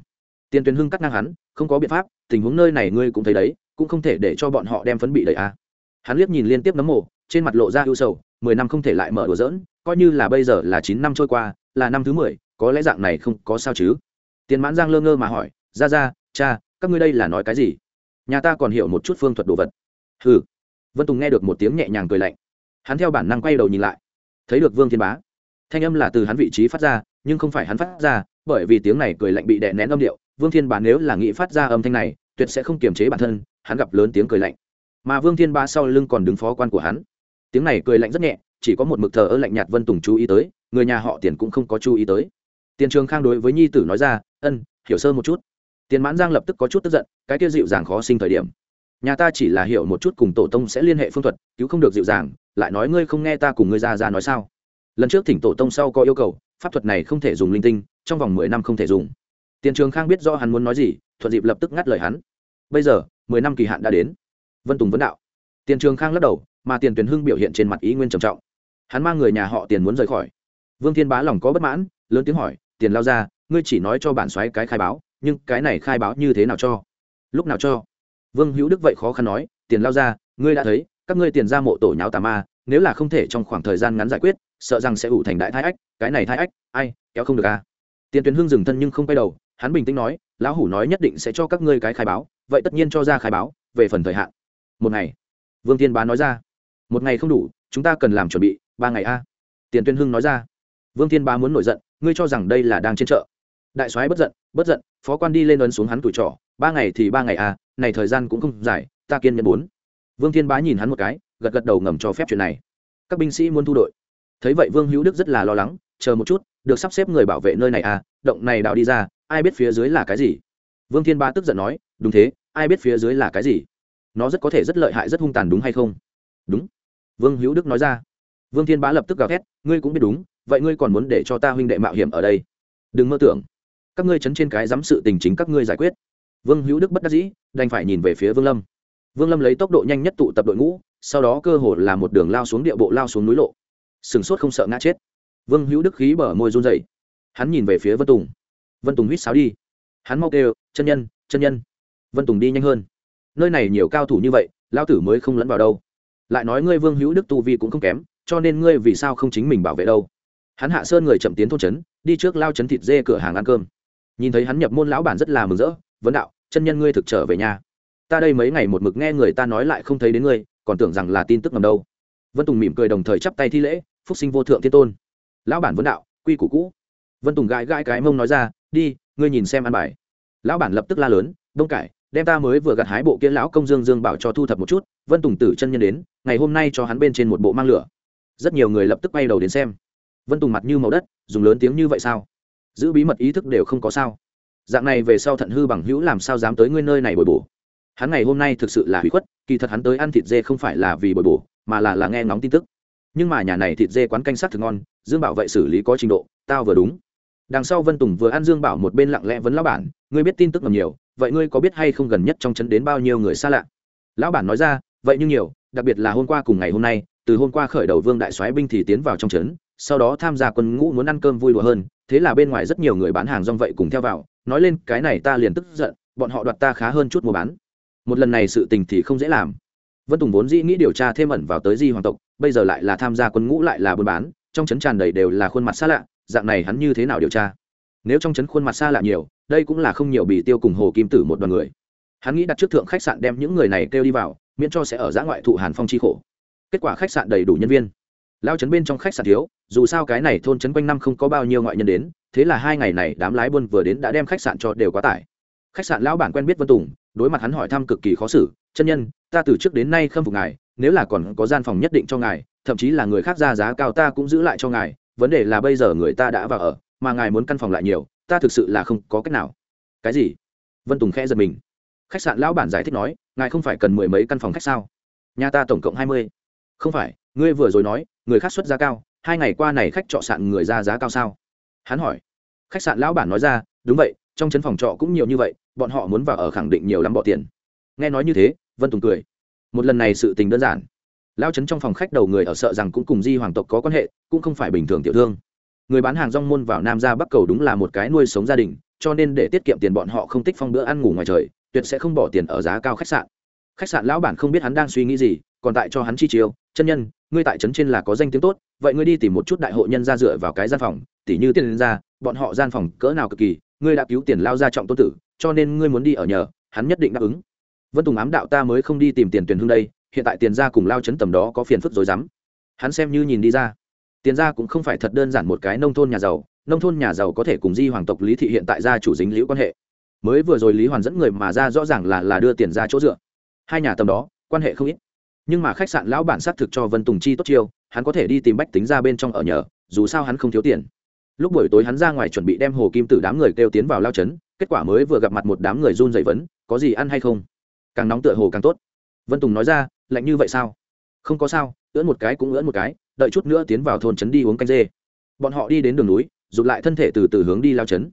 Tiền tuyến hưng cắt ngang hắn, không có biện pháp, tình huống nơi này ngươi cũng thấy đấy, cũng không thể để cho bọn họ đem phấn bị đầy a à. hắn liếc nhìn liên tiếp nấm mộ trên mặt lộ ra ưu sầu, mười năm không thể lại mở đùa dỡn coi như là bây giờ là chín năm trôi qua, là năm thứ mười, có lẽ dạng này không có sao chứ. Tiền mãn giang lơ ngơ mà hỏi, ra ra, cha, các ngươi đây là nói cái gì? Nhà ta còn hiểu một chút phương thuật đồ vật. Ừ vân tùng nghe được một tiếng nhẹ nhàng cười lạnh. Hắn theo bản năng quay đầu nhìn lại. Thấy được vương thiên bá. Thanh âm là từ hắn vị trí phát ra, nhưng không phải hắn phát ra, bởi vì tiếng này cười lạnh bị đè nén âm điệu. Vương thiên bá nếu là nghĩ phát ra âm thanh này, tuyệt sẽ không kiềm chế bản thân, hắn gặp lớn tiếng cười lạnh. Mà vương thiên bá sau lưng còn đứng phó quan của hắn. Tiếng này cười lạnh rất nhẹ chỉ có một mực thờ ơ lạnh nhạt vân tùng chú ý tới, người nhà họ tiền cũng không có chú ý tới. Tiền trường khang đối với nhi tử nói ra, ân, hiểu sơ một chút. Tiền mãn giang lập tức có chút tức giận, cái kia dịu dàng khó sinh thời điểm. Nhà ta chỉ là hiểu một chút cùng tổ tông sẽ liên hệ phương thuật, cứu không được dịu dàng, lại nói ngươi không nghe ta cùng ngươi ra ra nói sao? Lần trước thỉnh tổ tông sau có yêu cầu, pháp thuật này không thể dùng linh tinh, trong vòng mười năm không thể dùng. Tiền trường khang biết do hắn muốn nói gì, thuận dịp lập tức ngắt lời hắn. Bây giờ, mười năm kỳ hạn đã đến. Vân tùng vấn đạo. Tiền trường khang lắc đầu, mà tiền tuyển hưng biểu hiện trên mặt ý nguyên trầm trọng hắn mang người nhà họ tiền muốn rời khỏi. Vương thiên bá lòng có bất mãn, lớn tiếng hỏi, tiền lao ra, ngươi chỉ nói cho bản xoáy cái khai báo, nhưng cái này khai báo như thế nào cho? Lúc nào cho? Vương hữu đức vậy khó khăn nói, tiền lao ra, ngươi đã thấy, các ngươi tiền ra mộ tổ nháo tà ma, nếu là không thể trong khoảng thời gian ngắn giải quyết, sợ rằng sẽ ủ thành đại thái ách, cái này thái ách, ai, kéo không được à? Tiền tuyến hưng dừng thân nhưng không quay đầu, hắn bình tĩnh nói, lão hủ nói nhất định sẽ cho các ngươi cái khai báo, vậy tất nhiên cho ra khai báo, về phần thời hạn. Một ngày, vương tiên bá nói ra, một ngày không đủ, chúng ta cần làm chuẩn bị ba ngày a. Tiền tuyên hưng nói ra. Vương Thiên bá muốn nổi giận, ngươi cho rằng đây là đang trên chợ. Đại soái bất giận bất giận, phó quan đi lên ấn xuống hắn tuổi trọ, ba ngày thì ba ngày a, này thời gian cũng không dài, ta kiên nhẫn bốn. Vương thiên bá nhìn hắn một cái, gật gật đầu ngầm cho phép chuyện này. Các binh sĩ muốn thu đội. Thấy vậy vương hữu đức rất là lo lắng, chờ một chút, được sắp xếp người bảo vệ nơi này à động này đạo đi ra, ai biết phía dưới là cái gì? Vương thiên ba tức giận nói, đúng thế, ai biết phía dưới là cái gì? Nó rất có thể rất lợi hại, rất hung tàn đúng hay không? Đúng. Vương hữu đức nói ra vương thiên bá lập tức gào thét, ngươi cũng biết đúng, vậy ngươi còn muốn để cho ta huynh đệ mạo hiểm ở đây? Đừng mơ tưởng. Các ngươi chấn trên cái dám sự tình chính các ngươi giải quyết. Vương hữu đức bất đắc dĩ, đành phải nhìn về phía vương lâm. Vương lâm lấy tốc độ nhanh nhất tụ tập đội ngũ, sau đó cơ hồ là một đường lao xuống địa bộ lao xuống núi lộ. Sừng sốt không sợ ngã chết. Vương hữu đức khí bở môi run dậy hắn nhìn về phía vân tùng. Vân tùng huýt sáo đi. Hắn mau kêu, chân nhân chân nhân. Vân tùng đi nhanh hơn. Nơi này nhiều cao thủ như vậy, lao tử mới không lẫn vào đâu. Lại nói ngươi vương hữu đức tu vi cũng không kém cho nên ngươi vì sao không chính mình bảo vệ đâu? Hắn hạ sơn người chậm tiến thôn trấn, đi trước lao trấn thịt dê cửa hàng ăn cơm. Nhìn thấy hắn nhập môn lão bản rất là mừng rỡ, vấn đạo, chân nhân ngươi thực trở về nhà. Ta đây mấy ngày một mực nghe người ta nói lại không thấy đến ngươi, còn tưởng rằng là tin tức ngầm đâu. Vân tùng mỉm cười đồng thời chắp tay thi lễ, phúc sinh vô thượng thiên tôn. Lão bản vấn đạo, quy củ cũ. Vân tùng gãi gãi cái mông nói ra, đi, ngươi nhìn xem ăn bài. Lão bản lập tức la lớn, đông cải, đem ta mới vừa gặt hái bộ kia lão công dương dương bảo cho thu thập một chút. Vân tùng tử chân nhân đến, ngày hôm nay cho hắn bên trên một bộ mang lửa rất nhiều người lập tức quay đầu đến xem. Vân tùng mặt như màu đất, dùng lớn tiếng như vậy sao? Giữ bí mật ý thức đều không có sao. Dạng này về sau thận hư bằng hữu làm sao dám tới ngươi nơi này bồi bổ? Hắn ngày hôm nay thực sự là hủy khuất, kỳ thật hắn tới ăn thịt dê không phải là vì bồi bổ, mà là là nghe ngóng tin tức. Nhưng mà nhà này thịt dê quán canh sát thực ngon, dương bảo vậy xử lý có trình độ, tao vừa đúng. Đằng sau vân tùng vừa ăn dương bảo một bên lặng lẽ vấn lão bản, ngươi biết tin tức ngầm nhiều, vậy ngươi có biết hay không gần nhất trong chấn đến bao nhiêu người xa lạ? Lão bản nói ra, vậy nhưng nhiều, đặc biệt là hôm qua cùng ngày hôm nay từ hôm qua khởi đầu vương đại soái binh thì tiến vào trong trấn, sau đó tham gia quân ngũ muốn ăn cơm vui đùa hơn, thế là bên ngoài rất nhiều người bán hàng rong vậy cùng theo vào, nói lên, cái này ta liền tức giận, bọn họ đoạt ta khá hơn chút mua bán. Một lần này sự tình thì không dễ làm. Vân tùng vốn dĩ nghĩ điều tra thêm ẩn vào tới di hoàng tộc, bây giờ lại là tham gia quân ngũ lại là buôn bán, trong trấn tràn đầy đều là khuôn mặt xa lạ, dạng này hắn như thế nào điều tra? Nếu trong trấn khuôn mặt xa lạ nhiều, đây cũng là không nhiều bị tiêu cùng hồ kim tử một đoàn người. Hắn nghĩ đặt trước thượng khách sạn đem những người này kêu đi vào, miễn cho sẽ ở giã ngoại thụ hàn phong chi khổ kết quả khách sạn đầy đủ nhân viên. Lao trấn bên trong khách sạn thiếu, dù sao cái này thôn trấn quanh năm không có bao nhiêu ngoại nhân đến, thế là hai ngày này đám lái buôn vừa đến đã đem khách sạn cho đều quá tải. Khách sạn lão bản quen biết vân tùng, đối mặt hắn hỏi thăm cực kỳ khó xử, chân nhân, ta từ trước đến nay khâm phục ngài, nếu là còn có gian phòng nhất định cho ngài, thậm chí là người khác ra giá cao ta cũng giữ lại cho ngài, vấn đề là bây giờ người ta đã vào ở, mà ngài muốn căn phòng lại nhiều, ta thực sự là không có cách nào. Cái gì? Vân tùng khẽ giật mình. Khách sạn lão bản giải thích nói, ngài không phải cần mười mấy căn phòng khách sao? Nhà ta tổng cộng hai mươi không phải, ngươi vừa rồi nói, người khác xuất giá cao, hai ngày qua này khách trọ sạn người ra giá cao sao? Hắn hỏi. Khách sạn lão bản nói ra, đúng vậy, trong chấn phòng trọ cũng nhiều như vậy, bọn họ muốn vào ở khẳng định nhiều lắm bỏ tiền. Nghe nói như thế, vân tùng cười. Một lần này sự tình đơn giản. Lao chấn trong phòng khách đầu người ở sợ rằng cũng cùng di hoàng tộc có quan hệ, cũng không phải bình thường tiểu thương. Người bán hàng rong môn vào nam ra bắc cầu đúng là một cái nuôi sống gia đình, cho nên để tiết kiệm tiền bọn họ không tích phong bữa ăn ngủ ngoài trời, tuyệt sẽ không bỏ tiền ở giá cao khách sạn. Khách sạn lão bản không biết hắn đang suy nghĩ gì, còn tại cho hắn chi chiêu chân nhân, ngươi tại trấn trên là có danh tiếng tốt, vậy ngươi đi tìm một chút đại hộ nhân ra dựa vào cái gian phòng, tỉ như tiền ra, bọn họ gian phòng cỡ nào cực kỳ, ngươi đã cứu tiền lao ra trọng tôn tử, cho nên ngươi muốn đi ở nhờ, hắn nhất định đáp ứng. Vân tùng ám đạo ta mới không đi tìm tiền tuyển hương đây, hiện tại tiền ra cùng lao chấn tầm đó có phiền phức rồi dám. Hắn xem như nhìn đi ra. Tiền ra cũng không phải thật đơn giản một cái nông thôn nhà giàu, nông thôn nhà giàu có thể cùng di hoàng tộc lý thị hiện tại gia chủ dính liễu quan hệ. Mới vừa rồi lý hoàn dẫn người mà ra rõ ràng là là đưa tiền ra chỗ dựa. Hai nhà tầm đó, quan hệ không ít nhưng mà khách sạn lão bản xác thực cho vân tùng chi tốt chiêu, hắn có thể đi tìm bách tính ra bên trong ở nhờ, dù sao hắn không thiếu tiền. Lúc buổi tối hắn ra ngoài chuẩn bị đem hồ kim tử đám người kêu tiến vào lao trấn, kết quả mới vừa gặp mặt một đám người run dày vấn, có gì ăn hay không? Càng nóng tựa hồ càng tốt. Vân tùng nói ra, lạnh như vậy sao? Không có sao, ưỡn một cái cũng ưỡn một cái, đợi chút nữa tiến vào thôn trấn đi uống canh dê. Bọn họ đi đến đường núi, rụt lại thân thể từ từ hướng đi lao trấn.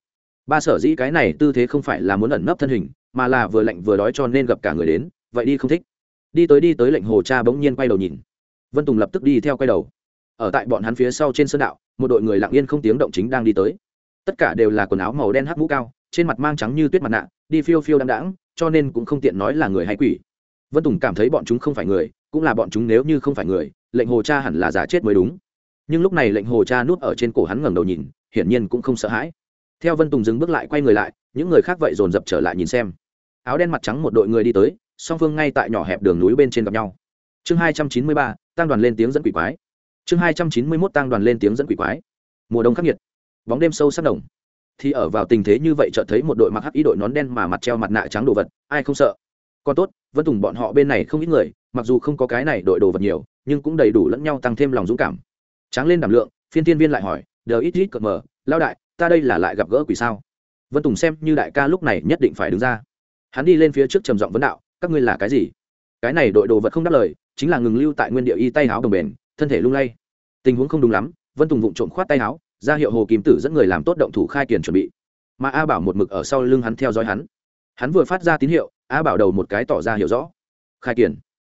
Ba sở dĩ cái này tư thế không phải là muốn ẩn nấp thân hình, mà là vừa lạnh vừa đói cho nên gặp cả người đến, vậy đi không thích đi tới đi tới lệnh hồ cha bỗng nhiên quay đầu nhìn. Vân tùng lập tức đi theo quay đầu. Ở tại bọn hắn phía sau trên sơn đạo, một đội người lặng yên không tiếng động chính đang đi tới. Tất cả đều là quần áo màu đen hắc mũ cao, trên mặt mang trắng như tuyết mặt nạ, đi phiêu phiêu đăng đãng, cho nên cũng không tiện nói là người hay quỷ. Vân tùng cảm thấy bọn chúng không phải người, cũng là bọn chúng nếu như không phải người, lệnh hồ cha hẳn là giả chết mới đúng. Nhưng lúc này lệnh hồ cha nuốt ở trên cổ hắn ngẩng đầu nhìn, hiển nhiên cũng không sợ hãi. Theo vân tùng dừng bước lại quay người lại, những người khác vậy dồn dập trở lại nhìn xem. Áo đen mặt trắng một đội người đi tới song phương ngay tại nhỏ hẹp đường núi bên trên gặp nhau. Chương hai trăm chín mươi ba tăng đoàn lên tiếng dẫn quỷ quái. Chương hai trăm chín mươi mốt tăng đoàn lên tiếng dẫn quỷ quái. Mùa đông khắc nghiệt, bóng đêm sâu sắc đồng. Thì ở vào tình thế như vậy chợt thấy một đội mặc hắc ý đội nón đen mà mặt treo mặt nạ trắng đồ vật, ai không sợ? Còn tốt, vân tùng bọn họ bên này không ít người, mặc dù không có cái này đội đồ vật nhiều, nhưng cũng đầy đủ lẫn nhau tăng thêm lòng dũng cảm. Tráng lên đảm lượng, phiên tiên viên lại hỏi, đờ ít ít cợt mờ lao đại, ta đây là lại gặp gỡ quỷ sao? Vân tùng xem như đại ca lúc này nhất định phải đứng ra. Hắn đi lên phía trước trầm giọng vấn đạo các ngươi là cái gì? Cái này đội đồ vật không đáp lời, chính là ngừng lưu tại nguyên địa y tay áo đồng bền, thân thể lung lay. Tình huống không đúng lắm, vân tùng vụng trộm khoát tay áo ra hiệu hồ kim tử dẫn người làm tốt động thủ khai kiển chuẩn bị. Mà a bảo một mực ở sau lưng hắn theo dõi hắn. Hắn vừa phát ra tín hiệu, a bảo đầu một cái tỏ ra hiểu rõ. Khai kiển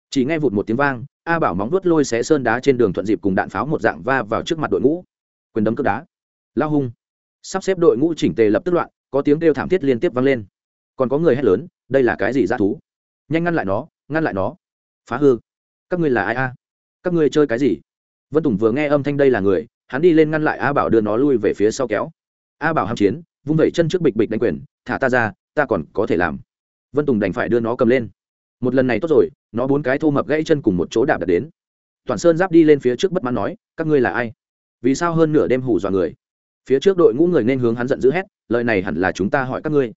chỉ nghe vụt một tiếng vang, a bảo móng vuốt lôi xé sơn đá trên đường thuận dịp cùng đạn pháo một dạng va vào trước mặt đội ngũ. Quyền đấm cướp đá. Lao hung. Sắp xếp đội ngũ chỉnh tề lập tức loạn, có tiếng kêu thảm thiết liên tiếp vang lên. Còn có người hét lớn, đây là cái gì dã thú? Nhanh ngăn lại nó, ngăn lại nó. Phá hư. Các ngươi là ai a? Các ngươi chơi cái gì? Vân tùng vừa nghe âm thanh đây là người, hắn đi lên ngăn lại a bảo đưa nó lui về phía sau kéo. A bảo hăng chiến, vung vẩy chân trước bịch bịch đánh quyền, thả ta ra, ta còn có thể làm. Vân tùng đành phải đưa nó cầm lên. Một lần này tốt rồi, nó bốn cái thô mập gãy chân cùng một chỗ đạp đặt đến. Toàn sơn giáp đi lên phía trước bất mãn nói, các ngươi là ai? Vì sao hơn nửa đêm hủ dọa người? Phía trước đội ngũ người nên hướng hắn giận dữ hét, lời này hẳn là chúng ta hỏi các ngươi.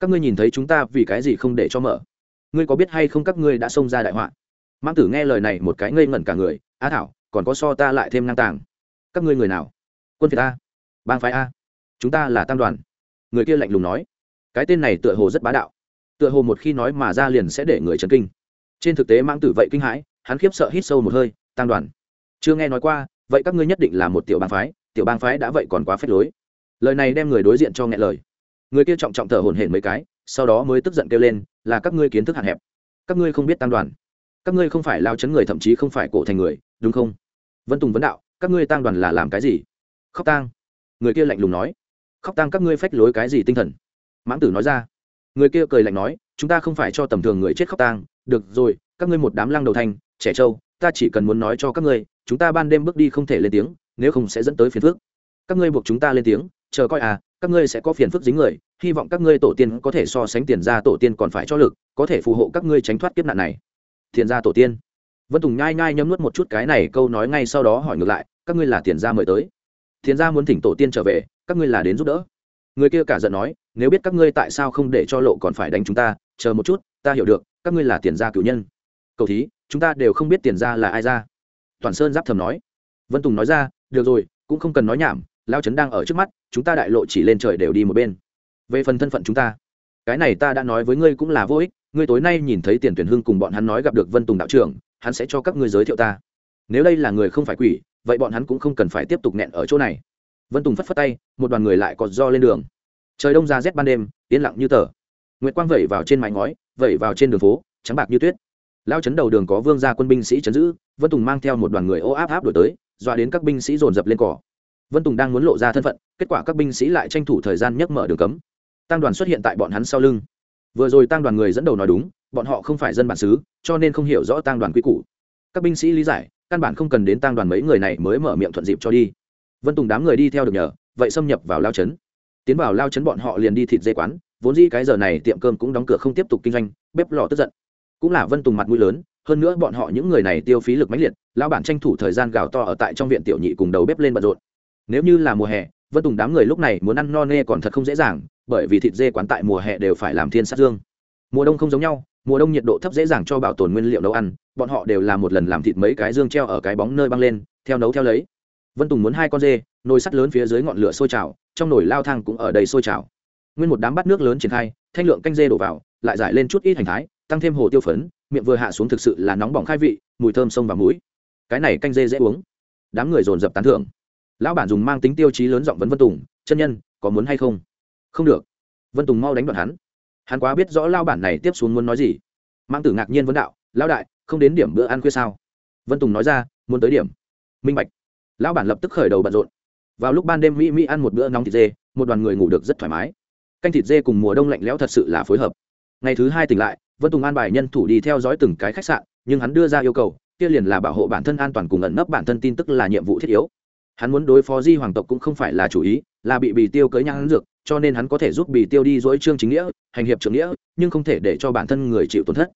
Các ngươi nhìn thấy chúng ta vì cái gì không để cho mở? Ngươi có biết hay không các ngươi đã xông ra đại họa? Mang tử nghe lời này một cái ngây ngẩn cả người á thảo, còn có so ta lại thêm ngang tàng. Các ngươi người nào? Quân việt a. Bang phái a. Chúng ta là tam đoàn. Người kia lạnh lùng nói. Cái tên này tựa hồ rất bá đạo. Tựa hồ một khi nói mà ra liền sẽ để người chấn kinh. Trên thực tế mang tử vậy kinh hãi, hắn khiếp sợ hít sâu một hơi, tam đoàn. Chưa nghe nói qua, vậy các ngươi nhất định là một tiểu bang phái, tiểu bang phái đã vậy còn quá phép lối. Lời này đem người đối diện cho nghe lời. Người kia trọng trọng thở hổn hển mấy cái, sau đó mới tức giận kêu lên là các ngươi kiến thức hạn hẹp. Các ngươi không biết tam đoàn. Các ngươi không phải lao chấn người, thậm chí không phải cổ thành người, đúng không? Vân tùng vấn đạo, các ngươi tang đoàn là làm cái gì? Khóc tang. Người kia lạnh lùng nói. Khóc tang các ngươi phách lối cái gì tinh thần? Mãng tử nói ra. Người kia cười lạnh nói, chúng ta không phải cho tầm thường người chết khóc tang. Được rồi, các ngươi một đám lăng đầu thanh trẻ trâu, ta chỉ cần muốn nói cho các ngươi, chúng ta ban đêm bước đi không thể lên tiếng, nếu không sẽ dẫn tới phiền phước. các ngươi buộc chúng ta lên tiếng, chờ coi à các ngươi sẽ có phiền phức dính người, hy vọng các ngươi tổ tiên có thể so sánh tiền ra tổ tiên còn phải cho lực, có thể phù hộ các ngươi tránh thoát kiếp nạn này. Tiền ra tổ tiên. Vân tùng nhai nhai nhấm nuốt một chút cái này câu nói ngay sau đó hỏi ngược lại, các ngươi là tiền ra mời tới. Tiền ra muốn thỉnh tổ tiên trở về, các ngươi là đến giúp đỡ. Người kia cả giận nói, nếu biết các ngươi tại sao không để cho lộ còn phải đánh chúng ta, chờ một chút, ta hiểu được, các ngươi là tiền gia cử nhân. Cầu thí, chúng ta đều không biết tiền gia là ai ra. Toàn sơn giáp thầm nói. Vân tùng nói ra, được rồi, cũng không cần nói nhảm lao trấn đang ở trước mắt, chúng ta đại lộ chỉ lên trời đều đi một bên. Về phần thân phận chúng ta, cái này ta đã nói với ngươi cũng là vô ích, ngươi tối nay nhìn thấy tiền tuyển hưng cùng bọn hắn nói gặp được vân tùng đạo trưởng, hắn sẽ cho các ngươi giới thiệu ta. Nếu đây là người không phải quỷ, vậy bọn hắn cũng không cần phải tiếp tục nghẹn ở chỗ này. Vân tùng phất phất tay, một đoàn người lại còn do lên đường. Trời đông ra rét ban đêm, yên lặng như tờ. Nguyệt quang vẩy vào trên mái ngói, vẩy vào trên đường phố, trắng bạc như tuyết. Lao chấn đầu đường có vương gia quân binh sĩ chấn giữ, vân tùng mang theo một đoàn người ô áp áp đổi tới, dọa đến các binh sĩ dồn dập lên cỏ vân tùng đang muốn lộ ra thân phận, kết quả các binh sĩ lại tranh thủ thời gian nhấc mở đường cấm. Tăng đoàn xuất hiện tại bọn hắn sau lưng. Vừa rồi tăng đoàn người dẫn đầu nói đúng, bọn họ không phải dân bản xứ, cho nên không hiểu rõ tăng đoàn quy củ. Các binh sĩ lý giải, căn bản không cần đến tăng đoàn mấy người này mới mở miệng thuận dịp cho đi. Vân tùng đám người đi theo được nhờ, vậy xâm nhập vào lao trấn. Tiến vào lao trấn bọn họ liền đi thịt dê quán, vốn dĩ cái giờ này tiệm cơm cũng đóng cửa không tiếp tục kinh doanh, bếp lò tức giận. Cũng là vân tùng mặt mũi lớn, hơn nữa bọn họ những người này tiêu phí lực mãnh liệt, lão bản tranh thủ thời gian gào to ở tại trong viện tiểu nhị cùng đầu bếp lên bận rộn nếu như là mùa hè, vân tùng đám người lúc này muốn ăn no nê còn thật không dễ dàng, bởi vì thịt dê quán tại mùa hè đều phải làm thiên sát dương. Mùa đông không giống nhau, mùa đông nhiệt độ thấp dễ dàng cho bảo tồn nguyên liệu nấu ăn, bọn họ đều làm một lần làm thịt mấy cái dương treo ở cái bóng nơi băng lên, theo nấu theo lấy. Vân tùng muốn hai con dê, nồi sắt lớn phía dưới ngọn lửa sôi trào, trong nồi lao thang cũng ở đầy sôi trào. Nguyên một đám bát nước lớn triển khai, thanh lượng canh dê đổ vào, lại giải lên chút ít hành thái, tăng thêm hồ tiêu phấn, miệng vừa hạ xuống thực sự là nóng bỏng khai vị, mùi thơm sông và mũi cái này canh dê dễ uống. Đám người dồn dập tán thưởng lão bản dùng mang tính tiêu chí lớn giọng vấn vân tùng, chân nhân, có muốn hay không? Không được. Vân tùng mau đánh đoạn hắn. Hắn quá biết rõ lao bản này tiếp xuống muốn nói gì. Mang tử ngạc nhiên vấn đạo, lão đại, không đến điểm bữa ăn khuya sao? Vân tùng nói ra, muốn tới điểm. Minh bạch. Lão bản lập tức khởi đầu bận rộn. Vào lúc ban đêm mỹ mỹ ăn một bữa nóng thịt dê, một đoàn người ngủ được rất thoải mái. Canh thịt dê cùng mùa đông lạnh lẽo thật sự là phối hợp. Ngày thứ hai tỉnh lại, vân tùng an bài nhân thủ đi theo dõi từng cái khách sạn, nhưng hắn đưa ra yêu cầu, kia liền là bảo hộ bản thân an toàn cùng ẩn nấp bản thân tin tức là nhiệm vụ thiết yếu hắn muốn đối phó di hoàng tộc cũng không phải là chủ ý, là bị bì tiêu cưới nhang dược, cho nên hắn có thể giúp bì tiêu đi dối trương chính nghĩa, hành hiệp trưởng nghĩa, nhưng không thể để cho bản thân người chịu tổn thất.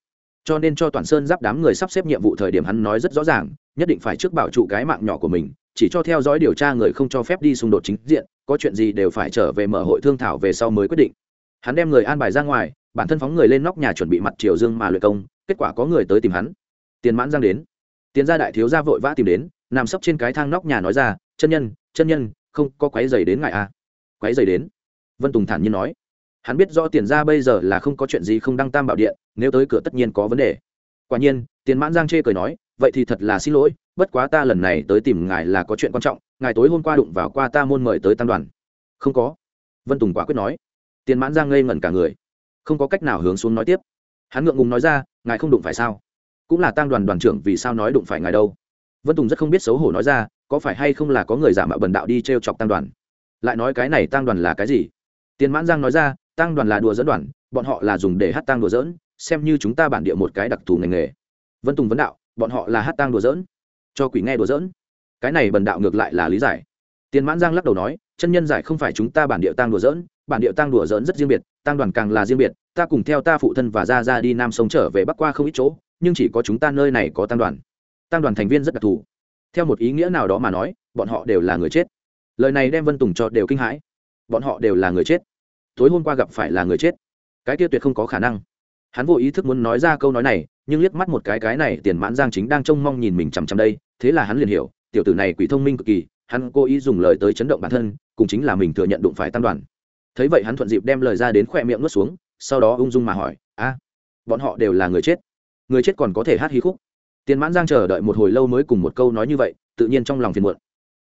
Cho nên cho toàn sơn giáp đám người sắp xếp nhiệm vụ thời điểm hắn nói rất rõ ràng, nhất định phải trước bảo trụ cái mạng nhỏ của mình, chỉ cho theo dõi điều tra người không cho phép đi xung đột chính diện, có chuyện gì đều phải trở về mở hội thương thảo về sau mới quyết định. Hắn đem người an bài ra ngoài, bản thân phóng người lên nóc nhà chuẩn bị mặt triều dương mà luyện công, kết quả có người tới tìm hắn. Tiền mãn giang đến. Tiền gia đại thiếu gia vội vã tìm đến nằm sấp trên cái thang nóc nhà nói ra, chân nhân chân nhân, không có quái dày đến ngài à? Quái dày đến? Vân tùng thản nhiên nói. Hắn biết rõ tiền gia bây giờ là không có chuyện gì không đăng tam bảo điện, nếu tới cửa tất nhiên có vấn đề. Quả nhiên, tiền mãn giang chê cười nói, vậy thì thật là xin lỗi, bất quá ta lần này tới tìm ngài là có chuyện quan trọng, ngài tối hôm qua đụng vào qua ta môn mời tới tam đoàn. Không có. Vân tùng quả quyết nói. Tiền mãn giang ngây ngẩn cả người. Không có cách nào hướng xuống nói tiếp. Hắn ngượng ngùng nói ra, ngài không đụng phải sao? Cũng là tăng đoàn đoàn trưởng vì sao nói đụng phải ngài đâu? Vân tùng rất không biết xấu hổ nói ra, có phải hay không là có người giả mạo bần đạo đi t r e o chọc tăng đoàn? Lại nói cái này tăng đoàn là cái gì? Tiền mãn giang nói ra, tăng đoàn là đùa dẫn đoàn, bọn họ là dùng để hát tăng đùa dỡn xem như chúng ta bản địa một cái đặc thù ngành nghề. Vân tùng vấn đạo, bọn họ là hát tăng đùa dỡn cho quỷ nghe đùa dỡn cái này bần đạo ngược lại là lý giải. Tiền mãn giang lắc đầu nói, chân nhân giải không phải chúng ta bản địa tăng đùa dỡn bản địa tăng đùa dỡn rất riêng biệt tăng đoàn càng là riêng biệt, ta cùng theo ta phụ thân và ra ra đi nam sông trở về bắc qua không ít chỗ, nhưng chỉ có chúng ta nơi này có tăng đoàn tăng đoàn thành viên rất đặc thù. Theo một ý nghĩa nào đó mà nói, bọn họ đều là người chết. Lời này đem vân tùng cho đều kinh hãi. Bọn họ đều là người chết. Tối hôm qua gặp phải là người chết. Cái kia tuyệt không có khả năng. Hắn vô ý thức muốn nói ra câu nói này, nhưng liếc mắt một cái cái này tiền mãn giang chính đang trông mong nhìn mình chằm chằm đây, thế là hắn liền hiểu, tiểu tử này quỷ thông minh cực kỳ, hắn cố ý dùng lời tới chấn động bản thân cùng chính là mình thừa nhận đụng phải tăng đoàn. Thấy vậy hắn thuận dịp đem lời ra đến khoe miệng nuốt xuống, sau đó ung dung mà hỏi, a, bọn họ đều là người chết. Người chết còn có thể hát hí khúc? Tiền mãn giang chờ đợi một hồi lâu mới cùng một câu nói như vậy, tự nhiên trong lòng phiền muộn.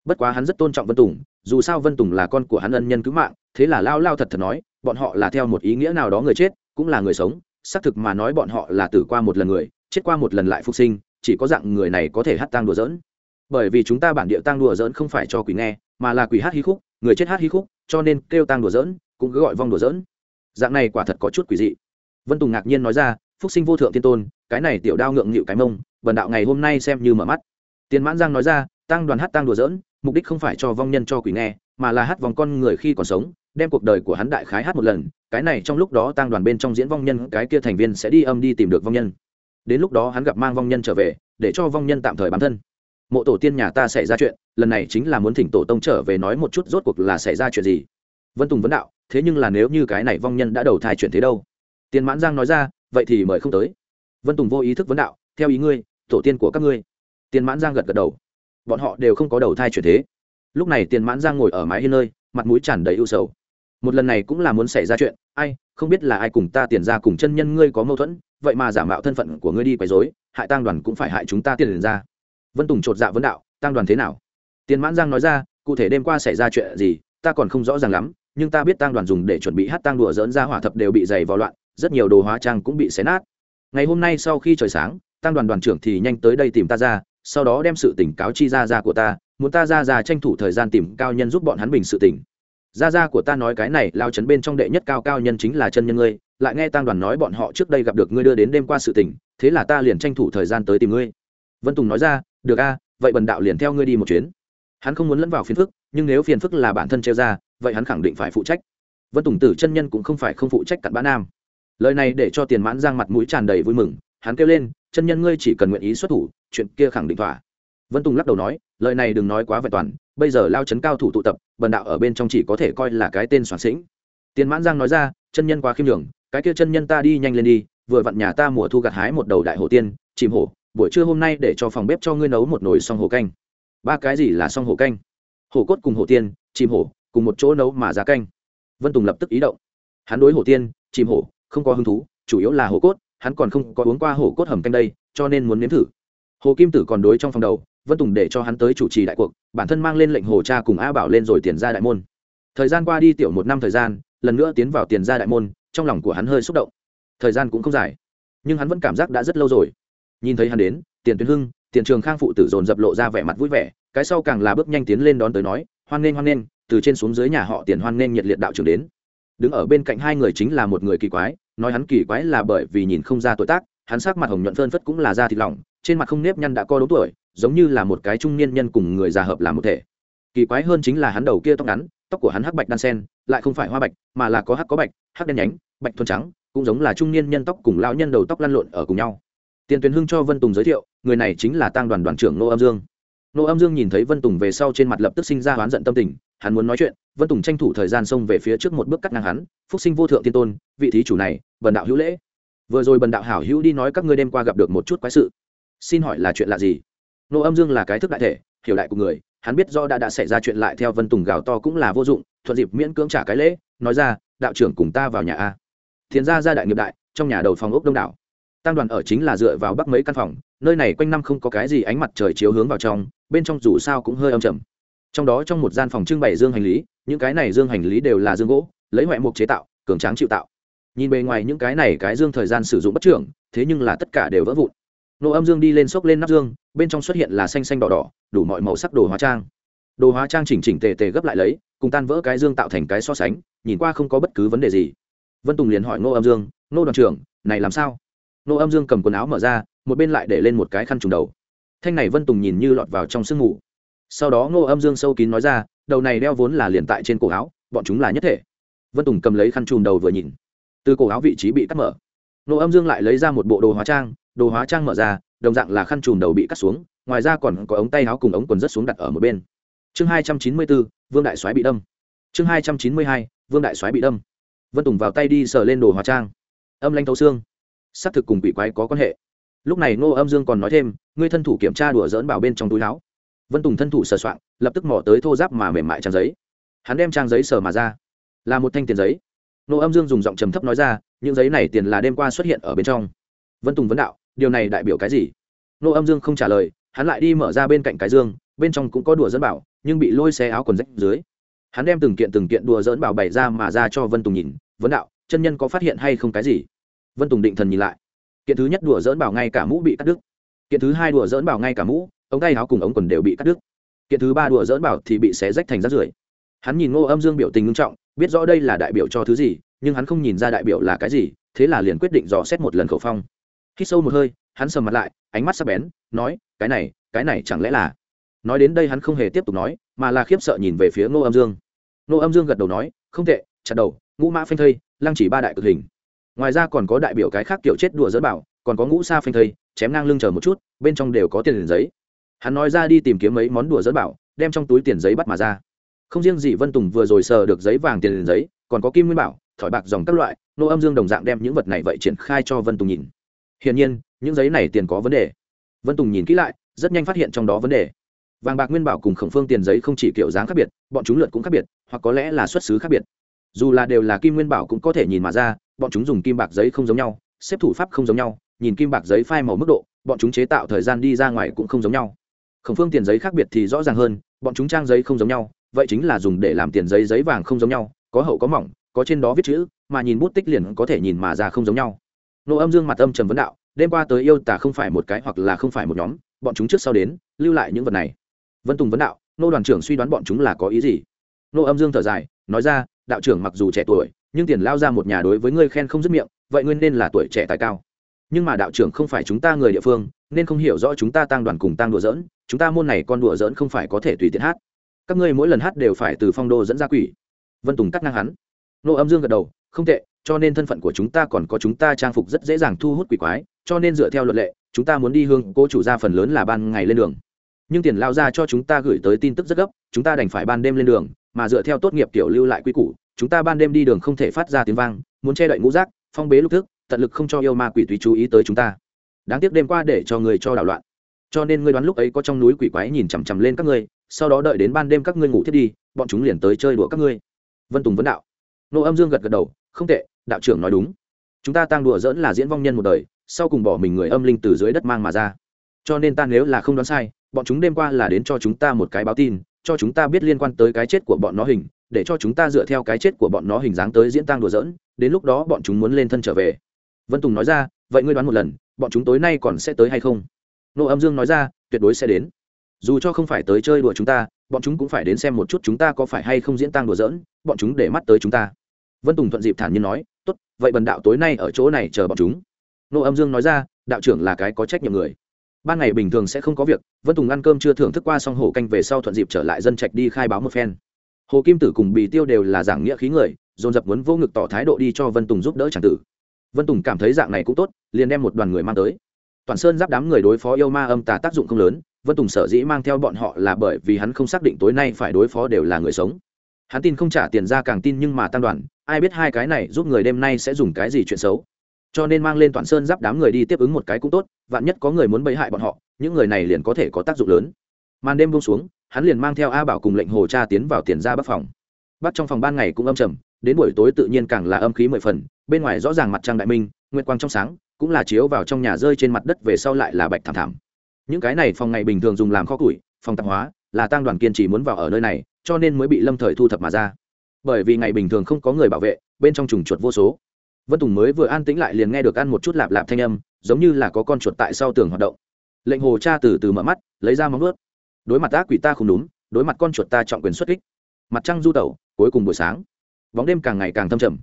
Bất quá hắn rất tôn trọng vân tùng, dù sao vân tùng là con của hắn ân nhân cứu mạng, thế là lao lao thật thật nói, bọn họ là theo một ý nghĩa nào đó người chết, cũng là người sống, xác thực mà nói bọn họ là tử qua một lần người, chết qua một lần lại phục sinh, chỉ có dạng người này có thể hát tang đùa dỡn bởi vì chúng ta bản địa tang đùa dỡn không phải cho quỷ nghe, mà là quỷ hát hí khúc, người chết hát hí khúc, cho nên kêu tang đùa dỡn cũng cứ gọi vong đùa dỡn dạng này quả thật có chút quỷ dị. Vân tùng ngạc nhiên nói ra phúc sinh vô thượng tiên tôn, cái này tiểu đao ngượng nghịu cái mông bần đạo ngày hôm nay xem như mở mắt. Tiền mãn giang nói ra, tăng đoàn hát tăng đùa dỡn mục đích không phải cho vong nhân cho quỷ nghe, mà là hát vòng con người khi còn sống, đem cuộc đời của hắn đại khái hát một lần, cái này trong lúc đó tăng đoàn bên trong diễn vong nhân, cái kia thành viên sẽ đi âm đi tìm được vong nhân. Đến lúc đó hắn gặp mang vong nhân trở về, để cho vong nhân tạm thời bám thân. Mộ tổ tiên nhà ta xảy ra chuyện, lần này chính là muốn thỉnh tổ tông trở về nói một chút rốt cuộc là xảy ra chuyện gì. Vân tùng vấn đạo, thế nhưng là nếu như cái này vong nhân đã đầu thai chuyển thế đâu? Tiền mãn giang nói ra vậy thì mời không tới. Vân tùng vô ý thức vấn đạo, theo ý ngươi, tổ tiên của các ngươi. Tiền mãn giang gật gật đầu. Bọn họ đều không có đầu thai chuyển thế. Lúc này tiền mãn giang ngồi ở mái hiên nơi, mặt mũi tràn đầy ưu sầu. Một lần này cũng là muốn xảy ra chuyện, ai, không biết là ai cùng ta tiền ra cùng chân nhân ngươi có mâu thuẫn, vậy mà giả mạo thân phận của ngươi đi quấy dối hại Tang đoàn cũng phải hại chúng ta tiền ra. Vân tùng chột dạ vấn đạo, Tang đoàn thế nào? Tiền mãn giang nói ra, cụ thể đêm qua xảy ra chuyện gì, ta còn không rõ ràng lắm, nhưng ta biết Tang đoàn dùng để chuẩn bị hát tang đùa dỡn ra hỏa thập đều bị dày vào loạn rất nhiều đồ hóa trang cũng bị xé nát. Ngày hôm nay sau khi trời sáng, tăng đoàn đoàn trưởng thì nhanh tới đây tìm ta ra, sau đó đem sự tỉnh cáo chi ra ra của ta, muốn ta ra ra tranh thủ thời gian tìm cao nhân giúp bọn hắn bình sự tỉnh ra ra của ta nói cái này, lao chấn bên trong đệ nhất cao cao nhân chính là chân nhân ngươi, lại nghe tăng đoàn nói bọn họ trước đây gặp được ngươi đưa đến đêm qua sự tỉnh thế là ta liền tranh thủ thời gian tới tìm ngươi. Vân tùng nói ra, được a, vậy bần đạo liền theo ngươi đi một chuyến. Hắn không muốn lẫn vào phiền phức, nhưng nếu phiền phức là bản thân treo ra, vậy hắn khẳng định phải phụ trách. Vân tùng tử chân nhân cũng không phải không phụ trách cặn bã nam lời này để cho tiền mãn giang mặt mũi tràn đầy vui mừng, hắn kêu lên, chân nhân ngươi chỉ cần nguyện ý xuất thủ, chuyện kia khẳng định thỏa. Vân tùng lắc đầu nói, lời này đừng nói quá vẹn toàn, bây giờ lao chấn cao thủ tụ tập, bần đạo ở bên trong chỉ có thể coi là cái tên soạn sĩnh. Tiền mãn giang nói ra, chân nhân quá khiêm đường cái kia chân nhân ta đi nhanh lên đi, vừa vặn nhà ta mùa thu gặt hái một đầu đại hổ tiên, chìm hổ, buổi trưa hôm nay để cho phòng bếp cho ngươi nấu một nồi song hổ canh. Ba cái gì là song hổ canh? Hổ cốt cùng hổ tiên, chìm hổ, cùng một chỗ nấu mà giá canh. Vân tùng lập tức ý động. Hắn đối hổ tiên, chìm hổ không có hứng thú, chủ yếu là hồ cốt, hắn còn không có uống qua hồ cốt hầm canh đây, cho nên muốn nếm thử. Hồ kim tử còn đối trong phòng đầu, vân tùng để cho hắn tới chủ trì đại cuộc, bản thân mang lên lệnh hồ cha cùng a bảo lên rồi tiền ra đại môn. Thời gian qua đi tiểu một năm thời gian, lần nữa tiến vào tiền ra đại môn, trong lòng của hắn hơi xúc động. Thời gian cũng không dài, nhưng hắn vẫn cảm giác đã rất lâu rồi. Nhìn thấy hắn đến, tiền tuyến hưng, tiền trường khang phụ tử dồn dập lộ ra vẻ mặt vui vẻ, cái sau càng là bước nhanh tiến lên đón tới nói, hoan nghênh hoan nghênh, từ trên xuống dưới nhà họ tiền hoan nghênh nhiệt liệt đạo trưởng đến. Đứng ở bên cạnh hai người chính là một người kỳ quái nói hắn kỳ quái là bởi vì nhìn không ra tuổi tác, hắn sắc mặt hồng nhuận phơn phất cũng là da thịt lỏng, trên mặt không nếp nhăn đã co đống tuổi, giống như là một cái trung niên nhân cùng người già hợp làm một thể. Kỳ quái hơn chính là hắn đầu kia tóc ngắn, tóc của hắn hắc bạch đan sen, lại không phải hoa bạch, mà là có hắc có bạch, hắc đen nhánh, bạch thuần trắng, cũng giống là trung niên nhân tóc cùng lão nhân đầu tóc lăn lộn ở cùng nhau. Tiền tuyến hưng cho vân tùng giới thiệu, người này chính là tăng đoàn đoàn trưởng nô âm dương. Nô âm dương nhìn thấy vân tùng về sau trên mặt lập tức sinh ra oán giận tâm tình, hắn muốn nói chuyện vân tùng tranh thủ thời gian xông về phía trước một bước cắt ngang hắn, phúc sinh vô thượng tiên tôn, vị thí chủ này, bần đạo hữu lễ. Vừa rồi bần đạo hảo hữu đi nói các ngươi đêm qua gặp được một chút quái sự. Xin hỏi là chuyện lạ gì? Nô âm dương là cái thức đại thể, hiểu đại của người, hắn biết do đã đã xảy ra chuyện lại theo vân tùng gào to cũng là vô dụng, thuận dịp miễn cưỡng trả cái lễ, nói ra, đạo trưởng cùng ta vào nhà a. Thiền gia gia đại nghiệp đại, trong nhà đầu phòng ốc đông đảo. Tăng đoàn ở chính là dựa vào bắc mấy căn phòng, nơi này quanh năm không có cái gì ánh mặt trời chiếu hướng vào trong, bên trong dù sao cũng hơi âm trầm trong đó trong một gian phòng trưng bày dương hành lý, những cái này dương hành lý đều là dương gỗ, lấy ngoại mục chế tạo, cường tráng chịu tạo. Nhìn bề ngoài những cái này cái dương thời gian sử dụng bất trưởng, thế nhưng là tất cả đều vỡ vụn. Nô âm dương đi lên xốc lên nắp dương, bên trong xuất hiện là xanh xanh đỏ đỏ, đủ mọi màu sắc đồ hóa trang. Đồ hóa trang chỉnh chỉnh tề tề gấp lại lấy, cùng tan vỡ cái dương tạo thành cái so sánh, nhìn qua không có bất cứ vấn đề gì. Vân tùng liền hỏi nô âm dương, nô đoàn trưởng, này làm sao? Nô âm dương cầm quần áo mở ra, một bên lại để lên một cái khăn trùng đầu. Thanh này vân tùng nhìn như lọt vào trong sương mù sau đó Ngô âm dương sâu kín nói ra, đầu này đeo vốn là liền tại trên cổ áo, bọn chúng là nhất thể. Vân tùng cầm lấy khăn chùm đầu vừa nhìn. Từ cổ áo vị trí bị cắt mở. Ngô âm dương lại lấy ra một bộ đồ hóa trang, đồ hóa trang mở ra, đồng dạng là khăn chùm đầu bị cắt xuống, ngoài ra còn có ống tay áo cùng ống quần rất xuống đặt ở một bên. Chương hai trăm chín mươi bốn, vương đại soái bị đâm. Chương hai trăm chín mươi hai, vương đại soái bị đâm. Vân tùng vào tay đi sờ lên đồ hóa trang. Âm lanh thấu xương. Xác thực cùng quỷ quái có quan hệ. Lúc này ngô âm dương còn nói thêm, ngươi thân thủ kiểm tra đùa dỡn bảo bên trong túi áo vân tùng thân thủ sờ soạn lập tức mò tới thô giáp mà mềm mại trang giấy. Hắn đem trang giấy sờ mà ra. Là một thanh tiền giấy. Nô âm dương dùng giọng trầm thấp nói ra, những giấy này tiền là đêm qua xuất hiện ở bên trong. Vân tùng vấn đạo, điều này đại biểu cái gì? Nô âm dương không trả lời, hắn lại đi mở ra bên cạnh cái dương, bên trong cũng có đùa dẫn bảo, nhưng bị lôi xé áo quần rách dưới. Hắn đem từng kiện từng kiện đùa dỡn bảo bày ra mà ra cho vân tùng nhìn, vấn đạo, chân nhân có phát hiện hay không cái gì? Vân tùng định thần nhìn lại. Kiện thứ nhất đùa dỡn bảo ngay cả mũ bị cắt đứt. Kiện thứ hai đùa dỡn bảo ngay cả mũ ống tay áo cùng ống quần đều bị cắt đứt. Kiện thứ ba đùa dỡn bảo thì bị xé rách thành rác rưởi. Hắn nhìn ngô âm dương biểu tình nghiêm trọng, biết rõ đây là đại biểu cho thứ gì, nhưng hắn không nhìn ra đại biểu là cái gì, thế là liền quyết định dò xét một lần khẩu phong. Khi sâu một hơi, hắn sầm mặt lại, ánh mắt sắc bén, nói, cái này cái này chẳng lẽ là nói đến đây hắn không hề tiếp tục nói, mà là khiếp sợ nhìn về phía ngô âm dương. Ngô âm dương gật đầu nói, không tệ, chặt đầu, ngũ mã phanh thây, lăng chỉ ba đại cực hình. Ngoài ra còn có đại biểu cái khác kiểu chết đùa dỡn bảo, còn có ngũ sa phanh thây, chém ngang lưng chờ một chút, bên trong đều có tiền liền giấy hắn nói ra đi tìm kiếm mấy món đùa dỡn bảo, đem trong túi tiền giấy bắt mà ra. Không riêng gì vân tùng vừa rồi sờ được giấy vàng tiền giấy, còn có kim nguyên bảo, thỏi bạc dòng các loại, nô âm dương đồng dạng đem những vật này vậy triển khai cho vân tùng nhìn. Hiển nhiên, những giấy này tiền có vấn đề. Vân tùng nhìn kỹ lại, rất nhanh phát hiện trong đó vấn đề. Vàng bạc nguyên bảo cùng khổng phương tiền giấy không chỉ kiểu dáng khác biệt, bọn chúng lượt cũng khác biệt, hoặc có lẽ là xuất xứ khác biệt. Dù là đều là kim nguyên bảo cũng có thể nhìn mà ra, bọn chúng dùng kim bạc giấy không giống nhau, xếp thủ pháp không giống nhau, nhìn kim bạc giấy phai màu mức độ, bọn chúng chế tạo thời gian đi ra ngoài cũng không giống nhau khổng phương tiền giấy khác biệt thì rõ ràng hơn, bọn chúng trang giấy không giống nhau, vậy chính là dùng để làm tiền giấy giấy vàng không giống nhau, có hậu có mỏng, có trên đó viết chữ, mà nhìn bút tích liền có thể nhìn mà ra không giống nhau. Nô âm dương mặt âm trầm vấn đạo, đêm qua tới yêu tả không phải một cái hoặc là không phải một nhóm, bọn chúng trước sau đến, lưu lại những vật này. Vân tùng vấn đạo, nô đoàn trưởng suy đoán bọn chúng là có ý gì? Nô âm dương thở dài, nói ra, đạo trưởng mặc dù trẻ tuổi, nhưng tiền lao ra một nhà đối với ngươi khen không dứt miệng, vậy ngươi nên là tuổi trẻ tài cao nhưng mà đạo trưởng không phải chúng ta người địa phương, nên không hiểu rõ chúng ta tăng đoàn cùng tăng đùa dỡn chúng ta môn này con đùa dỡn không phải có thể tùy tiện hát. Các ngươi mỗi lần hát đều phải từ phong đô dẫn ra quỷ. Vân tùng cắt ngang hắn. Nô âm dương gật đầu, không tệ, cho nên thân phận của chúng ta còn có chúng ta trang phục rất dễ dàng thu hút quỷ quái, cho nên dựa theo luật lệ, chúng ta muốn đi hương cô chủ ra phần lớn là ban ngày lên đường. Nhưng tiền lao ra cho chúng ta gửi tới tin tức rất gấp, chúng ta đành phải ban đêm lên đường, mà dựa theo tốt nghiệp kiểu lưu lại quy củ, chúng ta ban đêm đi đường không thể phát ra tiếng vang, muốn che đậy ngũ rác phong bế lúc thức tận lực không cho yêu ma quỷ tùy chú ý tới chúng ta. Đáng tiếc đêm qua để cho người cho đảo loạn. Cho nên ngươi đoán lúc ấy có trong núi quỷ quái nhìn chằm chằm lên các ngươi, sau đó đợi đến ban đêm các ngươi ngủ thiết đi, bọn chúng liền tới chơi đùa các ngươi. Vân tùng vấn đạo. Nô âm dương gật gật đầu, không tệ, đạo trưởng nói đúng. Chúng ta tăng đùa dỡn là diễn vong nhân một đời, sau cùng bỏ mình người âm linh từ dưới đất mang mà ra. Cho nên ta nếu là không đoán sai, bọn chúng đêm qua là đến cho chúng ta một cái báo tin, cho chúng ta biết liên quan tới cái chết của bọn nó hình, để cho chúng ta dựa theo cái chết của bọn nó hình dáng tới diễn tăng đùa dỡn đến lúc đó bọn chúng muốn lên thân trở về vân tùng nói ra, vậy ngươi đoán một lần, bọn chúng tối nay còn sẽ tới hay không? Nô âm dương nói ra, tuyệt đối sẽ đến. Dù cho không phải tới chơi đùa chúng ta, bọn chúng cũng phải đến xem một chút chúng ta có phải hay không diễn tang đùa giỡn, bọn chúng để mắt tới chúng ta. Vân tùng thuận dịp thản nhiên nói, tốt, vậy bần đạo tối nay ở chỗ này chờ bọn chúng. Nô âm dương nói ra, đạo trưởng là cái có trách nhiệm người. Ban ngày bình thường sẽ không có việc, vân tùng ăn cơm chưa thưởng thức qua xong hồ canh về sau thuận dịp trở lại dân trạch đi khai báo một phen. Hồ kim tử cùng bì tiêu đều là giảng nghĩa khí người, dồn dập muốn vô ngực tỏ thái độ đi cho vân tùng giúp đỡ tràng tử vân tùng cảm thấy dạng này cũng tốt, liền đem một đoàn người mang tới. Toàn sơn giáp đám người đối phó yêu ma âm tà tác dụng không lớn, vân tùng sở dĩ mang theo bọn họ là bởi vì hắn không xác định tối nay phải đối phó đều là người sống. Hắn tin không trả tiền ra càng tin nhưng mà tăng đoàn, ai biết hai cái này giúp người đêm nay sẽ dùng cái gì chuyện xấu. Cho nên mang lên toàn sơn giáp đám người đi tiếp ứng một cái cũng tốt, vạn nhất có người muốn bẫy hại bọn họ, những người này liền có thể có tác dụng lớn. Màn đêm buông xuống, hắn liền mang theo a bảo cùng lệnh hồ cha tiến vào tiền ra bắc phòng. Bắt trong phòng ban ngày cũng âm trầm đến buổi tối tự nhiên càng là âm khí mười phần, bên ngoài rõ ràng mặt trăng đại minh, nguyệt quang trong sáng, cũng là chiếu vào trong nhà rơi trên mặt đất về sau lại là bạch thảm thảm. Những cái này phòng ngày bình thường dùng làm kho củi, phòng tạp hóa, là tăng đoàn kiên trì muốn vào ở nơi này, cho nên mới bị lâm thời thu thập mà ra. Bởi vì ngày bình thường không có người bảo vệ, bên trong trùng chuột vô số. Vân tùng mới vừa an tĩnh lại liền nghe được ăn một chút lạp lạp thanh âm, giống như là có con chuột tại sau tường hoạt động. Lệnh hồ cha từ từ mở mắt, lấy ra móng ướt đối mặt ác quỷ ta không đúng, đối mặt con chuột ta trọng quyền xuất kích. Mặt trăng du tẩu, cuối cùng buổi sáng bóng đêm càng ngày càng thâm trầm.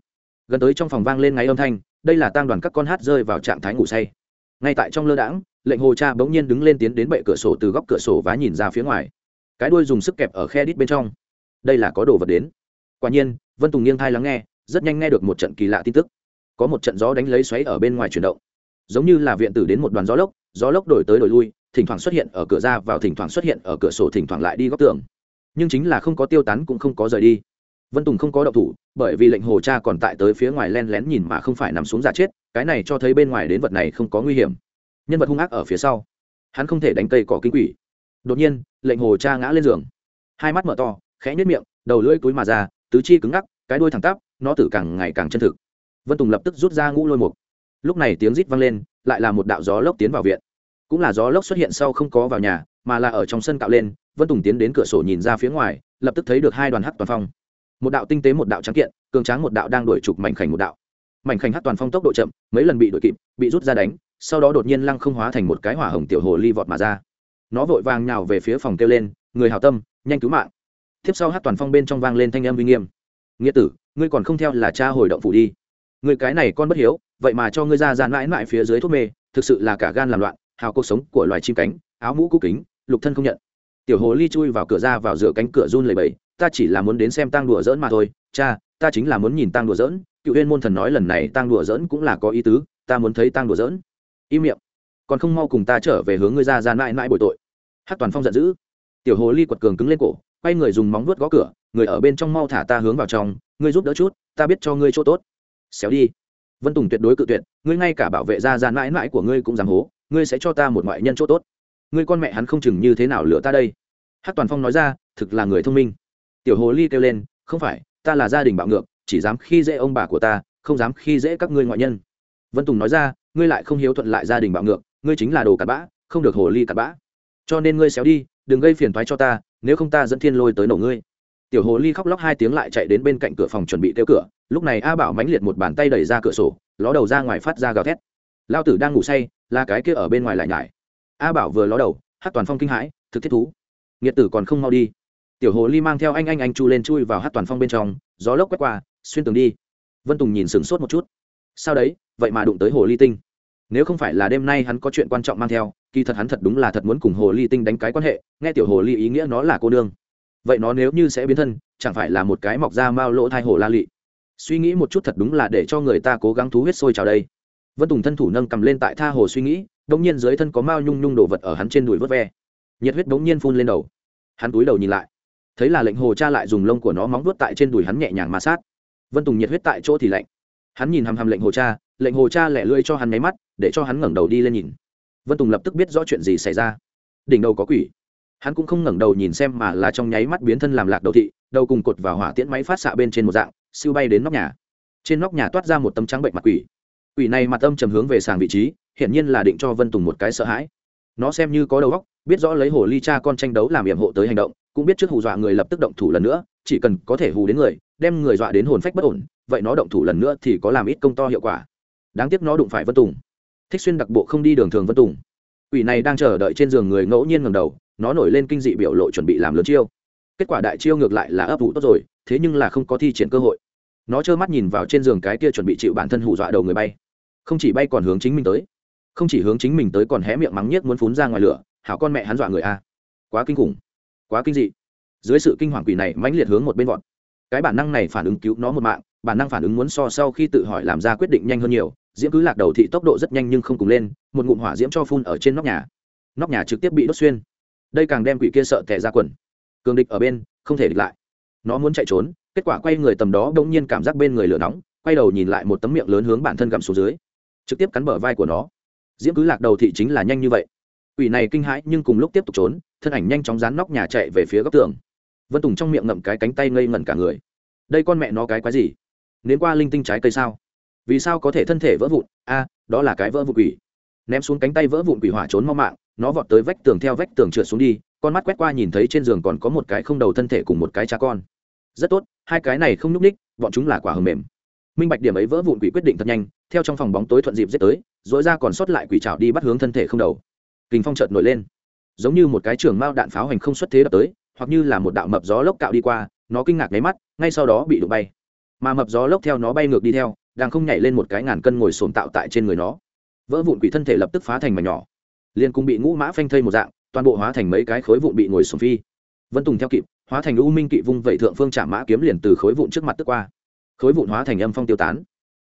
Gần tới trong phòng vang lên ngáy âm thanh, đây là tang đoàn các con hát rơi vào trạng thái ngủ say. Ngay tại trong lơ đãng, lệnh hồ cha bỗng nhiên đứng lên tiến đến bệ cửa sổ từ góc cửa sổ và nhìn ra phía ngoài. Cái đuôi dùng sức kẹp ở khe đít bên trong. Đây là có đồ vật đến. Quả nhiên, vân tùng nghiêng thai lắng nghe, rất nhanh nghe được một trận kỳ lạ tin tức. Có một trận gió đánh lấy xoáy ở bên ngoài chuyển động. Giống như là viện tử đến một đoàn gió lốc gió lốc đổi tới đổi lui, thỉnh thoảng xuất hiện ở cửa ra vào, thỉnh thoảng xuất hiện ở cửa sổ, thỉnh thoảng lại đi góc tường. Nhưng chính là không có tiêu tán cũng không có rời đi vân tùng không có động thủ, bởi vì lệnh hồ cha còn tại tới phía ngoài len lén nhìn mà không phải nằm xuống giả chết, cái này cho thấy bên ngoài đến vật này không có nguy hiểm. Nhân vật hung ác ở phía sau. Hắn không thể đánh cây cỏ kinh quỷ. Đột nhiên, lệnh hồ cha ngã lên giường. Hai mắt mở to, khẽ nhếch miệng, đầu lưỡi túi mà ra, tứ chi cứng ngắc, cái đuôi thẳng tắp, nó tử càng ngày càng chân thực. Vân tùng lập tức rút ra ngũ lôi mục. Lúc này tiếng rít vang lên, lại là một đạo gió lốc tiến vào viện. Cũng là gió lốc xuất hiện sau không có vào nhà, mà là ở trong sân cạo lên, vân tùng tiến đến cửa sổ nhìn ra phía ngoài, lập tức thấy được hai đoàn hắc toàn phong một đạo tinh tế một đạo trắng kiện, cường tráng một đạo đang đuổi trục mảnh khảnh một đạo. Mảnh khảnh hát toàn phong tốc độ chậm, mấy lần bị đuổi kịp, bị rút ra đánh, sau đó đột nhiên lăng không hóa thành một cái hỏa hồng tiểu hồ ly vọt mà ra. Nó vội vàng nhào về phía phòng kêu lên, người hào tâm, nhanh cứu mạng. Tiếp sau hát toàn phong bên trong vang lên thanh âm uy nghiêm. Nghĩa tử, ngươi còn không theo là cha hồi động phủ đi. Người cái này con bất hiếu, vậy mà cho ngươi ra gian mãi mãi phía dưới thuốc mê, thực sự là cả gan làm loạn, hào cuộc sống của loài chim cánh, áo mũ cũ kính, lục thân không nhận. Tiểu hồ ly chui vào cửa ra vào giữa cánh cửa run lầy bầy ta chỉ là muốn đến xem tang đùa dỡn mà thôi, cha, ta chính là muốn nhìn tang đùa dỡn cựu huyên môn thần nói lần này tang đùa dỡn cũng là có ý tứ, ta muốn thấy tang đùa dỡn im miệng. Còn không mau cùng ta trở về hướng ngươi ra ra mãi mãi bội tội. Hát toàn phong giận dữ. Tiểu hồ ly quật cường cứng lên cổ, quay người dùng móng vuốt gõ cửa, người ở bên trong mau thả ta hướng vào trong, ngươi giúp đỡ chút, ta biết cho ngươi chỗ tốt. Xéo đi. Vân tùng tuyệt đối cự tuyệt, ngươi ngay cả bảo vệ ra ra mãi mãi của ngươi cũng dám hố, ngươi sẽ cho ta một ngoại nhân chỗ tốt. Ngươi con mẹ hắn không chừng như thế nào lựa ta đây? Hát toàn phong nói ra, thực là người thông minh tiểu hồ ly kêu lên, không phải, ta là gia đình bạo ngược, chỉ dám khi dễ ông bà của ta, không dám khi dễ các ngươi ngoại nhân. Vân tùng nói ra, ngươi lại không hiếu thuận lại gia đình bạo ngược, ngươi chính là đồ cặn bã, không được hồ ly cặn bã. Cho nên ngươi xéo đi, đừng gây phiền thoái cho ta, nếu không ta dẫn thiên lôi tới nổ ngươi. Tiểu hồ ly khóc lóc hai tiếng lại chạy đến bên cạnh cửa phòng chuẩn bị kêu cửa. Lúc này a bảo mãnh liệt một bàn tay đẩy ra cửa sổ, ló đầu ra ngoài phát ra gào thét. Lao tử đang ngủ say, là cái kia ở bên ngoài lại nhải. A bảo vừa ló đầu hát toàn phong kinh hãi, thực thiết thú. Nghiệt tử còn không mau đi tiểu hồ ly mang theo anh anh anh chu lên chui vào hát toàn phong bên trong, gió lốc quét qua, xuyên tường đi. Vân tùng nhìn sửng sốt một chút. Sao đấy, vậy mà đụng tới hồ ly tinh. Nếu không phải là đêm nay hắn có chuyện quan trọng mang theo, kỳ thật hắn thật đúng là thật muốn cùng hồ ly tinh đánh cái quan hệ, nghe tiểu hồ ly ý nghĩa nó là cô nương. Vậy nó nếu như sẽ biến thân, chẳng phải là một cái mọc ra mao lỗ thai hồ la lị. Suy nghĩ một chút thật đúng là để cho người ta cố gắng thú huyết sôi trào đây. Vân tùng thân thủ nâng cầm lên tại tha hồ suy nghĩ đông nhiên dưới thân có mao nhung nhung đồ vật ở hắn trên đùi vớt ve. Nhiệt huyết bỗng nhiên phun lên đầu. Hắn túi đầu nhìn lại thấy là lệnh hồ cha lại dùng lông của nó móng vuốt tại trên đùi hắn nhẹ nhàng ma sát. Vân tùng nhiệt huyết tại chỗ thì lạnh. Hắn nhìn hằm hằm lệnh hồ cha, lệnh hồ cha lẹ lưỡi cho hắn nháy mắt, để cho hắn ngẩng đầu đi lên nhìn. Vân tùng lập tức biết rõ chuyện gì xảy ra. Đỉnh đầu có quỷ. Hắn cũng không ngẩng đầu nhìn xem mà là trong nháy mắt biến thân làm lạc đầu thị, đầu cùng cột vào hỏa tiễn máy phát xạ bên trên một dạng, siêu bay đến nóc nhà. Trên nóc nhà toát ra một tấm trắng bệnh mặt quỷ. Quỷ này mặt âm trầm hướng về sàng vị trí, hiển nhiên là định cho vân tùng một cái sợ hãi. Nó xem như có đầu óc, biết rõ lấy hồ ly cha con tranh đấu làm yểm hộ tới hành động cũng biết trước hù dọa người lập tức động thủ lần nữa, chỉ cần có thể hù đến người, đem người dọa đến hồn phách bất ổn, vậy nó động thủ lần nữa thì có làm ít công to hiệu quả. Đáng tiếc nó đụng phải vân tùng. Thích xuyên đặc bộ không đi đường thường vân tùng. Quỷ này đang chờ đợi trên giường người ngẫu nhiên ngầm đầu, nó nổi lên kinh dị biểu lộ chuẩn bị làm lớn chiêu. Kết quả đại chiêu ngược lại là ấp ủ tốt rồi, thế nhưng là không có thi triển cơ hội. Nó trơ mắt nhìn vào trên giường cái kia chuẩn bị chịu bản thân hù dọa đầu người bay. Không chỉ bay còn hướng chính mình tới. Không chỉ hướng chính mình tới còn hé miệng mắng nhiếc muốn phun ra ngoài lửa, hảo con mẹ hắn dọa người a. Quá kinh khủng quá kinh dị. Dưới sự kinh hoàng quỷ này mãnh liệt hướng một bên vọt. Cái bản năng này phản ứng cứu nó một mạng, bản năng phản ứng muốn so sau khi tự hỏi làm ra quyết định nhanh hơn nhiều, diễm cứ lạc đầu thị tốc độ rất nhanh nhưng không cùng lên, một ngụm hỏa diễm cho phun ở trên nóc nhà. Nóc nhà trực tiếp bị đốt xuyên. Đây càng đem quỷ kia sợ tẻ ra quần. Cường địch ở bên, không thể địch lại. Nó muốn chạy trốn, kết quả quay người tầm đó đông nhiên cảm giác bên người lửa nóng, quay đầu nhìn lại một tấm miệng lớn hướng bản thân gặm xuống dưới. Trực tiếp cắn bờ vai của nó. Diễm cứ lạc đầu thị chính là nhanh như vậy quỷ này kinh hãi nhưng cùng lúc tiếp tục trốn, thân ảnh nhanh chóng dán nóc nhà chạy về phía góc tường. Vân tùng trong miệng ngậm cái cánh tay ngây ngẩn cả người. Đây con mẹ nó cái quái gì? Nến qua linh tinh trái cây sao? Vì sao có thể thân thể vỡ vụn? A, đó là cái vỡ vụn quỷ. Ném xuống cánh tay vỡ vụn quỷ hỏa trốn mau mạng, nó vọt tới vách tường theo vách tường trượt xuống đi, con mắt quét qua nhìn thấy trên giường còn có một cái không đầu thân thể cùng một cái cha con. Rất tốt, hai cái này không nhúc ních, bọn chúng là quả hầm mềm. Minh bạch điểm ấy vỡ vụn quỷ quyết định thật nhanh, theo trong phòng bóng tối thuận dịp giết tới dỗi ra còn sót lại quỷ trào đi bắt hướng thân thể không đầu kình phong chợt nổi lên. Giống như một cái trường mao đạn pháo hành không xuất thế đập tới, hoặc như là một đạo mập gió lốc cạo đi qua, nó kinh ngạc nháy mắt, ngay sau đó bị đụng bay. Mà mập gió lốc theo nó bay ngược đi theo, đang không nhảy lên một cái ngàn cân ngồi sồn tạo tại trên người nó. Vỡ vụn quỷ thân thể lập tức phá thành mảnh nhỏ. Liền cũng bị ngũ mã phanh thây một dạng, toàn bộ hóa thành mấy cái khối vụn bị ngồi sồn phi. Vân tùng theo kịp, hóa thành u minh kỵ vung vẩy thượng phương trả mã kiếm liền từ khối vụn trước mặt tức qua. Khối vụn hóa thành âm phong tiêu tán.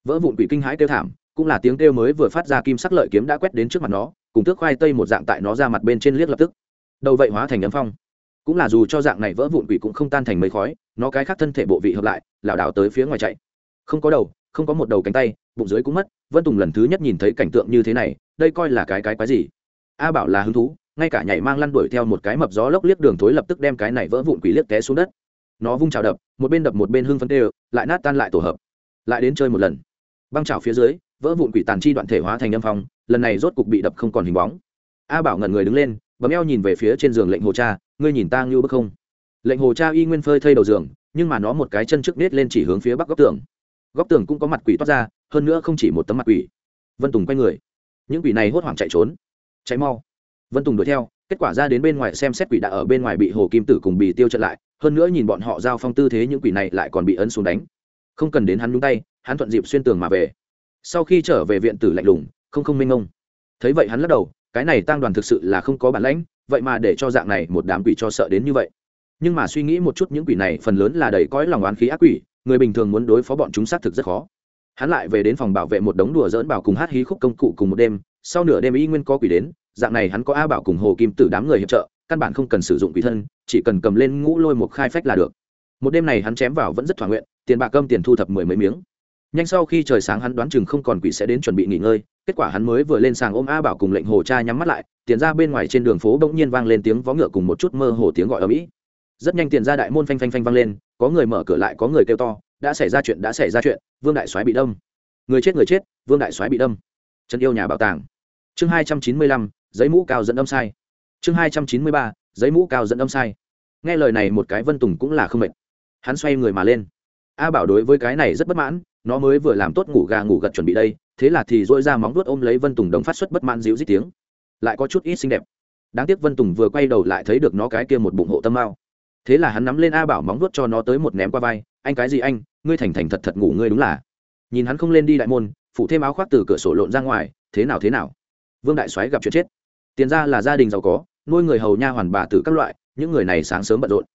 Vỡ vụn quỷ kinh hãi kêu thảm, cũng là tiếng kêu mới vừa phát ra kim sắc lợi kiếm đã quét đến trước mặt nó cùng tước khoai tây một dạng tại nó ra mặt bên trên liếc lập tức. Đầu vậy hóa thành ấm phong. Cũng là dù cho dạng này vỡ vụn quỷ cũng không tan thành mấy khói, nó cái khác thân thể bộ vị hợp lại, lảo đảo tới phía ngoài chạy. Không có đầu, không có một đầu cánh tay, bụng dưới cũng mất, vân tùng lần thứ nhất nhìn thấy cảnh tượng như thế này, đây coi là cái cái quái gì? A bảo là hứng thú, ngay cả nhảy mang lăn đuổi theo một cái mập gió lốc liếc đường thối lập tức đem cái này vỡ vụn quỷ liếc té xuống đất. Nó vung trào đập, một bên đập một bên hưng phân tê lại nát tan lại tổ hợp. Lại đến chơi một lần. Băng trào phía dưới, vỡ vụn quỷ tàn chi đoạn thể hóa thành âm phong lần này rốt cục bị đập không còn hình bóng. A bảo ngẩn người đứng lên, bấm eo nhìn về phía trên giường lệnh hồ cha, ngươi nhìn ta ngưu bức không? Lệnh hồ cha y nguyên phơi thây đầu giường, nhưng mà nó một cái chân trước nết lên chỉ hướng phía bắc góc tường. Góc tường cũng có mặt quỷ toát ra, hơn nữa không chỉ một tấm mặt quỷ. Vân tùng quay người. Những quỷ này hốt hoảng chạy trốn cháy mau. Vân tùng đuổi theo, kết quả ra đến bên ngoài xem xét quỷ đã ở bên ngoài bị hồ kim tử cùng bì tiêu trận lại, hơn nữa nhìn bọn họ giao phong tư thế những quỷ này lại còn bị ấn xuống đánh. Không cần đến hắn nhúng tay, hắn thuận dịp xuyên tường mà về. Sau khi trở về viện tử lạnh lùng không không minh ông, thấy vậy hắn lắc đầu cái này tăng đoàn thực sự là không có bản lãnh vậy mà để cho dạng này một đám quỷ cho sợ đến như vậy. Nhưng mà suy nghĩ một chút những quỷ này phần lớn là đầy cõi lòng oán khí ác quỷ người bình thường muốn đối phó bọn chúng xác thực rất khó. Hắn lại về đến phòng bảo vệ một đống đùa dỡn bảo cùng hát hí khúc công cụ cùng một đêm sau nửa đêm y nguyên có quỷ đến dạng này hắn có a bảo cùng hồ kim tử đám người hiệp trợ căn bản không cần sử dụng quỷ thân chỉ cần cầm lên ngũ lôi một khai phách là được. Một đêm này hắn chém vào vẫn rất thỏa nguyện tiền bạc cơm tiền thu thập mười mấy miếng nhanh sau khi trời sáng hắn đoán chừng không còn quỷ sẽ đến chuẩn bị nghỉ ngơi, kết quả hắn mới vừa lên sàng ôm a bảo cùng lệnh hồ cha nhắm mắt lại, tiền ra bên ngoài trên đường phố bỗng nhiên vang lên tiếng vó ngựa cùng một chút mơ hồ tiếng gọi ở mỹ. Rất nhanh tiền ra đại môn phanh phanh phanh vang lên, có người mở cửa lại, có người kêu to, đã xảy ra chuyện, đã xảy ra chuyện, vương đại soái bị đâm. Người chết người chết, vương đại soái bị đâm. Trần yêu nhà bảo tàng. Chương hai trăm chín mươi lăm, giấy mũ cao dẫn âm sai. Chương hai trăm chín mươi ba, giấy mũ cao dẫn âm sai. Nghe lời này một cái vân tùng cũng là không mệt. Hắn xoay người mà lên a bảo đối với cái này rất bất mãn, nó mới vừa làm tốt ngủ gà ngủ gật chuẩn bị đây, thế là thì dỗi ra móng vuốt ôm lấy vân tùng đồng phát xuất bất mãn dịu dít tiếng. Lại có chút ít xinh đẹp. Đáng tiếc vân tùng vừa quay đầu lại thấy được nó cái kia một bụng hộ tâm mao thế là hắn nắm lên a bảo móng vuốt cho nó tới một ném qua vai, anh cái gì anh? Ngươi thành thành thật thật ngủ ngươi đúng là. Nhìn hắn không lên đi đại môn, phụ thêm áo khoác từ cửa sổ lộn ra ngoài, thế nào thế nào? Vương đại soái gặp chuyện chết. Tiền ra là gia đình giàu có, nuôi người hầu nha hoàn bà tử các loại, những người này sáng sớm bận rộn.